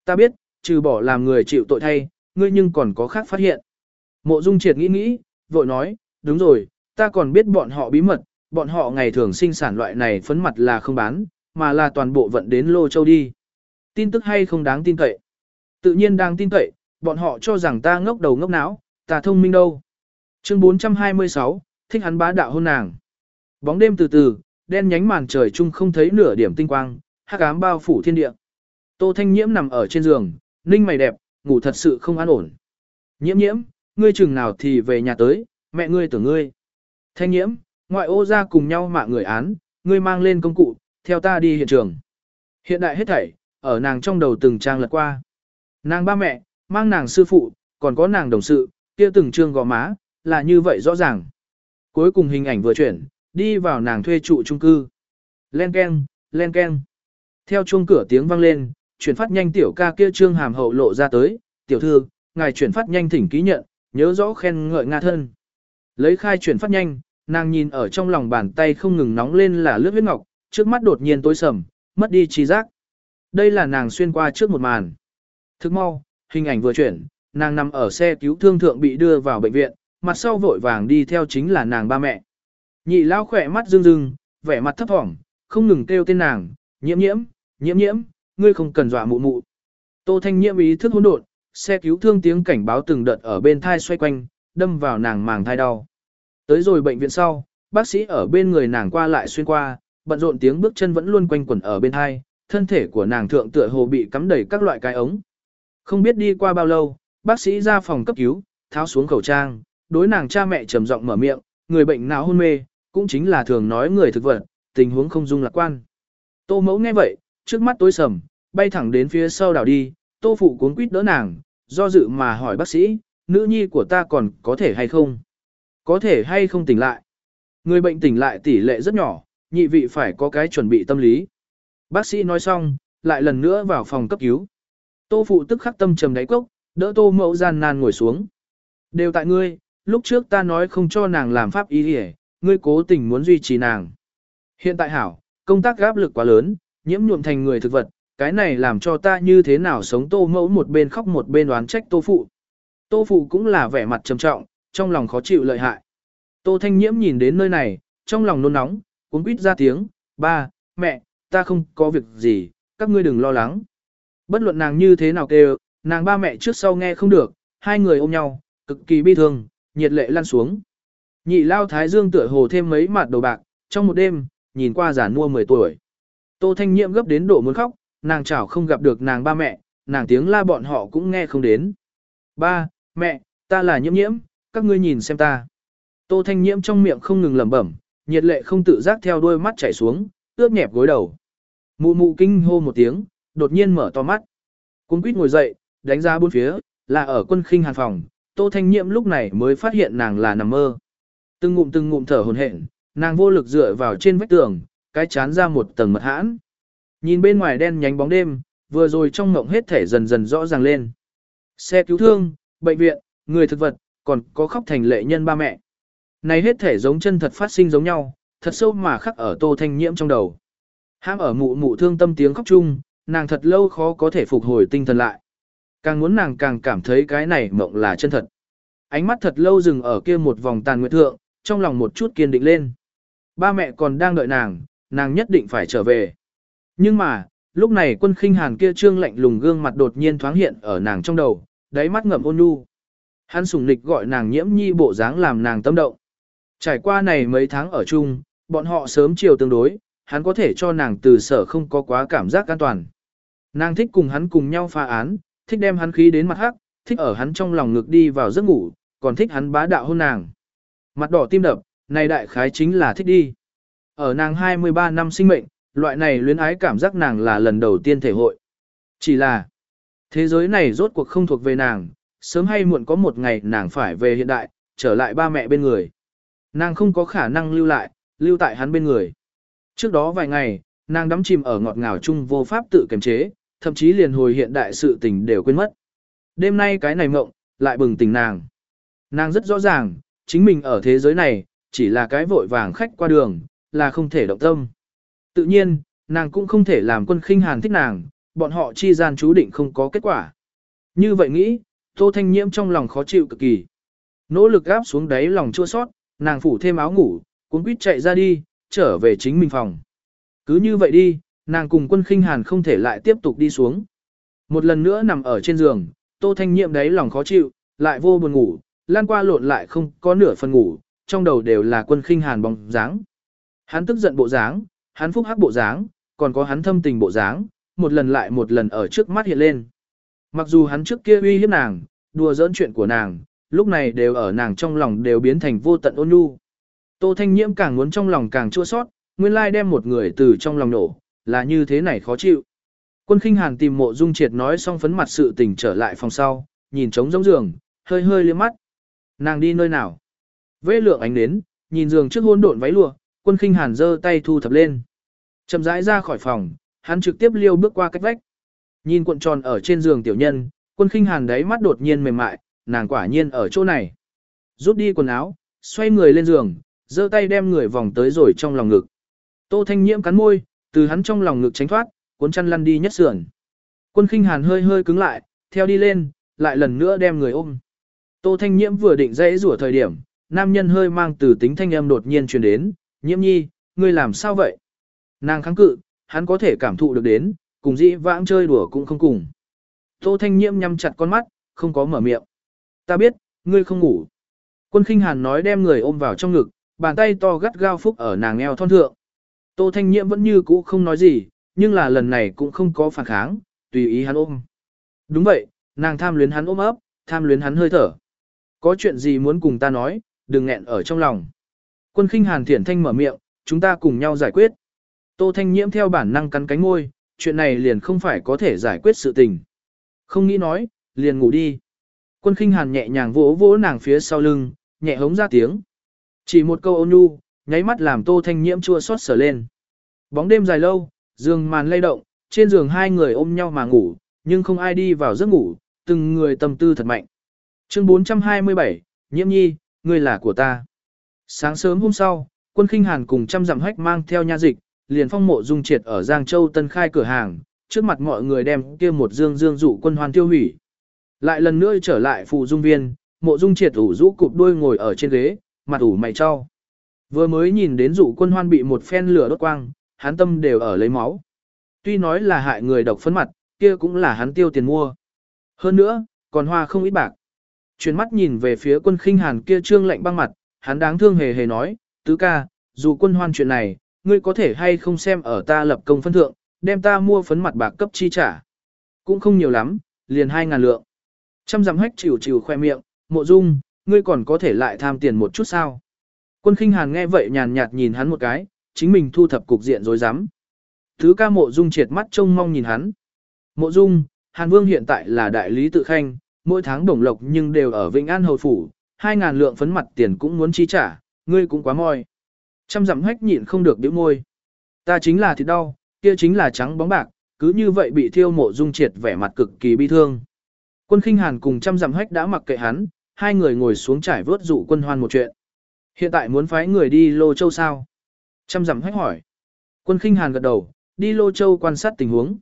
Ta biết, trừ bỏ làm người chịu tội thay, ngươi nhưng còn có khác phát hiện. Mộ Dung Triệt nghĩ nghĩ, vội nói, đúng rồi, ta còn biết bọn họ bí mật, bọn họ ngày thường sinh sản loại này phấn mặt là không bán, mà là toàn bộ vận đến Lô Châu đi. Tin tức hay không đáng tin cậy? Tự nhiên đang tin cậy, bọn họ cho rằng ta ngốc đầu ngốc não, ta thông minh đâu. Chương 426, thích hắn bá đạo hôn nàng. Bóng đêm từ từ, đen nhánh màn trời chung không thấy nửa điểm tinh quang, hắc ám bao phủ thiên địa. Tô Thanh Nhiễm nằm ở trên giường, ninh mày đẹp, ngủ thật sự không an ổn. Nhiễm nhiễm, ngươi chừng nào thì về nhà tới, mẹ ngươi tưởng ngươi. Thanh nhiễm, ngoại ô ra cùng nhau mạ người án, ngươi mang lên công cụ, theo ta đi hiện trường. Hiện đại hết thảy, ở nàng trong đầu từng trang lật qua. Nàng ba mẹ, mang nàng sư phụ, còn có nàng đồng sự, kia từng trương gò má, là như vậy rõ ràng. Cuối cùng hình ảnh vừa chuyển, đi vào nàng thuê trụ trung cư. Len keng, len keng. Theo chuông cửa tiếng vang lên, chuyển phát nhanh tiểu ca kia trương hàm hậu lộ ra tới, tiểu thư, ngài chuyển phát nhanh thỉnh ký nhận, nhớ rõ khen ngợi Nga thân. Lấy khai chuyển phát nhanh, nàng nhìn ở trong lòng bàn tay không ngừng nóng lên là lướt huyết ngọc, trước mắt đột nhiên tối sầm, mất đi trí giác. Đây là nàng xuyên qua trước một màn. Thức mau, hình ảnh vừa chuyển, nàng nằm ở xe cứu thương thượng bị đưa vào bệnh viện, mặt sau vội vàng đi theo chính là nàng ba mẹ. Nhị lao khỏe mắt rưng rưng, vẻ mặt thấp thỏm, không ngừng kêu tên nàng, nhiễm nhiễm, nhiễm nhiễm, ngươi không cần dọa mụ mụ. Tô Thanh nhiễm ý thức hỗn độn, xe cứu thương tiếng cảnh báo từng đợt ở bên thai xoay quanh, đâm vào nàng màng thai đau. Tới rồi bệnh viện sau, bác sĩ ở bên người nàng qua lại xuyên qua, bận rộn tiếng bước chân vẫn luôn quanh quẩn ở bên thai, thân thể của nàng thượng tựa hồ bị cắm đầy các loại cái ống. Không biết đi qua bao lâu, bác sĩ ra phòng cấp cứu, tháo xuống khẩu trang, đối nàng cha mẹ trầm giọng mở miệng, người bệnh não hôn mê, cũng chính là thường nói người thực vật, tình huống không dung lạc quan. Tô mẫu nghe vậy, trước mắt tối sầm, bay thẳng đến phía sau đảo đi, tô phụ cuốn quýt đỡ nàng, do dự mà hỏi bác sĩ, nữ nhi của ta còn có thể hay không? Có thể hay không tỉnh lại? Người bệnh tỉnh lại tỷ lệ rất nhỏ, nhị vị phải có cái chuẩn bị tâm lý. Bác sĩ nói xong, lại lần nữa vào phòng cấp cứu. Tô phụ tức khắc tâm trầm đáy cốc, đỡ tô mẫu gian nan ngồi xuống. Đều tại ngươi, lúc trước ta nói không cho nàng làm pháp ý hề, ngươi cố tình muốn duy trì nàng. Hiện tại hảo, công tác gáp lực quá lớn, nhiễm nhuộm thành người thực vật, cái này làm cho ta như thế nào sống tô mẫu một bên khóc một bên đoán trách tô phụ. Tô phụ cũng là vẻ mặt trầm trọng, trong lòng khó chịu lợi hại. Tô thanh nhiễm nhìn đến nơi này, trong lòng nôn nóng, cuốn quýt ra tiếng, ba, mẹ, ta không có việc gì, các ngươi đừng lo lắng. Bất luận nàng như thế nào kêu, nàng ba mẹ trước sau nghe không được, hai người ôm nhau, cực kỳ bi thương, nhiệt lệ lăn xuống. Nhị lao thái dương tựa hồ thêm mấy mặt đầu bạc, trong một đêm, nhìn qua giả mua 10 tuổi. Tô Thanh Nhiệm gấp đến độ muốn khóc, nàng chảo không gặp được nàng ba mẹ, nàng tiếng la bọn họ cũng nghe không đến. Ba, mẹ, ta là nhiễm nhiễm, các ngươi nhìn xem ta. Tô Thanh Nhiễm trong miệng không ngừng lẩm bẩm, nhiệt lệ không tự giác theo đôi mắt chảy xuống, ướt nhẹp gối đầu. Mụ mụ kinh hô một tiếng, đột nhiên mở to mắt. Cung quýt ngồi dậy, đánh ra bốn phía, là ở quân khinh hàn phòng, Tô Thanh Nhiễm lúc này mới phát hiện nàng là nằm mơ. Từng ngụm từng ngụm thở hổn hển, nàng vô lực dựa vào trên vách tường, cái chán ra một tầng mật hãn. Nhìn bên ngoài đen nhánh bóng đêm, vừa rồi trong mộng hết thể dần dần rõ ràng lên. Xe cứu thương, bệnh viện, người thực vật, còn có khóc thành lệ nhân ba mẹ. Này hết thể giống chân thật phát sinh giống nhau, thật sâu mà khắc ở tô thanh nhiễm trong đầu. Ham ở mụ mụ thương tâm tiếng khóc chung, nàng thật lâu khó có thể phục hồi tinh thần lại. Càng muốn nàng càng cảm thấy cái này mộng là chân thật. Ánh mắt thật lâu dừng ở kia một vòng tàn nguyệt thượng, trong lòng một chút kiên định lên. Ba mẹ còn đang đợi nàng, nàng nhất định phải trở về. Nhưng mà, lúc này quân khinh hàn kia trương lạnh lùng gương mặt đột nhiên thoáng hiện ở nàng trong đầu, đáy mắt ngậm ôn nhu. Hắn sùng nịch gọi nàng nhiễm nhi bộ dáng làm nàng tâm động. Trải qua này mấy tháng ở chung, bọn họ sớm chiều tương đối, hắn có thể cho nàng từ sở không có quá cảm giác an toàn. Nàng thích cùng hắn cùng nhau pha án, thích đem hắn khí đến mặt hắc, thích ở hắn trong lòng ngực đi vào giấc ngủ, còn thích hắn bá đạo hôn nàng. Mặt đỏ tim đập, này đại khái chính là thích đi. Ở nàng 23 năm sinh mệnh, loại này luyến ái cảm giác nàng là lần đầu tiên thể hội. Chỉ là, thế giới này rốt cuộc không thuộc về nàng, sớm hay muộn có một ngày nàng phải về hiện đại, trở lại ba mẹ bên người. Nàng không có khả năng lưu lại, lưu tại hắn bên người. Trước đó vài ngày, nàng đắm chìm ở ngọt ngào chung vô pháp tự kiềm chế, thậm chí liền hồi hiện đại sự tình đều quên mất. Đêm nay cái này mộng, lại bừng tỉnh nàng. Nàng rất rõ ràng, chính mình ở thế giới này, chỉ là cái vội vàng khách qua đường, là không thể động tâm. Tự nhiên, nàng cũng không thể làm quân khinh hàn thích nàng, bọn họ chi gian chú định không có kết quả. Như vậy nghĩ, Tô Thanh Nhiễm trong lòng khó chịu cực kỳ. Nỗ lực gáp xuống đáy lòng chua sót, nàng phủ thêm áo ngủ, cuốn quýt chạy ra đi, trở về chính mình phòng. Cứ như vậy đi, nàng cùng quân khinh hàn không thể lại tiếp tục đi xuống. Một lần nữa nằm ở trên giường, Tô Thanh Nhiệm đấy lòng khó chịu, lại vô buồn ngủ, lan qua lộn lại không có nửa phần ngủ, trong đầu đều là quân khinh hàn bóng dáng. Hắn tức giận bộ dáng, hắn phúc hắc bộ dáng, còn có hắn thâm tình bộ dáng, một lần lại một lần ở trước mắt hiện lên. Mặc dù hắn trước kia uy hiếp nàng, đùa giỡn chuyện của nàng, lúc này đều ở nàng trong lòng đều biến thành vô tận ôn nhu. Tô Thanh Nhiễm càng muốn trong lòng càng chua sót, nguyên lai đem một người từ trong lòng nổ, là như thế này khó chịu. Quân khinh hàn tìm mộ dung triệt nói xong phấn mặt sự tình trở lại phòng sau, nhìn trống giống giường, hơi hơi liếc mắt. Nàng đi nơi nào? Vê lượng ánh đến, nhìn giường trước hôn độn váy lụa, quân khinh hàn giơ tay thu thập lên. Chậm rãi ra khỏi phòng, hắn trực tiếp liêu bước qua cách vách. Nhìn cuộn tròn ở trên giường tiểu nhân, quân khinh hàn đáy mắt đột nhiên mềm mại, nàng quả nhiên ở chỗ này. Rút đi quần áo, xoay người lên giường, giơ tay đem người vòng tới rồi trong lòng ngực. Tô Thanh Nhiễm cắn môi, từ hắn trong lòng ngực tránh thoát, cuốn chăn lăn đi nhất sườn. Quân khinh hàn hơi hơi cứng lại, theo đi lên, lại lần nữa đem người ôm. Tô Thanh Nhiễm vừa định dãy rủa thời điểm, nam nhân hơi mang từ tính thanh âm đột nhiên truyền đến, nhiễm nhi, ngươi làm sao vậy? Nàng kháng cự, hắn có thể cảm thụ được đến, cùng dĩ vãng chơi đùa cũng không cùng. Tô Thanh Nhiễm nhắm chặt con mắt, không có mở miệng. Ta biết, ngươi không ngủ. Quân khinh hàn nói đem người ôm vào trong ngực, bàn tay to gắt gao phúc ở nàng eo thon thượng. Tô Thanh Nhiễm vẫn như cũ không nói gì, nhưng là lần này cũng không có phản kháng, tùy ý hắn ôm. Đúng vậy, nàng tham luyến hắn ôm ấp, tham luyến hắn hơi thở. Có chuyện gì muốn cùng ta nói, đừng nghẹn ở trong lòng. Quân khinh hàn thiển thanh mở miệng, chúng ta cùng nhau giải quyết. Tô Thanh Nhiễm theo bản năng cắn cánh ngôi, chuyện này liền không phải có thể giải quyết sự tình. Không nghĩ nói, liền ngủ đi. Quân khinh hàn nhẹ nhàng vỗ vỗ nàng phía sau lưng, nhẹ hống ra tiếng. Chỉ một câu ôn nhu, nháy mắt làm Tô Thanh Nhiễm chua xót sở lên. Bóng đêm dài lâu, giường màn lay động, trên giường hai người ôm nhau mà ngủ, nhưng không ai đi vào giấc ngủ, từng người tâm tư thật mạnh. Chương 427, Nhiễm Nhi, ngươi là của ta. Sáng sớm hôm sau, quân khinh hàn cùng trăm dặm hách mang theo nha dịch, liền phong mộ dung triệt ở Giang Châu Tân khai cửa hàng, trước mặt mọi người đem kia một dương dương dụ quân hoan tiêu hủy. Lại lần nữa trở lại phụ dung viên, mộ dung triệt ủ rũ cụp đuôi ngồi ở trên ghế, mặt ủ mày cho. Vừa mới nhìn đến dụ quân hoan bị một phen lửa đốt quang, hắn tâm đều ở lấy máu. Tuy nói là hại người độc phấn mặt, kia cũng là hắn tiêu tiền mua. Hơn nữa, còn hoa không ít bạc. Chuyển mắt nhìn về phía quân khinh hàn kia trương lạnh băng mặt, hắn đáng thương hề hề nói, tứ ca, dù quân hoan chuyện này, ngươi có thể hay không xem ở ta lập công phân thượng, đem ta mua phấn mặt bạc cấp chi trả. Cũng không nhiều lắm, liền hai ngàn lượng. Trăm dặm hách chịu chịu khoe miệng, mộ dung, ngươi còn có thể lại tham tiền một chút sao. Quân khinh hàn nghe vậy nhàn nhạt nhìn hắn một cái, chính mình thu thập cục diện rồi dám. Thứ ca mộ dung triệt mắt trông mong nhìn hắn. Mộ dung, Hàn Vương hiện tại là đại lý tự khanh, mỗi tháng đồng lộc nhưng đều ở Vĩnh An Hầu Phủ, hai ngàn lượng phấn mặt tiền cũng muốn chi trả, ngươi cũng quá moi. Trăm dặm hách nhịn không được biểu môi. Ta chính là thịt đau, kia chính là trắng bóng bạc, cứ như vậy bị thiêu mộ dung triệt vẻ mặt cực kỳ bi thương. Quân khinh hàn cùng trăm dặm hách đã mặc kệ hắn, hai người ngồi xuống trải vớt dụ quân hoan một chuyện. Hiện tại muốn phái người đi Lô Châu sao? Trăm dặm hách hỏi. Quân khinh hàn gật đầu, đi Lô Châu quan sát tình huống.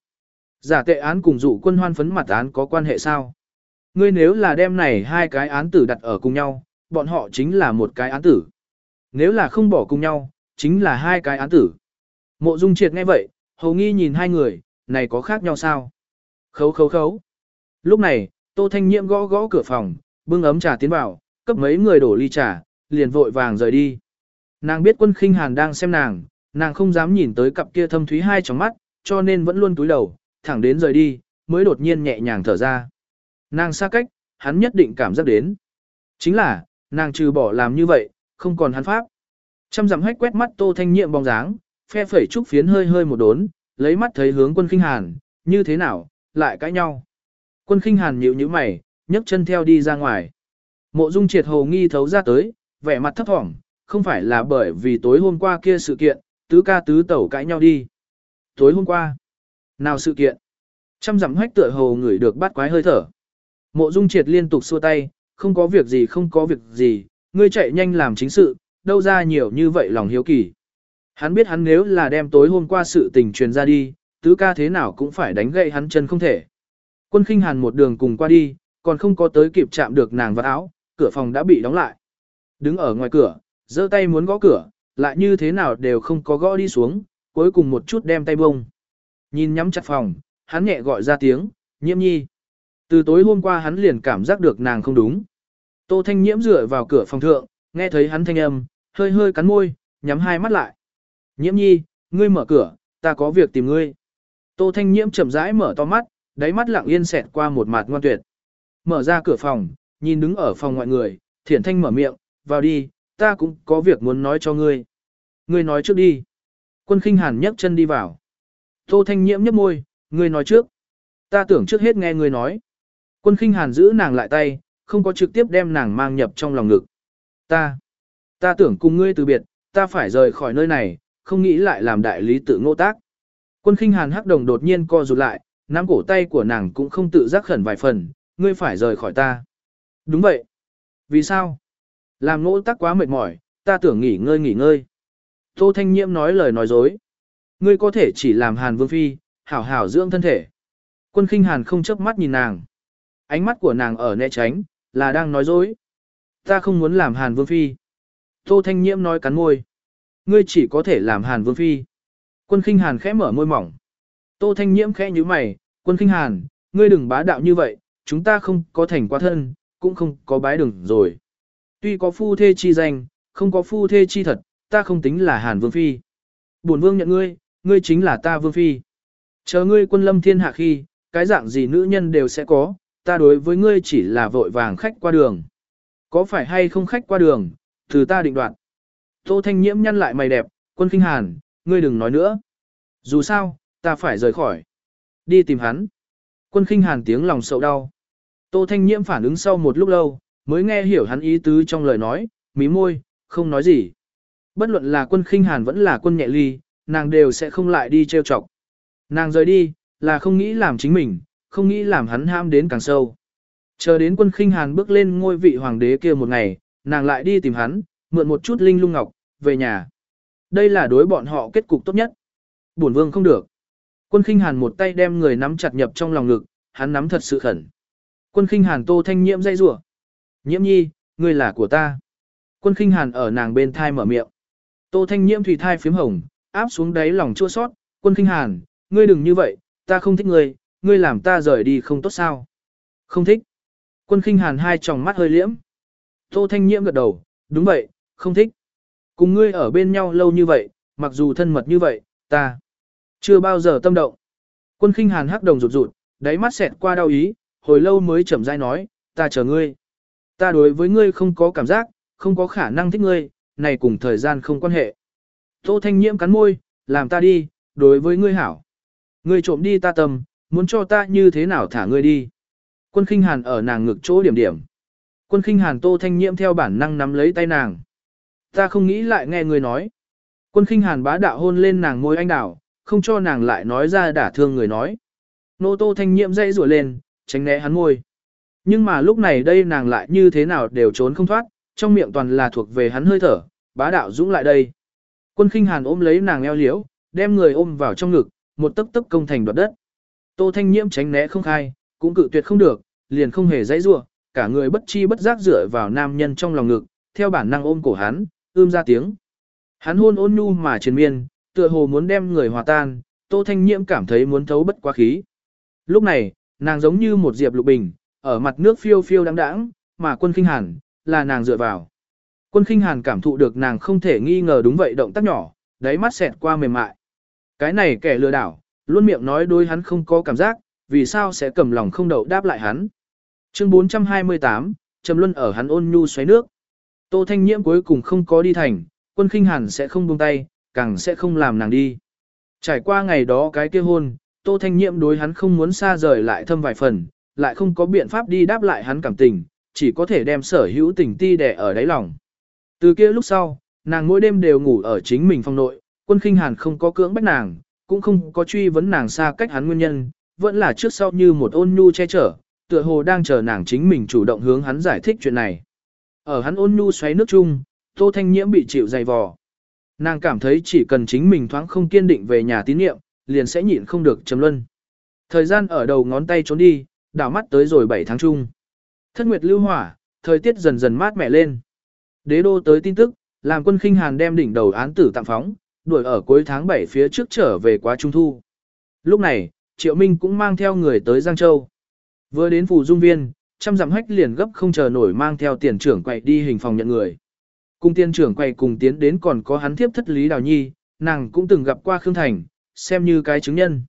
Giả tệ án cùng dụ quân hoan phấn mặt án có quan hệ sao? Ngươi nếu là đem này hai cái án tử đặt ở cùng nhau, bọn họ chính là một cái án tử. Nếu là không bỏ cùng nhau, chính là hai cái án tử. Mộ Dung Triệt nghe vậy, hầu nghi nhìn hai người, này có khác nhau sao? Khấu khấu khấu. Lúc này, Tô Thanh Nhiễm gõ gõ cửa phòng, bưng ấm trà tiến vào, cấp mấy người đổ ly trà, liền vội vàng rời đi. Nàng biết quân khinh hàn đang xem nàng, nàng không dám nhìn tới cặp kia thâm thúy hai trong mắt, cho nên vẫn luôn túi đầu, thẳng đến rời đi, mới đột nhiên nhẹ nhàng thở ra. Nàng xa cách, hắn nhất định cảm giác đến. Chính là, nàng trừ bỏ làm như vậy, không còn hắn pháp. Trăm dặm hách quét mắt tô thanh nhiệm bóng dáng, phe phẩy trúc phiến hơi hơi một đốn, lấy mắt thấy hướng quân khinh hàn, như thế nào, lại cãi nhau. Quân khinh hàn nhịu như mày, nhấc chân theo đi ra ngoài. Mộ dung triệt hồ nghi thấu ra tới, vẻ mặt thấp thỏm, không phải là bởi vì tối hôm qua kia sự kiện, tứ ca tứ tẩu cãi nhau đi. Tối hôm qua, nào sự kiện? Trăm dặm hách tựa hồ ngửi được bắt quái hơi thở. Mộ Dung Triệt liên tục xua tay, không có việc gì không có việc gì, ngươi chạy nhanh làm chính sự, đâu ra nhiều như vậy lòng hiếu kỳ. Hắn biết hắn nếu là đem tối hôm qua sự tình truyền ra đi, tứ ca thế nào cũng phải đánh gậy hắn chân không thể. Quân khinh hàn một đường cùng qua đi, còn không có tới kịp chạm được nàng vào áo, cửa phòng đã bị đóng lại. Đứng ở ngoài cửa, giơ tay muốn gõ cửa, lại như thế nào đều không có gõ đi xuống, cuối cùng một chút đem tay bông. Nhìn nhắm chặt phòng, hắn nhẹ gọi ra tiếng, nhiễm nhi. Từ tối hôm qua hắn liền cảm giác được nàng không đúng. Tô Thanh Nhiễm dựa vào cửa phòng thượng, nghe thấy hắn thanh âm, hơi hơi cắn môi, nhắm hai mắt lại. Nhiễm nhi, ngươi mở cửa, ta có việc tìm ngươi. Tô Thanh Nhiễm chậm rãi mở to mắt, đáy mắt lặng yên xẹt qua một mặt ngoan tuyệt. Mở ra cửa phòng, nhìn đứng ở phòng ngoại người, thiển thanh mở miệng, vào đi, ta cũng có việc muốn nói cho ngươi. Ngươi nói trước đi. Quân khinh hàn nhấc chân đi vào. Tô Thanh Nhiễm nhấp môi, ngươi nói trước. Ta tưởng trước hết nghe ngươi nói. Quân khinh hàn giữ nàng lại tay, không có trực tiếp đem nàng mang nhập trong lòng ngực. Ta, ta tưởng cùng ngươi từ biệt, ta phải rời khỏi nơi này, không nghĩ lại làm đại lý tự ngô tác. Quân khinh hàn hắc đồng đột nhiên co rụt lại, nắm cổ tay của nàng cũng không tự giác khẩn vài phần, ngươi phải rời khỏi ta. Đúng vậy. Vì sao? Làm ngỗ tắc quá mệt mỏi, ta tưởng nghỉ ngơi nghỉ ngơi. Tô Thanh Nhiễm nói lời nói dối. Ngươi có thể chỉ làm hàn vương phi, hảo hảo dưỡng thân thể. Quân khinh hàn không chớp mắt nhìn nàng. Ánh mắt của nàng ở né tránh, là đang nói dối. Ta không muốn làm hàn vương phi. Tô Thanh Nhiễm nói cắn môi. Ngươi chỉ có thể làm hàn vương phi. Quân khinh hàn khẽ mở môi mỏng. Tô Thanh Nhiễm khẽ như mày, quân khinh hàn, ngươi đừng bá đạo như vậy, chúng ta không có thành quá thân, cũng không có bái đường rồi. Tuy có phu thê chi danh, không có phu thê chi thật, ta không tính là hàn vương phi. Bổn vương nhận ngươi, ngươi chính là ta vương phi. Chờ ngươi quân lâm thiên hạ khi, cái dạng gì nữ nhân đều sẽ có, ta đối với ngươi chỉ là vội vàng khách qua đường. Có phải hay không khách qua đường, từ ta định đoạt. Tô Thanh Nhiễm nhăn lại mày đẹp, quân kinh hàn, ngươi đừng nói nữa. Dù sao, ta phải rời khỏi. Đi tìm hắn. Quân kinh hàn tiếng lòng sầu đau. Tô Thanh Nhiễm phản ứng sau một lúc lâu, mới nghe hiểu hắn ý tứ trong lời nói, mí môi, không nói gì. Bất luận là quân khinh hàn vẫn là quân nhẹ ly, nàng đều sẽ không lại đi trêu chọc. Nàng rời đi, là không nghĩ làm chính mình, không nghĩ làm hắn ham đến càng sâu. Chờ đến quân khinh hàn bước lên ngôi vị hoàng đế kia một ngày, nàng lại đi tìm hắn, mượn một chút linh lung ngọc, về nhà. Đây là đối bọn họ kết cục tốt nhất. Bổn vương không được. Quân khinh hàn một tay đem người nắm chặt nhập trong lòng ngực, hắn nắm thật sự khẩn. Quân khinh hàn tô thanh nhiễm dây rủa Nhiễm nhi, ngươi là của ta. Quân khinh hàn ở nàng bên thai mở miệng. Tô thanh nhiễm thủy thai phím hồng, áp xuống đáy lòng chua sót. Quân khinh hàn, ngươi đừng như vậy, ta không thích ngươi, ngươi làm ta rời đi không tốt sao. Không thích. Quân khinh hàn hai tròng mắt hơi liễm. Tô thanh nhiễm gật đầu, đúng vậy, không thích. Cùng ngươi ở bên nhau lâu như vậy, mặc dù thân mật như vậy, ta chưa bao giờ tâm động. Quân khinh hàn hắc đồng rụt rụt, đáy mắt xẹt qua đau ý, hồi lâu mới chậm rãi nói, ta chờ ngươi. Ta đối với ngươi không có cảm giác, không có khả năng thích ngươi, này cùng thời gian không quan hệ. Tô Thanh Nhiễm cắn môi, làm ta đi, đối với ngươi hảo. Ngươi trộm đi ta tâm, muốn cho ta như thế nào thả ngươi đi. Quân khinh hàn ở nàng ngực chỗ điểm điểm. Quân khinh hàn Tô Thanh Nhiễm theo bản năng nắm lấy tay nàng. Ta không nghĩ lại nghe ngươi nói. Quân khinh hàn bá đạo hôn lên nàng môi anh đảo, không cho nàng lại nói ra đả thương người nói. Nô Tô Thanh Nhiễm dây rủa lên, tránh né hắn môi. Nhưng mà lúc này đây nàng lại như thế nào đều trốn không thoát, trong miệng toàn là thuộc về hắn hơi thở, bá đạo dũng lại đây. Quân khinh hàn ôm lấy nàng eo liễu, đem người ôm vào trong ngực, một tấc tấc công thành đoạt đất. Tô Thanh Nhiễm tránh né không khai, cũng cự tuyệt không được, liền không hề dãy rủa, cả người bất chi bất giác dựa vào nam nhân trong lòng ngực, theo bản năng ôm cổ hắn, ưm ra tiếng. Hắn hôn ôn nhu mà triền miên, tựa hồ muốn đem người hòa tan, Tô Thanh Nhiễm cảm thấy muốn thấu bất quá khí. Lúc này, nàng giống như một diệp lục bình, ở mặt nước phiêu phiêu đáng đáng, mà quân khinh hàn, là nàng dựa vào. Quân khinh hàn cảm thụ được nàng không thể nghi ngờ đúng vậy động tác nhỏ, đáy mắt xẹt qua mềm mại. Cái này kẻ lừa đảo, luôn miệng nói đối hắn không có cảm giác, vì sao sẽ cầm lòng không đậu đáp lại hắn. Chương 428, Trầm Luân ở hắn ôn nhu xoáy nước. Tô Thanh Nhiễm cuối cùng không có đi thành, quân khinh hàn sẽ không buông tay, càng sẽ không làm nàng đi. Trải qua ngày đó cái kia hôn, Tô Thanh Nhiễm đối hắn không muốn xa rời lại thâm vài phần, lại không có biện pháp đi đáp lại hắn cảm tình, chỉ có thể đem sở hữu tình ti đẻ ở đáy lòng. Từ kia lúc sau, nàng mỗi đêm đều ngủ ở chính mình phòng nội, quân khinh hàn không có cưỡng bách nàng, cũng không có truy vấn nàng xa cách hắn nguyên nhân, vẫn là trước sau như một ôn nhu che chở, tựa hồ đang chờ nàng chính mình chủ động hướng hắn giải thích chuyện này. Ở hắn ôn nhu xoáy nước chung, Tô Thanh Nhiễm bị chịu dày vò. Nàng cảm thấy chỉ cần chính mình thoáng không kiên định về nhà tín niệm, liền sẽ nhịn không được trầm luân. Thời gian ở đầu ngón tay trốn đi, đảo mắt tới rồi 7 tháng chung. Thất nguyệt lưu hỏa, thời tiết dần dần mát mẻ lên. Đế đô tới tin tức, làm quân khinh hàn đem đỉnh đầu án tử tạm phóng, đuổi ở cuối tháng 7 phía trước trở về quá trung thu. Lúc này, Triệu Minh cũng mang theo người tới Giang Châu. Vừa đến phủ dung viên, trăm dặm hách liền gấp không chờ nổi mang theo tiền trưởng quậy đi hình phòng nhận người. Cùng tiền trưởng quay cùng tiến đến còn có hắn thiếp thất Lý Đào Nhi, nàng cũng từng gặp qua Khương Thành, xem như cái chứng nhân.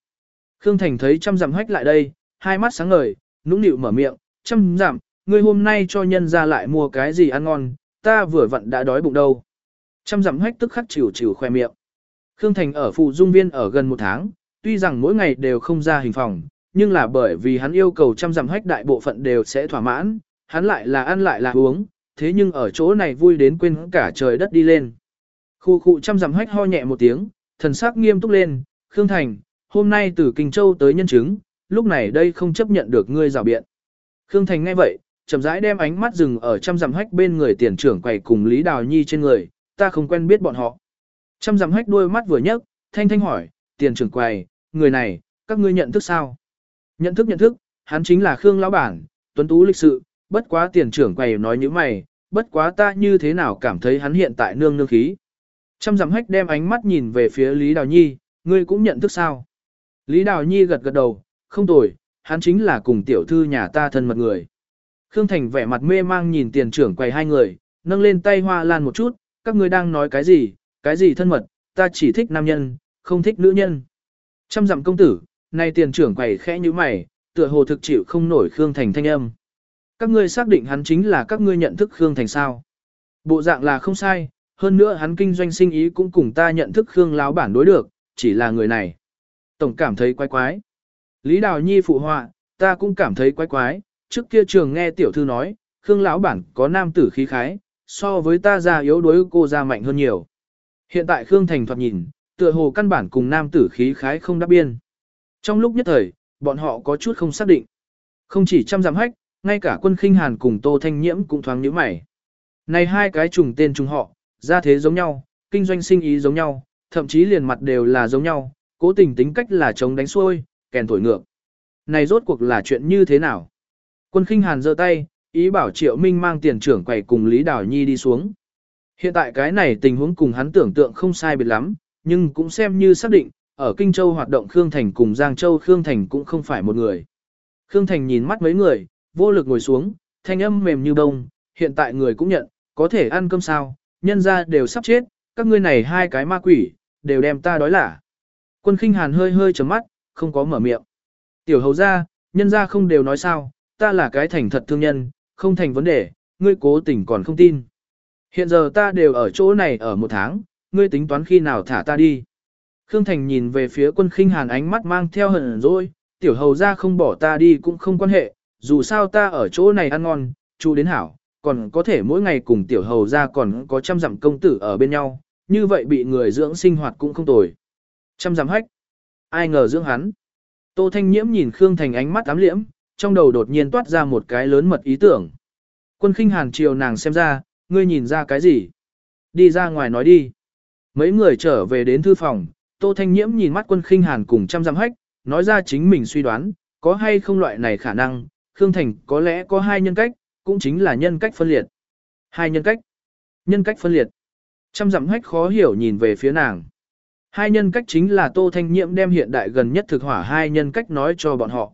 Khương Thành thấy trăm dặm hách lại đây, hai mắt sáng ngời, nũng nịu mở miệng, chăm giảm, ngươi hôm nay cho nhân ra lại mua cái gì ăn ngon, ta vừa vặn đã đói bụng đâu. chăm giảm hách tức khắc chịu chịu khoe miệng. Khương Thành ở phụ dung viên ở gần một tháng, tuy rằng mỗi ngày đều không ra hình phòng, nhưng là bởi vì hắn yêu cầu chăm giảm hách đại bộ phận đều sẽ thỏa mãn, hắn lại là ăn lại là uống, thế nhưng ở chỗ này vui đến quên cả trời đất đi lên. Khu khu chăm giảm hách ho nhẹ một tiếng, thần sắc nghiêm túc lên, Khương Thành, hôm nay từ Kinh Châu tới nhân chứng, lúc này đây không chấp nhận được ngươi rào biện. Khương Thành nghe vậy, chậm rãi đem ánh mắt dừng ở trăm dặm hách bên người tiền trưởng quầy cùng Lý Đào Nhi trên người, ta không quen biết bọn họ. Trăm dặm hách đôi mắt vừa nhấc, thanh thanh hỏi, tiền trưởng quầy, người này, các ngươi nhận thức sao? Nhận thức nhận thức, hắn chính là Khương Lão Bản, tuấn tú lịch sự, bất quá tiền trưởng quầy nói như mày, bất quá ta như thế nào cảm thấy hắn hiện tại nương nương khí. Trăm dặm hách đem ánh mắt nhìn về phía Lý Đào Nhi, ngươi cũng nhận thức sao? Lý Đào Nhi gật gật đầu, không tồi, hắn chính là cùng tiểu thư nhà ta thân mật người. Khương Thành vẻ mặt mê mang nhìn tiền trưởng quầy hai người, nâng lên tay hoa lan một chút, các ngươi đang nói cái gì, cái gì thân mật, ta chỉ thích nam nhân, không thích nữ nhân. Trăm dặm công tử, nay tiền trưởng quầy khẽ như mày, tựa hồ thực chịu không nổi Khương Thành thanh âm. Các ngươi xác định hắn chính là các ngươi nhận thức Khương Thành sao. Bộ dạng là không sai, hơn nữa hắn kinh doanh sinh ý cũng cùng ta nhận thức Khương láo bản đối được, chỉ là người này. Tổng cảm thấy quái quái. Lý Đào Nhi phụ họa, ta cũng cảm thấy quái quái, trước kia trường nghe tiểu thư nói, Khương lão bản có nam tử khí khái, so với ta già yếu đuối cô ra mạnh hơn nhiều. Hiện tại Khương Thành thoạt nhìn, tựa hồ căn bản cùng nam tử khí khái không đáp biên. Trong lúc nhất thời, bọn họ có chút không xác định. Không chỉ trăm giảm hách, ngay cả quân khinh hàn cùng Tô Thanh Nhiễm cũng thoáng nhíu mày. Này hai cái trùng tên trùng họ, ra thế giống nhau, kinh doanh sinh ý giống nhau, thậm chí liền mặt đều là giống nhau, cố tình tính cách là chống đánh xuôi, kèn thổi ngược. Này rốt cuộc là chuyện như thế nào? Quân khinh hàn giơ tay, ý bảo Triệu Minh mang tiền trưởng quầy cùng Lý Đào Nhi đi xuống. Hiện tại cái này tình huống cùng hắn tưởng tượng không sai biệt lắm, nhưng cũng xem như xác định, ở Kinh Châu hoạt động Khương Thành cùng Giang Châu Khương Thành cũng không phải một người. Khương Thành nhìn mắt mấy người, vô lực ngồi xuống, thanh âm mềm như bông, hiện tại người cũng nhận, có thể ăn cơm sao, nhân ra đều sắp chết, các ngươi này hai cái ma quỷ, đều đem ta đói lả. Quân khinh hàn hơi hơi chấm mắt, không có mở miệng. Tiểu hầu ra, nhân ra không đều nói sao, ta là cái thành thật thương nhân, không thành vấn đề, ngươi cố tình còn không tin. Hiện giờ ta đều ở chỗ này ở một tháng, ngươi tính toán khi nào thả ta đi. Khương Thành nhìn về phía quân khinh hàn ánh mắt mang theo hận rồi, tiểu hầu ra không bỏ ta đi cũng không quan hệ, dù sao ta ở chỗ này ăn ngon, chú đến hảo, còn có thể mỗi ngày cùng tiểu hầu ra còn có trăm dặm công tử ở bên nhau, như vậy bị người dưỡng sinh hoạt cũng không tồi. Trăm dặm hách, ai ngờ dưỡng hắn. Tô Thanh Nhiễm nhìn Khương Thành ánh mắt ám liễm, trong đầu đột nhiên toát ra một cái lớn mật ý tưởng. Quân khinh hàn chiều nàng xem ra, ngươi nhìn ra cái gì? Đi ra ngoài nói đi. Mấy người trở về đến thư phòng, Tô Thanh Nhiễm nhìn mắt quân khinh hàn cùng trăm giam hách, nói ra chính mình suy đoán, có hay không loại này khả năng, Khương Thành có lẽ có hai nhân cách, cũng chính là nhân cách phân liệt. Hai nhân cách. Nhân cách phân liệt. Trăm dặm hách khó hiểu nhìn về phía nàng. Hai nhân cách chính là Tô Thanh Nhiễm đem hiện đại gần nhất thực hỏa hai nhân cách nói cho bọn họ.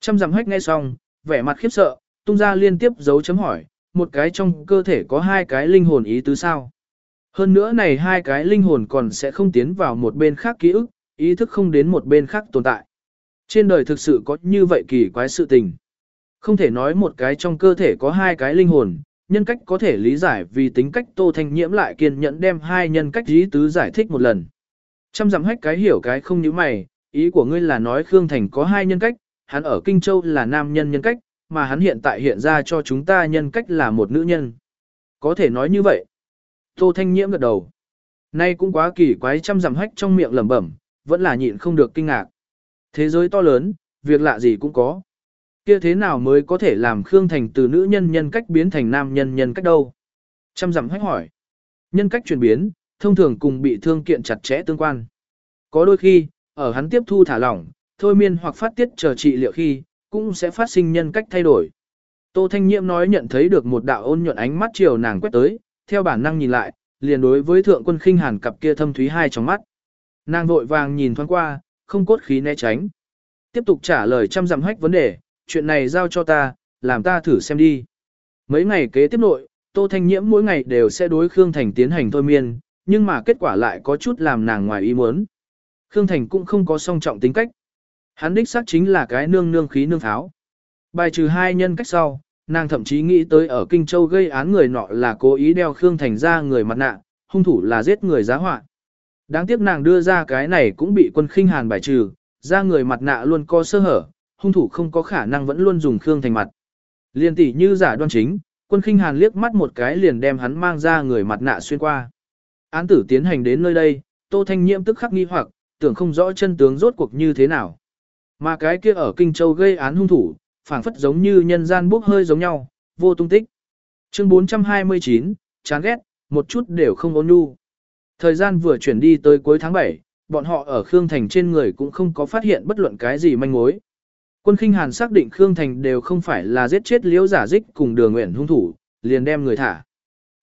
Trăm dặm hách nghe xong, vẻ mặt khiếp sợ, tung ra liên tiếp dấu chấm hỏi, một cái trong cơ thể có hai cái linh hồn ý tứ sao. Hơn nữa này hai cái linh hồn còn sẽ không tiến vào một bên khác ký ức, ý thức không đến một bên khác tồn tại. Trên đời thực sự có như vậy kỳ quái sự tình. Không thể nói một cái trong cơ thể có hai cái linh hồn, nhân cách có thể lý giải vì tính cách Tô Thanh Nhiễm lại kiên nhẫn đem hai nhân cách ý tứ giải thích một lần. Trăm dặm hách cái hiểu cái không như mày, ý của ngươi là nói Khương Thành có hai nhân cách, hắn ở Kinh Châu là nam nhân nhân cách, mà hắn hiện tại hiện ra cho chúng ta nhân cách là một nữ nhân. Có thể nói như vậy. Tô Thanh Nhiễm gật đầu. Nay cũng quá kỳ quái trăm dặm hách trong miệng lẩm bẩm, vẫn là nhịn không được kinh ngạc. Thế giới to lớn, việc lạ gì cũng có. Kia thế nào mới có thể làm Khương Thành từ nữ nhân nhân cách biến thành nam nhân nhân cách đâu? Trăm dặm hách hỏi. Nhân cách chuyển biến, thông thường cùng bị thương kiện chặt chẽ tương quan. Có đôi khi, ở hắn tiếp thu thả lỏng, thôi miên hoặc phát tiết chờ trị liệu khi, cũng sẽ phát sinh nhân cách thay đổi. Tô Thanh Nhiễm nói nhận thấy được một đạo ôn nhuận ánh mắt chiều nàng quét tới, theo bản năng nhìn lại, liền đối với thượng quân khinh hàn cặp kia thâm thúy hai trong mắt. Nàng vội vàng nhìn thoáng qua, không cốt khí né tránh. Tiếp tục trả lời trăm dặm hách vấn đề, chuyện này giao cho ta, làm ta thử xem đi. Mấy ngày kế tiếp nội, Tô Thanh Nhiễm mỗi ngày đều sẽ đối Khương Thành tiến hành thôi miên, nhưng mà kết quả lại có chút làm nàng ngoài ý muốn. Khương Thành cũng không có song trọng tính cách. Hắn đích xác chính là cái nương nương khí nương tháo. Bài trừ hai nhân cách sau, nàng thậm chí nghĩ tới ở Kinh Châu gây án người nọ là cố ý đeo Khương Thành ra người mặt nạ, hung thủ là giết người giá họa. Đáng tiếc nàng đưa ra cái này cũng bị quân khinh hàn bài trừ, ra người mặt nạ luôn có sơ hở, hung thủ không có khả năng vẫn luôn dùng Khương Thành mặt. Liên tỷ như giả đoan chính, quân khinh hàn liếc mắt một cái liền đem hắn mang ra người mặt nạ xuyên qua. Án tử tiến hành đến nơi đây, Tô Thanh Nhiễm tức khắc nghi hoặc, tưởng không rõ chân tướng rốt cuộc như thế nào. Mà cái kia ở Kinh Châu gây án hung thủ, phảng phất giống như nhân gian bốc hơi giống nhau, vô tung tích. Chương 429, chán ghét, một chút đều không ôn nhu. Thời gian vừa chuyển đi tới cuối tháng 7, bọn họ ở Khương Thành trên người cũng không có phát hiện bất luận cái gì manh mối. Quân Kinh Hàn xác định Khương Thành đều không phải là giết chết liễu giả dích cùng đường nguyện hung thủ, liền đem người thả.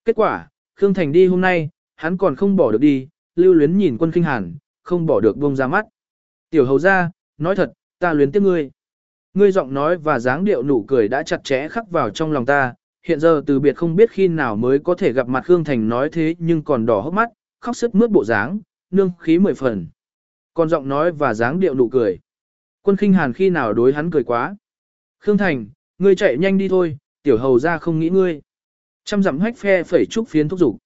Kết quả, Khương Thành đi hôm nay, hắn còn không bỏ được đi, lưu luyến nhìn quân Kinh Hàn, không bỏ được buông ra mắt. Tiểu hầu ra, nói thật, ta luyến tiếc ngươi. Ngươi giọng nói và dáng điệu nụ cười đã chặt chẽ khắc vào trong lòng ta, hiện giờ từ biệt không biết khi nào mới có thể gặp mặt Khương Thành nói thế nhưng còn đỏ hốc mắt, khóc sức mướt bộ dáng, nương khí mười phần. Còn giọng nói và dáng điệu nụ cười. Quân khinh hàn khi nào đối hắn cười quá. Khương Thành, ngươi chạy nhanh đi thôi, tiểu hầu ra không nghĩ ngươi. Trăm dặm hách phe phẩy trúc phiến thúc dục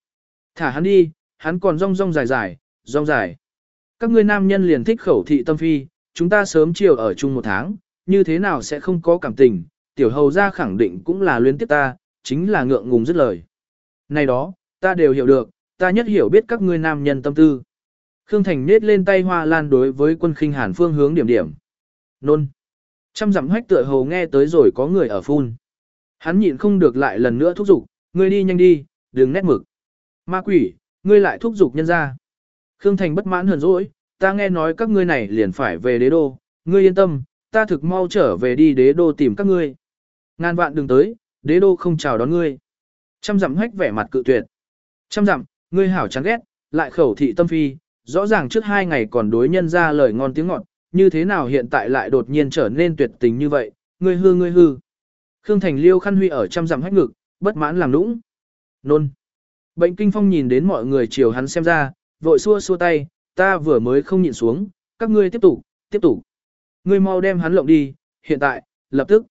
Thả hắn đi, hắn còn rong rong dài dài, rong dài. Các ngươi nam nhân liền thích khẩu thị tâm phi, chúng ta sớm chiều ở chung một tháng, như thế nào sẽ không có cảm tình, tiểu hầu ra khẳng định cũng là luyến tiếp ta, chính là ngượng ngùng dứt lời. Này đó, ta đều hiểu được, ta nhất hiểu biết các ngươi nam nhân tâm tư. Khương Thành nết lên tay hoa lan đối với quân khinh hàn phương hướng điểm điểm. Nôn. Trăm dặm hách tựa hồ nghe tới rồi có người ở phun. Hắn nhịn không được lại lần nữa thúc giục, ngươi đi nhanh đi, đừng nét mực. Ma quỷ, ngươi lại thúc giục nhân ra. Khương Thành bất mãn hờn dỗi, ta nghe nói các ngươi này liền phải về đế đô, ngươi yên tâm, ta thực mau trở về đi đế đô tìm các ngươi. Ngàn vạn đừng tới, đế đô không chào đón ngươi. Trăm dặm hách vẻ mặt cự tuyệt. Trăm dặm, ngươi hảo chán ghét, lại khẩu thị tâm phi, rõ ràng trước hai ngày còn đối nhân ra lời ngon tiếng ngọt, như thế nào hiện tại lại đột nhiên trở nên tuyệt tình như vậy, ngươi hư ngươi hư. Khương Thành liêu khăn huy ở trăm dặm hách ngực, bất mãn làm nũng. Nôn. Bệnh kinh phong nhìn đến mọi người chiều hắn xem ra, vội xua xua tay, ta vừa mới không nhịn xuống, các ngươi tiếp tục, tiếp tục. Ngươi mau đem hắn lộng đi, hiện tại, lập tức.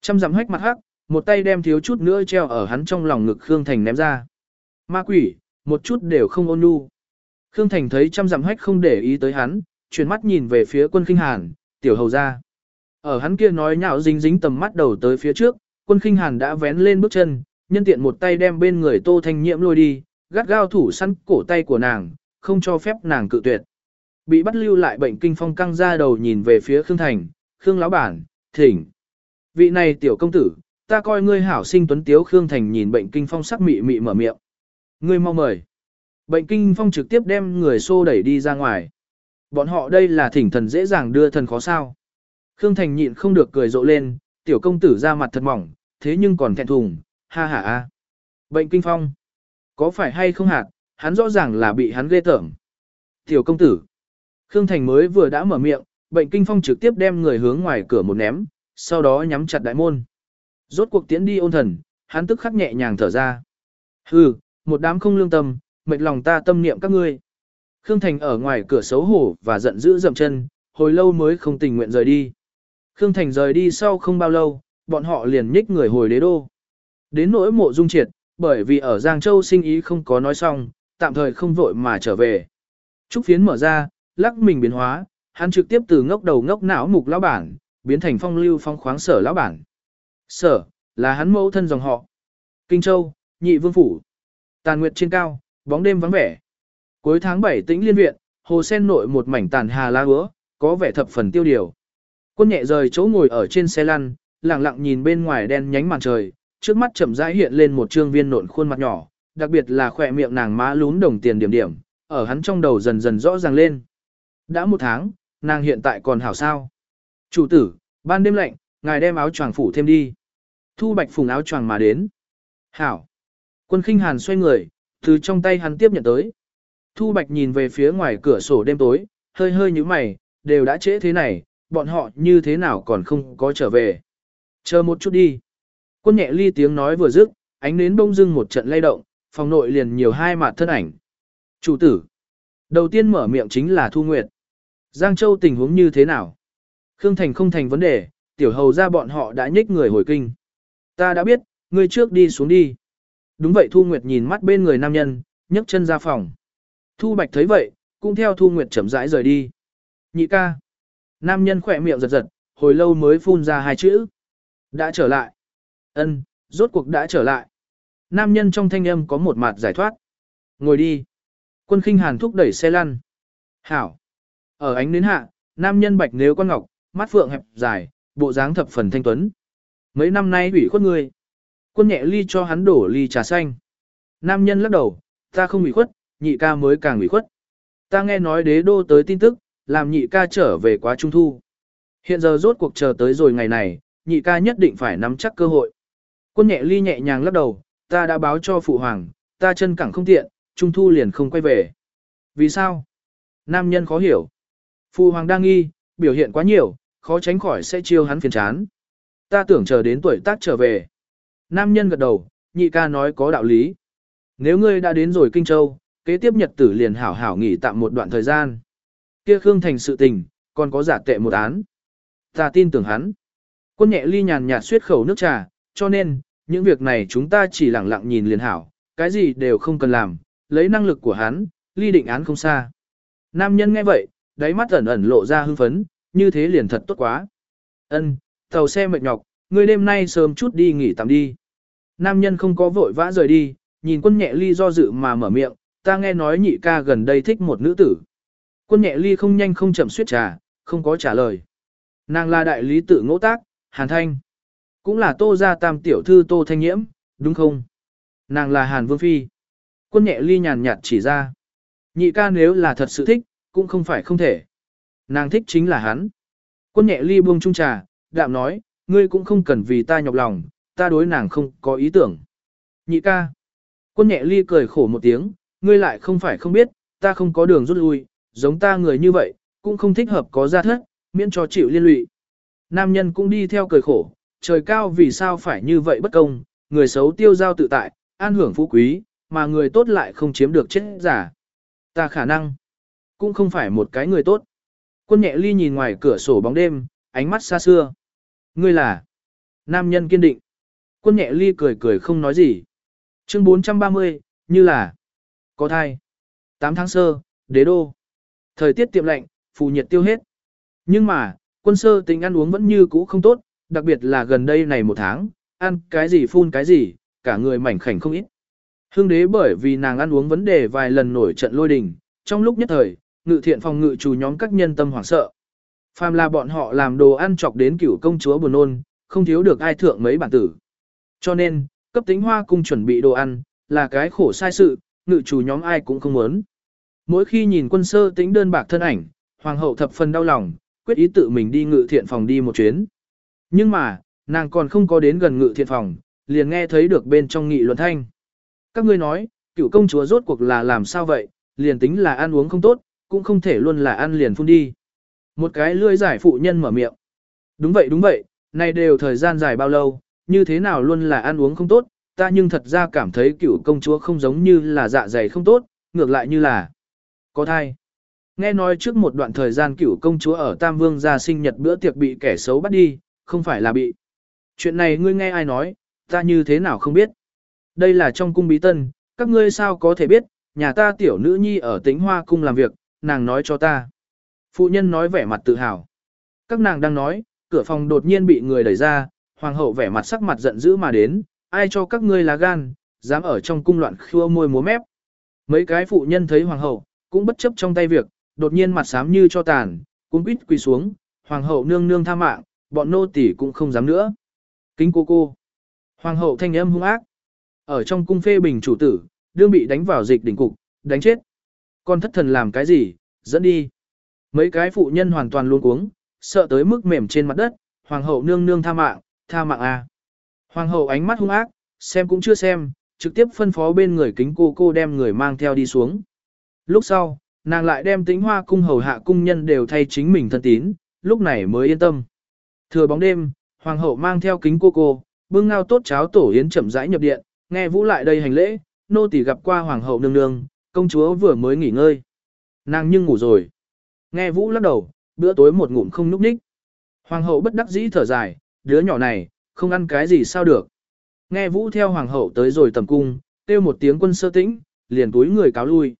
Chăm dặm hách mặt hắc, một tay đem thiếu chút nữa treo ở hắn trong lòng ngực Khương Thành ném ra. Ma quỷ, một chút đều không ôn nhu. Khương Thành thấy chăm dặm hách không để ý tới hắn, chuyển mắt nhìn về phía quân khinh hàn, tiểu hầu ra. Ở hắn kia nói nhạo dính dính tầm mắt đầu tới phía trước, quân khinh hàn đã vén lên bước chân, nhân tiện một tay đem bên người tô thanh nhiễm lôi đi, gắt gao thủ săn cổ tay của nàng, không cho phép nàng cự tuyệt. Bị bắt lưu lại bệnh kinh phong căng ra đầu nhìn về phía Khương Thành, Khương lão bản, thỉnh. Vị này tiểu công tử, ta coi ngươi hảo sinh tuấn tiếu Khương Thành nhìn bệnh kinh phong sắc mị mị mở miệng. Ngươi mau mời. Bệnh kinh phong trực tiếp đem người xô đẩy đi ra ngoài. Bọn họ đây là thỉnh thần dễ dàng đưa thần khó sao. Khương Thành nhịn không được cười rộ lên, tiểu công tử ra mặt thật mỏng, thế nhưng còn thẹn thùng, ha ha a. Bệnh kinh phong. Có phải hay không hạt, hắn rõ ràng là bị hắn ghê tởm. Tiểu công tử. Khương Thành mới vừa đã mở miệng, bệnh kinh phong trực tiếp đem người hướng ngoài cửa một ném, sau đó nhắm chặt đại môn. Rốt cuộc tiến đi ôn thần, hắn tức khắc nhẹ nhàng thở ra. Hừ, một đám không lương tâm, mệt lòng ta tâm niệm các ngươi. Khương Thành ở ngoài cửa xấu hổ và giận dữ dậm chân, hồi lâu mới không tình nguyện rời đi. Khương Thành rời đi sau không bao lâu, bọn họ liền nhích người hồi đế đô. Đến nỗi mộ dung triệt, bởi vì ở Giang Châu sinh ý không có nói xong, tạm thời không vội mà trở về. Trúc phiến mở ra, lắc mình biến hóa, hắn trực tiếp từ ngốc đầu ngốc não mục lão bản, biến thành phong lưu phong khoáng sở lão bản. Sở, là hắn mẫu thân dòng họ. Kinh Châu, nhị vương phủ. Tàn nguyệt trên cao, bóng đêm vắng vẻ. Cuối tháng 7 tĩnh liên viện, hồ sen nội một mảnh tàn hà lá ứa, có vẻ thập phần tiêu điều. Quân nhẹ rời chỗ ngồi ở trên xe lăn, lặng lặng nhìn bên ngoài đen nhánh màn trời, trước mắt chậm rãi hiện lên một trương viên nộn khuôn mặt nhỏ, đặc biệt là khỏe miệng nàng má lún đồng tiền điểm điểm, ở hắn trong đầu dần dần rõ ràng lên. Đã một tháng, nàng hiện tại còn hảo sao. Chủ tử, ban đêm lạnh, ngài đem áo choàng phủ thêm đi. Thu bạch phùng áo choàng mà đến. Hảo. Quân khinh hàn xoay người, từ trong tay hắn tiếp nhận tới. Thu bạch nhìn về phía ngoài cửa sổ đêm tối, hơi hơi như mày, đều đã trễ thế này, bọn họ như thế nào còn không có trở về. Chờ một chút đi. Quân nhẹ ly tiếng nói vừa dứt, ánh nến bông dưng một trận lay động, phòng nội liền nhiều hai mặt thân ảnh. Chủ tử. Đầu tiên mở miệng chính là Thu Nguyệt. Giang Châu tình huống như thế nào? Khương Thành không thành vấn đề, tiểu hầu ra bọn họ đã nhích người hồi kinh. Ta đã biết, ngươi trước đi xuống đi. Đúng vậy Thu Nguyệt nhìn mắt bên người nam nhân, nhấc chân ra phòng. Thu Bạch thấy vậy, cũng theo Thu Nguyệt chậm rãi rời đi. Nhị ca. Nam nhân khỏe miệng giật giật, hồi lâu mới phun ra hai chữ. Đã trở lại. Ân, rốt cuộc đã trở lại. Nam nhân trong thanh âm có một mặt giải thoát. Ngồi đi. Quân khinh hàn thúc đẩy xe lăn. Hảo. Ở ánh nến hạ, nam nhân bạch nếu con ngọc, mắt phượng hẹp dài, bộ dáng thập phần thanh tuấn. Mấy năm nay ủy khuất người. Quân nhẹ ly cho hắn đổ ly trà xanh. Nam nhân lắc đầu, ta không ủy khuất, nhị ca mới càng ủy khuất. Ta nghe nói đế đô tới tin tức, làm nhị ca trở về quá trung thu. Hiện giờ rốt cuộc chờ tới rồi ngày này, nhị ca nhất định phải nắm chắc cơ hội. Quân nhẹ ly nhẹ nhàng lắc đầu, ta đã báo cho phụ hoàng, ta chân cẳng không tiện, trung thu liền không quay về. Vì sao? Nam nhân khó hiểu. Phụ hoàng đang nghi, biểu hiện quá nhiều, khó tránh khỏi sẽ chiêu hắn phiền chán. Ta tưởng chờ đến tuổi tác trở về. Nam nhân gật đầu, nhị ca nói có đạo lý. Nếu ngươi đã đến rồi Kinh Châu, kế tiếp nhật tử liền hảo hảo nghỉ tạm một đoạn thời gian. Kia Khương Thành sự tình, còn có giả tệ một án. Ta tin tưởng hắn. Quân nhẹ ly nhàn nhạt suyết khẩu nước trà, cho nên, những việc này chúng ta chỉ lặng lặng nhìn liền hảo, cái gì đều không cần làm, lấy năng lực của hắn, ly định án không xa. Nam nhân nghe vậy, đáy mắt ẩn ẩn lộ ra hưng phấn, như thế liền thật tốt quá. Ân, tàu xe mệt nhọc, ngươi đêm nay sớm chút đi nghỉ tạm đi. Nam nhân không có vội vã rời đi, nhìn quân nhẹ ly do dự mà mở miệng, ta nghe nói nhị ca gần đây thích một nữ tử. Quân nhẹ ly không nhanh không chậm suyết trà, không có trả lời. Nàng là đại lý tự ngỗ tác, Hàn Thanh. Cũng là tô gia tam tiểu thư tô thanh nhiễm, đúng không? Nàng là Hàn Vương Phi. Quân nhẹ ly nhàn nhạt chỉ ra. Nhị ca nếu là thật sự thích, cũng không phải không thể. Nàng thích chính là hắn. Quân nhẹ ly buông trung trà, đạm nói, ngươi cũng không cần vì ta nhọc lòng, ta đối nàng không có ý tưởng. Nhị ca. Quân nhẹ ly cười khổ một tiếng, ngươi lại không phải không biết, ta không có đường rút lui, giống ta người như vậy, cũng không thích hợp có gia thất, miễn cho chịu liên lụy. Nam nhân cũng đi theo cười khổ, trời cao vì sao phải như vậy bất công, người xấu tiêu giao tự tại, an hưởng phú quý, mà người tốt lại không chiếm được chết giả. Ta khả năng, cũng không phải một cái người tốt. Quân nhẹ ly nhìn ngoài cửa sổ bóng đêm, ánh mắt xa xưa. Ngươi là, nam nhân kiên định. Quân nhẹ ly cười cười không nói gì. Chương 430, như là, có thai. 8 tháng sơ, đế đô. Thời tiết tiệm lạnh, phù nhiệt tiêu hết. Nhưng mà, quân sơ tình ăn uống vẫn như cũ không tốt, đặc biệt là gần đây này một tháng, ăn cái gì phun cái gì, cả người mảnh khảnh không ít. Hương đế bởi vì nàng ăn uống vấn đề vài lần nổi trận lôi đình, trong lúc nhất thời, ngự thiện phòng ngự chủ nhóm các nhân tâm hoảng sợ. Phàm là bọn họ làm đồ ăn chọc đến cửu công chúa buồn nôn, không thiếu được ai thượng mấy bản tử. Cho nên, cấp tính hoa cung chuẩn bị đồ ăn, là cái khổ sai sự, ngự chủ nhóm ai cũng không muốn. Mỗi khi nhìn quân sơ tính đơn bạc thân ảnh, hoàng hậu thập phần đau lòng, quyết ý tự mình đi ngự thiện phòng đi một chuyến. Nhưng mà, nàng còn không có đến gần ngự thiện phòng, liền nghe thấy được bên trong nghị luận thanh. Các ngươi nói, cựu công chúa rốt cuộc là làm sao vậy, liền tính là ăn uống không tốt, cũng không thể luôn là ăn liền phun đi. Một cái lươi giải phụ nhân mở miệng. Đúng vậy đúng vậy, này đều thời gian dài bao lâu, như thế nào luôn là ăn uống không tốt, ta nhưng thật ra cảm thấy cựu công chúa không giống như là dạ dày không tốt, ngược lại như là có thai. Nghe nói trước một đoạn thời gian cựu công chúa ở Tam Vương gia sinh nhật bữa tiệc bị kẻ xấu bắt đi, không phải là bị. Chuyện này ngươi nghe ai nói, ta như thế nào không biết. Đây là trong cung bí tân, các ngươi sao có thể biết, nhà ta tiểu nữ nhi ở tính hoa cung làm việc, nàng nói cho ta. Phụ nhân nói vẻ mặt tự hào. Các nàng đang nói, cửa phòng đột nhiên bị người đẩy ra, hoàng hậu vẻ mặt sắc mặt giận dữ mà đến, ai cho các ngươi là gan, dám ở trong cung loạn khua môi múa mép. Mấy cái phụ nhân thấy hoàng hậu, cũng bất chấp trong tay việc, đột nhiên mặt xám như cho tàn, cũng quýt quỳ xuống, hoàng hậu nương nương tha mạng, bọn nô tỳ cũng không dám nữa. Kính cô cô. Hoàng hậu thanh âm hung ác. Ở trong cung phê bình chủ tử, đương bị đánh vào dịch đỉnh cục, đánh chết. Con thất thần làm cái gì, dẫn đi. Mấy cái phụ nhân hoàn toàn luôn cuống, sợ tới mức mềm trên mặt đất, hoàng hậu nương nương tha mạng, tha mạng à. Hoàng hậu ánh mắt hung ác, xem cũng chưa xem, trực tiếp phân phó bên người kính cô cô đem người mang theo đi xuống. Lúc sau, nàng lại đem tính hoa cung hầu hạ cung nhân đều thay chính mình thân tín, lúc này mới yên tâm. Thừa bóng đêm, hoàng hậu mang theo kính cô cô, bưng ngao tốt cháo tổ yến chậm rãi nhập điện, nghe vũ lại đây hành lễ, nô tỳ gặp qua hoàng hậu nương nương, công chúa vừa mới nghỉ ngơi. Nàng nhưng ngủ rồi. Nghe vũ lắc đầu, bữa tối một ngụm không núp ních. Hoàng hậu bất đắc dĩ thở dài, đứa nhỏ này, không ăn cái gì sao được. Nghe vũ theo hoàng hậu tới rồi tầm cung, kêu một tiếng quân sơ tĩnh, liền túi người cáo lui.